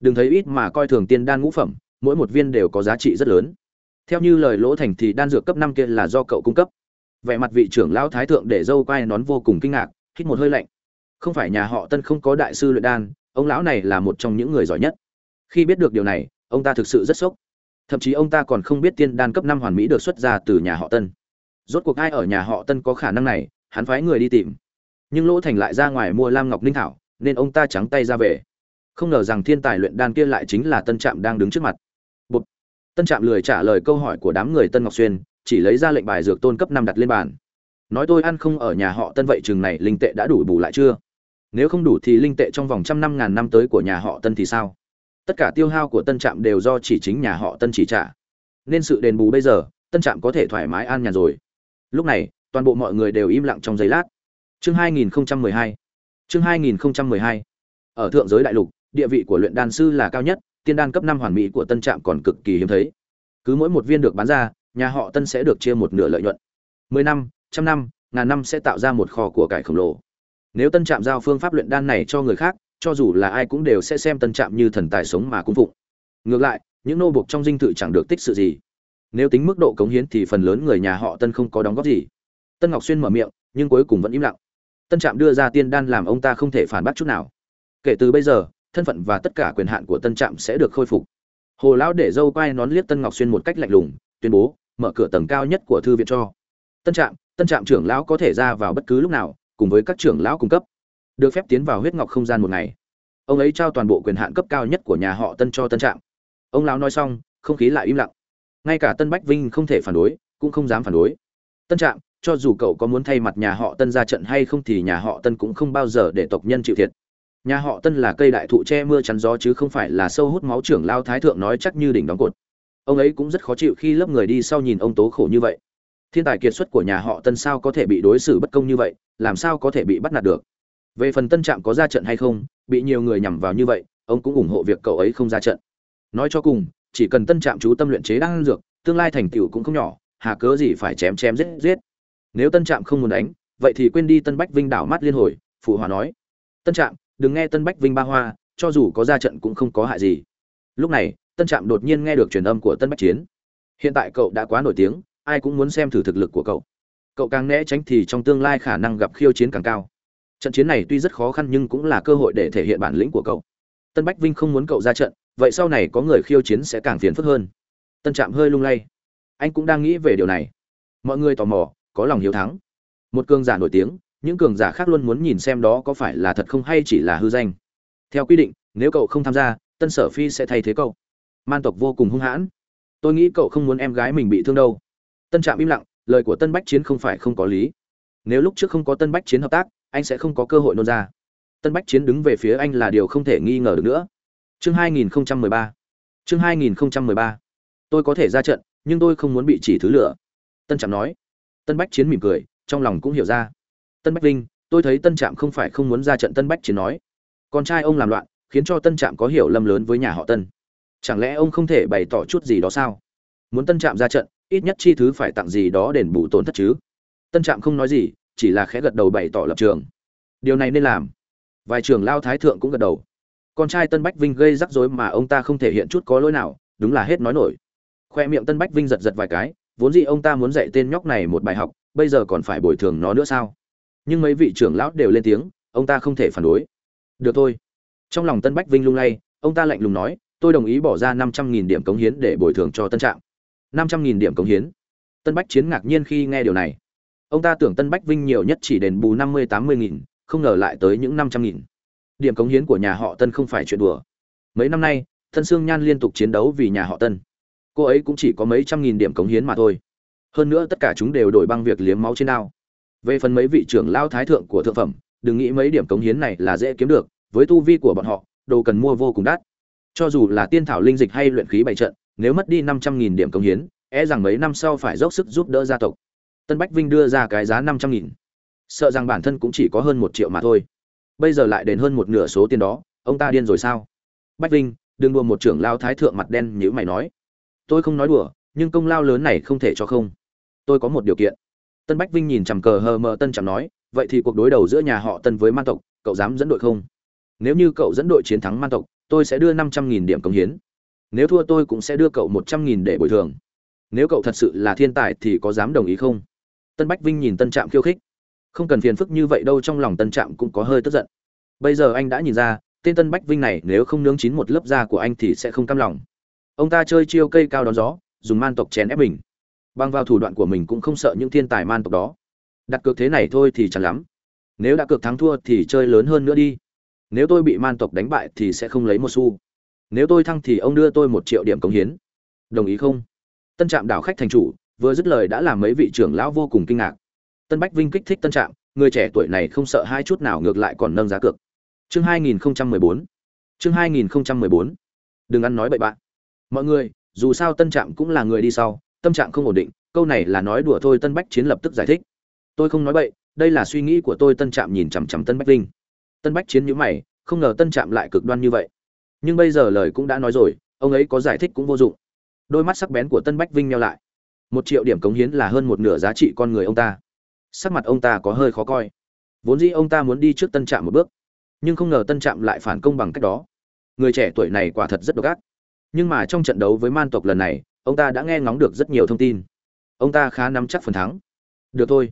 Đừng thấy ít mà coi thường tiên đan ngũ phẩm, mỗi một viên đều có giá trị rất lớn. Theo như lời lỗ thành thì đan dược cấp năm kia là do cậu cung cấp. Vẻ mặt vị trưởng lão thái thượng để dâu quai nón vô cùng kinh ngạc, hít một hơi lạnh. Không phải nhà họ tân không có đại sư luyện đan, ông lão này là một trong những người giỏi nhất khi biết được điều này, ông ta thực sự rất sốc. Thậm chí ông ta còn không biết tiên đan cấp năm hoàn mỹ được xuất ra từ nhà họ tân. Rốt cuộc ai ở nhà họ tân có khả năng này, hắn phái người đi tìm. Nhưng lỗ thành lại ra ngoài mua lam ngọc ninh thảo, nên ông ta trắng tay ra về. Không ngờ rằng thiên tài luyện đan kia lại chính là tân trạm đang đứng trước mặt. Bụt. tân trạm lười trả lời câu hỏi của đám người tân ngọc xuyên, chỉ lấy ra lệnh bài dược tôn cấp năm đặt lên bàn. Nói tôi ăn không ở nhà họ tân vậy chừng này linh tệ đã đủ bù lại chưa? Nếu không đủ thì linh tệ trong vòng trăm năm ngàn năm tới của nhà họ tân thì sao? Tất cả tiêu hao của tân trạm đều do chỉ chính nhà họ tân chỉ trả. Nên sự đền bù bây giờ, tân trạm có thể thoải mái an nhàn rồi. Lúc này, toàn bộ mọi người đều im lặng trong giây lát. Chương 2012 chương 2012 ở thượng giới đại lục, địa vị của luyện đan sư là cao nhất, tiên đan cấp năm hoàn mỹ của tân trạm còn cực kỳ hiếm thấy. Cứ mỗi một viên được bán ra, nhà họ tân sẽ được chia một nửa lợi nhuận. Mười năm, trăm năm, ngàn năm sẽ tạo ra một kho của cải khổng lồ. Nếu tân trạm giao phương pháp luyện đan này cho người khác cho dù là ai cũng đều sẽ xem tân trạm như thần tài sống mà cung phụng. Ngược lại, những nô buộc trong dinh thự chẳng được tích sự gì. Nếu tính mức độ cống hiến thì phần lớn người nhà họ tân không có đóng góp gì. Tân ngọc xuyên mở miệng, nhưng cuối cùng vẫn im lặng. Tân trạm đưa ra tiên đan làm ông ta không thể phản bác chút nào. Kể từ bây giờ, thân phận và tất cả quyền hạn của tân trạm sẽ được khôi phục. Hồ lão để dâu quai nón liếc tân ngọc xuyên một cách lạnh lùng, tuyên bố, mở cửa tầng cao nhất của thư viện cho. Tân trạm tân trạm trưởng lão có thể ra vào bất cứ lúc nào, cùng với các trưởng lão cung cấp được phép tiến vào huyết ngọc không gian một ngày. Ông ấy trao toàn bộ quyền hạn cấp cao nhất của nhà họ tân cho tân trạm. Ông lão nói xong, không khí lại im lặng. Ngay cả tân bách vinh không thể phản đối, cũng không dám phản đối. Tân trạm, cho dù cậu có muốn thay mặt nhà họ tân ra trận hay không thì nhà họ tân cũng không bao giờ để tộc nhân chịu thiệt. Nhà họ tân là cây đại thụ che mưa chắn gió chứ không phải là sâu hút máu trưởng lao thái thượng nói chắc như đỉnh đóng cột. Ông ấy cũng rất khó chịu khi lớp người đi sau nhìn ông tố khổ như vậy. Thiên tài kiệt xuất của nhà họ tân sao có thể bị đối xử bất công như vậy, làm sao có thể bị bắt nạt được? Về phần tân trạm có ra trận hay không, bị nhiều người nhằm vào như vậy, ông cũng ủng hộ việc cậu ấy không ra trận. Nói cho cùng, chỉ cần tân trạm chú tâm luyện chế đan dược, tương lai thành tựu cũng không nhỏ, hà cớ gì phải chém chém giết giết. Nếu tân trạm không muốn đánh, vậy thì quên đi tân bách vinh đảo mắt liên hồi, phụ hòa nói. Tân trạm, đừng nghe tân bách vinh ba hoa, cho dù có ra trận cũng không có hại gì. Lúc này, tân trạm đột nhiên nghe được truyền âm của tân bách chiến. Hiện tại cậu đã quá nổi tiếng, ai cũng muốn xem thử thực lực của cậu. Cậu càng né tránh thì trong tương lai khả năng gặp khiêu chiến càng cao trận chiến này tuy rất khó khăn nhưng cũng là cơ hội để thể hiện bản lĩnh của cậu. Tân bách vinh không muốn cậu ra trận, vậy sau này có người khiêu chiến sẽ càng phiền phức hơn. Tân trạm hơi lung lay. Anh cũng đang nghĩ về điều này. Mọi người tò mò, có lòng hiếu thắng. Một cường giả nổi tiếng, những cường giả khác luôn muốn nhìn xem đó có phải là thật không hay chỉ là hư danh. Theo quy định, nếu cậu không tham gia, tân sở phi sẽ thay thế cậu. Man tộc vô cùng hung hãn. Tôi nghĩ cậu không muốn em gái mình bị thương đâu. Tân trạm im lặng, lời của tân bách chiến không phải không có lý. Nếu lúc trước không có tân bách chiến hợp tác anh sẽ không có cơ hội nôn ra. Tân bách chiến đứng về phía anh là điều không thể nghi ngờ được nữa. Chương 2013 chương 2013 tôi có thể ra trận nhưng tôi không muốn bị chỉ thứ lửa. Tân trạm nói. Tân bách chiến mỉm cười trong lòng cũng hiểu ra. Tân bách Linh, tôi thấy tân trạm không phải không muốn ra trận tân bách chiến nói. Con trai ông làm loạn khiến cho tân trạm có hiểu lầm lớn với nhà họ tân. Chẳng lẽ ông không thể bày tỏ chút gì đó sao? Muốn tân trạm ra trận ít nhất chi thứ phải tặng gì đó đền bù tổn thất chứ? Tân trạm không nói gì chỉ là khẽ gật đầu bày tỏ lập trường. Điều này nên làm. Vài trường lao thái thượng cũng gật đầu. Con trai tân bách vinh gây rắc rối mà ông ta không thể hiện chút có lỗi nào, đúng là hết nói nổi. Khoe miệng tân bách vinh giật giật vài cái, vốn dĩ ông ta muốn dạy tên nhóc này một bài học, bây giờ còn phải bồi thường nó nữa sao? Nhưng mấy vị trưởng lão đều lên tiếng, ông ta không thể phản đối. Được thôi. Trong lòng tân bách vinh lung lay, ông ta lạnh lùng nói, tôi đồng ý bỏ ra năm trăm nghìn điểm cống hiến để bồi thường cho tân Trạng. năm trăm nghìn điểm cống hiến. Tân bách chiến ngạc nhiên khi nghe điều này ông ta tưởng tân bách vinh nhiều nhất chỉ đền bù năm mươi, tám mươi nghìn, không ngờ lại tới những năm trăm nghìn. Điểm cống hiến của nhà họ tân không phải chuyện đùa. Mấy năm nay thân sương nhan liên tục chiến đấu vì nhà họ tân. Cô ấy cũng chỉ có mấy trăm nghìn điểm cống hiến mà thôi. Hơn nữa tất cả chúng đều đổi bằng việc liếm máu trên đao về phần mấy vị trưởng lao thái thượng của thượng phẩm, đừng nghĩ mấy điểm cống hiến này là dễ kiếm được, với tu vi của bọn họ, đồ cần mua vô cùng đắt. Cho dù là tiên thảo linh dịch hay luyện khí bày trận, nếu mất đi năm trăm nghìn điểm cống hiến e rằng mấy năm sau phải dốc sức giúp đỡ gia tộc tân bách vinh đưa ra cái giá năm trăm nghìn. Sợ rằng bản thân cũng chỉ có hơn một triệu mà thôi. Bây giờ lại đến hơn một nửa số tiền đó. Ông ta điên rồi sao? Bách vinh, đừng đùa một trưởng lao thái thượng mặt đen như mày nói. Tôi không nói đùa, nhưng công lao lớn này không thể cho không. Tôi có một điều kiện. Tân bách vinh nhìn chằm cờ hờ mờ tân chẳng nói, vậy thì cuộc đối đầu giữa nhà họ tân với man tộc, cậu dám dẫn đội không? Nếu như cậu dẫn đội chiến thắng man tộc, tôi sẽ đưa năm trăm nghìn điểm công hiến. Nếu thua tôi cũng sẽ đưa cậu một trăm nghìn để bồi thường. Nếu cậu thật sự là thiên tài thì có dám đồng ý không? Tân bách vinh nhìn tân trạm khiêu khích. Không cần phiền phức như vậy đâu, trong lòng tân trạm cũng có hơi tức giận. Bây giờ anh đã nhìn ra, tên tân bách vinh này nếu không nướng chín một lớp da của anh thì sẽ không cam lòng. Ông ta chơi chiêu cây cao đón gió, dùng man tộc chèn ép mình. Bằng vào thủ đoạn của mình cũng không sợ những thiên tài man tộc đó. Đặt cược thế này thôi thì chẳng lắm. Nếu đã cược thắng thua thì chơi lớn hơn nữa đi. Nếu tôi bị man tộc đánh bại thì sẽ không lấy một xu. Nếu tôi thăng thì ông đưa tôi một triệu điểm cống hiến. Đồng ý không? Tân trạm đảo khách thành chủ vừa dứt lời đã làm mấy vị trưởng lão vô cùng kinh ngạc. Tân bách vinh kích thích tân trạm, người trẻ tuổi này không sợ hai chút nào ngược lại còn nâng giá cược. Chương 2014 chương 2014 đừng ăn nói bậy bạ. mọi người, dù sao tân trạm cũng là người đi sau, tâm trạng không ổn định, câu này là nói đùa thôi tân bách chiến lập tức giải thích. Tôi không nói bậy, đây là suy nghĩ của tôi, tân trạm nhìn chằm chằm tân bách vinh. Tân bách chiến nhíu mày, không ngờ tân trạm lại cực đoan như vậy. Nhưng bây giờ lời cũng đã nói rồi, ông ấy có giải thích cũng vô dụng. Đôi mắt sắc bén của tân bách vinh nheo lại một triệu điểm cống hiến là hơn một nửa giá trị con người ông ta. Sắc mặt ông ta có hơi khó coi. Vốn dĩ ông ta muốn đi trước tân trạm một bước, nhưng không ngờ tân trạm lại phản công bằng cách đó. Người trẻ tuổi này quả thật rất độc ác. Nhưng mà trong trận đấu với man tộc lần này, ông ta đã nghe ngóng được rất nhiều thông tin. Ông ta khá nắm chắc phần thắng. Được thôi.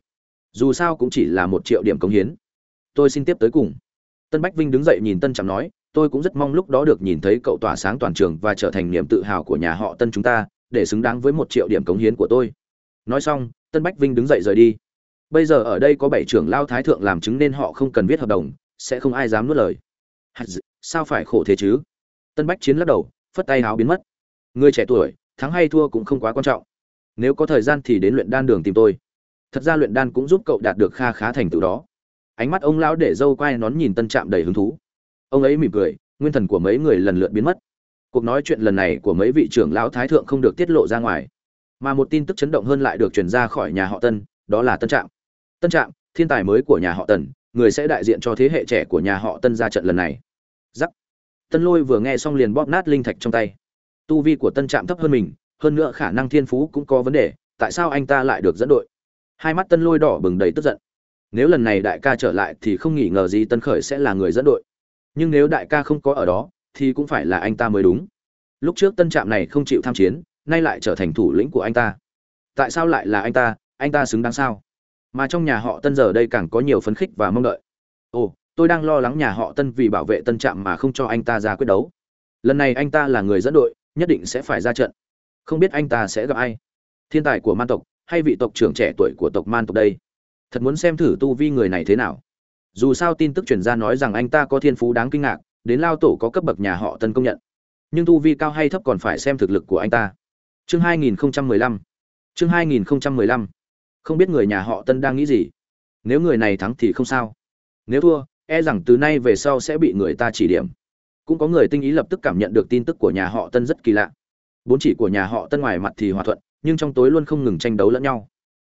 Dù sao cũng chỉ là một triệu điểm cống hiến. Tôi xin tiếp tới cùng. Tân bách vinh đứng dậy nhìn tân trạm nói, tôi cũng rất mong lúc đó được nhìn thấy cậu tỏa sáng toàn trường và trở thành niềm tự hào của nhà họ tân chúng ta để xứng đáng với một triệu điểm cống hiến của tôi. Nói xong, tân bách vinh đứng dậy rời đi. Bây giờ ở đây có bảy trưởng lao thái thượng làm chứng nên họ không cần viết hợp đồng, sẽ không ai dám nuốt lời. Sao phải khổ thế chứ? Tân bách chiến lắc đầu, phất tay háo biến mất. Người trẻ tuổi, thắng hay thua cũng không quá quan trọng. Nếu có thời gian thì đến luyện đan đường tìm tôi. Thật ra luyện đan cũng giúp cậu đạt được kha khá thành tựu đó. Ánh mắt ông lão để dâu quai nón nhìn tân trạm đầy hứng thú. Ông ấy mỉm cười, nguyên thần của mấy người lần lượt biến mất cuộc nói chuyện lần này của mấy vị trưởng lão thái thượng không được tiết lộ ra ngoài. Mà một tin tức chấn động hơn lại được truyền ra khỏi nhà họ tân, đó là tân trạm. Tân trạm, thiên tài mới của nhà họ tần người sẽ đại diện cho thế hệ trẻ của nhà họ tân ra trận lần này. Giắc. Tân lôi vừa nghe xong liền bóp nát linh thạch trong tay. Tu vi của tân trạm thấp hơn mình, hơn nữa khả năng thiên phú cũng có vấn đề, tại sao anh ta lại được dẫn đội? Hai mắt tân lôi đỏ bừng đầy tức giận. Nếu lần này đại ca trở lại thì không nghĩ ngờ gì tân khởi sẽ là người dẫn đội. Nhưng nếu đại ca không có ở đó thì cũng phải là anh ta mới đúng. Lúc trước tân trạm này không chịu tham chiến, nay lại trở thành thủ lĩnh của anh ta. Tại sao lại là anh ta? Anh ta xứng đáng sao? Mà trong nhà họ tân giờ đây càng có nhiều phấn khích và mong đợi. Ồ, tôi đang lo lắng nhà họ tân vì bảo vệ tân trạm mà không cho anh ta ra quyết đấu. Lần này anh ta là người dẫn đội, nhất định sẽ phải ra trận. Không biết anh ta sẽ gặp ai? Thiên tài của man tộc hay vị tộc trưởng trẻ tuổi của tộc man tộc đây? Thật muốn xem thử tu vi người này thế nào. Dù sao tin tức truyền ra nói rằng anh ta có thiên phú đáng kinh ngạc đến lao tổ có cấp bậc nhà họ tân công nhận. Nhưng tu vi cao hay thấp còn phải xem thực lực của anh ta. Chương 2015 chương 2015 không biết người nhà họ tân đang nghĩ gì. Nếu người này thắng thì không sao. Nếu thua e rằng từ nay về sau sẽ bị người ta chỉ điểm. Cũng có người tinh ý lập tức cảm nhận được tin tức của nhà họ tân rất kỳ lạ. Bốn chỉ của nhà họ tân ngoài mặt thì hòa thuận, nhưng trong tối luôn không ngừng tranh đấu lẫn nhau.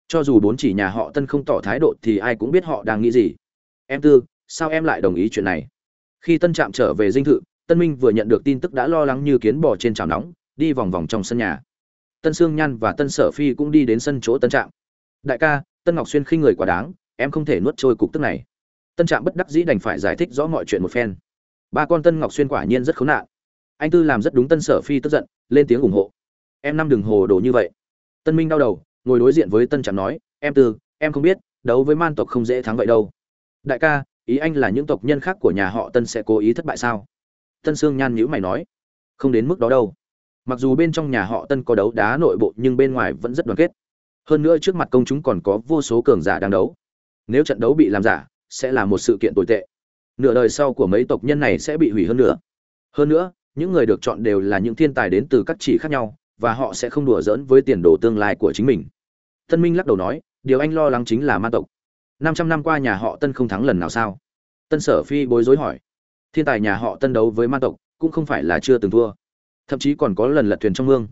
Cho dù bốn chỉ nhà họ tân không tỏ thái độ thì ai cũng biết họ đang nghĩ gì. Em tư, sao em lại đồng ý chuyện này? Khi tân trạm trở về dinh thự, tân minh vừa nhận được tin tức đã lo lắng như kiến bò trên chảo nóng, đi vòng vòng trong sân nhà. Tân sương nhan và tân sở phi cũng đi đến sân chỗ tân trạm. Đại ca, tân ngọc xuyên khinh người quá đáng, em không thể nuốt trôi cục tức này. Tân trạm bất đắc dĩ đành phải giải thích rõ mọi chuyện một phen. Ba con tân ngọc xuyên quả nhiên rất khốn nạn. Anh tư làm rất đúng, tân sở phi tức giận, lên tiếng ủng hộ. Em năm đừng hồ đồ như vậy. Tân minh đau đầu, ngồi đối diện với tân trạm nói, em tư, em không biết, đấu với man tộc không dễ thắng vậy đâu. Đại ca ý anh là những tộc nhân khác của nhà họ tân sẽ cố ý thất bại sao? Tân sương nhan nhữ mày nói. Không đến mức đó đâu. Mặc dù bên trong nhà họ tân có đấu đá nội bộ nhưng bên ngoài vẫn rất đoàn kết. Hơn nữa trước mặt công chúng còn có vô số cường giả đang đấu. Nếu trận đấu bị làm giả, sẽ là một sự kiện tồi tệ. Nửa đời sau của mấy tộc nhân này sẽ bị hủy hơn nữa hơn nữa, những người được chọn đều là những thiên tài đến từ các chỉ khác nhau, và họ sẽ không đùa giỡn với tiền đồ tương lai của chính mình. Tân minh lắc đầu nói, điều anh lo lắng chính là ma tộc năm trăm năm qua nhà họ tân không thắng lần nào sao? Tân sở phi bối rối hỏi. Thiên tài nhà họ tân đấu với ma tộc, cũng không phải là chưa từng thua. Thậm chí còn có lần lật thuyền trong mương.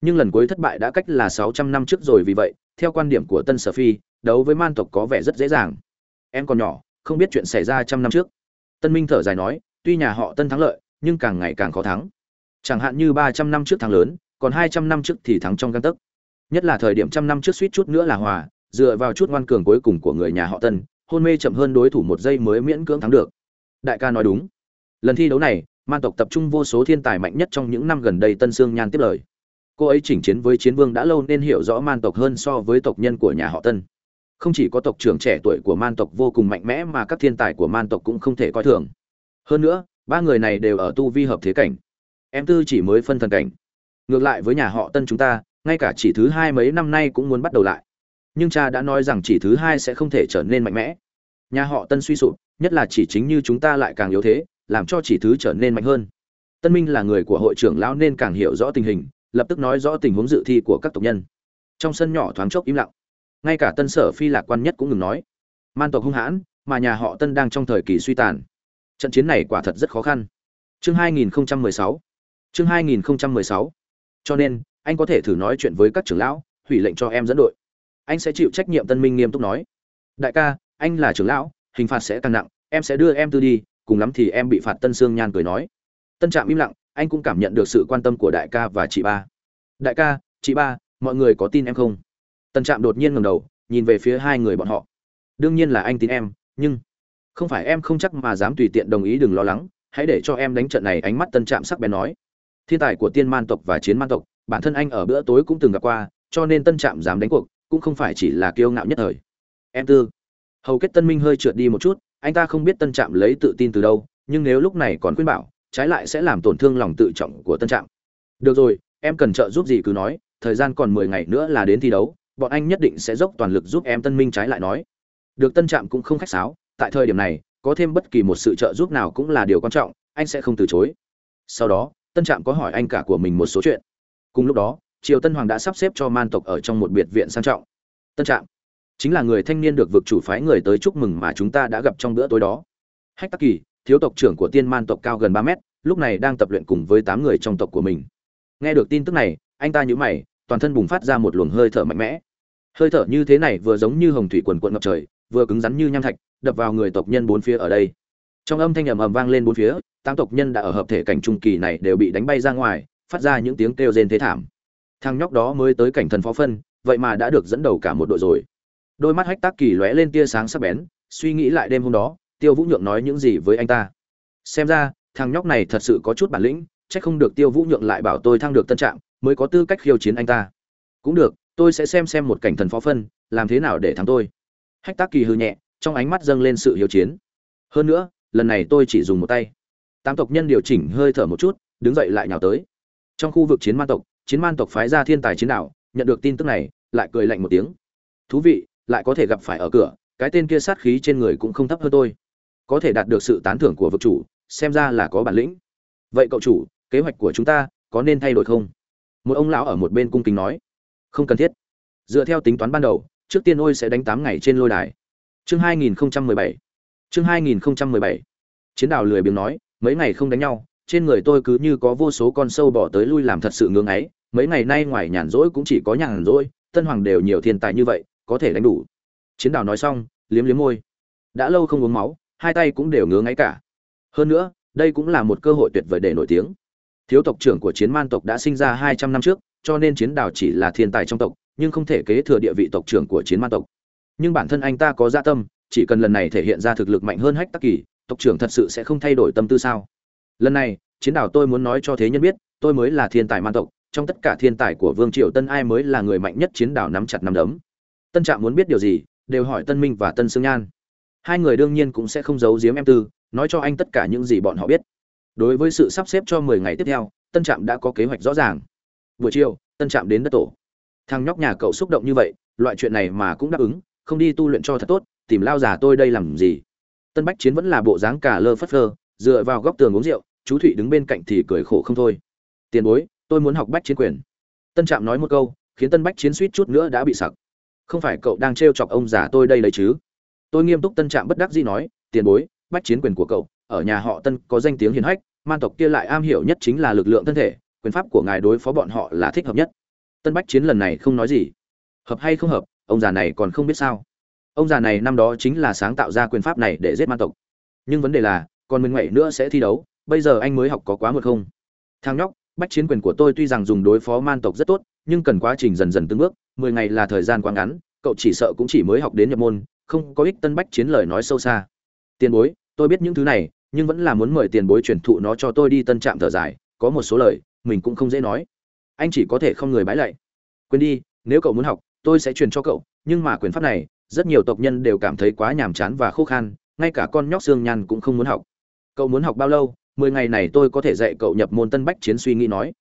Nhưng lần cuối thất bại đã cách là sáu trăm năm trước rồi vì vậy, theo quan điểm của tân sở phi, đấu với man tộc có vẻ rất dễ dàng. Em còn nhỏ, không biết chuyện xảy ra trăm năm trước. Tân minh thở dài nói, tuy nhà họ tân thắng lợi, nhưng càng ngày càng khó thắng. Chẳng hạn như ba trăm năm trước thắng lớn, còn hai trăm năm trước thì thắng trong găng tấc. Nhất là thời điểm trăm năm trước suýt chút nữa là hòa dựa vào chút ngoan cường cuối cùng của người nhà họ tân, hôn mê chậm hơn đối thủ một giây mới miễn cưỡng thắng được. Đại ca nói đúng. Lần thi đấu này, man tộc tập trung vô số thiên tài mạnh nhất trong những năm gần đây tân sương nhan tiếp lời. Cô ấy chỉnh chiến với chiến vương đã lâu nên hiểu rõ man tộc hơn so với tộc nhân của nhà họ tân. Không chỉ có tộc trưởng trẻ tuổi của man tộc vô cùng mạnh mẽ mà các thiên tài của man tộc cũng không thể coi thường. Hơn nữa, ba người này đều ở tu vi hợp thế cảnh. Em tư chỉ mới phân thần cảnh. Ngược lại với nhà họ tân chúng ta, ngay cả chỉ thứ hai mấy năm nay cũng muốn bắt đầu lại nhưng cha đã nói rằng chỉ thứ hai sẽ không thể trở nên mạnh mẽ. Nhà họ tân suy sụp, nhất là chỉ chính như chúng ta lại càng yếu thế, làm cho chỉ thứ trở nên mạnh hơn. Tân minh là người của hội trưởng lão nên càng hiểu rõ tình hình, lập tức nói rõ tình huống dự thi của các tộc nhân. Trong sân nhỏ thoáng chốc im lặng. Ngay cả tân sở phi lạc quan nhất cũng ngừng nói. Man tộc hung hãn, mà nhà họ tân đang trong thời kỳ suy tàn. Trận chiến này quả thật rất khó khăn. Chương 2016 chương 2016 cho nên, anh có thể thử nói chuyện với các trưởng lão, hủy lệnh cho em dẫn đội anh sẽ chịu trách nhiệm tân minh nghiêm túc nói. Đại ca, anh là trưởng lão, hình phạt sẽ càng nặng, em sẽ đưa em tư đi, cùng lắm thì em bị phạt tân sương nhan cười nói. Tân trạm im lặng, anh cũng cảm nhận được sự quan tâm của đại ca và chị ba. Đại ca, chị ba, mọi người có tin em không? Tân trạm đột nhiên ngầm đầu, nhìn về phía hai người bọn họ. Đương nhiên là anh tin em, nhưng không phải em không chắc mà dám tùy tiện đồng ý đừng lo lắng, hãy để cho em đánh trận này, ánh mắt tân trạm sắc bén nói. Thiên tài của tiên man tộc và chiến man tộc, bản thân anh ở bữa tối cũng từng gặp qua, cho nên tân trạm dám đánh cuộc cũng không phải chỉ là kiêu ngạo nhất thời. Em tư, hầu kết tân minh hơi trượt đi một chút, anh ta không biết tân trạm lấy tự tin từ đâu, nhưng nếu lúc này còn khuyên bảo, trái lại sẽ làm tổn thương lòng tự trọng của tân trạm. Được rồi, em cần trợ giúp gì cứ nói, thời gian còn mười ngày nữa là đến thi đấu, bọn anh nhất định sẽ dốc toàn lực giúp em tân minh trái lại nói. Được tân trạm cũng không khách sáo, tại thời điểm này, có thêm bất kỳ một sự trợ giúp nào cũng là điều quan trọng, anh sẽ không từ chối. Sau đó, tân trạm có hỏi anh cả của mình một số chuyện. Cùng lúc đó triều tân hoàng đã sắp xếp cho man tộc ở trong một biệt viện sang trọng. Tân trạm, chính là người thanh niên được vực chủ phái người tới chúc mừng mà chúng ta đã gặp trong bữa tối đó. Hách tắc kỳ, thiếu tộc trưởng của tiên man tộc cao gần ba mét, lúc này đang tập luyện cùng với tám người trong tộc của mình. Nghe được tin tức này, anh ta nhữ mày, toàn thân bùng phát ra một luồng hơi thở mạnh mẽ. Hơi thở như thế này vừa giống như hồng thủy quần quận ngập trời, vừa cứng rắn như nham thạch, đập vào người tộc nhân bốn phía ở đây. Trong âm thanh ầm ầm vang lên bốn phía, tám tộc nhân đã ở hợp thể cảnh trung kỳ này đều bị đánh bay ra ngoài, phát ra những tiếng kêu rên thế thảm thằng nhóc đó mới tới cảnh thần phó phân, vậy mà đã được dẫn đầu cả một đội rồi. Đôi mắt hách tác kỳ lóe lên tia sáng sắc bén, suy nghĩ lại đêm hôm đó, tiêu vũ nhượng nói những gì với anh ta? Xem ra, thằng nhóc này thật sự có chút bản lĩnh c h ắ c không được tiêu vũ nhượng lại bảo tôi thăng được tân trạng, mới có tư cách khiêu chiến anh ta. Cũng được, tôi sẽ xem xem một cảnh thần phó phân, làm thế nào để thắng tôi. Hách tác kỳ hư nhẹ, trong ánh mắt dâng lên sự hiếu chiến. Hơn nữa, lần này tôi chỉ dùng một tay. Tám tộc nhân điều chỉnh hơi thở một chút, đứng dậy lại nhào tới. Trong khu vực chiến ma tộc chiến man tộc phái ra thiên tài chiến đạo, nhận được tin tức này, lại cười lạnh một tiếng. Thú vị, lại có thể gặp phải ở cửa, cái tên kia sát khí trên người cũng không thấp hơn tôi. Có thể đạt được sự tán thưởng của vực chủ, xem ra là có bản lĩnh. Vậy cậu chủ, kế hoạch của chúng ta có nên thay đổi không? Một ông lão ở một bên cung kính nói. Không cần thiết. Dựa theo tính toán ban đầu, trước tiên ôi sẽ đánh tám ngày trên lôi đài. Chương 2017 chương 2017 chiến đào lười biếng nói, mấy ngày không đánh nhau trên người tôi cứ như có vô số con sâu bỏ tới lui làm thật sự ngưỡng ấy, mấy ngày nay ngoài nhàn rỗi cũng chỉ có nhàn rỗi, tân hoàng đều nhiều thiên tài như vậy, có thể đánh đủ. Chiến đào nói xong, liếm liếm môi. Đã lâu không uống máu, hai tay cũng đều ngứa ngáy cả. Hơn nữa, đây cũng là một cơ hội tuyệt vời để nổi tiếng. Thiếu tộc trưởng của chiến man tộc đã sinh ra hai trăm năm trước, cho nên chiến đào chỉ là thiên tài trong tộc, nhưng không thể kế thừa địa vị tộc trưởng của chiến man tộc. Nhưng bản thân anh ta có dạ tâm, chỉ cần lần này thể hiện ra thực lực mạnh hơn hách tắc kỳ, tộc trưởng thật sự sẽ không thay đổi tâm tư sao? Lần này, chiến đảo tôi muốn nói cho thế nhân biết, tôi mới là thiên tài man tộc, trong tất cả thiên tài của vương triều tân ai mới là người mạnh nhất chiến đảo nắm chặt nắm đấm. Tân trạm muốn biết điều gì, đều hỏi tân minh và tân sương nhan. Hai người đương nhiên cũng sẽ không giấu giếm em tư, nói cho anh tất cả những gì bọn họ biết. Đối với sự sắp xếp cho mười ngày tiếp theo, tân trạm đã có kế hoạch rõ ràng. Buổi chiều, tân trạm đến đất tổ. Thằng nhóc nhà cậu xúc động như vậy, loại chuyện này mà cũng đáp ứng, không đi tu luyện cho thật tốt, tìm lao già tôi đây làm gì? Tân bách chiến vẫn là bộ dáng cả lơ phất phơ, dựa vào góc tường uống rượu chú thụy đứng bên cạnh thì cười khổ không thôi. Tiền bối, tôi muốn học bách chiến quyền. Tân trạm nói một câu, khiến tân bách chiến suýt chút nữa đã bị sặc. Không phải cậu đang trêu chọc ông già tôi đây đấy chứ? Tôi nghiêm túc tân trạm bất đắc dĩ nói, tiền bối, bách chiến quyền của cậu, ở nhà họ tân có danh tiếng hiền hách, man tộc kia lại am hiểu nhất chính là lực lượng thân thể, quyền pháp của ngài đối phó bọn họ là thích hợp nhất. Tân bách chiến lần này không nói gì. Hợp hay không hợp, ông già này còn không biết sao. Ông già này năm đó chính là sáng tạo ra quyền pháp này để giết man tộc. Nhưng vấn đề là, còn mình ngoại nữa sẽ thi đấu bây giờ anh mới học có quá một không? Thang nhóc, bách chiến quyền của tôi tuy rằng dùng đối phó man tộc rất tốt, nhưng cần quá trình dần dần từng bước, mười ngày là thời gian quá ngắn, cậu chỉ sợ cũng chỉ mới học đến nhập môn, không có ích tân bách chiến lời nói sâu xa. Tiền bối, tôi biết những thứ này, nhưng vẫn là muốn mời tiền bối truyền thụ nó cho tôi đi tân trạm thở dài, có một số lời, mình cũng không dễ nói. Anh chỉ có thể không người bái lạy. Quên đi, nếu cậu muốn học, tôi sẽ truyền cho cậu, nhưng mà quyền pháp này, rất nhiều tộc nhân đều cảm thấy quá nhàm chán và khô khan, ngay cả con nhóc xương nhăn cũng không muốn học. Cậu muốn học bao lâu? Mười ngày này tôi có thể dạy cậu nhập môn tân bách chiến suy nghĩ nói.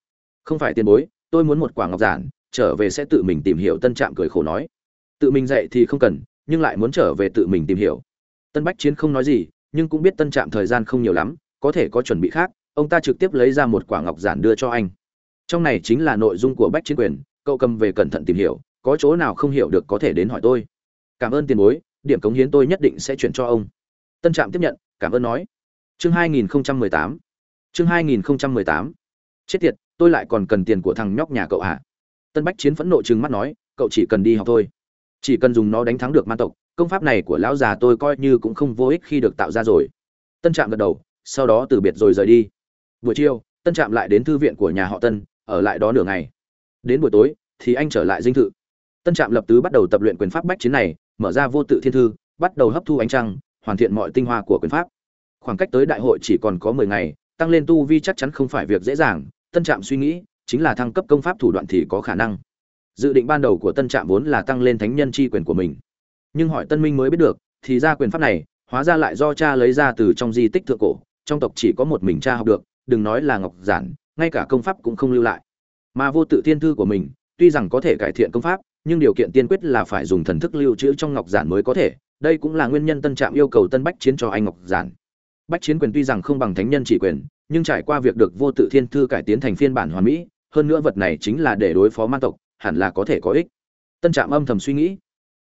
Không phải tiền bối, tôi muốn một quả ngọc giản, trở về sẽ tự mình tìm hiểu tân trạm cười khổ nói. Tự mình dạy thì không cần, nhưng lại muốn trở về tự mình tìm hiểu. Tân bách chiến không nói gì, nhưng cũng biết tân trạm thời gian không nhiều lắm, có thể có chuẩn bị khác, ông ta trực tiếp lấy ra một quả ngọc giản đưa cho anh. Trong này chính là nội dung của bách chiến quyền, cậu cầm về cẩn thận tìm hiểu, có chỗ nào không hiểu được có thể đến hỏi tôi. Cảm ơn tiền bối, điểm cống hiến tôi nhất định sẽ chuyển cho ông. Tân trạm tiếp nhận, cảm ơn nói chương 2018 chương 2018 chết tiệt, tôi lại còn cần tiền của thằng nhóc nhà cậu hả? Tân bách chiến phẫn nộ trừng mắt nói, cậu chỉ cần đi học thôi. Chỉ cần dùng nó đánh thắng được man tộc, công pháp này của lão già tôi coi như cũng không vô ích khi được tạo ra rồi. Tân trạm gật đầu, sau đó từ biệt rồi rời đi. Buổi chiều, tân trạm lại đến thư viện của nhà họ tân, ở lại đó nửa ngày. Đến buổi tối, thì anh trở lại dinh thự. Tân trạm lập tứ bắt đầu tập luyện quyền pháp bách chiến này, mở ra vô tự thiên thư, bắt đầu hấp thu ánh trăng, hoàn thiện mọi tinh hoa của quyền pháp khoảng cách tới đại hội chỉ còn có mười ngày, tăng lên tu vi chắc chắn không phải việc dễ dàng, tân trạm suy nghĩ, chính là thăng cấp công pháp thủ đoạn thì có khả năng. Dự định ban đầu của tân trạm vốn là tăng lên thánh nhân chi quyền của mình. Nhưng hỏi tân minh mới biết được, thì ra quyền pháp này, hóa ra lại do cha lấy ra từ trong di tích thượng cổ, trong tộc chỉ có một mình cha học được, đừng nói là ngọc giản, ngay cả công pháp cũng không lưu lại. Mà vô tự thiên thư của mình, tuy rằng có thể cải thiện công pháp, nhưng điều kiện tiên quyết là phải dùng thần thức lưu trữ trong ngọc giản mới có thể, đây cũng là nguyên nhân tân trạm yêu cầu tân bách chiến cho anh ngọc giản bách chiến quyền tuy rằng không bằng thánh nhân chỉ quyền, nhưng trải qua việc được vô tự thiên thư cải tiến thành phiên bản hoàn mỹ, hơn nữa vật này chính là để đối phó man tộc, hẳn là có thể có ích. Tân trạm âm thầm suy nghĩ.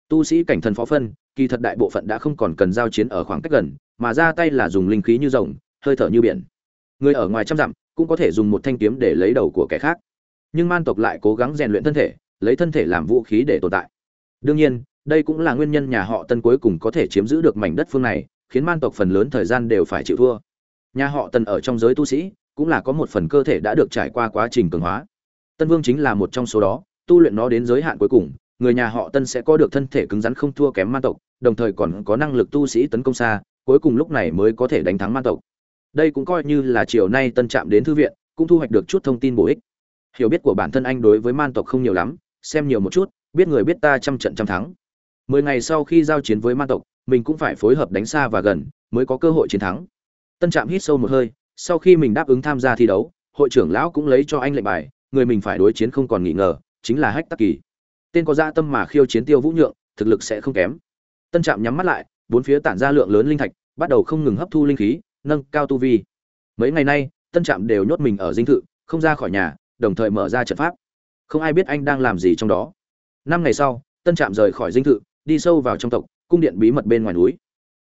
Tu sĩ cảnh thần phó phân, kỳ thật đại bộ phận đã không còn cần giao chiến ở khoảng cách gần, mà ra tay là dùng linh khí như rồng, hơi thở như biển. Người ở ngoài trăm dặm cũng có thể dùng một thanh kiếm để lấy đầu của kẻ khác. Nhưng man tộc lại cố gắng rèn luyện thân thể, lấy thân thể làm vũ khí để tồn tại. Đương nhiên, đây cũng là nguyên nhân nhà họ tân cuối cùng có thể chiếm giữ được mảnh đất phương này khiến man tộc phần lớn thời gian đều phải chịu thua. Nhà họ Tần ở trong giới tu sĩ, cũng là có một phần cơ thể đã được trải qua quá trình cường hóa. Tân vương chính là một trong số đó, tu luyện nó đến giới hạn cuối cùng, người nhà họ tân sẽ có được thân thể cứng rắn không thua kém man tộc, đồng thời còn có năng lực tu sĩ tấn công xa, cuối cùng lúc này mới có thể đánh thắng man tộc. Đây cũng coi như là chiều nay tân trạm đến thư viện, cũng thu hoạch được chút thông tin bổ ích. Hiểu biết của bản thân anh đối với man tộc không nhiều lắm, xem nhiều một chút, biết người biết ta trăm trận trăm thắng. Mười ngày sau khi giao chiến với man tộc mình cũng phải phối hợp đánh xa và gần, mới có cơ hội chiến thắng. Tân trạm hít sâu một hơi, sau khi mình đáp ứng tham gia thi đấu, hội trưởng lão cũng lấy cho anh lệnh bài, người mình phải đối chiến không còn nghi ngờ, chính là hách tắc kỳ. Tên có dạ tâm mà khiêu chiến tiêu vũ nhượng, thực lực sẽ không kém. Tân trạm nhắm mắt lại, bốn phía tản ra lượng lớn linh thạch, bắt đầu không ngừng hấp thu linh khí, nâng cao tu vi. Mấy ngày nay, tân trạm đều nhốt mình ở dinh thự, không ra khỏi nhà, đồng thời mở ra trận pháp. Không ai biết anh đang làm gì trong đó. Năm ngày sau, tân trạm rời khỏi dinh thự, đi sâu vào trong tộc cung điện bí mật bên ngoài núi.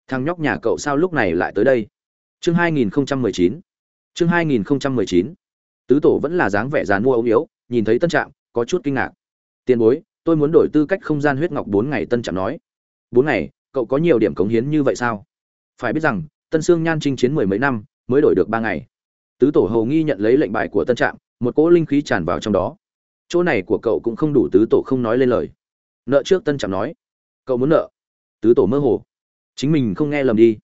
Thằng nhóc nhà cậu sao lúc này lại tới đây? Chương 2019 chương 2019 tứ tổ vẫn là dáng vẻ dàn mua ống yếu, nhìn thấy tân trạm, có chút kinh ngạc. Tiền bối, tôi muốn đổi tư cách không gian huyết ngọc bốn ngày, tân trạm nói. Bốn ngày, cậu có nhiều điểm cống hiến như vậy sao? Phải biết rằng, tân sương nhan chinh chiến mười mấy năm, mới đổi được ba ngày. Tứ tổ hầu nghi nhận lấy lệnh bài của tân trạm, một cỗ linh khí tràn vào trong đó. Chỗ này của cậu cũng không đủ tứ tổ không nói lên lời. Nợ trước tân trạm nói. Cậu muốn nợ? Tứ tổ mơ hồ. Chính mình không nghe lầm đi.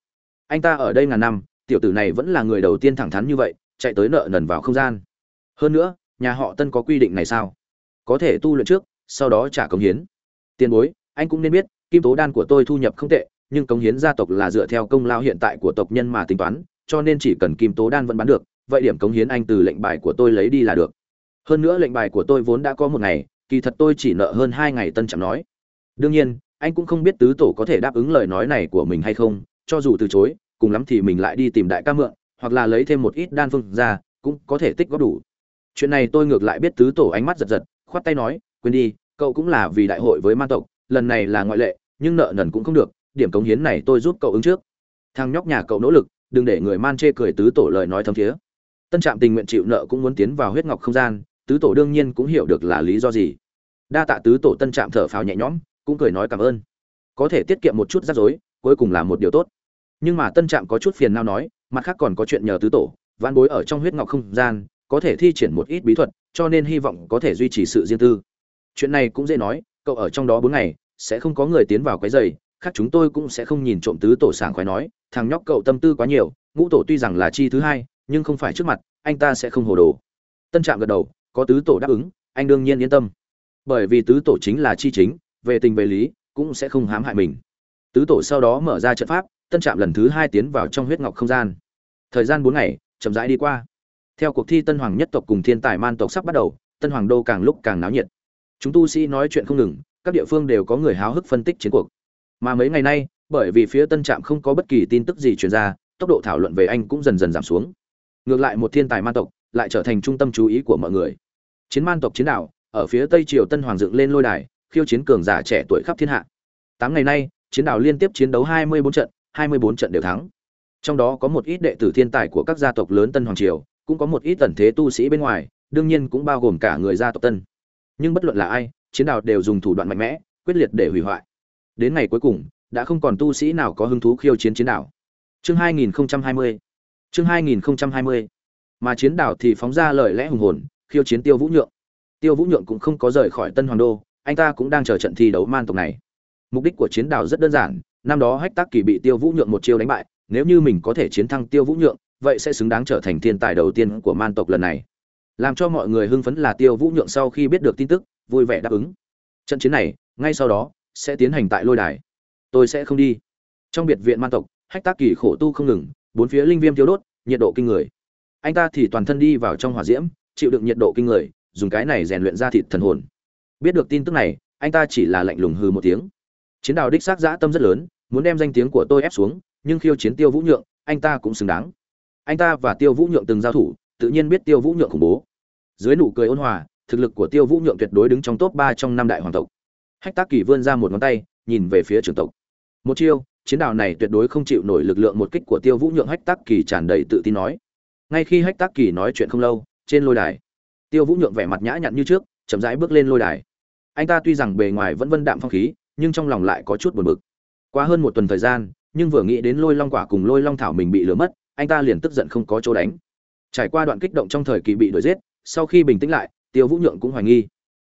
Anh ta ở đây ngàn năm, tiểu tử này vẫn là người đầu tiên thẳng thắn như vậy, chạy tới nợ nần vào không gian. Hơn nữa, nhà họ tân có quy định này sao? Có thể tu luyện trước, sau đó trả cống hiến. Tiền bối, anh cũng nên biết, kim tố đan của tôi thu nhập không tệ, nhưng cống hiến gia tộc là dựa theo công lao hiện tại của tộc nhân mà tính toán, cho nên chỉ cần kim tố đan vẫn bán được, vậy điểm cống hiến anh từ lệnh bài của tôi lấy đi là được. Hơn nữa lệnh bài của tôi vốn đã có một ngày, kỳ thật tôi chỉ nợ hơn hai ngày tân chẳng nói. Đương nhiên anh cũng không biết tứ tổ có thể đáp ứng lời nói này của mình hay không, cho dù từ chối, cùng lắm thì mình lại đi tìm đại ca mượn, hoặc là lấy thêm một ít đan phương ra, cũng có thể tích góp đủ. Chuyện này tôi ngược lại biết tứ tổ ánh mắt giật giật, khoát tay nói, quên đi, cậu cũng là vì đại hội với man tộc, lần này là ngoại lệ, nhưng nợ nần cũng không được, điểm cống hiến này tôi giúp cậu ứng trước. Thằng nhóc nhà cậu nỗ lực, đừng để người man chê cười tứ tổ lời nói thấm thiế tân trạm tình nguyện chịu nợ cũng muốn tiến vào huyết ngọc không gian, tứ tổ đương nhiên cũng hiểu được là lý do gì. Đa tạ tứ tổ tân trạm thở phào nhẹ nhõm cũng cười nói cảm ơn. Có thể tiết kiệm một chút rắc rối, cuối cùng là một điều tốt. Nhưng mà tân trạm có chút phiền nào nói, mặt khác còn có chuyện nhờ tứ tổ văn bối ở trong huyết ngọc không gian, có thể thi triển một ít bí thuật, cho nên hy vọng có thể duy trì sự riêng tư. Chuyện này cũng dễ nói, cậu ở trong đó bốn ngày, sẽ không có người tiến vào quấy giày, khác chúng tôi cũng sẽ không nhìn trộm tứ tổ sảng khoái nói, thằng nhóc cậu tâm tư quá nhiều, ngũ tổ tuy rằng là chi thứ hai, nhưng không phải trước mặt, anh ta sẽ không hồ đồ. Tân trạm gật đầu, có tứ tổ đáp ứng, anh đương nhiên yên tâm. Bởi vì tứ tổ chính là chi chính về tình về lý, cũng sẽ không hãm hại mình. Tứ tổ sau đó mở ra trận pháp, tân trạm lần thứ hai tiến vào trong huyết ngọc không gian. Thời gian bốn ngày, chậm rãi đi qua. Theo cuộc thi tân hoàng nhất tộc cùng thiên tài man tộc sắp bắt đầu, tân hoàng đô càng lúc càng náo nhiệt. Chúng tu sĩ nói chuyện không ngừng, các địa phương đều có người háo hức phân tích chiến cuộc. Mà mấy ngày nay, bởi vì phía tân trạm không có bất kỳ tin tức gì truyền ra, tốc độ thảo luận về anh cũng dần dần giảm xuống. Ngược lại một thiên tài man tộc lại trở thành trung tâm chú ý của mọi người. Chiến man tộc chiến đảo, ở phía tây triều tân hoàng dựng lên lôi đài khiêu chiến cường giả trẻ tuổi khắp thiên hạ. Tám ngày nay, chiến đảo liên tiếp chiến đấu hai mươi bốn trận, hai mươi bốn trận đều thắng. Trong đó có một ít đệ tử thiên tài của các gia tộc lớn tân hoàng triều, cũng có một ít tần thế tu sĩ bên ngoài, đương nhiên cũng bao gồm cả người gia tộc tân. Nhưng bất luận là ai, chiến đảo đều dùng thủ đoạn mạnh mẽ, quyết liệt để hủy hoại. Đến ngày cuối cùng, đã không còn tu sĩ nào có hứng thú khiêu chiến chiến đảo. Chương 2020 chương 2020 mà chiến đảo thì phóng ra lời lẽ hùng hồn, khiêu chiến tiêu vũ nhượng. Tiêu vũ nhượng cũng không có rời khỏi tân hoàng đô anh ta cũng đang chờ trận thi đấu man tộc này. Mục đích của chiến đạo rất đơn giản, năm đó hách tác kỳ bị tiêu vũ nhượng một chiêu đánh bại, nếu như mình có thể chiến thắng tiêu vũ nhượng, vậy sẽ xứng đáng trở thành thiên tài đầu tiên của man tộc lần này. Làm cho mọi người hưng phấn là tiêu vũ nhượng sau khi biết được tin tức, vui vẻ đáp ứng. Trận chiến này, ngay sau đó, sẽ tiến hành tại lôi đài. Tôi sẽ không đi. Trong biệt viện man tộc, hách tác kỳ khổ tu không ngừng, bốn phía linh viêm thiếu đốt, nhiệt độ kinh người. Anh ta thì toàn thân đi vào trong hỏa diễm, chịu đựng nhiệt độ kinh người, dùng cái này rèn luyện ra thịt thần hồn biết được tin tức này, anh ta chỉ là lạnh lùng hư một tiếng. Chiến đào đích xác dã tâm rất lớn, muốn đem danh tiếng của tôi ép xuống, nhưng khiêu chiến tiêu vũ nhượng, anh ta cũng xứng đáng. Anh ta và tiêu vũ nhượng từng giao thủ, tự nhiên biết tiêu vũ nhượng khủng bố. Dưới nụ cười ôn hòa, thực lực của tiêu vũ nhượng tuyệt đối đứng trong top ba trong năm đại hoàng tộc. Hách tác kỳ vươn ra một ngón tay, nhìn về phía trường tộc. Một chiêu, chiến đào này tuyệt đối không chịu nổi lực lượng một kích của tiêu vũ nhượng, hách tác kỳ tràn đầy tự tin nói. Ngay khi hách tác kỳ nói chuyện không lâu, trên lôi đài, tiêu vũ nhượng vẻ mặt nhã nhặn như trước, chậm rãi bước lên lôi đài anh ta tuy rằng bề ngoài vẫn vân đạm phong khí, nhưng trong lòng lại có chút buồn bực. Qua hơn một tuần thời gian, nhưng vừa nghĩ đến lôi long quả cùng lôi long thảo mình bị lừa mất, anh ta liền tức giận không có chỗ đánh. Trải qua đoạn kích động trong thời kỳ bị đuổi giết, sau khi bình tĩnh lại, tiêu vũ nhượng cũng hoài nghi,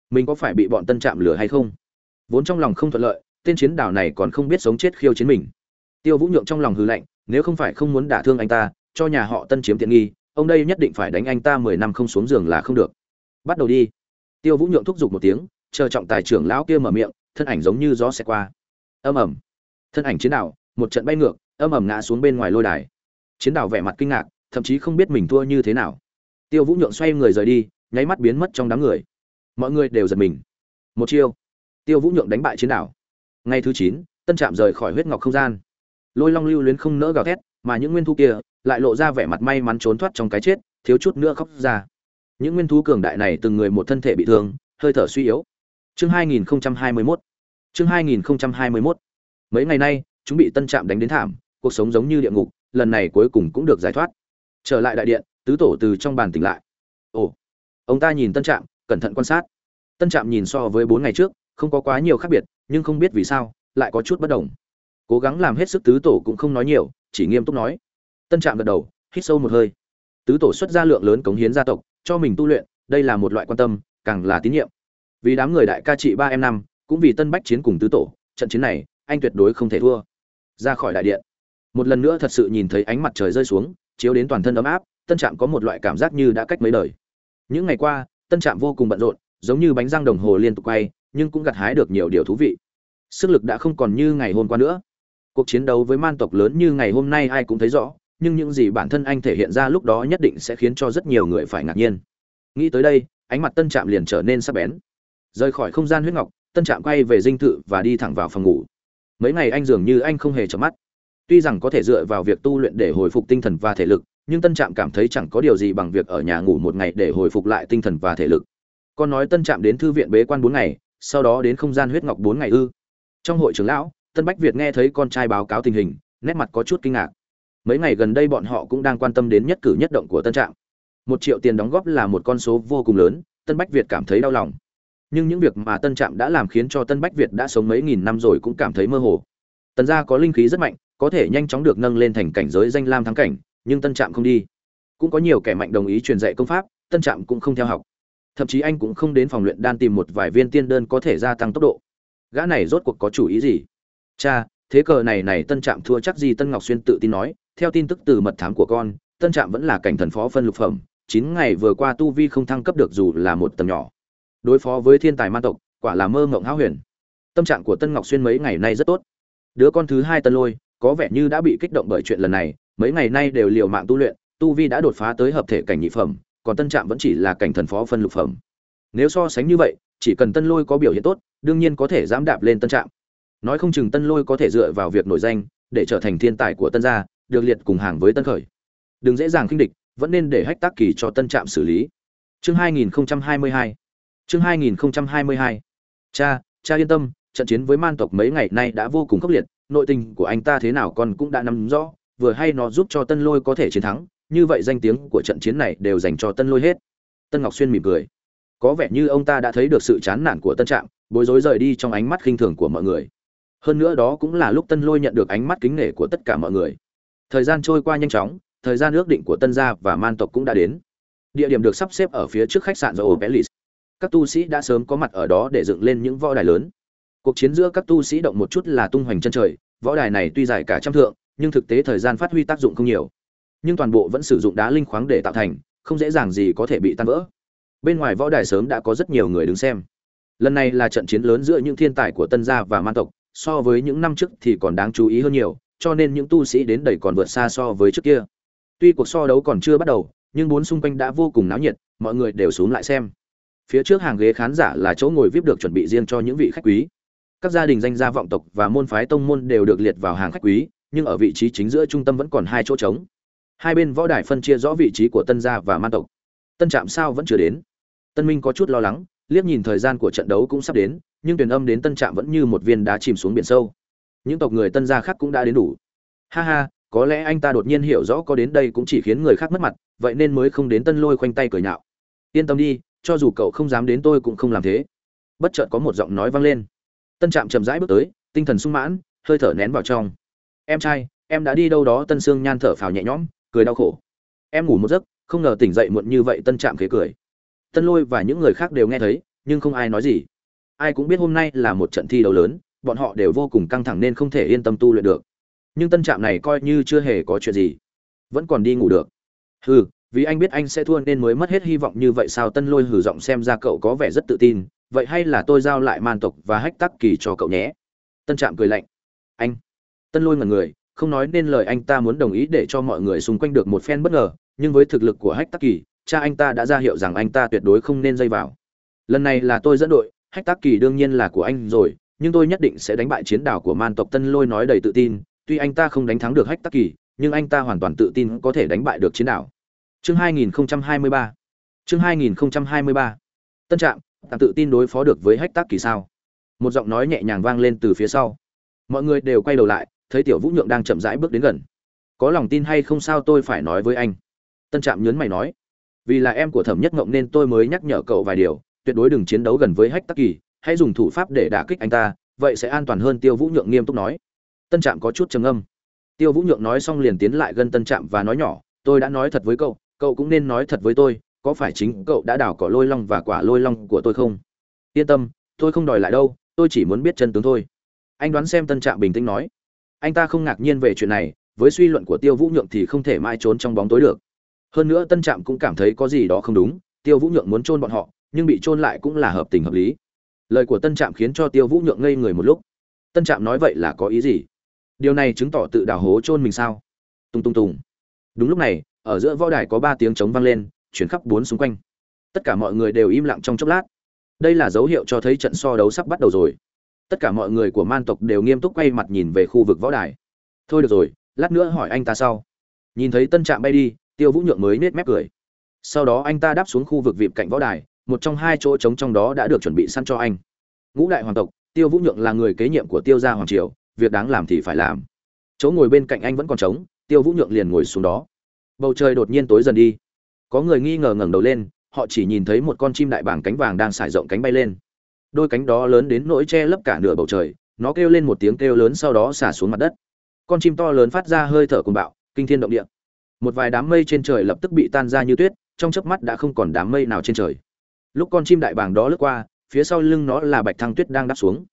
mình có phải bị bọn tân trạm lừa hay không? Vốn trong lòng không thuận lợi, tên chiến đảo này còn không biết sống chết khiêu chiến mình. Tiêu vũ nhượng trong lòng hư lạnh, nếu không phải không muốn đả thương anh ta, cho nhà họ tân chiếm tiện nghi, ông đây nhất định phải đánh anh ta mười năm không xuống giường là không được. Bắt đầu đi. Tiêu vũ nhượng thúc giục một tiếng chờ trọng tài trưởng lão kia mở miệng thân ảnh giống như gió sẽ qua. Âm ầm, thân ảnh chiến đảo một trận bay ngược âm ầm ngã xuống bên ngoài lôi đài. Chiến đảo vẻ mặt kinh ngạc thậm chí không biết mình thua như thế nào. Tiêu vũ nhượng xoay người rời đi nháy mắt biến mất trong đám người. Mọi người đều giật mình. Một chiêu. Tiêu vũ nhượng đánh bại chiến đảo. Ngày thứ chín tân trạm rời khỏi huyết ngọc không gian. Lôi long lưu luyến không nỡ gào thét mà những nguyên thú kia lại lộ ra vẻ mặt may mắn trốn thoát trong cái chết thiếu chút nữa khóc ra. Những nguyên thú cường đại này từng người một thân thể bị thương hơi thở suy yếu chương 2021 chương 2021 mấy ngày nay, chúng bị tân trạm đánh đến thảm, cuộc sống giống như địa ngục, lần này cuối cùng cũng được giải thoát. Trở lại đại điện, tứ tổ từ trong bàn tỉnh lại. Ồ, ông ta nhìn tân trạm, cẩn thận quan sát. Tân trạm nhìn so với bốn ngày trước, không có quá nhiều khác biệt, nhưng không biết vì sao, lại có chút bất đồng. Cố gắng làm hết sức tứ tổ cũng không nói nhiều, chỉ nghiêm túc nói. Tân trạm gật đầu, hít sâu một hơi. Tứ tổ xuất ra lượng lớn cống hiến gia tộc, cho mình tu luyện, đây là một loại quan tâm, càng là tín nhiệm vì đám người đại ca trị ba em năm, cũng vì tân bách chiến cùng tứ tổ, trận chiến này, anh tuyệt đối không thể thua. Ra khỏi đại điện, một lần nữa thật sự nhìn thấy ánh mặt trời rơi xuống, chiếu đến toàn thân ấm áp, tân trạm có một loại cảm giác như đã cách mấy đời. Những ngày qua, tân trạm vô cùng bận rộn, giống như bánh răng đồng hồ liên tục quay, nhưng cũng gặt hái được nhiều điều thú vị. Sức lực đã không còn như ngày hôm qua nữa. Cuộc chiến đấu với man tộc lớn như ngày hôm nay ai cũng thấy rõ, nhưng những gì bản thân anh thể hiện ra lúc đó nhất định sẽ khiến cho rất nhiều người phải ngạc nhiên. Nghĩ tới đây, ánh mặt tân trạm liền trở nên sắc bén rời khỏi không gian huyết ngọc, tân trạm quay về dinh thự và đi thẳng vào phòng ngủ. Mấy ngày anh dường như anh không hề chợp mắt. Tuy rằng có thể dựa vào việc tu luyện để hồi phục tinh thần và thể lực, nhưng tân trạm cảm thấy chẳng có điều gì bằng việc ở nhà ngủ một ngày để hồi phục lại tinh thần và thể lực. Con nói tân trạm đến thư viện bế quan bốn ngày, sau đó đến không gian huyết ngọc bốn ngày ư. Trong hội trưởng lão, tân bách việt nghe thấy con trai báo cáo tình hình, nét mặt có chút kinh ngạc. Mấy ngày gần đây bọn họ cũng đang quan tâm đến nhất cử nhất động của tân trạm. Một triệu tiền đóng góp là một con số vô cùng lớn, tân bách việt cảm thấy đau lòng nhưng những việc mà tân trạm đã làm khiến cho tân bách việt đã sống mấy nghìn năm rồi cũng cảm thấy mơ hồ. Tần gia có linh khí rất mạnh, có thể nhanh chóng được nâng lên thành cảnh giới danh lam thắng cảnh, nhưng tân trạm không đi. Cũng có nhiều kẻ mạnh đồng ý truyền dạy công pháp, tân trạm cũng không theo học. Thậm chí anh cũng không đến phòng luyện đan tìm một vài viên tiên đơn có thể gia tăng tốc độ. Gã này rốt cuộc có chủ ý gì? Cha, thế cờ này này tân trạm thua chắc gì tân ngọc xuyên tự tin nói. Theo tin tức từ mật thám của con, tân trạm vẫn là cảnh thần phó phân lục phẩm, chín ngày vừa qua tu vi không thăng cấp được dù là một tầm nhỏ đối phó với thiên tài ma tộc, quả là mơ ngộng hão huyền. Tâm trạng của tân ngọc xuyên mấy ngày nay rất tốt. Đứa con thứ hai tân lôi, có vẻ như đã bị kích động bởi chuyện lần này, mấy ngày nay đều liều mạng tu luyện, tu vi đã đột phá tới hợp thể cảnh nhị phẩm, còn tân trạm vẫn chỉ là cảnh thần phó phân lục phẩm. Nếu so sánh như vậy, chỉ cần tân lôi có biểu hiện tốt, đương nhiên có thể dám đạp lên tân trạm. Nói không chừng tân lôi có thể dựa vào việc nổi danh, để trở thành thiên tài của tân gia, được liệt cùng hàng với tân khởi. Đừng dễ dàng khinh địch, vẫn nên để hách tác kỳ cho tân trạm xử lý. Chương 2022 chương 2022 cha cha yên tâm, trận chiến với man tộc mấy ngày nay đã vô cùng khốc liệt, nội tình của anh ta thế nào con cũng đã nắm rõ, vừa hay nó giúp cho tân lôi có thể chiến thắng, như vậy danh tiếng của trận chiến này đều dành cho tân lôi hết. Tân ngọc xuyên mỉm cười. Có vẻ như ông ta đã thấy được sự chán nản của tân trạm, bối rối rời đi trong ánh mắt khinh thường của mọi người. Hơn nữa đó cũng là lúc tân lôi nhận được ánh mắt kính nể của tất cả mọi người. Thời gian trôi qua nhanh chóng, thời gian ước định của tân gia và man tộc cũng đã đến. Địa điểm được sắp xếp ở phía trước khách sạn do opelis các tu sĩ đã sớm có mặt ở đó để dựng lên những võ đài lớn. Cuộc chiến giữa các tu sĩ động một chút là tung hoành chân trời, võ đài này tuy dài cả trăm thượng, nhưng thực tế thời gian phát huy tác dụng không nhiều. Nhưng toàn bộ vẫn sử dụng đá linh khoáng để tạo thành, không dễ dàng gì có thể bị tan vỡ. Bên ngoài võ đài sớm đã có rất nhiều người đứng xem. Lần này là trận chiến lớn giữa những thiên tài của tân gia và man tộc, so với những năm trước thì còn đáng chú ý hơn nhiều, cho nên những tu sĩ đến đầy còn vượt xa so với trước kia. Tuy cuộc so đấu còn chưa bắt đầu, nhưng bốn xung quanh đã vô cùng náo nhiệt, mọi người đều xuống lại xem phía trước hàng ghế khán giả là chỗ ngồi vip được chuẩn bị riêng cho những vị khách quý. Các gia đình danh gia vọng tộc và môn phái tông môn đều được liệt vào hàng khách quý, nhưng ở vị trí chính giữa trung tâm vẫn còn hai chỗ trống. Hai bên võ đài phân chia rõ vị trí của tân gia và man tộc. Tân trạm sao vẫn chưa đến. Tân minh có chút lo lắng, liếc nhìn thời gian của trận đấu cũng sắp đến, nhưng tuyển âm đến tân trạm vẫn như một viên đá chìm xuống biển sâu. Những tộc người tân gia khác cũng đã đến đủ. Ha ha, có lẽ anh ta đột nhiên hiểu rõ có đến đây cũng chỉ khiến người khác mất mặt, vậy nên mới không đến tân lôi khoanh tay cười nhạo. Yên tâm đi cho dù cậu không dám đến tôi cũng không làm thế. Bất chợt có một giọng nói vang lên. Tân trạm chậm rãi bước tới, tinh thần sung mãn, hơi thở nén vào trong. Em trai, em đã đi đâu đó? Tân sương nhan thở phào nhẹ nhõm, cười đau khổ. Em ngủ một giấc, không ngờ tỉnh dậy muộn như vậy, tân trạm khế cười. Tân lôi và những người khác đều nghe thấy, nhưng không ai nói gì. Ai cũng biết hôm nay là một trận thi đấu lớn, bọn họ đều vô cùng căng thẳng nên không thể yên tâm tu luyện được. Nhưng tân trạm này coi như chưa hề có chuyện gì. Vẫn còn đi ngủ được. Hừ vì anh biết anh sẽ thua nên mới mất hết hy vọng như vậy sao? Tân lôi hử giọng xem ra cậu có vẻ rất tự tin. Vậy hay là tôi giao lại man tộc và hách tắc kỳ cho cậu nhé? Tân trạm cười lạnh. Anh. Tân lôi ngẩn người, không nói nên lời anh ta muốn đồng ý để cho mọi người xung quanh được một phen bất ngờ, nhưng với thực lực của hách tắc kỳ, cha anh ta đã ra hiệu rằng anh ta tuyệt đối không nên dây vào. Lần này là tôi dẫn đội, hách tắc kỳ đương nhiên là của anh rồi, nhưng tôi nhất định sẽ đánh bại chiến đảo của man tộc. Tân lôi nói đầy tự tin, tuy anh ta không đánh thắng được hách tắc kỳ, nhưng anh ta hoàn toàn tự tin có thể đánh bại được chiến đảo chương 2023 chương 2023 tân trạm, tạm tự tin đối phó được với hách tác kỳ sao. Một giọng nói nhẹ nhàng vang lên từ phía sau. Mọi người đều quay đầu lại, thấy tiểu vũ nhượng đang chậm rãi bước đến gần. Có lòng tin hay không sao tôi phải nói với anh. Tân trạm nhướng mày nói. Vì là em của thẩm nhất ngộng nên tôi mới nhắc nhở cậu vài điều, tuyệt đối đừng chiến đấu gần với hách tắc kỳ, hãy dùng thủ pháp để đả kích anh ta, vậy sẽ an toàn hơn, tiêu vũ nhượng nghiêm túc nói. Tân trạm có chút trầm âm tiêu vũ nhượng nói xong liền tiến lại gần tân trạm và nói nhỏ, tôi đã nói thật với cậu cậu cũng nên nói thật với tôi, có phải chính cậu đã đào cỏ lôi long và quả lôi long của tôi không? Yên tâm, tôi không đòi lại đâu, tôi chỉ muốn biết chân tướng thôi. Anh đoán xem tân trạm bình tĩnh nói. Anh ta không ngạc nhiên về chuyện này, với suy luận của tiêu vũ nhượng thì không thể mai trốn trong bóng tối được. Hơn nữa tân trạm cũng cảm thấy có gì đó không đúng, tiêu vũ nhượng muốn trôn bọn họ, nhưng bị trôn lại cũng là hợp tình hợp lý. Lời của tân trạm khiến cho tiêu vũ nhượng ngây người một lúc. Tân trạm nói vậy là có ý gì? Điều này chứng tỏ tự đào hố trôn mình sao? Tung tung tùng. Đúng lúc này ở giữa võ đài có ba tiếng trống vang lên, chuyển khắp bốn xung quanh. Tất cả mọi người đều im lặng trong chốc lát. Đây là dấu hiệu cho thấy trận so đấu sắp bắt đầu rồi. Tất cả mọi người của man tộc đều nghiêm túc quay mặt nhìn về khu vực võ đài. Thôi được rồi, lát nữa hỏi anh ta sau. Nhìn thấy tân trạm bay đi, tiêu vũ nhượng mới nết mép cười. Sau đó anh ta đáp xuống khu vực vịm cạnh võ đài, một trong hai chỗ trống trong đó đã được chuẩn bị săn cho anh. Ngũ đại hoàng tộc, tiêu vũ nhượng là người kế nhiệm của tiêu gia hoàng triều, việc đáng làm thì phải làm. Chỗ ngồi bên cạnh anh vẫn còn trống, tiêu vũ nhượng liền ngồi xuống đó bầu trời đột nhiên tối dần đi. Có người nghi ngờ ngẩng đầu lên, họ chỉ nhìn thấy một con chim đại bàng cánh vàng đang sải rộng cánh bay lên. Đôi cánh đó lớn đến nỗi che lấp cả nửa bầu trời, nó kêu lên một tiếng kêu lớn sau đó xả xuống mặt đất. Con chim to lớn phát ra hơi thở cùng bạo, kinh thiên động địa. Một vài đám mây trên trời lập tức bị tan ra như tuyết, trong chớp mắt đã không còn đám mây nào trên trời. Lúc con chim đại bàng đó lướt qua, phía sau lưng nó là bạch thăng tuyết đang đáp xuống.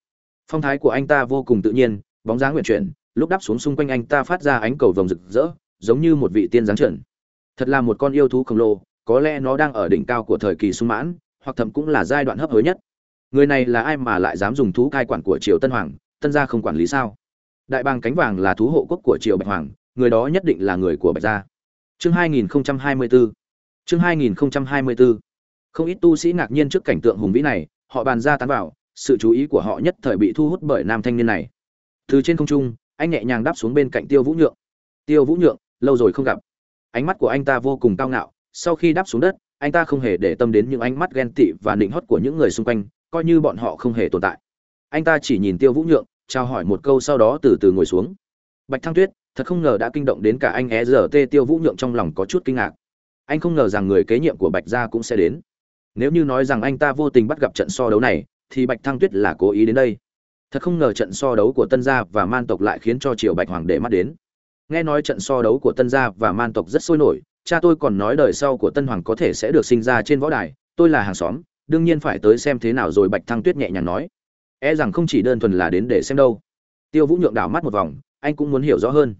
Phong thái của anh ta vô cùng tự nhiên, bóng dáng nguyện chuyển, lúc đáp xuống xung quanh anh ta phát ra ánh cầu vồng rực rỡ giống như một vị tiên giáng trần. Thật là một con yêu thú khổng lồ, có lẽ nó đang ở đỉnh cao của thời kỳ sung mãn, hoặc thậm cũng là giai đoạn hấp hối nhất. Người này là ai mà lại dám dùng thú cai quản của triều tân hoàng, tân gia không quản lý sao? Đại bàng cánh vàng là thú hộ quốc của triều bạch hoàng, người đó nhất định là người của bạch gia. Chương 2024 chương 2024 không ít tu sĩ ngạc nhiên trước cảnh tượng hùng vĩ này, họ bàn ra tán vào, sự chú ý của họ nhất thời bị thu hút bởi nam thanh niên này. Từ trên không trung, anh nhẹ nhàng đáp xuống bên cạnh tiêu vũ nhượng. Tiêu vũ nhượng lâu rồi không gặp. Ánh mắt của anh ta vô cùng cao ngạo, sau khi đáp xuống đất, anh ta không hề để tâm đến những ánh mắt ghen tị và nịnh hót của những người xung quanh, coi như bọn họ không hề tồn tại. Anh ta chỉ nhìn tiêu vũ nhượng trao hỏi một câu sau đó từ từ ngồi xuống. Bạch thăng tuyết, thật không ngờ đã kinh động đến cả anh é giờ tê tiêu vũ nhượng trong lòng có chút kinh ngạc. Anh không ngờ rằng người kế nhiệm của bạch gia cũng sẽ đến. Nếu như nói rằng anh ta vô tình bắt gặp trận so đấu này, thì bạch thăng tuyết là cố ý đến đây. Thật không ngờ trận so đấu của tân gia và man tộc lại khiến cho triều bạch hoàng để mắt đến nghe nói trận so đấu của tân gia và man tộc rất sôi nổi, cha tôi còn nói đời sau của tân hoàng có thể sẽ được sinh ra trên võ đài, tôi là hàng xóm, đương nhiên phải tới xem thế nào rồi bạch thăng tuyết nhẹ nhàng nói. E rằng không chỉ đơn thuần là đến để xem đâu. Tiêu vũ nhượng đảo mắt một vòng, anh cũng muốn hiểu rõ hơn.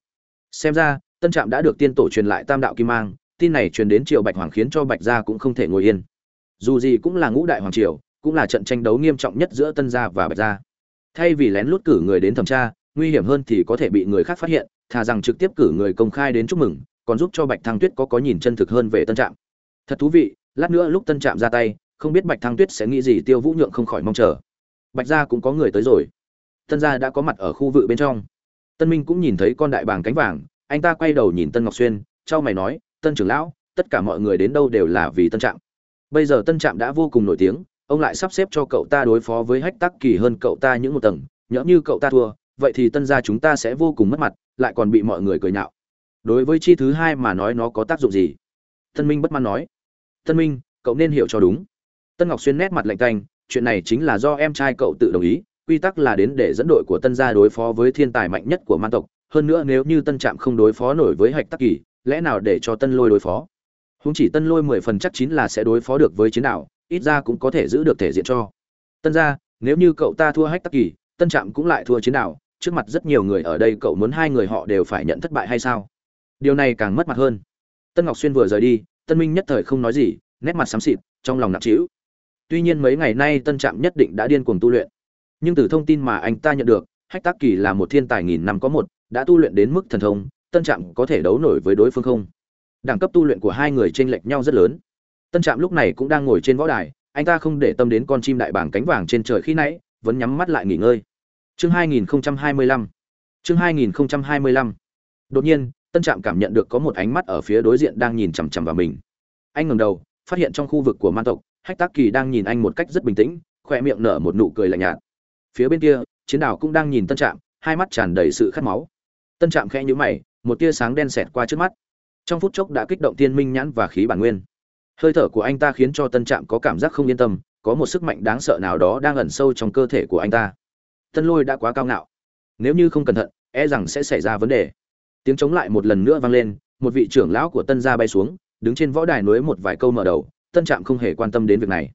Xem ra, tân trạm đã được tiên tổ truyền lại tam đạo kim mang, tin này truyền đến triều bạch hoàng khiến cho bạch gia cũng không thể ngồi yên. Dù gì cũng là ngũ đại hoàng triều, cũng là trận tranh đấu nghiêm trọng nhất giữa tân gia và bạch gia. Thay vì lén lút cử người đến thẩm tra, nguy hiểm hơn thì có thể bị người khác phát hiện thà rằng trực tiếp cử người công khai đến chúc mừng, còn giúp cho bạch thăng tuyết có có nhìn chân thực hơn về tân trạm. Thật thú vị, lát nữa lúc tân trạm ra tay, không biết bạch thăng tuyết sẽ nghĩ gì tiêu vũ nhượng không khỏi mong chờ. Bạch gia cũng có người tới rồi. Tân gia đã có mặt ở khu vực bên trong. Tân minh cũng nhìn thấy con đại bàng cánh vàng, anh ta quay đầu nhìn tân ngọc xuyên, trao mày nói, tân trưởng lão, tất cả mọi người đến đâu đều là vì tân trạm. Bây giờ tân trạm đã vô cùng nổi tiếng, ông lại sắp xếp cho cậu ta đối phó với hách tắc kỳ hơn cậu ta những một tầng, nhỡ như cậu ta thua vậy thì tân gia chúng ta sẽ vô cùng mất mặt, lại còn bị mọi người cười nhạo. Đối với chi thứ hai mà nói nó có tác dụng gì? Tân minh bất mãn nói. Tân minh, cậu nên hiểu cho đúng. Tân ngọc xuyên nét mặt lạnh tanh, chuyện này chính là do em trai cậu tự đồng ý, quy tắc là đến để dẫn đội của tân gia đối phó với thiên tài mạnh nhất của man tộc. Hơn nữa nếu như tân trạm không đối phó nổi với hạch tắc kỳ, lẽ nào để cho tân lôi đối phó? Húng chỉ tân lôi mười phần chắc chín là sẽ đối phó được với chiến đạo, ít ra cũng có thể giữ được thể diện cho. Tân gia, nếu như cậu ta thua hách tắc kỳ, tân trạm cũng lại thua chiến đạo trước mặt rất nhiều người ở đây cậu muốn hai người họ đều phải nhận thất bại hay sao? Điều này càng mất mặt hơn. Tân ngọc xuyên vừa rời đi, tân minh nhất thời không nói gì, nét mặt xám xịt, trong lòng nặng trĩu. Tuy nhiên mấy ngày nay tân trạm nhất định đã điên cuồng tu luyện. Nhưng từ thông tin mà anh ta nhận được, hách tác kỳ là một thiên tài nghìn năm có một, đã tu luyện đến mức thần thông, tân trạm có thể đấu nổi với đối phương không? Đẳng cấp tu luyện của hai người chênh lệch nhau rất lớn. Tân trạm lúc này cũng đang ngồi trên võ đài, anh ta không để tâm đến con chim đại bảng cánh vàng trên trời khi nãy, vẫn nhắm mắt lại nghỉ ngơi chương 2025 chương 2025 đột nhiên, tân trạm cảm nhận được có một ánh mắt ở phía đối diện đang nhìn chằm chằm vào mình. Anh ngẩng đầu, phát hiện trong khu vực của man tộc, hách tác kỳ đang nhìn anh một cách rất bình tĩnh, khỏe miệng nở một nụ cười lạnh nhạt. Phía bên kia, chiến đảo cũng đang nhìn tân trạm, hai mắt tràn đầy sự khát máu. Tân trạm khẽ nhíu mày, một tia sáng đen xẹt qua trước mắt. Trong phút chốc đã kích động tiên minh nhãn và khí bản nguyên. Hơi thở của anh ta khiến cho tân trạm có cảm giác không yên tâm, có một sức mạnh đáng sợ nào đó đang ẩn sâu trong cơ thể của anh ta tân lôi đã quá cao ngạo. Nếu như không cẩn thận e rằng sẽ xảy ra vấn đề. Tiếng chống lại một lần nữa vang lên, một vị trưởng lão của tân gia bay xuống, đứng trên võ đài núi một vài câu mở đầu, tân trạm không hề quan tâm đến việc này.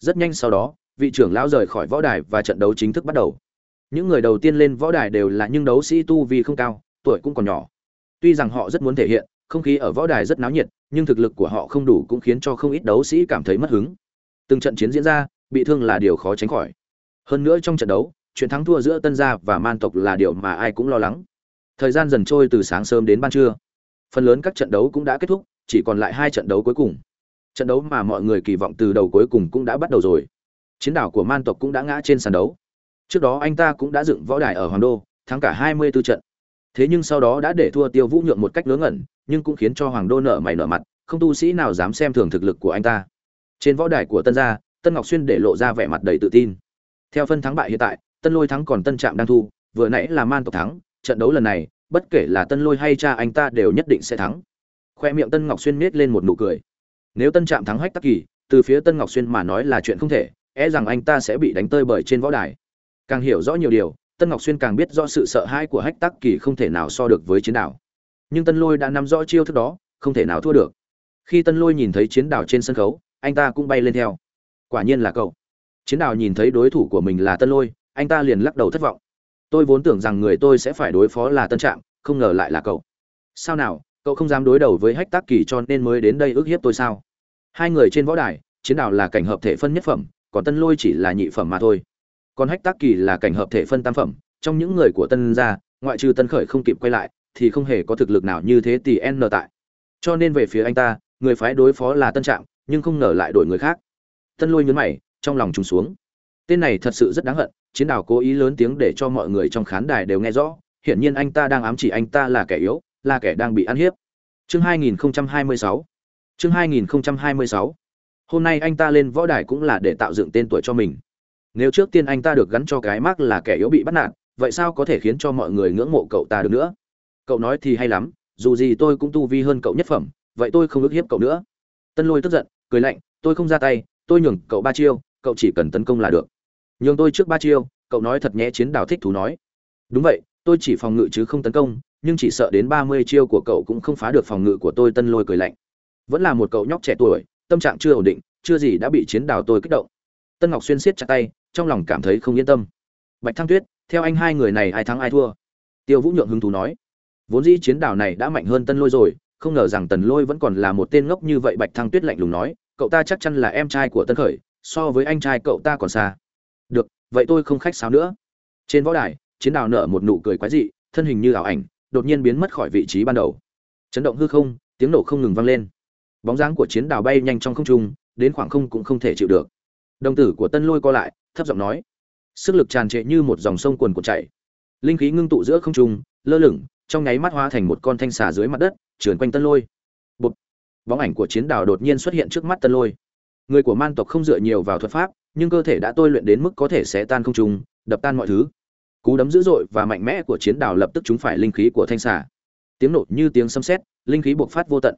Rất nhanh sau đó, vị trưởng lão rời khỏi võ đài và trận đấu chính thức bắt đầu. Những người đầu tiên lên võ đài đều là những đấu sĩ tu vi không cao, tuổi cũng còn nhỏ. Tuy rằng họ rất muốn thể hiện, không khí ở võ đài rất náo nhiệt, nhưng thực lực của họ không đủ cũng khiến cho không ít đấu sĩ cảm thấy mất hứng. Từng trận chiến diễn ra, bị thương là điều khó tránh khỏi. Hơn nữa trong trận đấu chuyện thắng thua giữa tân gia và man tộc là điều mà ai cũng lo lắng. Thời gian dần trôi từ sáng sớm đến ban trưa. Phần lớn các trận đấu cũng đã kết thúc, chỉ còn lại hai trận đấu cuối cùng. Trận đấu mà mọi người kỳ vọng từ đầu cuối cùng cũng đã bắt đầu rồi. Chiến đảo của man tộc cũng đã ngã trên sàn đấu. Trước đó anh ta cũng đã dựng võ đài ở hoàng đô, thắng cả hai mươi 24 trận. Thế nhưng sau đó đã để thua tiêu vũ nhượng một cách ngớ ngẩn, nhưng cũng khiến cho hoàng đô nợ mày nợ mặt, không tu sĩ nào dám xem thường thực lực của anh ta. Trên võ đài của tân gia, tân ngọc xuyên để lộ ra vẻ mặt đầy tự tin. Theo phân thắng bại hiện tại tân lôi thắng còn tân trạm đang thu, vừa nãy là man tộc thắng, trận đấu lần này, bất kể là tân lôi hay cha anh ta đều nhất định sẽ thắng. Khoe miệng tân ngọc xuyên miết lên một nụ cười. Nếu tân trạm thắng hách tắc kỳ, từ phía tân ngọc xuyên mà nói là chuyện không thể e rằng anh ta sẽ bị đánh tơi bởi trên võ đài. Càng hiểu rõ nhiều điều, tân ngọc xuyên càng biết rõ sự sợ hãi của hách tắc kỳ không thể nào so được với chiến đảo. Nhưng tân lôi đã nắm rõ chiêu thức đó, không thể nào thua được. Khi tân lôi nhìn thấy chiến đảo trên sân khấu, anh ta cũng bay lên theo. Quả nhiên là cậu. Chiến đảo nhìn thấy đối thủ của mình là tân lôi anh ta liền lắc đầu thất vọng. Tôi vốn tưởng rằng người tôi sẽ phải đối phó là tân trạm, không ngờ lại là cậu. Sao nào, cậu không dám đối đầu với hách tác kỳ cho nên mới đến đây ức hiếp tôi sao? Hai người trên võ đài, chiến đảo là cảnh hợp thể phân nhất phẩm, còn tân lôi chỉ là nhị phẩm mà thôi. Còn hách tác kỳ là cảnh hợp thể phân tam phẩm, trong những người của tân gia, ngoại trừ tân khởi không kịp quay lại, thì không hề có thực lực nào như thế tỷ n tại. Cho nên về phía anh ta, người phái đối phó là tân trạm, nhưng không ngờ lại đổi người khác. Tân lôi nhấn mày, trong lòng trùng xuống tên này thật sự rất đáng hận, chiến đảo cố ý lớn tiếng để cho mọi người trong khán đài đều nghe rõ, hiển nhiên anh ta đang ám chỉ anh ta là kẻ yếu, là kẻ đang bị ăn hiếp. Chương 2026 chương 2026 hôm nay anh ta lên võ đài cũng là để tạo dựng tên tuổi cho mình. Nếu trước tiên anh ta được gắn cho cái mác là kẻ yếu bị bắt nạt, vậy sao có thể khiến cho mọi người ngưỡng mộ cậu ta được nữa? Cậu nói thì hay lắm, dù gì tôi cũng tu vi hơn cậu nhất phẩm, vậy tôi không ức hiếp cậu nữa. Tân lôi tức giận, cười lạnh, tôi không ra tay, tôi nhường cậu ba chiêu, cậu chỉ cần tấn công là được nhường tôi trước ba chiêu, cậu nói thật nhé, chiến đào thích thú nói. Đúng vậy, tôi chỉ phòng ngự chứ không tấn công, nhưng chỉ sợ đến ba mươi chiêu của cậu cũng không phá được phòng ngự của tôi, tân lôi cười lạnh. Vẫn là một cậu nhóc trẻ tuổi, tâm trạng chưa ổn định, chưa gì đã bị chiến đào tôi kích động. Tân ngọc xuyên siết chặt tay, trong lòng cảm thấy không yên tâm. Bạch thăng tuyết, theo anh hai người này ai thắng ai thua? Tiêu vũ nhượng hứng thú nói. Vốn dĩ chiến đào này đã mạnh hơn tân lôi rồi, không ngờ rằng tần lôi vẫn còn là một tên ngốc như vậy, bạch thăng tuyết lạnh lùng nói. Cậu ta chắc chắn là em trai của tân khởi, so với anh trai cậu ta còn xa vậy tôi không khách sáo nữa. Trên võ đài, chiến đào nở một nụ cười quái dị, thân hình như ảo ảnh, đột nhiên biến mất khỏi vị trí ban đầu. Chấn động hư không, tiếng nổ không ngừng vang lên. Bóng dáng của chiến đào bay nhanh trong không trung, đến khoảng không cũng không thể chịu được. Đồng tử của tân lôi co lại, thấp giọng nói. Sức lực tràn trệ như một dòng sông cuồn cuộn chảy. Linh khí ngưng tụ giữa không trung, lơ lửng, trong nháy mắt hóa thành một con thanh xà dưới mặt đất, trườn quanh tân lôi. Bụt. bóng ảnh của chiến đào đột nhiên xuất hiện trước mắt tân lôi. Người của man tộc không dựa nhiều vào thuật pháp nhưng cơ thể đã tôi luyện đến mức có thể xé tan không trung, đập tan mọi thứ. Cú đấm dữ dội và mạnh mẽ của chiến đào lập tức chúng phải linh khí của thanh xà. Tiếng nổ như tiếng sấm sét, linh khí bộc phát vô tận.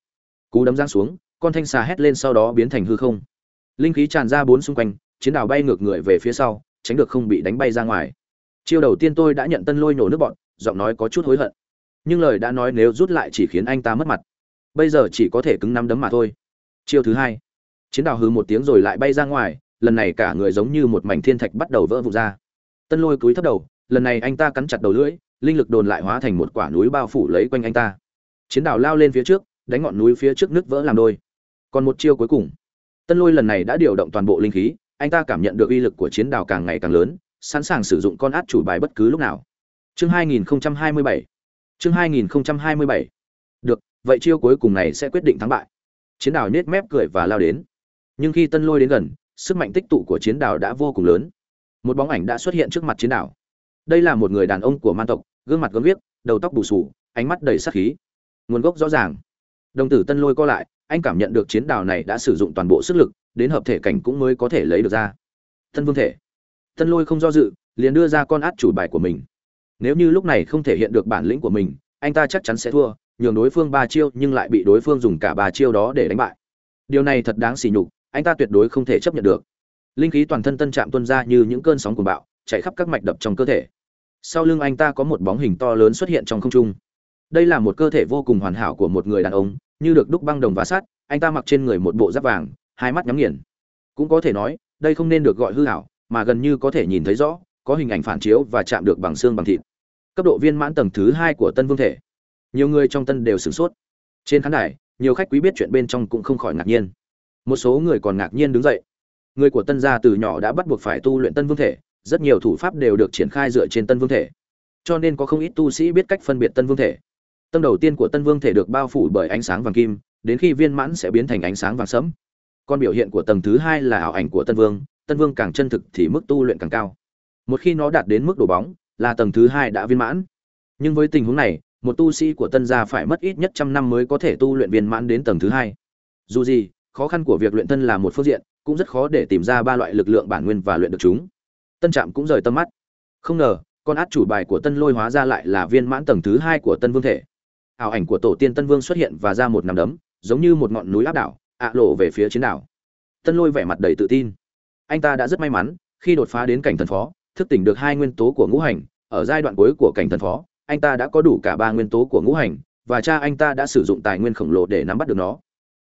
Cú đấm giáng xuống, con thanh xà hét lên sau đó biến thành hư không. Linh khí tràn ra bốn xung quanh, chiến đào bay ngược người về phía sau, tránh được không bị đánh bay ra ngoài. Chiêu đầu tiên tôi đã nhận tân lôi nổ nước bọn, giọng nói có chút hối hận. Nhưng lời đã nói nếu rút lại chỉ khiến anh ta mất mặt. Bây giờ chỉ có thể cứng nắm đấm mà thôi. Chiêu thứ hai. Chiến đào hừ một tiếng rồi lại bay ra ngoài lần này cả người giống như một mảnh thiên thạch bắt đầu vỡ vụn ra. Tân lôi cúi thấp đầu, lần này anh ta cắn chặt đầu lưỡi, linh lực đồn lại hóa thành một quả núi bao phủ lấy quanh anh ta. Chiến đào lao lên phía trước, đánh ngọn núi phía trước nước vỡ làm đôi. Còn một chiêu cuối cùng. Tân lôi lần này đã điều động toàn bộ linh khí, anh ta cảm nhận được uy lực của chiến đào càng ngày càng lớn, sẵn sàng sử dụng con át chủ bài bất cứ lúc nào. Chương 2027 chương 2027 được, vậy chiêu cuối cùng này sẽ quyết định thắng bại. Chiến đào nết mép cười và lao đến. Nhưng khi tân lôi đến gần sức mạnh tích tụ của chiến đảo đã vô cùng lớn. Một bóng ảnh đã xuất hiện trước mặt chiến đảo. đây là một người đàn ông của man tộc, gương mặt gớm viết đầu tóc bù sù ánh mắt đầy sắc khí. Nguồn gốc rõ ràng. Đồng tử tân lôi co lại, anh cảm nhận được chiến đảo này đã sử dụng toàn bộ sức lực, đến hợp thể cảnh cũng mới có thể lấy được ra. Tân vương thể. Tân lôi không do dự, liền đưa ra con át chủ bài của mình. Nếu như lúc này không thể hiện được bản lĩnh của mình, anh ta chắc chắn sẽ thua, nhường đối phương ba chiêu nhưng lại bị đối phương dùng cả ba chiêu đó để đánh bại. Điều này thật đáng xỉ nhục anh ta tuyệt đối không thể chấp nhận được. Linh khí toàn thân tân trạm tuân ra như những cơn sóng cuồng bạo, chạy khắp các mạch đập trong cơ thể. Sau lưng anh ta có một bóng hình to lớn xuất hiện trong không trung. Đây là một cơ thể vô cùng hoàn hảo của một người đàn ông, như được đúc băng đồng và sắt, anh ta mặc trên người một bộ giáp vàng, hai mắt nhắm nghiền. Cũng có thể nói, đây không nên được gọi hư hảo mà gần như có thể nhìn thấy rõ, có hình ảnh phản chiếu và chạm được bằng xương bằng thịt. Cấp độ viên mãn tầng thứ hai của tân vương thể. Nhiều người trong tân đều sửng sốt. Trên khán đài, nhiều khách quý biết chuyện bên trong cũng không khỏi ngạc nhiên một số người còn ngạc nhiên đứng dậy. Người của tân gia từ nhỏ đã bắt buộc phải tu luyện tân vương thể, rất nhiều thủ pháp đều được triển khai dựa trên tân vương thể. Cho nên có không ít tu sĩ biết cách phân biệt tân vương thể. Tâm đầu tiên của tân vương thể được bao phủ bởi ánh sáng vàng kim, đến khi viên mãn sẽ biến thành ánh sáng vàng sẫm. Còn biểu hiện của tầng thứ hai là ảo ảnh của tân vương tân vương càng chân thực thì mức tu luyện càng cao. Một khi nó đạt đến mức đổ bóng, là tầng thứ hai đã viên mãn. Nhưng với tình huống này, một tu sĩ của tân gia phải mất ít nhất trăm năm mới có thể tu luyện viên mãn đến tầng thứ hai. Dù gì khó khăn của việc luyện tân là một phương diện, cũng rất khó để tìm ra ba loại lực lượng bản nguyên và luyện được chúng. Tân trạm cũng rời tâm mắt. Không ngờ, con át chủ bài của tân lôi hóa ra lại là viên mãn tầng thứ hai của tân vương thể. Ảo ảnh của tổ tiên tân vương xuất hiện và ra một nắm đấm, giống như một ngọn núi áp đảo, ạ lộ về phía chiến đảo. Tân lôi vẻ mặt đầy tự tin. Anh ta đã rất may mắn, khi đột phá đến cảnh thần phó, thức tỉnh được hai nguyên tố của ngũ hành, ở giai đoạn cuối của cảnh thần phó, anh ta đã có đủ cả ba nguyên tố của ngũ hành, và cha anh ta đã sử dụng tài nguyên khổng lồ để nắm bắt được nó.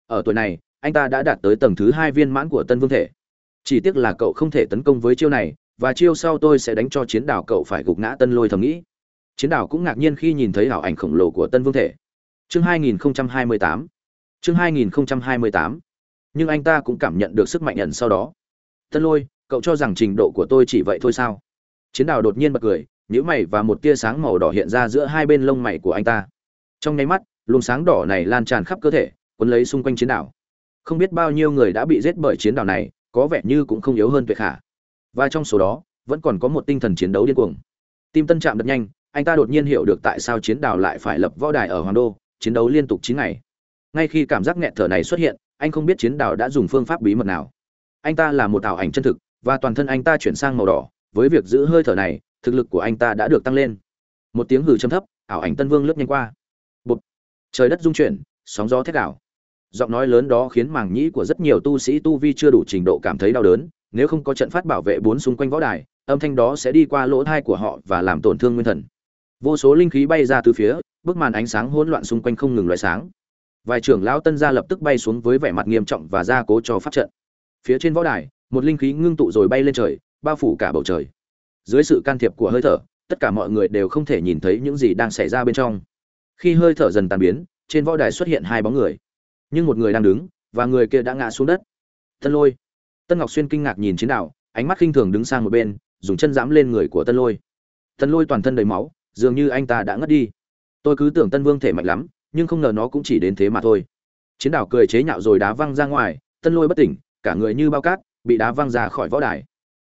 Ở tuổi này anh ta đã đạt tới tầng thứ hai viên mãn của tân vương thể. Chỉ tiếc là cậu không thể tấn công với chiêu này, và chiêu sau tôi sẽ đánh cho chiến đảo cậu phải gục ngã tân lôi thầm nghĩ. Chiến đảo cũng ngạc nhiên khi nhìn thấy ảo ảnh khổng lồ của tân vương thể. Chương 2028 chương 2028 nhưng anh ta cũng cảm nhận được sức mạnh ẩn sau đó. Tân lôi, cậu cho rằng trình độ của tôi chỉ vậy thôi sao? Chiến đảo đột nhiên bật cười nhữ mày và một tia sáng màu đỏ hiện ra giữa hai bên lông mày của anh ta. Trong nháy mắt, luồng sáng đỏ này lan tràn khắp cơ thể quấn lấy xung quanh chiến đảo không biết bao nhiêu người đã bị giết bởi chiến đảo này, có vẻ như cũng không yếu hơn tuyệt khả. Và trong số đó, vẫn còn có một tinh thần chiến đấu điên cuồng. Tim tân chạm đập nhanh, anh ta đột nhiên hiểu được tại sao chiến đảo lại phải lập võ đài ở hoàng đô, chiến đấu liên tục chín ngày. Ngay khi cảm giác nghẹt thở này xuất hiện, anh không biết chiến đảo đã dùng phương pháp bí mật nào. Anh ta là một ảo ảnh chân thực, và toàn thân anh ta chuyển sang màu đỏ, với việc giữ hơi thở này, thực lực của anh ta đã được tăng lên. Một tiếng hừ châm thấp, ảo ảnh tân vương lướt nhanh qua. Bụt trời đất rung chuyển, sóng gió thét đảo giọng nói lớn đó khiến màng nhĩ của rất nhiều tu sĩ tu vi chưa đủ trình độ cảm thấy đau đớn, nếu không có trận phát bảo vệ bốn xung quanh võ đài, âm thanh đó sẽ đi qua lỗ thai của họ và làm tổn thương nguyên thần. Vô số linh khí bay ra từ phía, bức màn ánh sáng hỗn loạn xung quanh không ngừng loại sáng. Vài trưởng lão tân gia lập tức bay xuống với vẻ mặt nghiêm trọng và ra cố cho phát trận. Phía trên võ đài, một linh khí ngưng tụ rồi bay lên trời, bao phủ cả bầu trời. Dưới sự can thiệp của hơi thở, tất cả mọi người đều không thể nhìn thấy những gì đang xảy ra bên trong. Khi hơi thở dần tàn biến, trên võ đài xuất hiện hai bóng người nhưng một người đang đứng, và người kia đã ngã xuống đất. Tân lôi. Tân ngọc xuyên kinh ngạc nhìn chiến đạo ánh mắt khinh thường đứng sang một bên, dùng chân giẫm lên người của tân lôi. Tân lôi toàn thân đầy máu, dường như anh ta đã ngất đi. Tôi cứ tưởng tân vương thể mạnh lắm, nhưng không ngờ nó cũng chỉ đến thế mà thôi. Chiến đảo cười chế nhạo rồi đá văng ra ngoài, tân lôi bất tỉnh, cả người như bao cát, bị đá văng ra khỏi võ đài.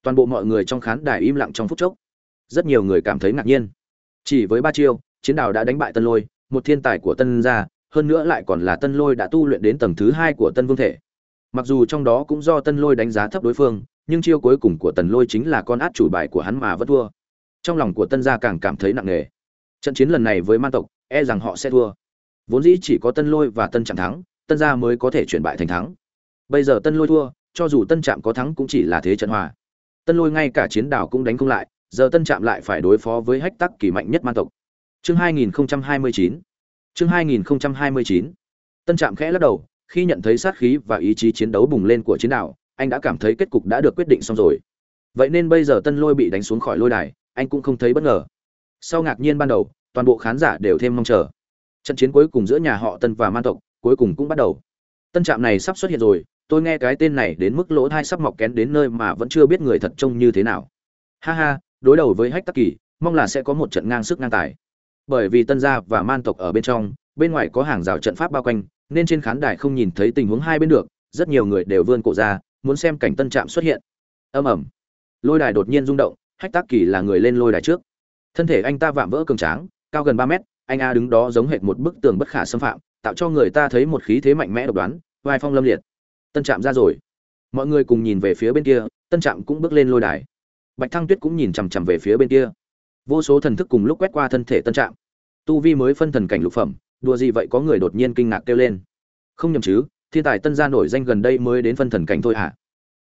Toàn bộ mọi người trong khán đài im lặng trong phút chốc. Rất nhiều người cảm thấy ngạc nhiên. Chỉ với ba chiêu, chiến Đảo đã đánh bại tân lôi, một thiên tài của tân gia hơn nữa lại còn là tân lôi đã tu luyện đến tầng thứ hai của tân vương thể. Mặc dù trong đó cũng do tân lôi đánh giá thấp đối phương, nhưng chiêu cuối cùng của tần lôi chính là con át chủ bài của hắn mà vẫn thua. Trong lòng của tân gia càng cảm thấy nặng nề. Trận chiến lần này với man tộc e rằng họ sẽ thua. Vốn dĩ chỉ có tân lôi và tân trạm thắng, tân gia mới có thể chuyển bại thành thắng. Bây giờ tân lôi thua, cho dù tân trạm có thắng cũng chỉ là thế trận hòa. Tân lôi ngay cả chiến đảo cũng đánh không lại, giờ tân trạm lại phải đối phó với hách tắc kỳ mạnh nhất man tộc. Chương 2029 chương 2029 tân trạm khẽ lắc đầu, khi nhận thấy sát khí và ý chí chiến đấu bùng lên của chiến đảo anh đã cảm thấy kết cục đã được quyết định xong rồi. Vậy nên bây giờ tân lôi bị đánh xuống khỏi lôi đài, anh cũng không thấy bất ngờ. Sau ngạc nhiên ban đầu, toàn bộ khán giả đều thêm mong chờ. Trận chiến cuối cùng giữa nhà họ tân và man tộc, cuối cùng cũng bắt đầu. Tân trạm này sắp xuất hiện rồi, tôi nghe cái tên này đến mức lỗ thai sắp mọc kén đến nơi mà vẫn chưa biết người thật trông như thế nào. Ha ha, đối đầu với hách tắc kỳ, mong là sẽ có một trận ngang sức ngang tài bởi vì tân gia và man tộc ở bên trong, bên ngoài có hàng rào trận pháp bao quanh, nên trên khán đài không nhìn thấy tình huống hai bên được, rất nhiều người đều vươn cổ ra, muốn xem cảnh tân trạm xuất hiện. Âm ẩm lôi đài đột nhiên rung động, hách tác kỳ là người lên lôi đài trước. Thân thể anh ta vạm vỡ cường tráng, cao gần ba mét, anh a đứng đó giống hệt một bức tường bất khả xâm phạm, tạo cho người ta thấy một khí thế mạnh mẽ độc đoán, vai phong lâm liệt. Tân trạm ra rồi. Mọi người cùng nhìn về phía bên kia, tân trạm cũng bước lên lôi đài. Bạch thăng tuyết cũng nhìn chằm chằm về phía bên kia vô số thần thức cùng lúc quét qua thân thể tân trạm. Tu vi mới phân thần cảnh lục phẩm, đùa gì vậy có người đột nhiên kinh ngạc kêu lên. Không nhầm chứ, thiên tài tân gia nổi danh gần đây mới đến phân thần cảnh thôi hả?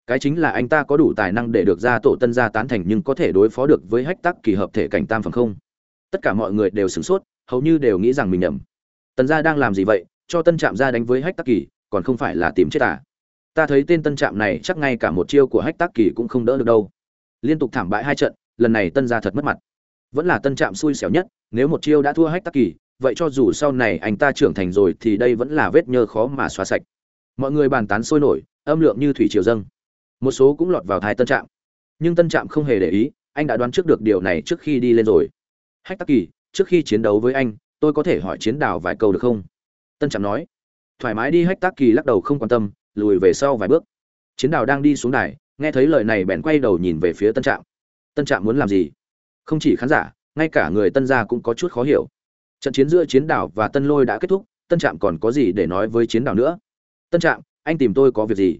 Cái chính là anh ta có đủ tài năng để được ra tổ tân gia tán thành nhưng có thể đối phó được với hách tắc kỳ hợp thể cảnh tam phẩm không? Tất cả mọi người đều sửng sốt, hầu như đều nghĩ rằng mình nhầm. Tần gia đang làm gì vậy? Cho tân trạm ra đánh với hách tắc kỳ, còn không phải là tìm chết à? Ta thấy tên tân trạm này chắc ngay cả một chiêu của hách tắc kỳ cũng không đỡ được đâu. Liên tục thảm bại hai trận, lần này tân gia thật mất mặt vẫn là tân trạm xui xẻo nhất, nếu một chiêu đã thua hách tắc kỳ, vậy cho dù sau này anh ta trưởng thành rồi thì đây vẫn là vết nhơ khó mà xóa sạch. Mọi người bàn tán sôi nổi, âm lượng như thủy triều dâng. Một số cũng lọt vào thái tân trạm. Nhưng tân trạm không hề để ý, anh đã đoán trước được điều này trước khi đi lên rồi. Hách tắc kỳ, trước khi chiến đấu với anh, tôi có thể hỏi chiến đảo vài câu được không? Tân trạm nói. Thoải mái đi, hách tắc kỳ lắc đầu không quan tâm, lùi về sau vài bước. Chiến đảo đang đi xuống đài, nghe thấy lời này bèn quay đầu nhìn về phía tân trạm. Tân trạm muốn làm gì? Không chỉ khán giả, ngay cả người tân gia cũng có chút khó hiểu. Trận chiến giữa chiến đảo và tân lôi đã kết thúc, tân trạm còn có gì để nói với chiến đảo nữa? Tân trạm, anh tìm tôi có việc gì?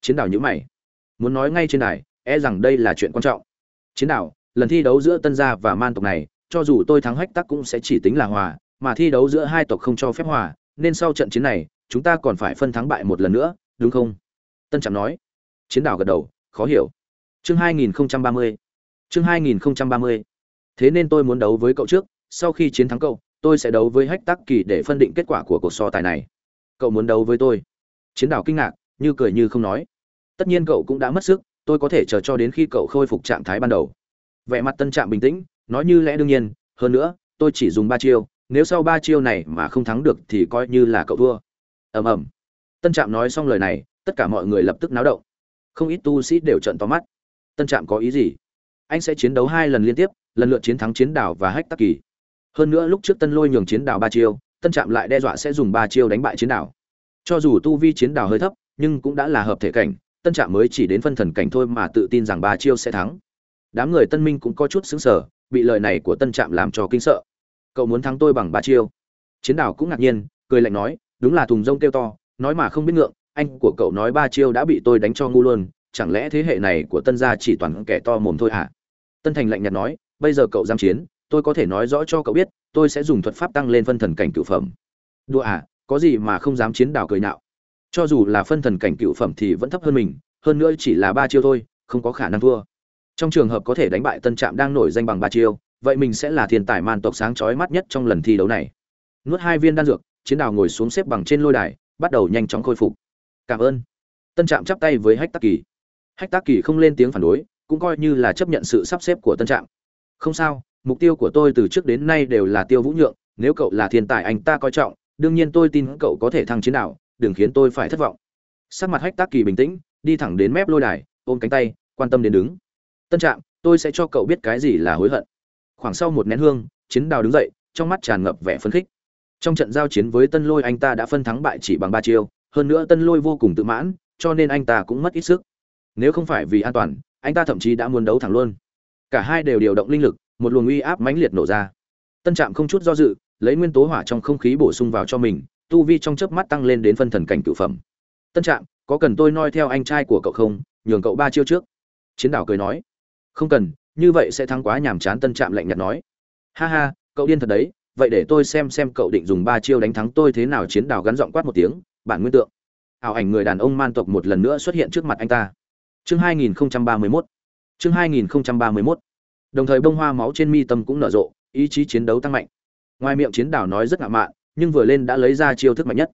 Chiến đảo nhữ mày. Muốn nói ngay trên đài e rằng đây là chuyện quan trọng. Chiến đảo, lần thi đấu giữa tân gia và man tộc này, cho dù tôi thắng hách tắc cũng sẽ chỉ tính là hòa, mà thi đấu giữa hai tộc không cho phép hòa, nên sau trận chiến này, chúng ta còn phải phân thắng bại một lần nữa, đúng không? Tân trạm nói. Chiến đảo gật đầu, khó hiểu. Chương 2030 chương 2030 thế nên tôi muốn đấu với cậu trước, sau khi chiến thắng cậu, tôi sẽ đấu với hách tắc kỳ để phân định kết quả của cuộc so tài này. Cậu muốn đấu với tôi? Chiến đảo kinh ngạc, như cười như không nói. Tất nhiên cậu cũng đã mất sức, tôi có thể chờ cho đến khi cậu khôi phục trạng thái ban đầu. Vẻ mặt tân trạm bình tĩnh, nói như lẽ đương nhiên, hơn nữa, tôi chỉ dùng ba chiêu, nếu sau ba chiêu này mà không thắng được thì coi như là cậu thua. Ầm ầm. Tân trạm nói xong lời này, tất cả mọi người lập tức náo động. Không ít tu sĩ đều trận to mắt. Tân trạm có ý gì? Anh sẽ chiến đấu hai lần liên tiếp, lần lượt chiến thắng chiến đảo và hách tắc kỳ. Hơn nữa lúc trước tân lôi nhường chiến đảo ba chiêu, tân trạm lại đe dọa sẽ dùng ba chiêu đánh bại chiến đảo. Cho dù tu vi chiến đảo hơi thấp, nhưng cũng đã là hợp thể cảnh, tân trạm mới chỉ đến phân thần cảnh thôi mà tự tin rằng ba chiêu sẽ thắng. Đám người tân minh cũng có chút xứng sở bị lời này của tân trạm làm cho kinh sợ. Cậu muốn thắng tôi bằng ba chiêu? Chiến đảo cũng ngạc nhiên, cười lạnh nói, đúng là thùng rông kêu to, nói mà không biết ngượng, anh của cậu nói ba chiêu đã bị tôi đánh cho ngu luôn, chẳng lẽ thế hệ này của tân gia chỉ toàn kẻ to mồm thôi hả? Tân thành lạnh nhạt nói, bây giờ cậu dám chiến, tôi có thể nói rõ cho cậu biết, tôi sẽ dùng thuật pháp tăng lên phân thần cảnh cửu phẩm. Đùa à có gì mà không dám chiến đảo cười nạo cho dù là phân thần cảnh cửu phẩm thì vẫn thấp hơn mình, hơn nữa chỉ là ba chiêu thôi, không có khả năng thua. Trong trường hợp có thể đánh bại tân trạm đang nổi danh bằng ba chiêu, vậy mình sẽ là thiên tài man tộc sáng chói mắt nhất trong lần thi đấu này. Nuốt hai viên đan dược, chiến đào ngồi xuống xếp bằng trên lôi đài, bắt đầu nhanh chóng khôi phục. Cảm ơn. Tân trạm chắp tay với hách tắc kỳ. Hách tắc kỳ không lên tiếng phản đối cũng coi như là chấp nhận sự sắp xếp của tân trạm. Không sao mục tiêu của tôi từ trước đến nay đều là tiêu vũ nhượng nếu cậu là thiên tài anh ta coi trọng đương nhiên tôi tin cậu có thể thăng chiến đạo, đừng khiến tôi phải thất vọng. Sắc mặt hách tác kỳ bình tĩnh đi thẳng đến mép lôi đài ôm cánh tay quan tâm đến đứng. Tân trạm tôi sẽ cho cậu biết cái gì là hối hận. Khoảng sau một nén hương chiến đào đứng dậy trong mắt tràn ngập vẻ phấn khích. Trong trận giao chiến với tân lôi anh ta đã phân thắng bại chỉ bằng ba chiêu hơn nữa tân lôi vô cùng tự mãn cho nên anh ta cũng mất ít sức. Nếu không phải vì an toàn anh ta thậm chí đã muốn đấu thẳng luôn. Cả hai đều điều động linh lực, một luồng uy áp mãnh liệt nổ ra. Tân trạm không chút do dự, lấy nguyên tố hỏa trong không khí bổ sung vào cho mình, tu vi trong chớp mắt tăng lên đến phân thần cảnh cựu phẩm. Tân trạm, có cần tôi noi theo anh trai của cậu không? Nhường cậu ba chiêu trước. Chiến đảo cười nói. Không cần, như vậy sẽ thắng quá nhàm chán. Tân trạm lạnh nhạt nói. Ha ha, cậu điên thật đấy, vậy để tôi xem xem cậu định dùng ba chiêu đánh thắng tôi thế nào. Chiến đảo gắn giọng quát một tiếng, bản nguyên tượng. Ảo ảnh người đàn ông man tộc một lần nữa xuất hiện trước mặt anh ta chương 2031 chương 2031 đồng thời bông hoa máu trên mi tâm cũng nở rộ ý chí chiến đấu tăng mạnh. Ngoài miệng chiến đảo nói rất ngạo mạn nhưng vừa lên đã lấy ra chiêu thức mạnh nhất.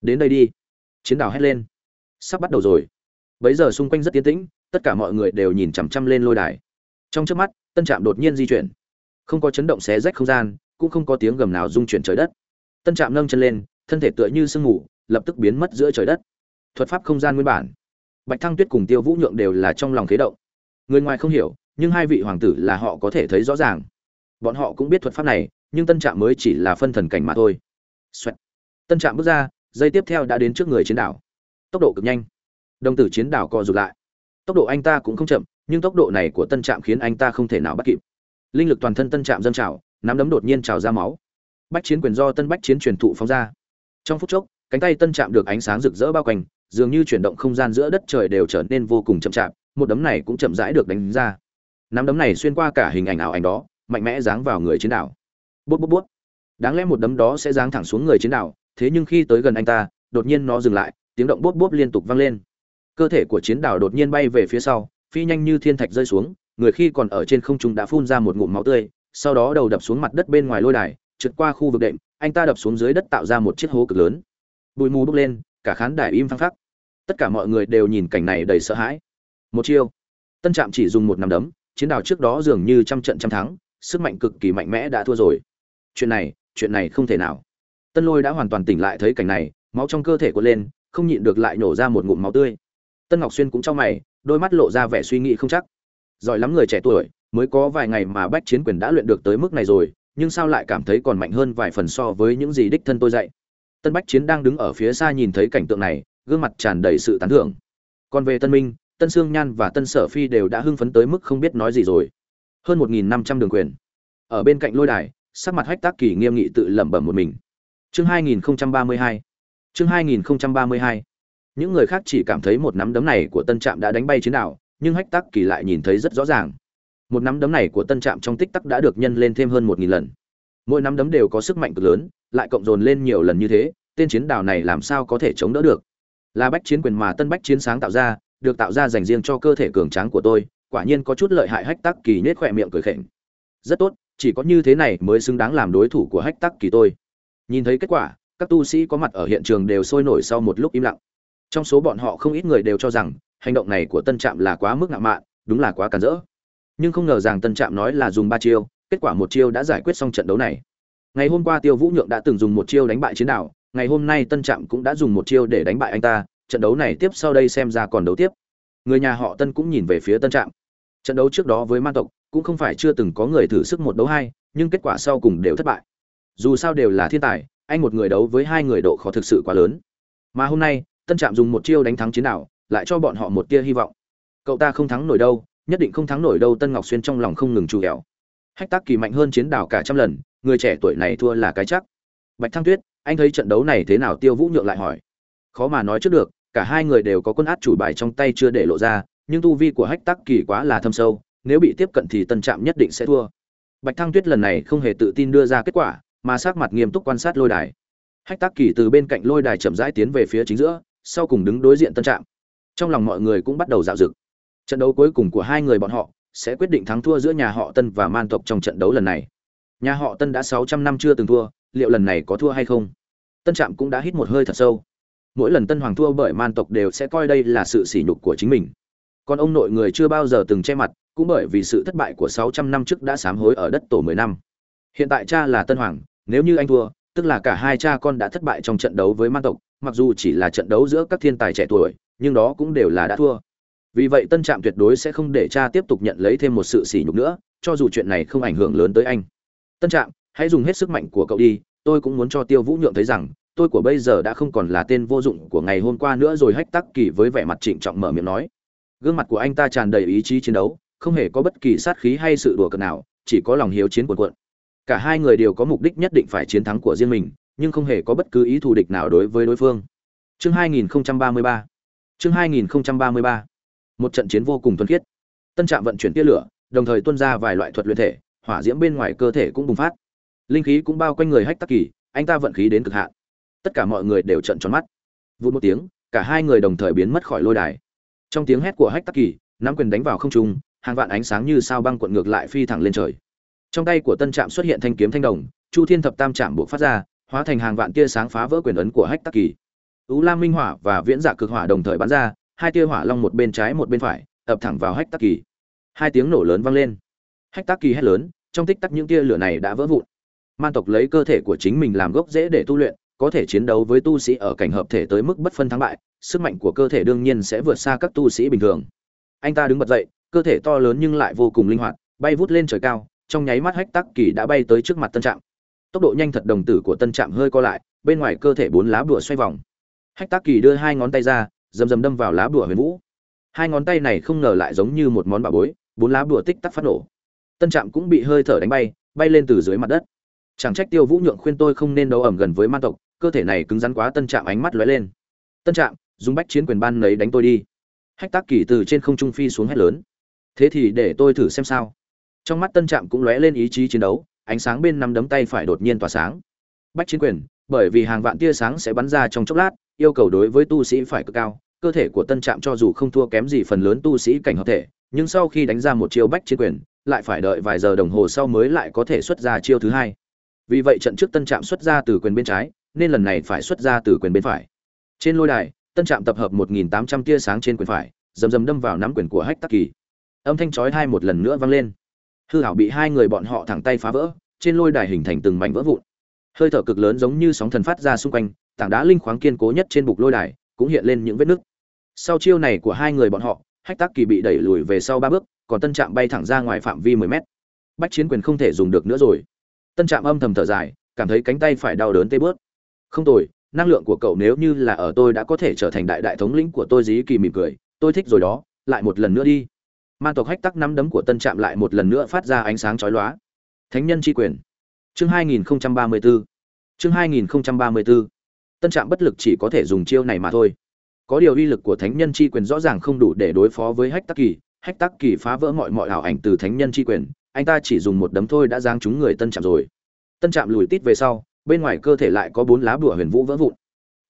Đến đây đi. Chiến đảo hét lên. Sắp bắt đầu rồi. Bấy giờ xung quanh rất tiến tĩnh tất cả mọi người đều nhìn chằm chằm lên lôi đài. Trong chớp mắt tân trạm đột nhiên di chuyển. Không có chấn động xé rách không gian cũng không có tiếng gầm nào rung chuyển trời đất. Tân trạm nâng chân lên thân thể tựa như sương ngủ, lập tức biến mất giữa trời đất. Thuật pháp không gian nguyên bản bạch thăng tuyết cùng tiêu vũ nhượng đều là trong lòng khế động. Người ngoài không hiểu, nhưng hai vị hoàng tử là họ có thể thấy rõ ràng. Bọn họ cũng biết thuật pháp này, nhưng tân trạm mới chỉ là phân thần cảnh mà thôi. Xoẹt. tân trạm bước ra, dây tiếp theo đã đến trước người chiến đảo. Tốc độ cực nhanh. Đồng tử chiến đảo co rụt lại. Tốc độ anh ta cũng không chậm, nhưng tốc độ này của tân trạm khiến anh ta không thể nào bắt kịp. Linh lực toàn thân tân trạm dâng trào, nắm đấm đột nhiên trào ra máu. Bách chiến quyền do tân bách chiến truyền thụ phóng ra. Trong phút chốc, cánh tay tân trạm được ánh sáng rực rỡ bao quanh dường như chuyển động không gian giữa đất trời đều trở nên vô cùng chậm chạp, một đấm này cũng chậm rãi được đánh ra. Nắm đấm này xuyên qua cả hình ảnh ảo ảnh đó, mạnh mẽ giáng vào người chiến đảo. Bút bút bút. Đáng lẽ một đấm đó sẽ giáng thẳng xuống người chiến đảo, thế nhưng khi tới gần anh ta, đột nhiên nó dừng lại, tiếng động bút bút liên tục vang lên. Cơ thể của chiến đảo đột nhiên bay về phía sau, phi nhanh như thiên thạch rơi xuống, người khi còn ở trên không trung đã phun ra một ngụm máu tươi, sau đó đầu đập xuống mặt đất bên ngoài lôi đài, trượt qua khu vực đệm, anh ta đập xuống dưới đất tạo ra một chiếc hố cực lớn. Bụi mù bốc lên cả khán đài im phăng phắc. Tất cả mọi người đều nhìn cảnh này đầy sợ hãi. Một chiêu. Tân trạm chỉ dùng một nắm đấm, chiến đào trước đó dường như trăm trận trăm thắng, sức mạnh cực kỳ mạnh mẽ đã thua rồi. Chuyện này chuyện này không thể nào. Tân lôi đã hoàn toàn tỉnh lại thấy cảnh này, máu trong cơ thể của lên, không nhịn được lại nổ ra một ngụm máu tươi. Tân ngọc xuyên cũng trong mày, đôi mắt lộ ra vẻ suy nghĩ không chắc. Giỏi lắm người trẻ tuổi, mới có vài ngày mà bách chiến quyền đã luyện được tới mức này rồi, nhưng sao lại cảm thấy còn mạnh hơn vài phần so với những gì đích thân tôi dạy? Tân bách chiến đang đứng ở phía xa nhìn thấy cảnh tượng này, gương mặt tràn đầy sự tán thưởng. Còn về tân minh, tân sương nhan và tân sở phi đều đã hưng phấn tới mức không biết nói gì rồi. Hơn một nghìn năm trăm đường quyền. Ở bên cạnh lôi đài, sắc mặt hách tác kỳ nghiêm nghị tự lẩm bẩm một mình. Chương hai nghìn ba mươi hai. Chương hai nghìn ba mươi hai. Những người khác chỉ cảm thấy một nắm đấm này của tân trạm đã đánh bay chiến đảo nhưng hách tác kỳ lại nhìn thấy rất rõ ràng. Một nắm đấm này của tân trạm trong tích tắc đã được nhân lên thêm hơn một nghìn lần. Mỗi nắm đấm đều có sức mạnh cực lớn lại cộng dồn lên nhiều lần như thế, tên chiến đảo này làm sao có thể chống đỡ được? Là bách chiến quyền mà tân bách chiến sáng tạo ra, được tạo ra dành riêng cho cơ thể cường tráng của tôi, quả nhiên có chút lợi hại hách tắc kỳ nết khỏe miệng cười khỉnh rất tốt, chỉ có như thế này mới xứng đáng làm đối thủ của hách tắc kỳ tôi. Nhìn thấy kết quả, các tu sĩ có mặt ở hiện trường đều sôi nổi sau một lúc im lặng. Trong số bọn họ không ít người đều cho rằng, hành động này của tân trạm là quá mức ngạo mạn, đúng là quá cản rỡ. Nhưng không ngờ rằng tân trạm nói là dùng ba chiêu, kết quả một chiêu đã giải quyết xong trận đấu này ngày hôm qua tiêu vũ nhượng đã từng dùng một chiêu đánh bại chiến đảo ngày hôm nay tân trạm cũng đã dùng một chiêu để đánh bại anh ta trận đấu này tiếp sau đây xem ra còn đấu tiếp. Người nhà họ tân cũng nhìn về phía tân trạm. Trận đấu trước đó với man tộc cũng không phải chưa từng có người thử sức một đấu hai nhưng kết quả sau cùng đều thất bại. Dù sao đều là thiên tài anh một người đấu với hai người độ khó thực sự quá lớn. Mà hôm nay tân trạm dùng một chiêu đánh thắng chiến Đảo, lại cho bọn họ một tia hy vọng. Cậu ta không thắng nổi đâu nhất định không thắng nổi đâu tân ngọc xuyên trong lòng không ngừng trù hẻo hách tác kỳ mạnh hơn chiến đảo cả trăm lần người trẻ tuổi này thua là cái chắc. Bạch thăng tuyết, anh thấy trận đấu này thế nào? Tiêu vũ nhượng lại hỏi. Khó mà nói trước được, cả hai người đều có quân át chủ bài trong tay chưa để lộ ra, nhưng tu vi của hách tắc kỳ quá là thâm sâu, nếu bị tiếp cận thì tân trạm nhất định sẽ thua. Bạch thăng tuyết lần này không hề tự tin đưa ra kết quả, mà sát mặt nghiêm túc quan sát lôi đài. Hách tắc kỳ từ bên cạnh lôi đài chậm rãi tiến về phía chính giữa, sau cùng đứng đối diện tân trạm. Trong lòng mọi người cũng bắt đầu dạo dực. Trận đấu cuối cùng của hai người bọn họ sẽ quyết định thắng thua giữa nhà họ tân và man tộc trong trận đấu lần này nhà họ tân đã sáu trăm năm chưa từng thua, liệu lần này có thua hay không? Tân trạm cũng đã hít một hơi thật sâu. Mỗi lần tân hoàng thua bởi man tộc đều sẽ coi đây là sự sỉ nhục của chính mình. Còn ông nội người chưa bao giờ từng che mặt, cũng bởi vì sự thất bại của 600 năm trước đã sám hối ở đất tổ 10 năm. Hiện tại cha là tân hoàng, nếu như anh thua, tức là cả hai cha con đã thất bại trong trận đấu với man tộc, mặc dù chỉ là trận đấu giữa các thiên tài trẻ tuổi, nhưng đó cũng đều là đã thua. Vì vậy tân trạm tuyệt đối sẽ không để cha tiếp tục nhận lấy thêm một sự sỉ nhục nữa, cho dù chuyện này không ảnh hưởng lớn tới anh tân trạm, hãy dùng hết sức mạnh của cậu đi, tôi cũng muốn cho tiêu vũ nhượng thấy rằng, tôi của bây giờ đã không còn là tên vô dụng của ngày hôm qua nữa rồi, hách tắc kỳ với vẻ mặt trịnh trọng mở miệng nói. Gương mặt của anh ta tràn đầy ý chí chiến đấu, không hề có bất kỳ sát khí hay sự đùa cợt nào, chỉ có lòng hiếu chiến cuồn cuộn. Cả hai người đều có mục đích nhất định phải chiến thắng của riêng mình, nhưng không hề có bất cứ ý thù địch nào đối với đối phương. Chương 2033 chương 2033 một trận chiến vô cùng thuần khiết. Tân trạm vận chuyển tia lửa, đồng thời tuân ra vài loại thuật luyện thể hỏa diễm bên ngoài cơ thể cũng bùng phát. Linh khí cũng bao quanh người hách tắc kỳ, anh ta vận khí đến cực hạn. Tất cả mọi người đều trận tròn mắt. Vụt một tiếng, cả hai người đồng thời biến mất khỏi lôi đài. Trong tiếng hét của hách tắc kỳ, nắm quyền đánh vào không trung, hàng vạn ánh sáng như sao băng cuộn ngược lại phi thẳng lên trời. Trong tay của tân trạm xuất hiện thanh kiếm thanh đồng, chu thiên thập tam trạm buộc phát ra, hóa thành hàng vạn tia sáng phá vỡ quyền ấn của hách tắc kỳ. Ứ lam minh hỏa và viễn dạ cực hỏa đồng thời bắn ra, hai tia hỏa long một bên trái một bên phải, ập thẳng vào hách tắc kỳ. Hai tiếng nổ lớn vang lên hách tắc kỳ hét lớn, trong tích tắc những tia lửa này đã vỡ vụn. Man tộc lấy cơ thể của chính mình làm gốc rễ để tu luyện, có thể chiến đấu với tu sĩ ở cảnh hợp thể tới mức bất phân thắng bại, sức mạnh của cơ thể đương nhiên sẽ vượt xa các tu sĩ bình thường. Anh ta đứng bật dậy, cơ thể to lớn nhưng lại vô cùng linh hoạt, bay vút lên trời cao, trong nháy mắt hách tắc kỳ đã bay tới trước mặt tân trạm. Tốc độ nhanh thật đồng tử của tân trạm hơi co lại, bên ngoài cơ thể bốn lá bùa xoay vòng. Hách tắc kỳ đưa hai ngón tay ra rầm rầm đâm vào lá bùa huyền vũ. Hai ngón tay này không ngờ lại giống như một món bà bối, bốn lá bùa tích tắc phát nổ tân trạm cũng bị hơi thở đánh bay bay lên từ dưới mặt đất. Chẳng trách tiêu vũ nhượng khuyên tôi không nên đấu ẩm gần với man tộc, cơ thể này cứng rắn quá tân trạm ánh mắt lóe lên. Tân trạm, dùng bách chiến quyền ban lấy đánh tôi đi. Hách tác kỳ từ trên không trung phi xuống hét lớn. Thế thì để tôi thử xem sao. Trong mắt tân trạm cũng lóe lên ý chí chiến đấu, ánh sáng bên năm đấm tay phải đột nhiên tỏa sáng. Bách chiến quyền, bởi vì hàng vạn tia sáng sẽ bắn ra trong chốc lát, yêu cầu đối với tu sĩ phải cực cao, cơ thể của tân trạm cho dù không thua kém gì phần lớn tu sĩ cảnh hợp thể, nhưng sau khi đánh ra một chiêu bách chiến quyền lại phải đợi vài giờ đồng hồ sau mới lại có thể xuất ra chiêu thứ hai. Vì vậy trận trước tân trạm xuất ra từ quyền bên trái, nên lần này phải xuất ra từ quyền bên phải. Trên lôi đài, tân trạm tập hợp 1.800 tia sáng trên quyền phải, rầm rầm đâm vào nắm quyền của hách tắc kỳ. Âm thanh chói hai một lần nữa vang lên. Hư hảo bị hai người bọn họ thẳng tay phá vỡ, trên lôi đài hình thành từng mảnh vỡ vụn. Hơi thở cực lớn giống như sóng thần phát ra xung quanh, tảng đá linh khoáng kiên cố nhất trên bục lôi đài, cũng hiện lên những vết nứt. Sau chiêu này của hai người bọn họ, hách tắc kỳ bị đẩy lùi về sau ba bước còn tân trạm bay thẳng ra ngoài phạm vi 10 mét. Bách chiến quyền không thể dùng được nữa rồi. Tân trạm âm thầm thở dài, cảm thấy cánh tay phải đau đớn tê bớt. Không tồi, năng lượng của cậu nếu như là ở tôi đã có thể trở thành đại đại thống lĩnh của tôi dí kỳ mỉm cười, tôi thích rồi đó, lại một lần nữa đi. Man tộc hách tắc nắm đấm của tân trạm lại một lần nữa phát ra ánh sáng chói lóa. Thánh nhân chi quyền. Chương 2034 chương 2034 tân trạm bất lực chỉ có thể dùng chiêu này mà thôi. Có điều uy lực của thánh nhân chi quyền rõ ràng không đủ để đối phó với hách tắc kỳ hách tắc kỳ phá vỡ mọi mọi ảo ảnh từ thánh nhân chi quyền, anh ta chỉ dùng một đấm thôi đã giáng trúng người tân trạm rồi. Tân trạm lùi tít về sau, bên ngoài cơ thể lại có bốn lá bùa huyền vũ vỡ vụn.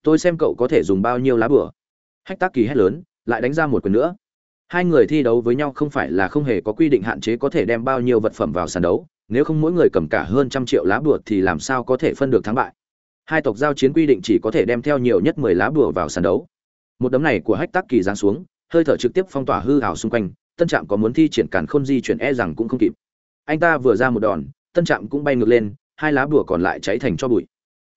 Tôi xem cậu có thể dùng bao nhiêu lá bùa? Hách tác kỳ hét lớn, lại đánh ra một quyền nữa. Hai người thi đấu với nhau không phải là không hề có quy định hạn chế có thể đem bao nhiêu vật phẩm vào sàn đấu, nếu không mỗi người cầm cả hơn trăm triệu lá bùa thì làm sao có thể phân được thắng bại. Hai tộc giao chiến quy định chỉ có thể đem theo nhiều nhất mười lá bùa vào sàn đấu. Một đấm này của hách tác kỳ giáng xuống, hơi thở trực tiếp phong tỏa hư hào xung quanh tân trạm có muốn thi triển càn khôn di chuyển e rằng cũng không kịp. Anh ta vừa ra một đòn, tân trạm cũng bay ngược lên, hai lá bùa còn lại cháy thành cho bụi.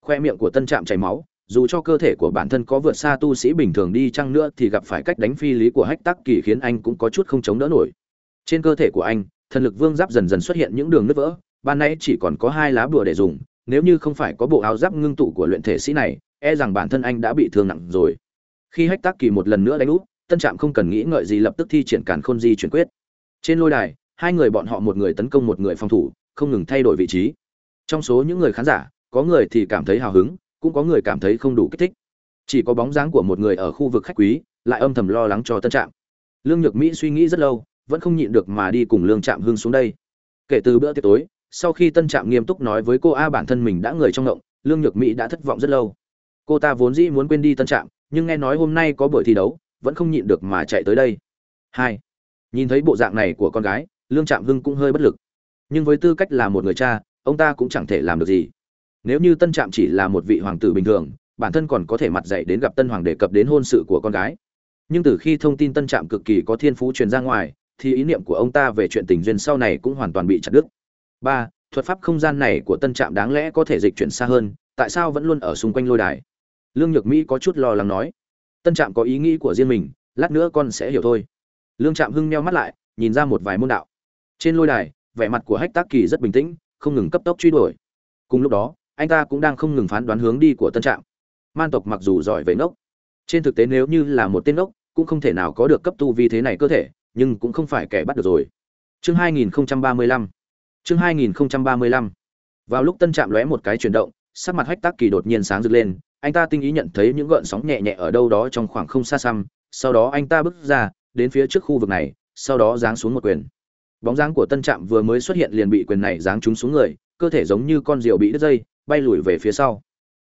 Khoe miệng của tân trạm chảy máu, dù cho cơ thể của bản thân có vượt xa tu sĩ bình thường đi chăng nữa thì gặp phải cách đánh phi lý của hách tắc kỳ khiến anh cũng có chút không chống đỡ nổi. Trên cơ thể của anh, thần lực vương giáp dần dần xuất hiện những đường nứt vỡ, ban nãy chỉ còn có hai lá bùa để dùng, nếu như không phải có bộ áo giáp ngưng tụ của luyện thể sĩ này e rằng bản thân anh đã bị thương nặng rồi. Khi hách tắc kỳ một lần nữa đánh úp tân trạm không cần nghĩ ngợi gì, lập tức thi triển càn khôn di chuyển quyết. Trên lôi đài, hai người bọn họ một người tấn công một người phòng thủ, không ngừng thay đổi vị trí. Trong số những người khán giả, có người thì cảm thấy hào hứng, cũng có người cảm thấy không đủ kích thích. Chỉ có bóng dáng của một người ở khu vực khách quý, lại âm thầm lo lắng cho tân trạm. Lương nhược mỹ suy nghĩ rất lâu, vẫn không nhịn được mà đi cùng lương trạm hưng xuống đây. Kể từ bữa tiệc tối, sau khi tân trạm nghiêm túc nói với cô a bản thân mình đã người trong ngộng, lương nhược mỹ đã thất vọng rất lâu. Cô ta vốn dĩ muốn quên đi tân trạm, nhưng nghe nói hôm nay có buổi thi đấu vẫn không nhịn được mà chạy tới đây. Hai, nhìn thấy bộ dạng này của con gái, lương trạm hưng cũng hơi bất lực. Nhưng với tư cách là một người cha, ông ta cũng chẳng thể làm được gì. Nếu như tân trạm chỉ là một vị hoàng tử bình thường, bản thân còn có thể mặt dạy đến gặp tân hoàng đề cập đến hôn sự của con gái. Nhưng từ khi thông tin tân trạm cực kỳ có thiên phú truyền ra ngoài, thì ý niệm của ông ta về chuyện tình duyên sau này cũng hoàn toàn bị chặt đứt. Ba, thuật pháp không gian này của tân trạm đáng lẽ có thể dịch chuyển xa hơn, tại sao vẫn luôn ở xung quanh lôi đài? Lương nhược mỹ có chút lo lắng nói tân trạm có ý nghĩ của riêng mình, lát nữa con sẽ hiểu thôi. Lương trạm hưng meo mắt lại, nhìn ra một vài môn đạo. Trên lôi đài, vẻ mặt của hách tác kỳ rất bình tĩnh, không ngừng cấp tốc truy đuổi. Cùng lúc đó, anh ta cũng đang không ngừng phán đoán hướng đi của tân trạm. Man tộc mặc dù giỏi về ngốc, trên thực tế nếu như là một tên ngốc, cũng không thể nào có được cấp tu vi thế này cơ thể, nhưng cũng không phải kẻ bắt được rồi. Chương 2035 chương 2035 vào lúc tân trạm lóe một cái chuyển động, sắc mặt hách tác kỳ đột nhiên sáng rực lên anh ta tinh ý nhận thấy những gợn sóng nhẹ nhẹ ở đâu đó trong khoảng không xa xăm, sau đó anh ta bước ra, đến phía trước khu vực này, sau đó giáng xuống một quyền. Bóng dáng của tân trạm vừa mới xuất hiện liền bị quyền này giáng trúng xuống người, cơ thể giống như con diều bị đứt dây, bay lùi về phía sau.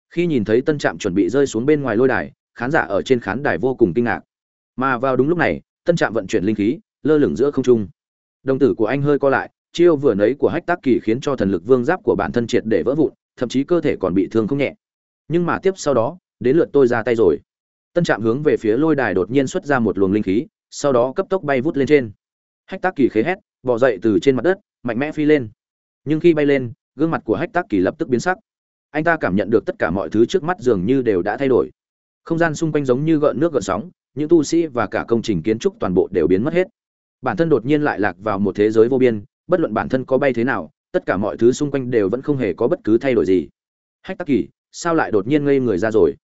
Khi nhìn thấy tân trạm chuẩn bị rơi xuống bên ngoài lôi đài, khán giả ở trên khán đài vô cùng kinh ngạc. Mà vào đúng lúc này, tân trạm vận chuyển linh khí, lơ lửng giữa không trung. Đồng tử của anh hơi co lại, chiêu vừa nấy của hách tác kỳ khiến cho thần lực vương giáp của bản thân triệt để vỡ vụn, thậm chí cơ thể còn bị thương không nhẹ nhưng mà tiếp sau đó, đến lượt tôi ra tay rồi. Tân trạm hướng về phía lôi đài đột nhiên xuất ra một luồng linh khí, sau đó cấp tốc bay vút lên trên. Hách tác kỳ khế hét, bỏ dậy từ trên mặt đất, mạnh mẽ phi lên. Nhưng khi bay lên, gương mặt của hách tác kỳ lập tức biến sắc. Anh ta cảm nhận được tất cả mọi thứ trước mắt dường như đều đã thay đổi. Không gian xung quanh giống như gợn nước gợn sóng, những tu sĩ và cả công trình kiến trúc toàn bộ đều biến mất hết. Bản thân đột nhiên lại lạc vào một thế giới vô biên, bất luận bản thân có bay thế nào, tất cả mọi thứ xung quanh đều vẫn không hề có bất cứ thay đổi gì. Hách tác kỳ sao lại đột nhiên ngây người ra rồi?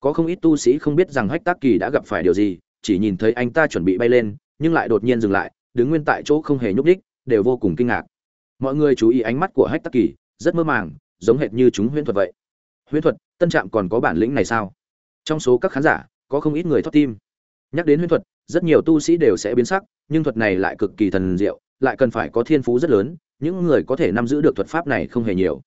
Có không ít tu sĩ không biết rằng hách tác kỳ đã gặp phải điều gì, chỉ nhìn thấy anh ta chuẩn bị bay lên, nhưng lại đột nhiên dừng lại, đứng nguyên tại chỗ không hề nhúc đích đều vô cùng kinh ngạc. Mọi người chú ý ánh mắt của hách tác kỳ, rất mơ màng, giống hệt như chúng huyễn thuật vậy. Huyễn thuật, tân trạm còn có bản lĩnh này sao? Trong số các khán giả, có không ít người thoát tim. Nhắc đến huyễn thuật, rất nhiều tu sĩ đều sẽ biến sắc, nhưng thuật này lại cực kỳ thần diệu, lại cần phải có thiên phú rất lớn, những người có thể nắm giữ được thuật pháp này không hề nhiều.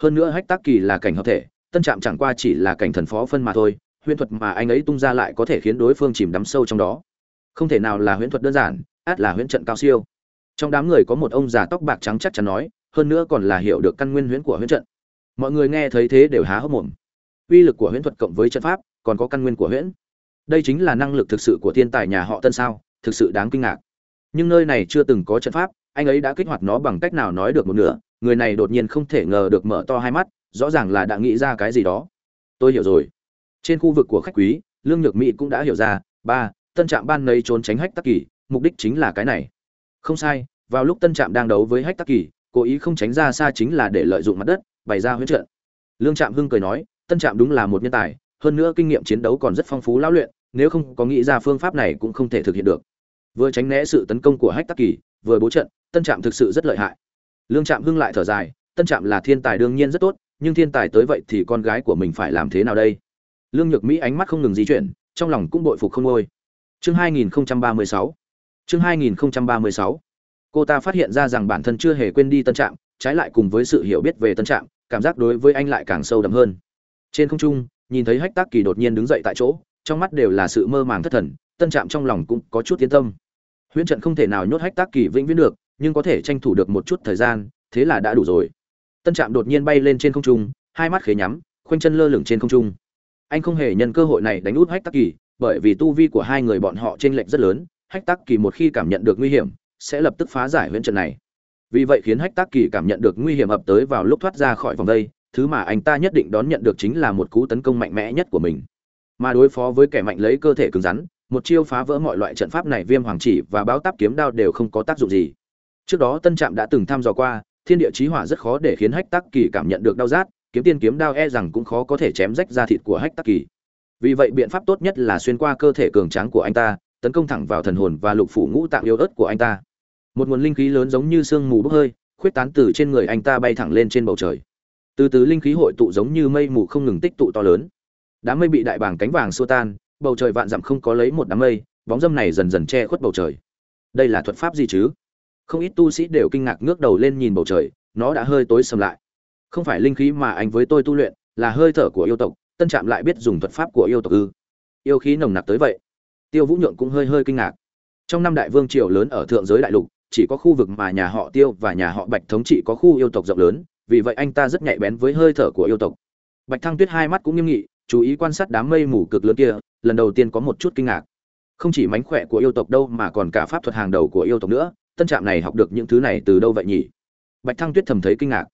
Hơn nữa hách tác kỳ là cảnh hợp thể tân trạm chẳng qua chỉ là cảnh thần phó phân mà thôi, huyễn thuật mà anh ấy tung ra lại có thể khiến đối phương chìm đắm sâu trong đó. Không thể nào là huyễn thuật đơn giản, át là huyễn trận cao siêu. Trong đám người có một ông già tóc bạc trắng chắc chắn nói, hơn nữa còn là hiểu được căn nguyên huyễn của huyễn trận. Mọi người nghe thấy thế đều há hốc mồm. Uy lực của huyễn thuật cộng với trận pháp, còn có căn nguyên của huyễn. Đây chính là năng lực thực sự của thiên tài nhà họ tân sao, thực sự đáng kinh ngạc. Nhưng nơi này chưa từng có trận pháp, anh ấy đã kích hoạt nó bằng cách nào nói được một nửa, người này đột nhiên không thể ngờ được mở to hai mắt rõ ràng là đã nghĩ ra cái gì đó. Tôi hiểu rồi. Trên khu vực của khách quý, lương nhược mỹ cũng đã hiểu ra, ba, tân trạm ban nấy trốn tránh hách tắc kỳ, mục đích chính là cái này. Không sai, vào lúc tân trạm đang đấu với hách tắc kỳ, cố ý không tránh ra xa chính là để lợi dụng mặt đất, bày ra huyết trận. Lương trạm hưng cười nói, tân trạm đúng là một nhân tài, hơn nữa kinh nghiệm chiến đấu còn rất phong phú lão luyện, nếu không có nghĩ ra phương pháp này cũng không thể thực hiện được. Vừa tránh né sự tấn công của hách tắc kỳ, vừa bố trận, tân trạm thực sự rất lợi hại. Lương trạm hưng lại thở dài, tân trạm là thiên tài đương nhiên rất tốt nhưng thiên tài tới vậy thì con gái của mình phải làm thế nào đây? Lương nhược mỹ ánh mắt không ngừng di chuyển, trong lòng cũng bội phục không ngôi. Chương 2036 chương 2036 cô ta phát hiện ra rằng bản thân chưa hề quên đi tân trạm, trái lại cùng với sự hiểu biết về tân trạm, cảm giác đối với anh lại càng sâu đậm hơn. Trên không trung, nhìn thấy hách tác kỳ đột nhiên đứng dậy tại chỗ, trong mắt đều là sự mơ màng thất thần, tân trạm trong lòng cũng có chút tiến tâm. Huyễn trận không thể nào nhốt hách tác kỳ vĩnh viễn được, nhưng có thể tranh thủ được một chút thời gian, thế là đã đủ rồi tân trạm đột nhiên bay lên trên không trung, hai mắt khế nhắm, khoanh chân lơ lửng trên không trung. Anh không hề nhân cơ hội này đánh út hách tắc kỳ, bởi vì tu vi của hai người bọn họ t r ê n lệch rất lớn, hách tắc kỳ một khi cảm nhận được nguy hiểm, sẽ lập tức phá giải huyễn trận này. Vì vậy khiến hách tắc kỳ cảm nhận được nguy hiểm ập tới vào lúc thoát ra khỏi vòng đây, thứ mà anh ta nhất định đón nhận được chính là một cú tấn công mạnh mẽ nhất của mình. Mà đối phó với kẻ mạnh lấy cơ thể cứng rắn, một chiêu phá vỡ mọi loại trận pháp này viêm hoàng chỉ và báo táp kiếm đao đều không có tác dụng gì. Trước đó tân trạm đã từng thăm dò qua thiên địa chí hỏa rất khó để khiến hách tắc kỳ cảm nhận được đau rát, kiếm tiên kiếm đao e rằng cũng khó có thể chém rách da thịt của hách tắc kỳ. Vì vậy biện pháp tốt nhất là xuyên qua cơ thể cường tráng của anh ta, tấn công thẳng vào thần hồn và lục phủ ngũ tạng yếu ớt của anh ta. Một nguồn linh khí lớn giống như sương mù bốc hơi, khuyết tán từ trên người anh ta bay thẳng lên trên bầu trời. Từ từ linh khí hội tụ giống như mây mù không ngừng tích tụ to lớn. Đám mây bị đại bàng cánh vàng xua tan, bầu trời vạn dặm không có lấy một đám mây, bóng dâm này dần dần che khuất bầu trời. Đây là thuật pháp gì chứ? Không ít tu sĩ đều kinh ngạc ngước đầu lên nhìn bầu trời, nó đã hơi tối sầm lại. Không phải linh khí mà anh với tôi tu luyện, là hơi thở của yêu tộc, tân trạm lại biết dùng thuật pháp của yêu tộc ư. Yêu khí nồng nặc tới vậy. Tiêu vũ nhượng cũng hơi hơi kinh ngạc. Trong năm đại vương triều lớn ở thượng giới đại lục, chỉ có khu vực mà nhà họ tiêu và nhà họ bạch thống trị có khu yêu tộc rộng lớn, vì vậy anh ta rất nhạy bén với hơi thở của yêu tộc. Bạch thăng tuyết hai mắt cũng nghiêm nghị, chú ý quan sát đám mây mù cực lớn kia, lần đầu tiên có một chút kinh ngạc. Không chỉ mánh khỏe của yêu tộc đâu mà còn cả pháp thuật hàng đầu của yêu tộc nữa tân trạm này học được những thứ này từ đâu vậy nhỉ? Bạch thăng tuyết thầm thấy kinh ngạc.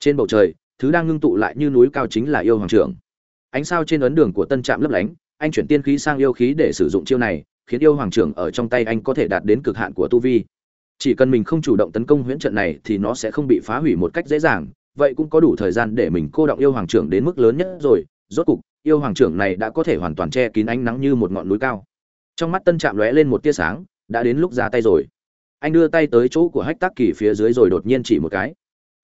Trên bầu trời, thứ đang ngưng tụ lại như núi cao chính là yêu hoàng trưởng. Ánh sao trên ấn đường của tân trạm lấp lánh, anh chuyển tiên khí sang yêu khí để sử dụng chiêu này, khiến yêu hoàng trưởng ở trong tay anh có thể đạt đến cực hạn của tu vi. Chỉ cần mình không chủ động tấn công huyễn trận này thì nó sẽ không bị phá hủy một cách dễ dàng, vậy cũng có đủ thời gian để mình cô động yêu hoàng trưởng đến mức lớn nhất rồi. Rốt cục, yêu hoàng trưởng này đã có thể hoàn toàn che kín ánh nắng như một ngọn núi cao. Trong mắt tân trạm lóe lên một tia sáng, đã đến lúc ra tay rồi anh đưa tay tới chỗ của hách tác kỳ phía dưới rồi đột nhiên chỉ một cái.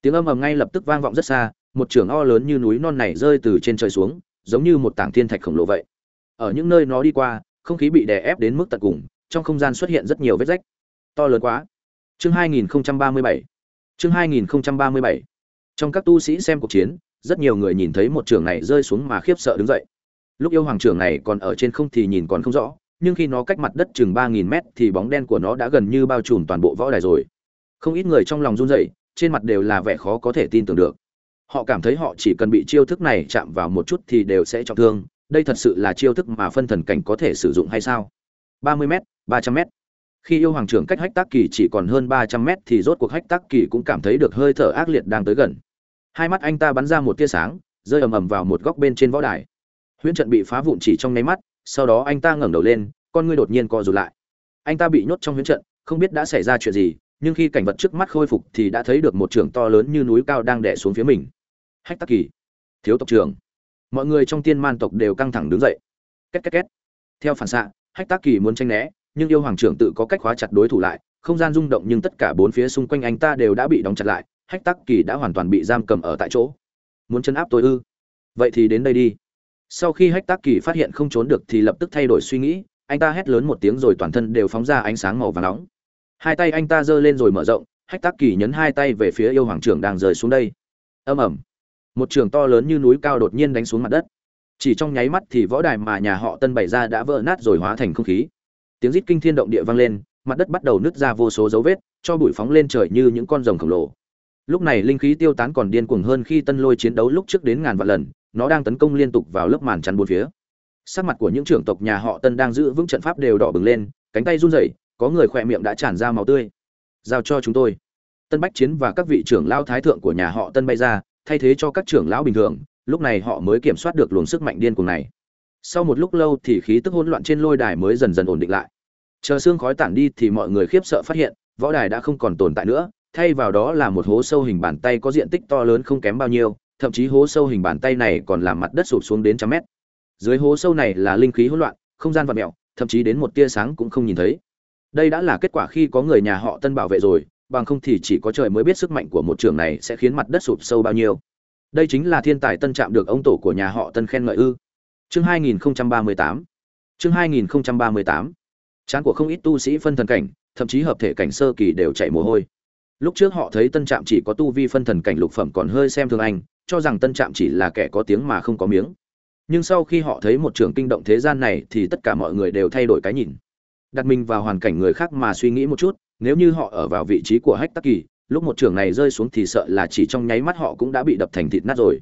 Tiếng âm ầm ngay lập tức vang vọng rất xa, một trường o lớn như núi non này rơi từ trên trời xuống, giống như một tảng thiên thạch khổng lồ vậy. Ở những nơi nó đi qua, không khí bị đè ép đến mức tận cùng, trong không gian xuất hiện rất nhiều vết rách. To lớn quá. Chương 2037 chương 2037 trong các tu sĩ xem cuộc chiến, rất nhiều người nhìn thấy một trường này rơi xuống mà khiếp sợ đứng dậy. Lúc yêu hoàng trưởng này còn ở trên không thì nhìn còn không rõ nhưng khi nó cách mặt đất chừng ba nghìn mét thì bóng đen của nó đã gần như bao trùm toàn bộ võ đài rồi. Không ít người trong lòng run rẩy, trên mặt đều là vẻ khó có thể tin tưởng được. Họ cảm thấy họ chỉ cần bị chiêu thức này chạm vào một chút thì đều sẽ trọng thương, đây thật sự là chiêu thức mà phân thần cảnh có thể sử dụng hay sao? Ba mươi m ba trăm m khi yêu hoàng trưởng cách hách tác kỳ chỉ còn hơn ba trăm m thì rốt cuộc hách tác kỳ cũng cảm thấy được hơi thở ác liệt đang tới gần. Hai mắt anh ta bắn ra một tia sáng, rơi ầm ầm vào một góc bên trên võ đài. Huyễn trận bị phá vụn chỉ trong nháy mắt sau đó anh ta ngẩng đầu lên, con ngươi đột nhiên co rụt lại. Anh ta bị nhốt trong huyễn trận, không biết đã xảy ra chuyện gì, nhưng khi cảnh vật trước mắt khôi phục thì đã thấy được một trường to lớn như núi cao đang đè xuống phía mình. Hách tắc kỳ, thiếu tộc trưởng. Mọi người trong tiên man tộc đều căng thẳng đứng dậy. Két két két. Theo phản xạ, hách tác kỳ muốn tranh né, nhưng yêu hoàng trưởng tự có cách khóa chặt đối thủ lại, không gian rung động nhưng tất cả bốn phía xung quanh anh ta đều đã bị đóng chặt lại, hách tác kỳ đã hoàn toàn bị giam cầm ở tại chỗ. Muốn chấn áp tôi ư? Vậy thì đến đây đi sau khi hách tác kỳ phát hiện không trốn được thì lập tức thay đổi suy nghĩ, anh ta hét lớn một tiếng rồi toàn thân đều phóng ra ánh sáng màu và nóng. Hai tay anh ta giơ lên rồi mở rộng, hách tác kỳ nhấn hai tay về phía yêu hoàng trưởng đang rời xuống đây. Âm ẩm một trường to lớn như núi cao đột nhiên đánh xuống mặt đất. Chỉ trong nháy mắt thì võ đài mà nhà họ tân bày ra đã vỡ nát rồi hóa thành không khí. Tiếng rít kinh thiên động địa vang lên, mặt đất bắt đầu nứt ra vô số dấu vết, cho bụi phóng lên trời như những con rồng khổng lồ. Lúc này linh khí tiêu tán còn điên cuồng hơn khi tân lôi chiến đấu lúc trước đến ngàn vạn lần nó đang tấn công liên tục vào lớp màn chắn bốn phía. Sắc mặt của những trưởng tộc nhà họ tân đang giữ vững trận pháp đều đỏ bừng lên, cánh tay run rẩy, có người khỏe miệng đã tràn ra máu tươi. Giao cho chúng tôi. Tân bách chiến và các vị trưởng lao thái thượng của nhà họ tân bay ra, thay thế cho các trưởng lão bình thường, lúc này họ mới kiểm soát được luồng sức mạnh điên cuồng này. Sau một lúc lâu thì khí tức hỗn loạn trên lôi đài mới dần dần ổn định lại. Chờ xương khói tản đi thì mọi người khiếp sợ phát hiện, võ đài đã không còn tồn tại nữa, thay vào đó là một hố sâu hình bàn tay có diện tích to lớn không kém bao nhiêu thậm chí hố sâu hình bàn tay này còn làm mặt đất sụp xuống đến trăm mét. Dưới hố sâu này là linh khí hỗn loạn, không gian vật mẹo thậm chí đến một tia sáng cũng không nhìn thấy. Đây đã là kết quả khi có người nhà họ tân bảo vệ rồi, bằng không thì chỉ có trời mới biết sức mạnh của một trường này sẽ khiến mặt đất sụp sâu bao nhiêu. Đây chính là thiên tài tân trạm được ông tổ của nhà họ tân khen ngợi ư. Chương 2038 chương 2038 chán của không ít tu sĩ phân thần cảnh, thậm chí hợp thể cảnh sơ kỳ đều chảy mồ hôi. Lúc trước họ thấy tân trạm chỉ có tu vi phân thần cảnh lục phẩm còn hơi xem thường anh cho rằng tân trạm chỉ là kẻ có tiếng mà không có miếng. Nhưng sau khi họ thấy một trường kinh động thế gian này thì tất cả mọi người đều thay đổi cái nhìn. Đặt mình vào hoàn cảnh người khác mà suy nghĩ một chút, nếu như họ ở vào vị trí của hách tắc kỳ, lúc một trường này rơi xuống thì sợ là chỉ trong nháy mắt họ cũng đã bị đập thành thịt nát rồi.